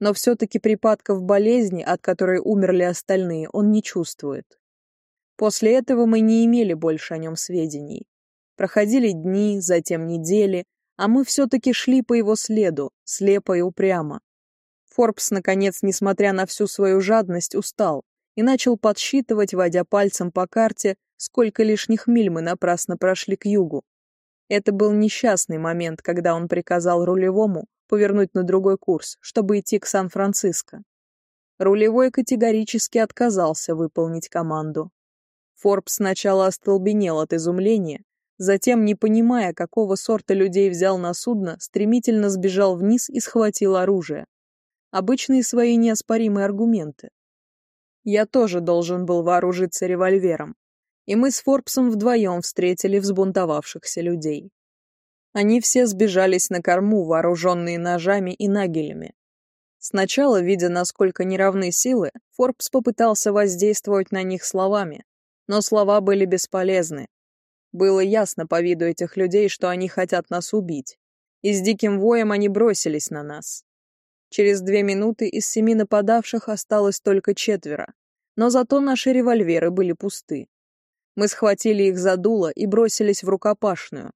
Speaker 1: Но все-таки припадков болезни, от которой умерли остальные, он не чувствует. После этого мы не имели больше о нем сведений. Проходили дни, затем недели, а мы все-таки шли по его следу, слепо и упрямо. Форбс, наконец, несмотря на всю свою жадность, устал и начал подсчитывать, водя пальцем по карте, сколько лишних миль мы напрасно прошли к югу. Это был несчастный момент, когда он приказал рулевому повернуть на другой курс, чтобы идти к Сан-Франциско. Рулевой категорически отказался выполнить команду. Форбс сначала остолбенел от изумления, затем, не понимая, какого сорта людей взял на судно, стремительно сбежал вниз и схватил оружие. Обычные свои неоспоримые аргументы. Я тоже должен был вооружиться револьвером, и мы с Форбсом вдвоем встретили взбунтовавшихся людей. Они все сбежались на корму, вооруженные ножами и нагелями. Сначала, видя, насколько неравны силы, Форбс попытался воздействовать на них словами, но слова были бесполезны. Было ясно по виду этих людей, что они хотят нас убить. И с диким воем они бросились на нас. Через две минуты из семи нападавших осталось только четверо, но зато наши револьверы были пусты. Мы схватили их за дуло и бросились в рукопашную.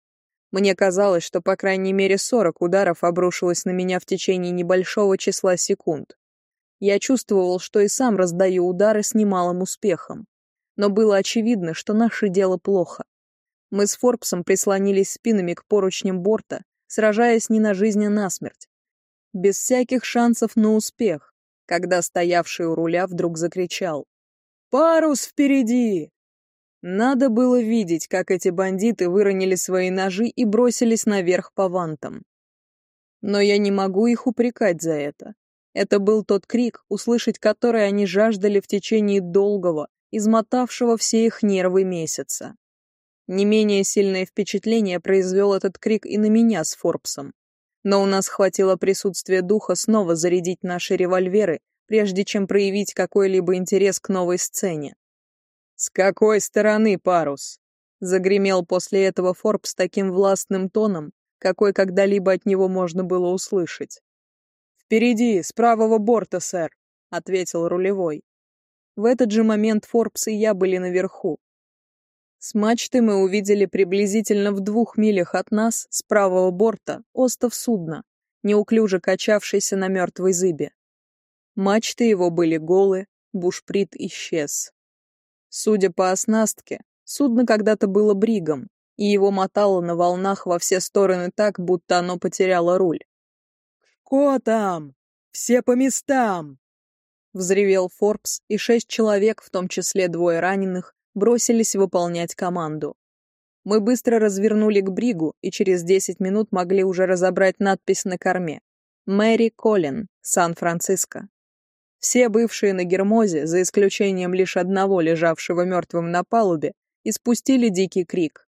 Speaker 1: Мне казалось, что по крайней мере сорок ударов обрушилось на меня в течение небольшого числа секунд. Я чувствовал, что и сам раздаю удары с немалым успехом но было очевидно, что наше дело плохо. Мы с Форбсом прислонились спинами к поручням борта, сражаясь не на жизнь, а на смерть. Без всяких шансов на успех, когда стоявший у руля вдруг закричал «Парус впереди!». Надо было видеть, как эти бандиты выронили свои ножи и бросились наверх по вантам. Но я не могу их упрекать за это. Это был тот крик, услышать который они жаждали в течение долгого, измотавшего все их нервы месяца. Не менее сильное впечатление произвел этот крик и на меня с Форбсом. Но у нас хватило присутствия духа снова зарядить наши револьверы, прежде чем проявить какой-либо интерес к новой сцене. «С какой стороны парус?» — загремел после этого Форбс таким властным тоном, какой когда-либо от него можно было услышать. «Впереди, с правого борта, сэр», — ответил рулевой. В этот же момент Форбс и я были наверху. С мачты мы увидели приблизительно в двух милях от нас, с правого борта, остов судна, неуклюже качавшийся на мертвой зыбе. Мачты его были голы, бушприт исчез. Судя по оснастке, судно когда-то было бригом, и его мотало на волнах во все стороны так, будто оно потеряло руль. «Что там? Все по местам!» Взревел Форбс, и шесть человек, в том числе двое раненых, бросились выполнять команду. Мы быстро развернули к бригу и через десять минут могли уже разобрать надпись на корме. Мэри Коллин, Сан-Франциско. Все бывшие на Гермозе, за исключением лишь одного, лежавшего мертвым на палубе, испустили дикий крик.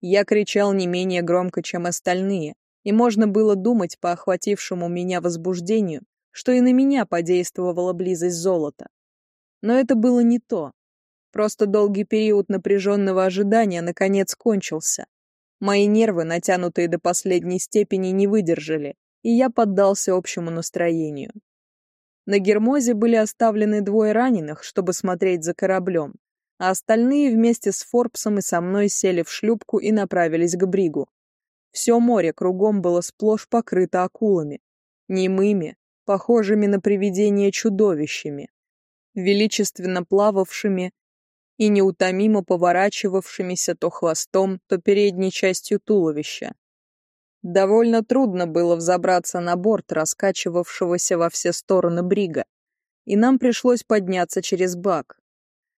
Speaker 1: Я кричал не менее громко, чем остальные, и можно было думать по охватившему меня возбуждению, что и на меня подействовала близость золота. Но это было не то. Просто долгий период напряженного ожидания наконец кончился. Мои нервы, натянутые до последней степени, не выдержали, и я поддался общему настроению. На Гермозе были оставлены двое раненых, чтобы смотреть за кораблем, а остальные вместе с Форбсом и со мной сели в шлюпку и направились к бригу. Все море кругом было сплошь покрыто акулами, немыми, похожими на привидения чудовищами, величественно плававшими и неутомимо поворачивавшимися то хвостом, то передней частью туловища. Довольно трудно было взобраться на борт раскачивавшегося во все стороны брига, и нам пришлось подняться через бак.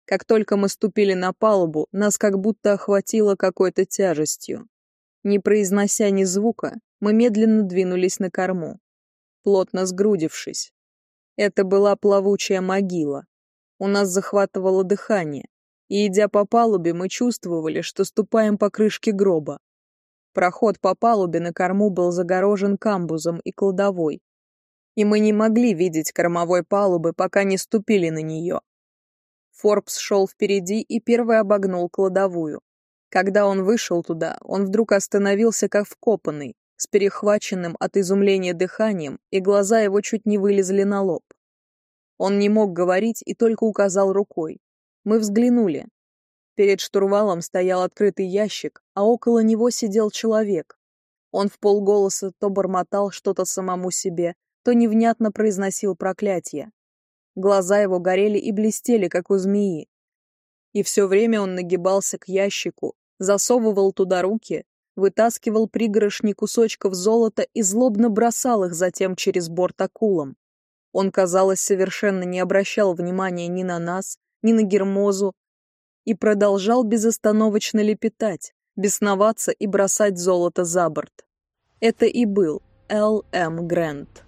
Speaker 1: Как только мы ступили на палубу, нас как будто охватило какой-то тяжестью. Не произнося ни звука, мы медленно двинулись на корму, плотно сгрудившись. Это была плавучая могила. У нас захватывало дыхание, и, идя по палубе, мы чувствовали, что ступаем по крышке гроба. Проход по палубе на корму был загорожен камбузом и кладовой, и мы не могли видеть кормовой палубы, пока не ступили на нее. Форбс шел впереди и первый обогнул кладовую. Когда он вышел туда, он вдруг остановился как вкопанный, с перехваченным от изумления дыханием, и глаза его чуть не вылезли на лоб. Он не мог говорить и только указал рукой. Мы взглянули. Перед штурвалом стоял открытый ящик, а около него сидел человек. Он в полголоса то бормотал что-то самому себе, то невнятно произносил проклятие. Глаза его горели и блестели, как у змеи. И все время он нагибался к ящику, засовывал туда руки, вытаскивал пригоршни кусочков золота и злобно бросал их затем через борт акулам. Он, казалось, совершенно не обращал внимания ни на нас, ни на Гермозу, и продолжал безостановочно лепетать, бесноваться и бросать золото за борт. Это и был Л. М. Грэнд.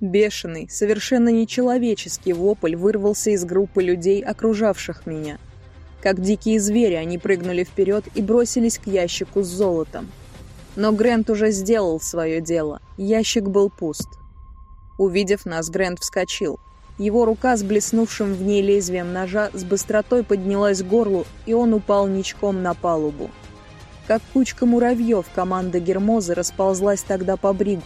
Speaker 1: Бешеный, совершенно нечеловеческий вопль вырвался из группы людей, окружавших меня. Как дикие звери, они прыгнули вперед и бросились к ящику с золотом. Но Грэнд уже сделал свое дело. Ящик был пуст. Увидев нас, Грэнд вскочил – его рука с блеснувшим в ней лезвием ножа с быстротой поднялась к горлу, и он упал ничком на палубу. Как кучка муравьев команда Гермозы расползлась тогда по бригу,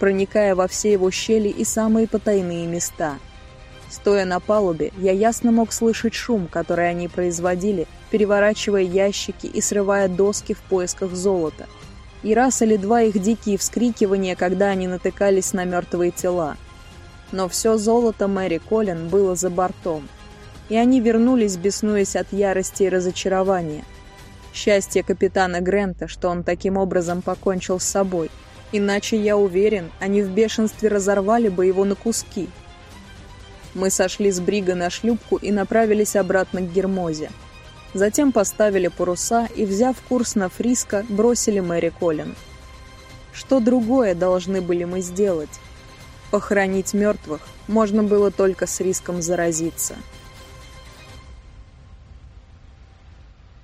Speaker 1: проникая во все его щели и самые потайные места. Стоя на палубе, я ясно мог слышать шум, который они производили, переворачивая ящики и срывая доски в поисках золота. И раз или два их дикие вскрикивания, когда они натыкались на мертвые тела – но все золото Мэри Коллин было за бортом, и они вернулись, беснуясь от ярости и разочарования. Счастье капитана Грента, что он таким образом покончил с собой, иначе, я уверен, они в бешенстве разорвали бы его на куски. Мы сошли с брига на шлюпку и направились обратно к Гермозе. Затем поставили паруса и, взяв курс на Фриско, бросили Мэри Коллин. Что другое должны были мы сделать? Похоронить мертвых можно было только с риском заразиться.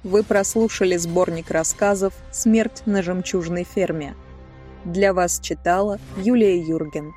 Speaker 1: Вы прослушали сборник рассказов «Смерть на жемчужной ферме». Для вас читала Юлия Юрген.